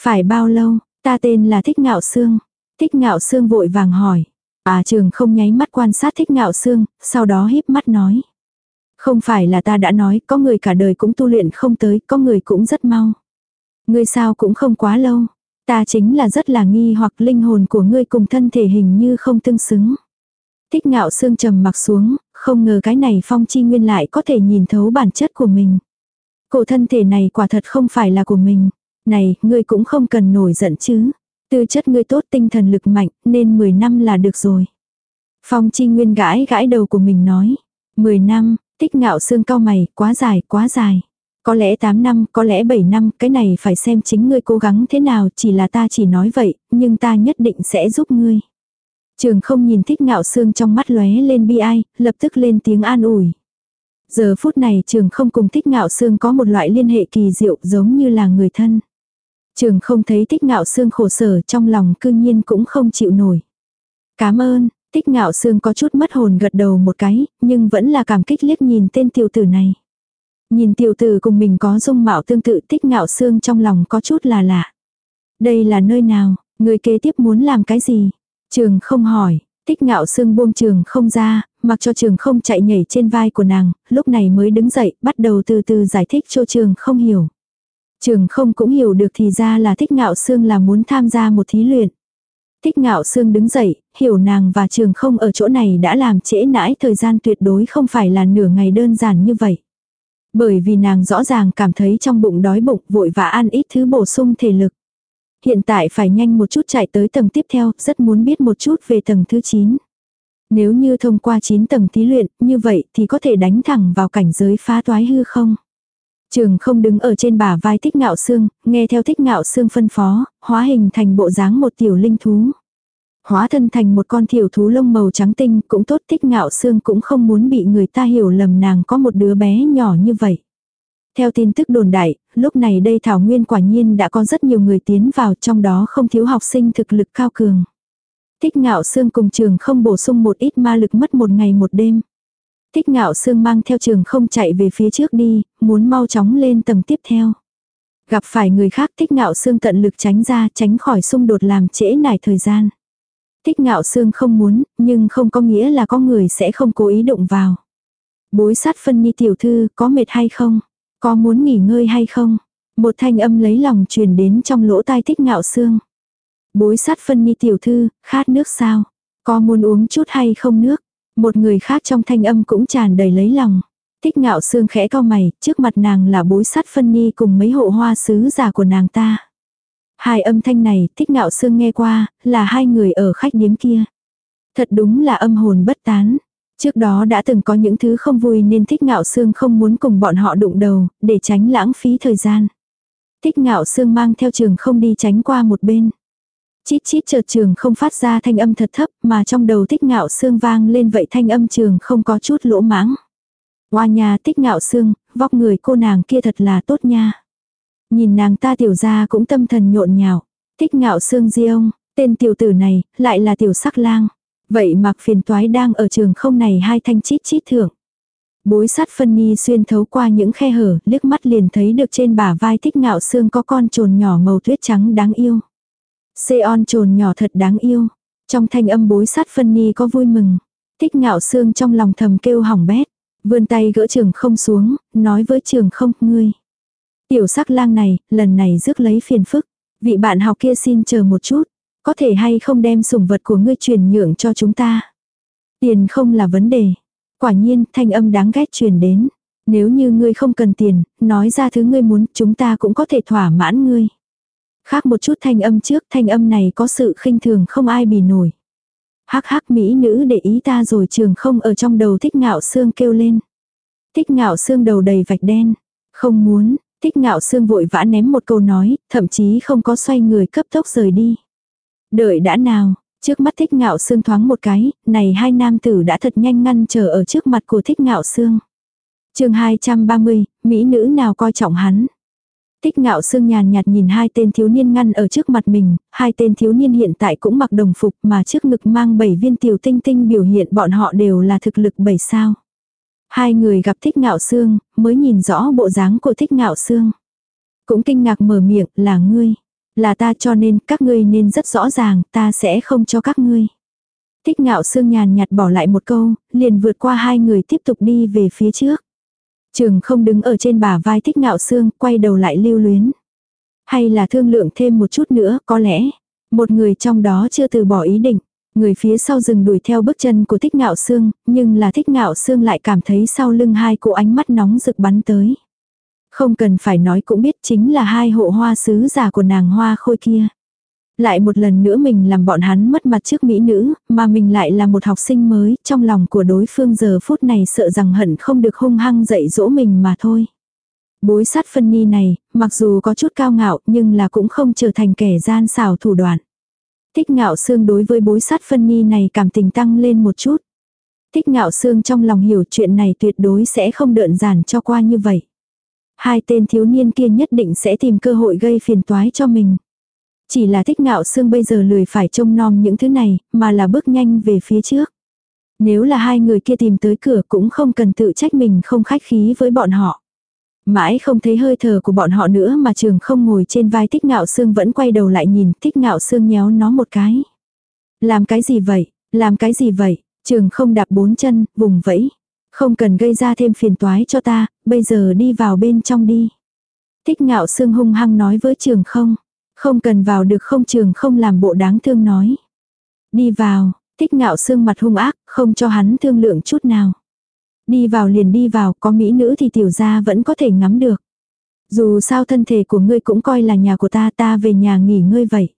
Phải bao lâu, ta tên là Thích Ngạo Sương. Thích Ngạo Sương vội vàng hỏi. À trường không nháy mắt quan sát thích ngạo xương, sau đó híp mắt nói. Không phải là ta đã nói, có người cả đời cũng tu luyện không tới, có người cũng rất mau. Ngươi sao cũng không quá lâu. Ta chính là rất là nghi hoặc linh hồn của ngươi cùng thân thể hình như không tương xứng. Thích ngạo xương trầm mặc xuống, không ngờ cái này phong chi nguyên lại có thể nhìn thấu bản chất của mình. Cổ thân thể này quả thật không phải là của mình. Này, ngươi cũng không cần nổi giận chứ. Tư chất ngươi tốt tinh thần lực mạnh, nên 10 năm là được rồi. Phong chi nguyên gãi gãi đầu của mình nói. 10 năm, tích ngạo xương cao mày, quá dài, quá dài. Có lẽ 8 năm, có lẽ 7 năm, cái này phải xem chính ngươi cố gắng thế nào, chỉ là ta chỉ nói vậy, nhưng ta nhất định sẽ giúp ngươi. Trường không nhìn thích ngạo xương trong mắt lóe lên bi ai, lập tức lên tiếng an ủi. Giờ phút này trường không cùng thích ngạo xương có một loại liên hệ kỳ diệu giống như là người thân. Trường không thấy tích ngạo xương khổ sở trong lòng cương nhiên cũng không chịu nổi. Cảm ơn, tích ngạo xương có chút mất hồn gật đầu một cái, nhưng vẫn là cảm kích liếc nhìn tên tiểu tử này. Nhìn tiểu tử cùng mình có dung mạo tương tự tích ngạo xương trong lòng có chút là lạ. Đây là nơi nào, người kế tiếp muốn làm cái gì? Trường không hỏi, tích ngạo xương buông trường không ra, mặc cho trường không chạy nhảy trên vai của nàng, lúc này mới đứng dậy, bắt đầu từ từ giải thích cho trường không hiểu. Trường không cũng hiểu được thì ra là thích ngạo xương là muốn tham gia một thí luyện. Thích ngạo xương đứng dậy, hiểu nàng và trường không ở chỗ này đã làm trễ nãi thời gian tuyệt đối không phải là nửa ngày đơn giản như vậy. Bởi vì nàng rõ ràng cảm thấy trong bụng đói bụng vội và ăn ít thứ bổ sung thể lực. Hiện tại phải nhanh một chút chạy tới tầng tiếp theo, rất muốn biết một chút về tầng thứ 9. Nếu như thông qua 9 tầng thí luyện, như vậy thì có thể đánh thẳng vào cảnh giới phá toái hư không? Trường không đứng ở trên bả vai thích ngạo xương, nghe theo thích ngạo xương phân phó, hóa hình thành bộ dáng một tiểu linh thú. Hóa thân thành một con tiểu thú lông màu trắng tinh cũng tốt thích ngạo xương cũng không muốn bị người ta hiểu lầm nàng có một đứa bé nhỏ như vậy. Theo tin tức đồn đại, lúc này đây Thảo Nguyên quả nhiên đã có rất nhiều người tiến vào trong đó không thiếu học sinh thực lực cao cường. Thích ngạo xương cùng trường không bổ sung một ít ma lực mất một ngày một đêm. Thích ngạo sương mang theo trường không chạy về phía trước đi, muốn mau chóng lên tầng tiếp theo. Gặp phải người khác thích ngạo sương tận lực tránh ra tránh khỏi xung đột làm trễ nải thời gian. Thích ngạo sương không muốn, nhưng không có nghĩa là có người sẽ không cố ý động vào. Bối sát phân nhi tiểu thư có mệt hay không? Có muốn nghỉ ngơi hay không? Một thanh âm lấy lòng truyền đến trong lỗ tai thích ngạo sương. Bối sát phân nhi tiểu thư, khát nước sao? Có muốn uống chút hay không nước? Một người khác trong thanh âm cũng tràn đầy lấy lòng. Thích ngạo xương khẽ cao mày, trước mặt nàng là bối sát phân ni cùng mấy hộ hoa sứ giả của nàng ta. Hai âm thanh này, thích ngạo xương nghe qua, là hai người ở khách điếm kia. Thật đúng là âm hồn bất tán. Trước đó đã từng có những thứ không vui nên thích ngạo xương không muốn cùng bọn họ đụng đầu, để tránh lãng phí thời gian. Thích ngạo xương mang theo trường không đi tránh qua một bên. Chít chít chợt trường không phát ra thanh âm thật thấp mà trong đầu tích ngạo xương vang lên vậy thanh âm trường không có chút lỗ mãng. Hoa nhà tích ngạo xương, vóc người cô nàng kia thật là tốt nha. Nhìn nàng ta tiểu ra cũng tâm thần nhộn nhạo. Tích ngạo xương di ông, tên tiểu tử này, lại là tiểu sắc lang. Vậy mặc phiền toái đang ở trường không này hai thanh chít chít thưởng. Bối sát phân ni xuyên thấu qua những khe hở, liếc mắt liền thấy được trên bả vai thích ngạo xương có con trồn nhỏ màu tuyết trắng đáng yêu. Seon trồn nhỏ thật đáng yêu. Trong thanh âm bối sát phân ni có vui mừng. Thích ngạo xương trong lòng thầm kêu hỏng bét. Vươn tay gỡ trường không xuống, nói với trường không, ngươi. Tiểu sắc lang này, lần này rước lấy phiền phức. Vị bạn học kia xin chờ một chút. Có thể hay không đem sủng vật của ngươi truyền nhượng cho chúng ta. Tiền không là vấn đề. Quả nhiên, thanh âm đáng ghét truyền đến. Nếu như ngươi không cần tiền, nói ra thứ ngươi muốn, chúng ta cũng có thể thỏa mãn ngươi. Khác một chút thanh âm trước, thanh âm này có sự khinh thường không ai bì nổi. Hắc hắc mỹ nữ để ý ta rồi trường không ở trong đầu thích ngạo xương kêu lên. Thích ngạo xương đầu đầy vạch đen. Không muốn, thích ngạo xương vội vã ném một câu nói, thậm chí không có xoay người cấp tốc rời đi. Đợi đã nào, trước mắt thích ngạo xương thoáng một cái, này hai nam tử đã thật nhanh ngăn trở ở trước mặt của thích ngạo xương. chương 230, Mỹ nữ nào coi trọng hắn. Thích ngạo sương nhàn nhạt nhìn hai tên thiếu niên ngăn ở trước mặt mình, hai tên thiếu niên hiện tại cũng mặc đồng phục mà trước ngực mang bảy viên tiểu tinh tinh biểu hiện bọn họ đều là thực lực bảy sao. Hai người gặp thích ngạo sương, mới nhìn rõ bộ dáng của thích ngạo sương. Cũng kinh ngạc mở miệng là ngươi. Là ta cho nên các ngươi nên rất rõ ràng, ta sẽ không cho các ngươi. Thích ngạo sương nhàn nhạt bỏ lại một câu, liền vượt qua hai người tiếp tục đi về phía trước. Trường không đứng ở trên bả vai thích ngạo xương, quay đầu lại lưu luyến. Hay là thương lượng thêm một chút nữa, có lẽ. Một người trong đó chưa từ bỏ ý định. Người phía sau rừng đuổi theo bước chân của thích ngạo xương, nhưng là thích ngạo xương lại cảm thấy sau lưng hai cô ánh mắt nóng rực bắn tới. Không cần phải nói cũng biết chính là hai hộ hoa sứ giả của nàng hoa khôi kia. Lại một lần nữa mình làm bọn hắn mất mặt trước mỹ nữ, mà mình lại là một học sinh mới, trong lòng của đối phương giờ phút này sợ rằng hận không được hung hăng dạy dỗ mình mà thôi. Bối sát phân ni này, mặc dù có chút cao ngạo nhưng là cũng không trở thành kẻ gian xảo thủ đoạn. Thích ngạo xương đối với bối sát phân ni này cảm tình tăng lên một chút. Thích ngạo xương trong lòng hiểu chuyện này tuyệt đối sẽ không đơn giản cho qua như vậy. Hai tên thiếu niên kia nhất định sẽ tìm cơ hội gây phiền toái cho mình. Chỉ là thích ngạo xương bây giờ lười phải trông nom những thứ này, mà là bước nhanh về phía trước. Nếu là hai người kia tìm tới cửa cũng không cần tự trách mình không khách khí với bọn họ. Mãi không thấy hơi thở của bọn họ nữa mà trường không ngồi trên vai thích ngạo xương vẫn quay đầu lại nhìn thích ngạo xương nhéo nó một cái. Làm cái gì vậy, làm cái gì vậy, trường không đạp bốn chân, vùng vẫy. Không cần gây ra thêm phiền toái cho ta, bây giờ đi vào bên trong đi. Thích ngạo xương hung hăng nói với trường không. Không cần vào được không trường không làm bộ đáng thương nói. Đi vào, thích ngạo xương mặt hung ác, không cho hắn thương lượng chút nào. Đi vào liền đi vào, có mỹ nữ thì tiểu gia vẫn có thể ngắm được. Dù sao thân thể của ngươi cũng coi là nhà của ta, ta về nhà nghỉ ngơi vậy.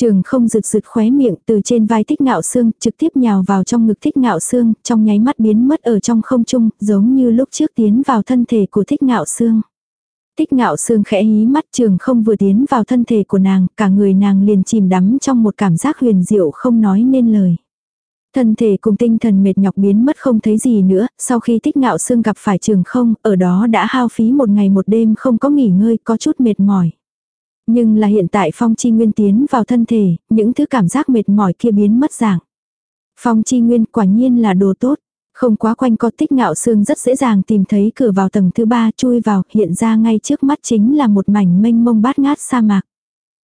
Trường không rực rực khóe miệng từ trên vai thích ngạo xương, trực tiếp nhào vào trong ngực thích ngạo xương, trong nháy mắt biến mất ở trong không trung, giống như lúc trước tiến vào thân thể của thích ngạo xương. Tích ngạo sương khẽ hí mắt trường không vừa tiến vào thân thể của nàng, cả người nàng liền chìm đắm trong một cảm giác huyền diệu không nói nên lời. Thân thể cùng tinh thần mệt nhọc biến mất không thấy gì nữa, sau khi tích ngạo sương gặp phải trường không, ở đó đã hao phí một ngày một đêm không có nghỉ ngơi, có chút mệt mỏi. Nhưng là hiện tại phong chi nguyên tiến vào thân thể, những thứ cảm giác mệt mỏi kia biến mất dạng. Phong chi nguyên quả nhiên là đồ tốt. Không quá quanh co tích ngạo xương rất dễ dàng tìm thấy cửa vào tầng thứ ba chui vào, hiện ra ngay trước mắt chính là một mảnh mênh mông bát ngát sa mạc.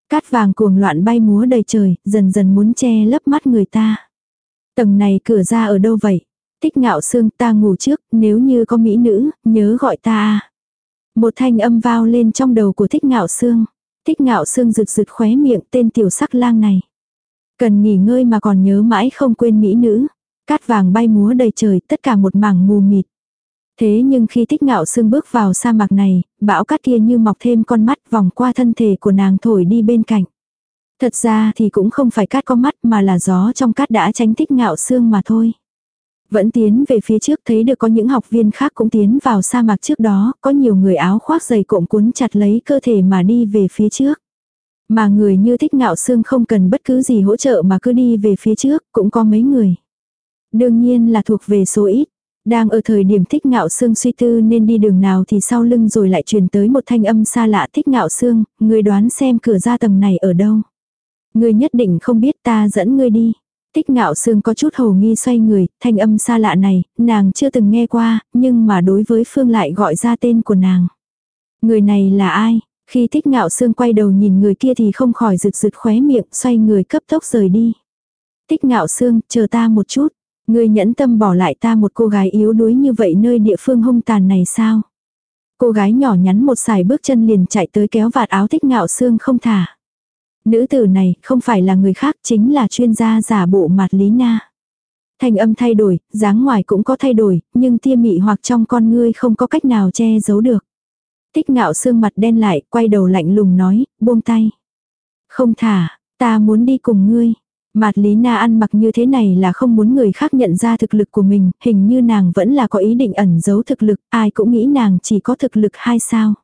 Cát vàng cuồng loạn bay múa đầy trời, dần dần muốn che lấp mắt người ta. Tầng này cửa ra ở đâu vậy? Tích ngạo xương ta ngủ trước, nếu như có mỹ nữ, nhớ gọi ta. À. Một thanh âm vao lên trong đầu của thích ngạo xương. Thích ngạo xương rực rực khóe miệng tên tiểu sắc lang này. Cần nghỉ ngơi mà còn nhớ mãi không quên mỹ nữ. Cát vàng bay múa đầy trời, tất cả một mảng mù mịt. Thế nhưng khi thích ngạo sương bước vào sa mạc này, bão cát kia như mọc thêm con mắt vòng qua thân thể của nàng thổi đi bên cạnh. Thật ra thì cũng không phải cát có mắt mà là gió trong cát đã tránh thích ngạo sương mà thôi. Vẫn tiến về phía trước thấy được có những học viên khác cũng tiến vào sa mạc trước đó, có nhiều người áo khoác dày cộm cuốn chặt lấy cơ thể mà đi về phía trước. Mà người như thích ngạo xương không cần bất cứ gì hỗ trợ mà cứ đi về phía trước, cũng có mấy người. Đương nhiên là thuộc về số ít. Đang ở thời điểm thích ngạo xương suy tư nên đi đường nào thì sau lưng rồi lại truyền tới một thanh âm xa lạ thích ngạo xương, người đoán xem cửa ra tầng này ở đâu. Người nhất định không biết ta dẫn ngươi đi. Tích ngạo sương có chút hồ nghi xoay người, thanh âm xa lạ này, nàng chưa từng nghe qua, nhưng mà đối với Phương lại gọi ra tên của nàng. Người này là ai? Khi thích ngạo sương quay đầu nhìn người kia thì không khỏi rực rực khóe miệng, xoay người cấp tốc rời đi. Tích ngạo sương, chờ ta một chút ngươi nhẫn tâm bỏ lại ta một cô gái yếu đuối như vậy nơi địa phương hung tàn này sao? Cô gái nhỏ nhắn một xài bước chân liền chạy tới kéo vạt áo thích ngạo xương không thả. Nữ tử này không phải là người khác chính là chuyên gia giả bộ mặt Lý Na. Thanh âm thay đổi, dáng ngoài cũng có thay đổi, nhưng tia mị hoặc trong con ngươi không có cách nào che giấu được. Tích ngạo xương mặt đen lại, quay đầu lạnh lùng nói, buông tay. Không thả, ta muốn đi cùng ngươi. Mạt Lý Na ăn mặc như thế này là không muốn người khác nhận ra thực lực của mình, hình như nàng vẫn là có ý định ẩn giấu thực lực, ai cũng nghĩ nàng chỉ có thực lực hay sao.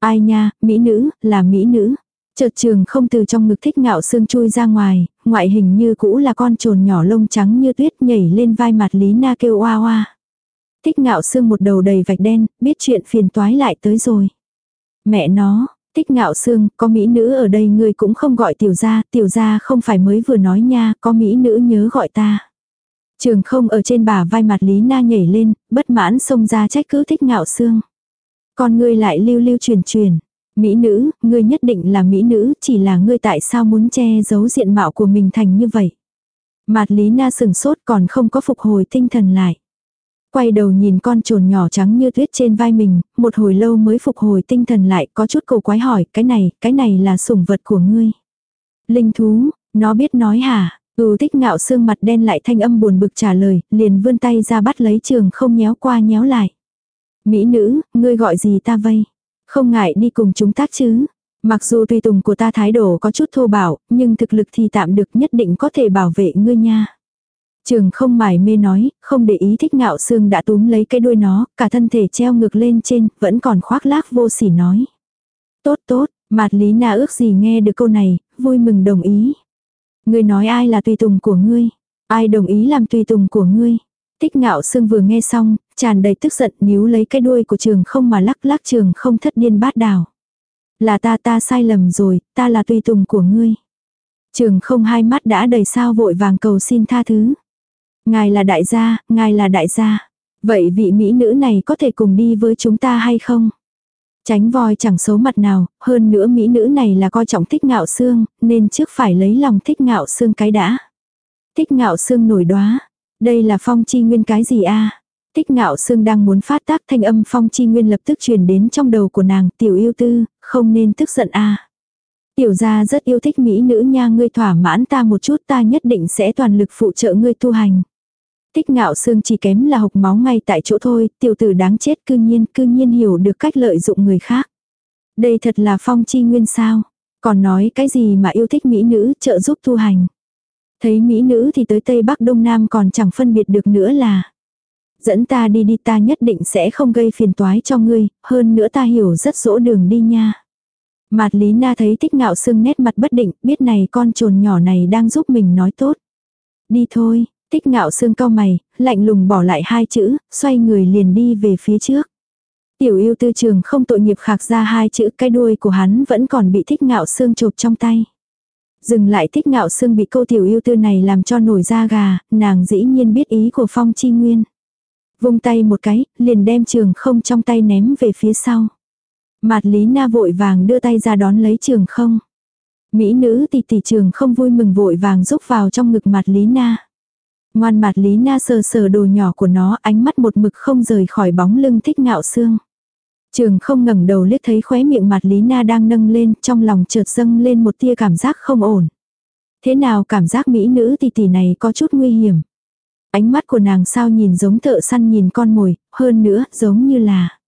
Ai nha, mỹ nữ, là mỹ nữ. Chợt trường không từ trong ngực thích ngạo xương chui ra ngoài, ngoại hình như cũ là con trồn nhỏ lông trắng như tuyết nhảy lên vai mặt Lý Na kêu oa oa. Thích ngạo xương một đầu đầy vạch đen, biết chuyện phiền toái lại tới rồi. Mẹ nó, thích ngạo xương, có mỹ nữ ở đây ngươi cũng không gọi tiểu gia, tiểu gia không phải mới vừa nói nha, có mỹ nữ nhớ gọi ta. Trường không ở trên bả vai mặt Lý Na nhảy lên, bất mãn xông ra trách cứ thích ngạo xương. Con ngươi lại lưu lưu truyền truyền. Mỹ nữ, ngươi nhất định là mỹ nữ, chỉ là ngươi tại sao muốn che giấu diện mạo của mình thành như vậy. Mạt Lý Na sừng sốt còn không có phục hồi tinh thần lại. Quay đầu nhìn con trồn nhỏ trắng như tuyết trên vai mình, một hồi lâu mới phục hồi tinh thần lại có chút cầu quái hỏi, cái này, cái này là sủng vật của ngươi. Linh thú, nó biết nói hả? Ừ tích ngạo xương mặt đen lại thanh âm buồn bực trả lời, liền vươn tay ra bắt lấy trường không nhéo qua nhéo lại. Mỹ nữ, ngươi gọi gì ta vây? Không ngại đi cùng chúng tác chứ. Mặc dù tùy tùng của ta thái độ có chút thô bảo, nhưng thực lực thì tạm được nhất định có thể bảo vệ ngươi nha. Trường không mải mê nói, không để ý thích ngạo xương đã túm lấy cái đuôi nó, cả thân thể treo ngược lên trên, vẫn còn khoác lác vô sỉ nói. Tốt tốt, mạt lý na ước gì nghe được câu này, vui mừng đồng ý. Ngươi nói ai là tùy tùng của ngươi? Ai đồng ý làm tùy tùng của ngươi? thích ngạo sương vừa nghe xong, tràn đầy tức giận níu lấy cái đuôi của trường không mà lắc lắc trường không thất điên bát đảo. Là ta ta sai lầm rồi, ta là tùy tùng của ngươi. Trường không hai mắt đã đầy sao vội vàng cầu xin tha thứ. Ngài là đại gia, ngài là đại gia. Vậy vị mỹ nữ này có thể cùng đi với chúng ta hay không? Tránh voi chẳng xấu mặt nào, hơn nữa mỹ nữ này là coi trọng thích ngạo xương, nên trước phải lấy lòng thích ngạo xương cái đã. Thích ngạo xương nổi đóa đây là phong chi nguyên cái gì a Tích ngạo sương đang muốn phát tác thanh âm phong chi nguyên lập tức truyền đến trong đầu của nàng tiểu yêu tư, không nên tức giận a Tiểu gia rất yêu thích mỹ nữ nha ngươi thỏa mãn ta một chút ta nhất định sẽ toàn lực phụ trợ ngươi tu hành. Tích ngạo sương chỉ kém là hộc máu ngay tại chỗ thôi, tiểu tử đáng chết cư nhiên, cư nhiên hiểu được cách lợi dụng người khác. Đây thật là phong chi nguyên sao, còn nói cái gì mà yêu thích mỹ nữ trợ giúp tu hành. Thấy mỹ nữ thì tới Tây Bắc Đông Nam còn chẳng phân biệt được nữa là. Dẫn ta đi đi ta nhất định sẽ không gây phiền toái cho ngươi, hơn nữa ta hiểu rất rõ đường đi nha. Mạt Lý Na thấy tích ngạo sưng nét mặt bất định, biết này con trồn nhỏ này đang giúp mình nói tốt. Đi thôi, tích ngạo sương cao mày, lạnh lùng bỏ lại hai chữ, xoay người liền đi về phía trước. Tiểu yêu tư trường không tội nghiệp khạc ra hai chữ cái đuôi của hắn vẫn còn bị thích ngạo sương chộp trong tay. Dừng lại thích ngạo sương bị cô tiểu yêu tư này làm cho nổi da gà, nàng dĩ nhiên biết ý của phong chi nguyên. Vung tay một cái, liền đem trường không trong tay ném về phía sau. Mạt lý na vội vàng đưa tay ra đón lấy trường không. Mỹ nữ tỷ tỷ trường không vui mừng vội vàng rúc vào trong ngực mặt lý na. Ngoan mặt lý na sờ sờ đồ nhỏ của nó ánh mắt một mực không rời khỏi bóng lưng thích ngạo xương. Trường không ngẩng đầu liếc thấy khóe miệng mặt Lý Na đang nâng lên, trong lòng chợt dâng lên một tia cảm giác không ổn. Thế nào cảm giác mỹ nữ tỷ tỷ này có chút nguy hiểm. Ánh mắt của nàng sao nhìn giống thợ săn nhìn con mồi, hơn nữa giống như là.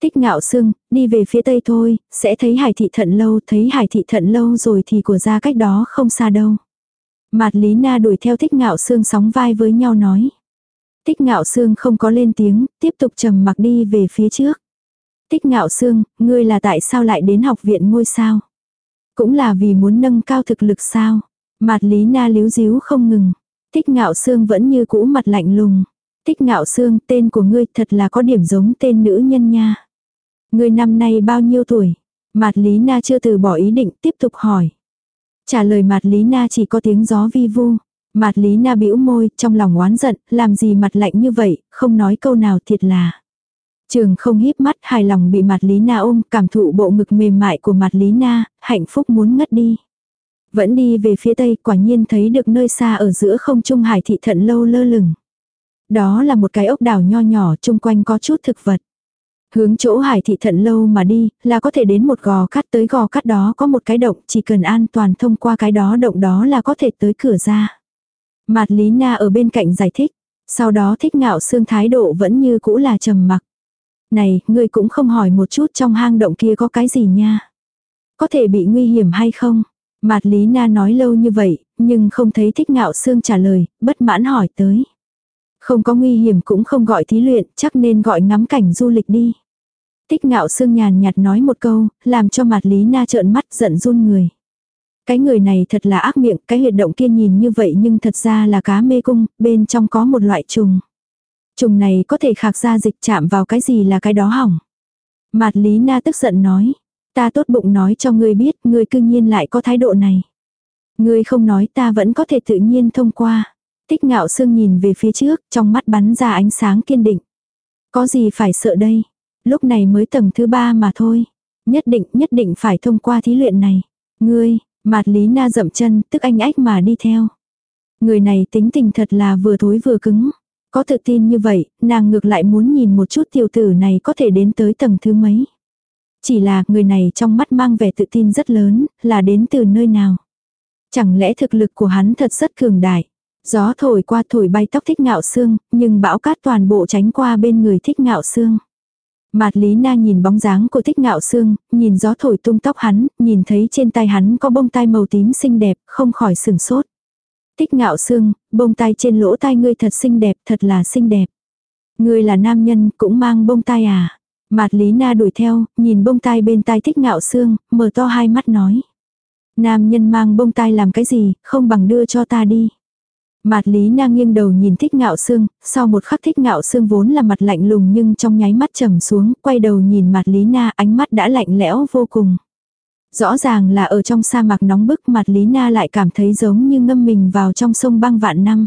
Tích ngạo xương đi về phía tây thôi, sẽ thấy hải thị thận lâu, thấy hải thị thận lâu rồi thì của ra cách đó không xa đâu. Mạt Lý Na đuổi theo thích ngạo sương sóng vai với nhau nói. Tích ngạo sương không có lên tiếng, tiếp tục trầm mặc đi về phía trước. Tích ngạo sương, ngươi là tại sao lại đến học viện ngôi sao? Cũng là vì muốn nâng cao thực lực sao. Mạt lý na líu díu không ngừng. Thích ngạo xương vẫn như cũ mặt lạnh lùng. Thích ngạo xương tên của ngươi thật là có điểm giống tên nữ nhân nha. Ngươi năm nay bao nhiêu tuổi? Mạt lý na chưa từ bỏ ý định tiếp tục hỏi. Trả lời mạt lý na chỉ có tiếng gió vi vu. Mạt lý na bĩu môi, trong lòng oán giận, làm gì mặt lạnh như vậy, không nói câu nào thiệt là. Trường không híp mắt hài lòng bị mặt Lý Na ôm, cảm thụ bộ ngực mềm mại của mặt Lý Na, hạnh phúc muốn ngất đi. Vẫn đi về phía tây, quả nhiên thấy được nơi xa ở giữa không trung hải thị thận lâu lơ lửng. Đó là một cái ốc đảo nho nhỏ, chung quanh có chút thực vật. Hướng chỗ hải thị thận lâu mà đi, là có thể đến một gò cắt tới gò cắt đó có một cái động, chỉ cần an toàn thông qua cái đó động đó là có thể tới cửa ra. Mạt Lý Na ở bên cạnh giải thích. Sau đó thích ngạo xương thái độ vẫn như cũ là trầm mặc. Này, ngươi cũng không hỏi một chút trong hang động kia có cái gì nha. Có thể bị nguy hiểm hay không? Mạt Lý Na nói lâu như vậy, nhưng không thấy thích ngạo xương trả lời, bất mãn hỏi tới. Không có nguy hiểm cũng không gọi thí luyện, chắc nên gọi ngắm cảnh du lịch đi. Tích ngạo xương nhàn nhạt nói một câu, làm cho mặt Lý Na trợn mắt giận run người. Cái người này thật là ác miệng, cái huyệt động kia nhìn như vậy nhưng thật ra là cá mê cung, bên trong có một loại trùng. Trùng này có thể khạc ra dịch chạm vào cái gì là cái đó hỏng. Mạt Lý Na tức giận nói. Ta tốt bụng nói cho ngươi biết, ngươi cương nhiên lại có thái độ này. Ngươi không nói ta vẫn có thể tự nhiên thông qua. Tích ngạo sương nhìn về phía trước, trong mắt bắn ra ánh sáng kiên định. Có gì phải sợ đây? Lúc này mới tầng thứ ba mà thôi. Nhất định, nhất định phải thông qua thí luyện này. Ngươi, Mạt Lý Na dậm chân, tức anh ách mà đi theo. Người này tính tình thật là vừa thối vừa cứng. Có tự tin như vậy, nàng ngược lại muốn nhìn một chút tiểu tử này có thể đến tới tầng thứ mấy. Chỉ là người này trong mắt mang vẻ tự tin rất lớn, là đến từ nơi nào. Chẳng lẽ thực lực của hắn thật rất cường đại. Gió thổi qua thổi bay tóc thích ngạo xương, nhưng bão cát toàn bộ tránh qua bên người thích ngạo xương. Mạt Lý Na nhìn bóng dáng của thích ngạo xương, nhìn gió thổi tung tóc hắn, nhìn thấy trên tay hắn có bông tai màu tím xinh đẹp, không khỏi sừng sốt. thích ngạo xương, bông tai trên lỗ tai ngươi thật xinh đẹp, thật là xinh đẹp. Ngươi là nam nhân, cũng mang bông tai à. Mạt Lý Na đuổi theo, nhìn bông tai bên tai thích ngạo xương, mở to hai mắt nói. Nam nhân mang bông tai làm cái gì, không bằng đưa cho ta đi. Mạt Lý Na nghiêng đầu nhìn thích ngạo xương, sau một khắc thích ngạo xương vốn là mặt lạnh lùng nhưng trong nháy mắt trầm xuống, quay đầu nhìn Mạt Lý Na ánh mắt đã lạnh lẽo vô cùng. Rõ ràng là ở trong sa mạc nóng bức mạt Lý Na lại cảm thấy giống như ngâm mình vào trong sông băng vạn năm.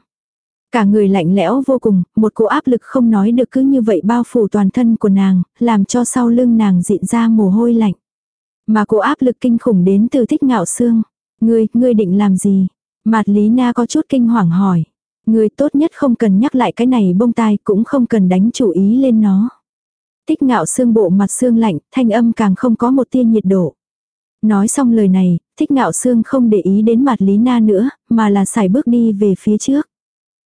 Cả người lạnh lẽo vô cùng, một cỗ áp lực không nói được cứ như vậy bao phủ toàn thân của nàng, làm cho sau lưng nàng dịn ra mồ hôi lạnh. Mà cỗ áp lực kinh khủng đến từ thích ngạo xương. Ngươi, ngươi định làm gì? Mạt Lý Na có chút kinh hoàng hỏi. người tốt nhất không cần nhắc lại cái này bông tai cũng không cần đánh chủ ý lên nó. tích ngạo xương bộ mặt xương lạnh, thanh âm càng không có một tia nhiệt độ. Nói xong lời này, thích ngạo xương không để ý đến mặt Lý Na nữa, mà là xài bước đi về phía trước.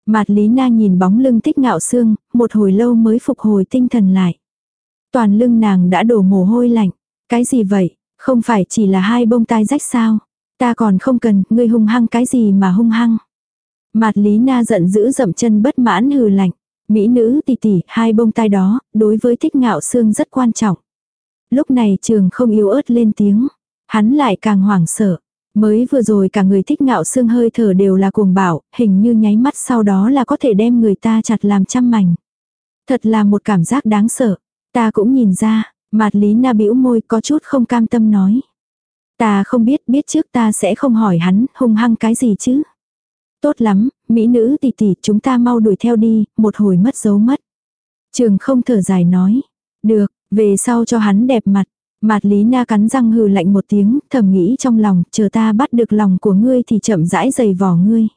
Mặt Lý Na nhìn bóng lưng thích ngạo xương, một hồi lâu mới phục hồi tinh thần lại. Toàn lưng nàng đã đổ mồ hôi lạnh. Cái gì vậy, không phải chỉ là hai bông tai rách sao? Ta còn không cần, ngươi hung hăng cái gì mà hung hăng. Mạt Lý Na giận dữ dậm chân bất mãn hừ lạnh. Mỹ nữ tỷ tỷ, hai bông tai đó, đối với thích ngạo xương rất quan trọng. Lúc này trường không yếu ớt lên tiếng. Hắn lại càng hoảng sợ. Mới vừa rồi cả người thích ngạo xương hơi thở đều là cuồng bạo, hình như nháy mắt sau đó là có thể đem người ta chặt làm trăm mảnh. Thật là một cảm giác đáng sợ. Ta cũng nhìn ra, mặt lý na bĩu môi có chút không cam tâm nói. Ta không biết, biết trước ta sẽ không hỏi hắn, hung hăng cái gì chứ. Tốt lắm, mỹ nữ tỷ tỷ chúng ta mau đuổi theo đi, một hồi mất dấu mất. Trường không thở dài nói. Được, về sau cho hắn đẹp mặt. Mạt Lý Na cắn răng hừ lạnh một tiếng, thầm nghĩ trong lòng, chờ ta bắt được lòng của ngươi thì chậm rãi giày vỏ ngươi.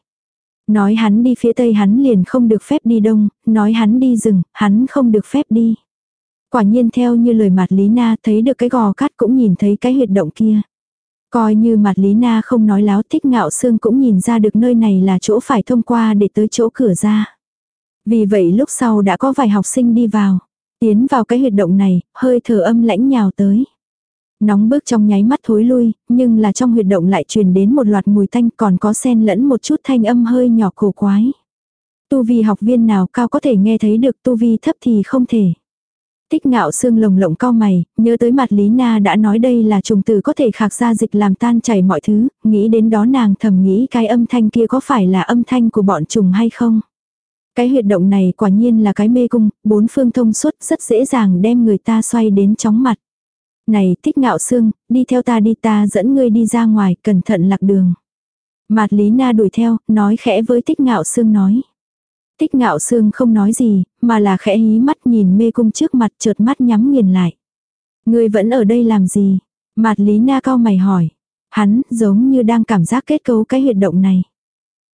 Nói hắn đi phía tây hắn liền không được phép đi đông, nói hắn đi rừng, hắn không được phép đi. Quả nhiên theo như lời Mạt Lý Na thấy được cái gò cắt cũng nhìn thấy cái huyệt động kia. Coi như mặt Lý Na không nói láo thích ngạo xương cũng nhìn ra được nơi này là chỗ phải thông qua để tới chỗ cửa ra. Vì vậy lúc sau đã có vài học sinh đi vào. Tiến vào cái huyệt động này, hơi thở âm lãnh nhào tới. Nóng bước trong nháy mắt thối lui, nhưng là trong huyệt động lại truyền đến một loạt mùi thanh còn có xen lẫn một chút thanh âm hơi nhỏ cổ quái. Tu vi học viên nào cao có thể nghe thấy được tu vi thấp thì không thể. Tích ngạo xương lồng lộng cao mày, nhớ tới mặt Lý Na đã nói đây là trùng từ có thể khạc ra dịch làm tan chảy mọi thứ, nghĩ đến đó nàng thầm nghĩ cái âm thanh kia có phải là âm thanh của bọn trùng hay không. Cái huyệt động này quả nhiên là cái mê cung, bốn phương thông suốt rất dễ dàng đem người ta xoay đến chóng mặt. Này tích ngạo xương, đi theo ta đi ta dẫn ngươi đi ra ngoài, cẩn thận lạc đường. Mạt Lý Na đuổi theo, nói khẽ với tích ngạo xương nói. Tích ngạo xương không nói gì, mà là khẽ hí mắt nhìn mê cung trước mặt chợt mắt nhắm nghiền lại. Ngươi vẫn ở đây làm gì? Mạt Lý Na cao mày hỏi. Hắn giống như đang cảm giác kết cấu cái huyệt động này.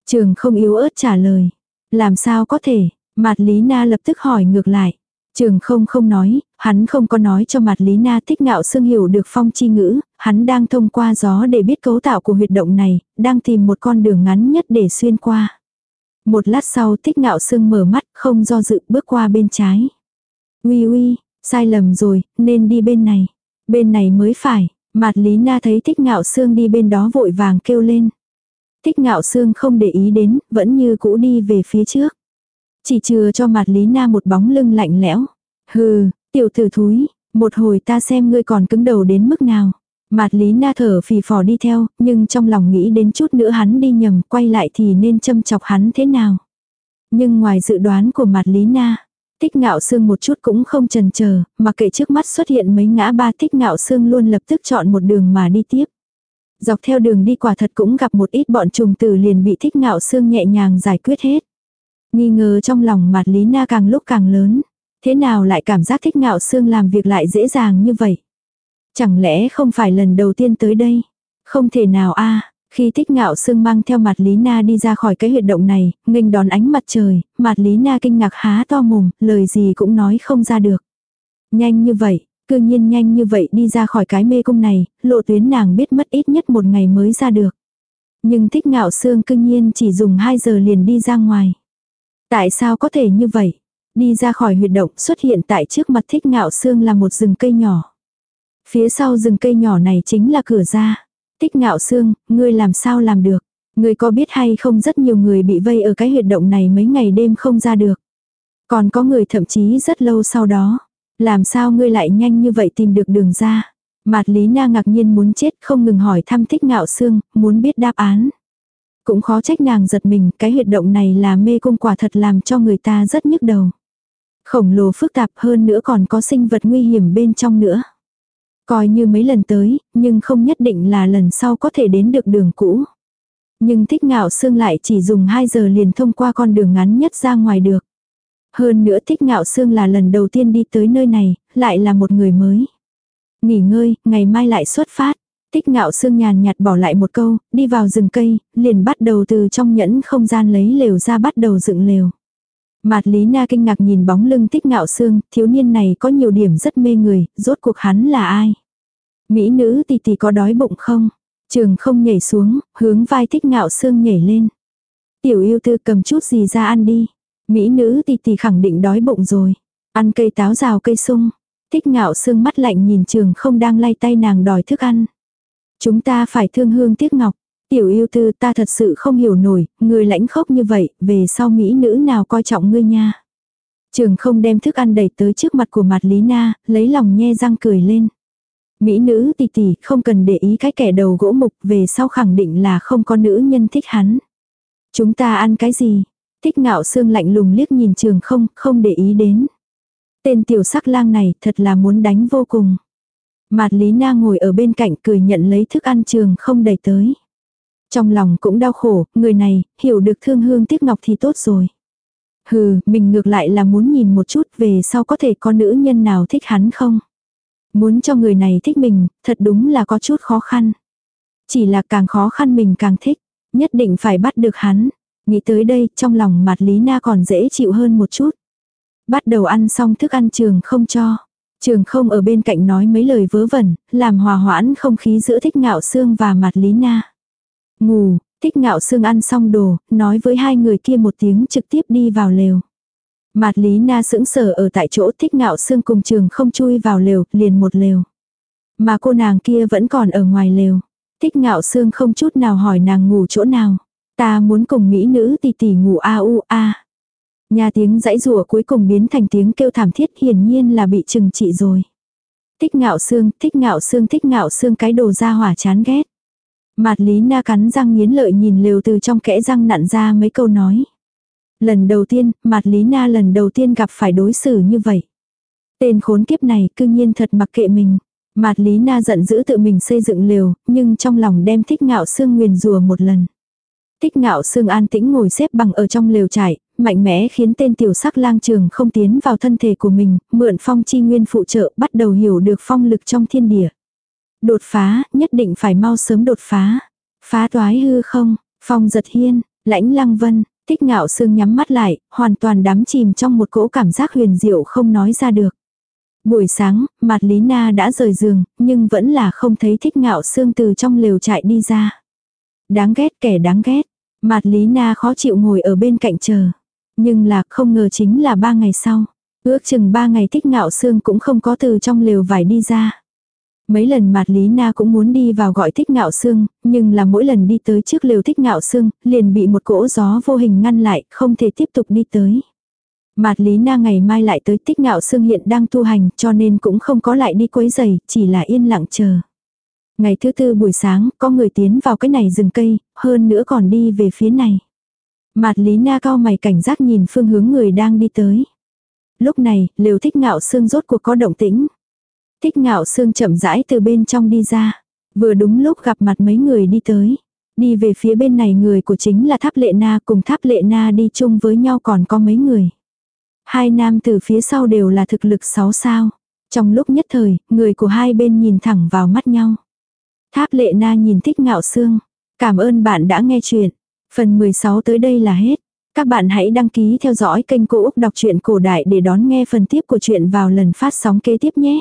Trường không yếu ớt trả lời. Làm sao có thể? Mạt Lý Na lập tức hỏi ngược lại. Trường không không nói, hắn không có nói cho mặt Lý Na thích ngạo xương hiểu được phong chi ngữ, hắn đang thông qua gió để biết cấu tạo của huyệt động này, đang tìm một con đường ngắn nhất để xuyên qua. Một lát sau thích ngạo xương mở mắt, không do dự bước qua bên trái. Uy uy, sai lầm rồi, nên đi bên này. Bên này mới phải, mặt Lý Na thấy thích ngạo xương đi bên đó vội vàng kêu lên. Thích ngạo xương không để ý đến, vẫn như cũ đi về phía trước. Chỉ chừa cho mặt Lý Na một bóng lưng lạnh lẽo. Hừ, tiểu tử thúi, một hồi ta xem ngươi còn cứng đầu đến mức nào. Mạt Lý Na thở phì phò đi theo, nhưng trong lòng nghĩ đến chút nữa hắn đi nhầm, quay lại thì nên châm chọc hắn thế nào. Nhưng ngoài dự đoán của Mạt Lý Na, thích ngạo xương một chút cũng không chần chờ, mà kệ trước mắt xuất hiện mấy ngã ba thích ngạo xương luôn lập tức chọn một đường mà đi tiếp. Dọc theo đường đi quả thật cũng gặp một ít bọn trùng tử liền bị thích ngạo xương nhẹ nhàng giải quyết hết. Nghi ngờ trong lòng Mạt Lý Na càng lúc càng lớn. Thế nào lại cảm giác thích ngạo xương làm việc lại dễ dàng như vậy? Chẳng lẽ không phải lần đầu tiên tới đây? Không thể nào a Khi thích ngạo xương mang theo mặt Lý Na đi ra khỏi cái huyệt động này, nghênh đón ánh mặt trời, mặt Lý Na kinh ngạc há to mồm, lời gì cũng nói không ra được. Nhanh như vậy, cư nhiên nhanh như vậy đi ra khỏi cái mê cung này, lộ tuyến nàng biết mất ít nhất một ngày mới ra được. Nhưng thích ngạo xương cư nhiên chỉ dùng 2 giờ liền đi ra ngoài. Tại sao có thể như vậy? Đi ra khỏi huyệt động xuất hiện tại trước mặt thích ngạo xương là một rừng cây nhỏ. Phía sau rừng cây nhỏ này chính là cửa ra. tích ngạo xương, ngươi làm sao làm được? Ngươi có biết hay không rất nhiều người bị vây ở cái huyệt động này mấy ngày đêm không ra được. Còn có người thậm chí rất lâu sau đó. Làm sao ngươi lại nhanh như vậy tìm được đường ra? Mạt Lý Na ngạc nhiên muốn chết không ngừng hỏi thăm thích ngạo xương, muốn biết đáp án. Cũng khó trách nàng giật mình, cái huyệt động này là mê cung quả thật làm cho người ta rất nhức đầu. Khổng lồ phức tạp hơn nữa còn có sinh vật nguy hiểm bên trong nữa. Coi như mấy lần tới, nhưng không nhất định là lần sau có thể đến được đường cũ. Nhưng thích ngạo xương lại chỉ dùng 2 giờ liền thông qua con đường ngắn nhất ra ngoài được. Hơn nữa thích ngạo xương là lần đầu tiên đi tới nơi này, lại là một người mới. Nghỉ ngơi, ngày mai lại xuất phát. Tích ngạo xương nhàn nhạt bỏ lại một câu, đi vào rừng cây, liền bắt đầu từ trong nhẫn không gian lấy lều ra bắt đầu dựng lều. Mạt Lý Na kinh ngạc nhìn bóng lưng tích ngạo xương thiếu niên này có nhiều điểm rất mê người, rốt cuộc hắn là ai? Mỹ nữ tỷ tỷ có đói bụng không? Trường không nhảy xuống, hướng vai tích ngạo xương nhảy lên. Tiểu yêu tư cầm chút gì ra ăn đi. Mỹ nữ tỷ tỷ khẳng định đói bụng rồi. Ăn cây táo rào cây sung. Tích ngạo xương mắt lạnh nhìn trường không đang lay tay nàng đòi thức ăn. Chúng ta phải thương hương tiếc ngọc. Tiểu yêu tư ta thật sự không hiểu nổi, người lãnh khốc như vậy, về sau mỹ nữ nào coi trọng ngươi nha. Trường không đem thức ăn đẩy tới trước mặt của mặt Lý Na, lấy lòng nhe răng cười lên. Mỹ nữ tỷ tỷ không cần để ý cái kẻ đầu gỗ mục về sau khẳng định là không có nữ nhân thích hắn. Chúng ta ăn cái gì? Thích ngạo xương lạnh lùng liếc nhìn trường không, không để ý đến. Tên tiểu sắc lang này thật là muốn đánh vô cùng. Mạt Lý Na ngồi ở bên cạnh cười nhận lấy thức ăn trường không đầy tới. Trong lòng cũng đau khổ, người này, hiểu được thương hương tiếc ngọc thì tốt rồi. Hừ, mình ngược lại là muốn nhìn một chút về sau có thể có nữ nhân nào thích hắn không. Muốn cho người này thích mình, thật đúng là có chút khó khăn. Chỉ là càng khó khăn mình càng thích, nhất định phải bắt được hắn. Nghĩ tới đây, trong lòng mặt Lý Na còn dễ chịu hơn một chút. Bắt đầu ăn xong thức ăn trường không cho. Trường không ở bên cạnh nói mấy lời vớ vẩn, làm hòa hoãn không khí giữa thích ngạo xương và mặt Lý Na. Ngủ, thích ngạo xương ăn xong đồ, nói với hai người kia một tiếng trực tiếp đi vào lều. Mạt Lý Na sững sờ ở tại chỗ thích ngạo xương cùng trường không chui vào lều, liền một lều. Mà cô nàng kia vẫn còn ở ngoài lều. Thích ngạo xương không chút nào hỏi nàng ngủ chỗ nào. Ta muốn cùng mỹ nữ tỷ tỷ ngủ a u a. Nhà tiếng dãy rùa cuối cùng biến thành tiếng kêu thảm thiết hiển nhiên là bị trừng trị rồi. Thích ngạo xương, thích ngạo xương, thích ngạo xương cái đồ ra hỏa chán ghét. Mạt lý na cắn răng nghiến lợi nhìn lều từ trong kẽ răng nặn ra mấy câu nói. Lần đầu tiên, Mạt Lý Na lần đầu tiên gặp phải đối xử như vậy. Tên khốn kiếp này cư nhiên thật mặc kệ mình. Mạt Lý Na giận dữ tự mình xây dựng lều, nhưng trong lòng đem thích ngạo xương nguyền rùa một lần. Thích ngạo xương an tĩnh ngồi xếp bằng ở trong lều trải, mạnh mẽ khiến tên tiểu sắc lang trường không tiến vào thân thể của mình, mượn phong chi nguyên phụ trợ bắt đầu hiểu được phong lực trong thiên địa. Đột phá, nhất định phải mau sớm đột phá. Phá toái hư không, phong giật hiên, lãnh lăng vân, thích ngạo xương nhắm mắt lại, hoàn toàn đắm chìm trong một cỗ cảm giác huyền diệu không nói ra được. Buổi sáng, mặt Lý Na đã rời giường, nhưng vẫn là không thấy thích ngạo xương từ trong lều chạy đi ra. Đáng ghét kẻ đáng ghét. Mặt Lý Na khó chịu ngồi ở bên cạnh chờ. Nhưng là không ngờ chính là ba ngày sau. Ước chừng ba ngày thích ngạo xương cũng không có từ trong lều vải đi ra. Mấy lần mặt Lý Na cũng muốn đi vào gọi thích ngạo xương, nhưng là mỗi lần đi tới trước lều thích ngạo xương, liền bị một cỗ gió vô hình ngăn lại, không thể tiếp tục đi tới. Mạt Lý Na ngày mai lại tới tích ngạo xương hiện đang tu hành cho nên cũng không có lại đi quấy giày, chỉ là yên lặng chờ. Ngày thứ tư buổi sáng, có người tiến vào cái này rừng cây, hơn nữa còn đi về phía này. Mạt Lý Na cao mày cảnh giác nhìn phương hướng người đang đi tới. Lúc này, liều thích ngạo xương rốt cuộc có động tĩnh. Thích ngạo xương chậm rãi từ bên trong đi ra. Vừa đúng lúc gặp mặt mấy người đi tới. Đi về phía bên này người của chính là tháp lệ na cùng tháp lệ na đi chung với nhau còn có mấy người. Hai nam từ phía sau đều là thực lực sáu sao. Trong lúc nhất thời, người của hai bên nhìn thẳng vào mắt nhau. Tháp lệ na nhìn thích ngạo xương. Cảm ơn bạn đã nghe chuyện. Phần 16 tới đây là hết. Các bạn hãy đăng ký theo dõi kênh Cô Úc Đọc truyện Cổ Đại để đón nghe phần tiếp của chuyện vào lần phát sóng kế tiếp nhé.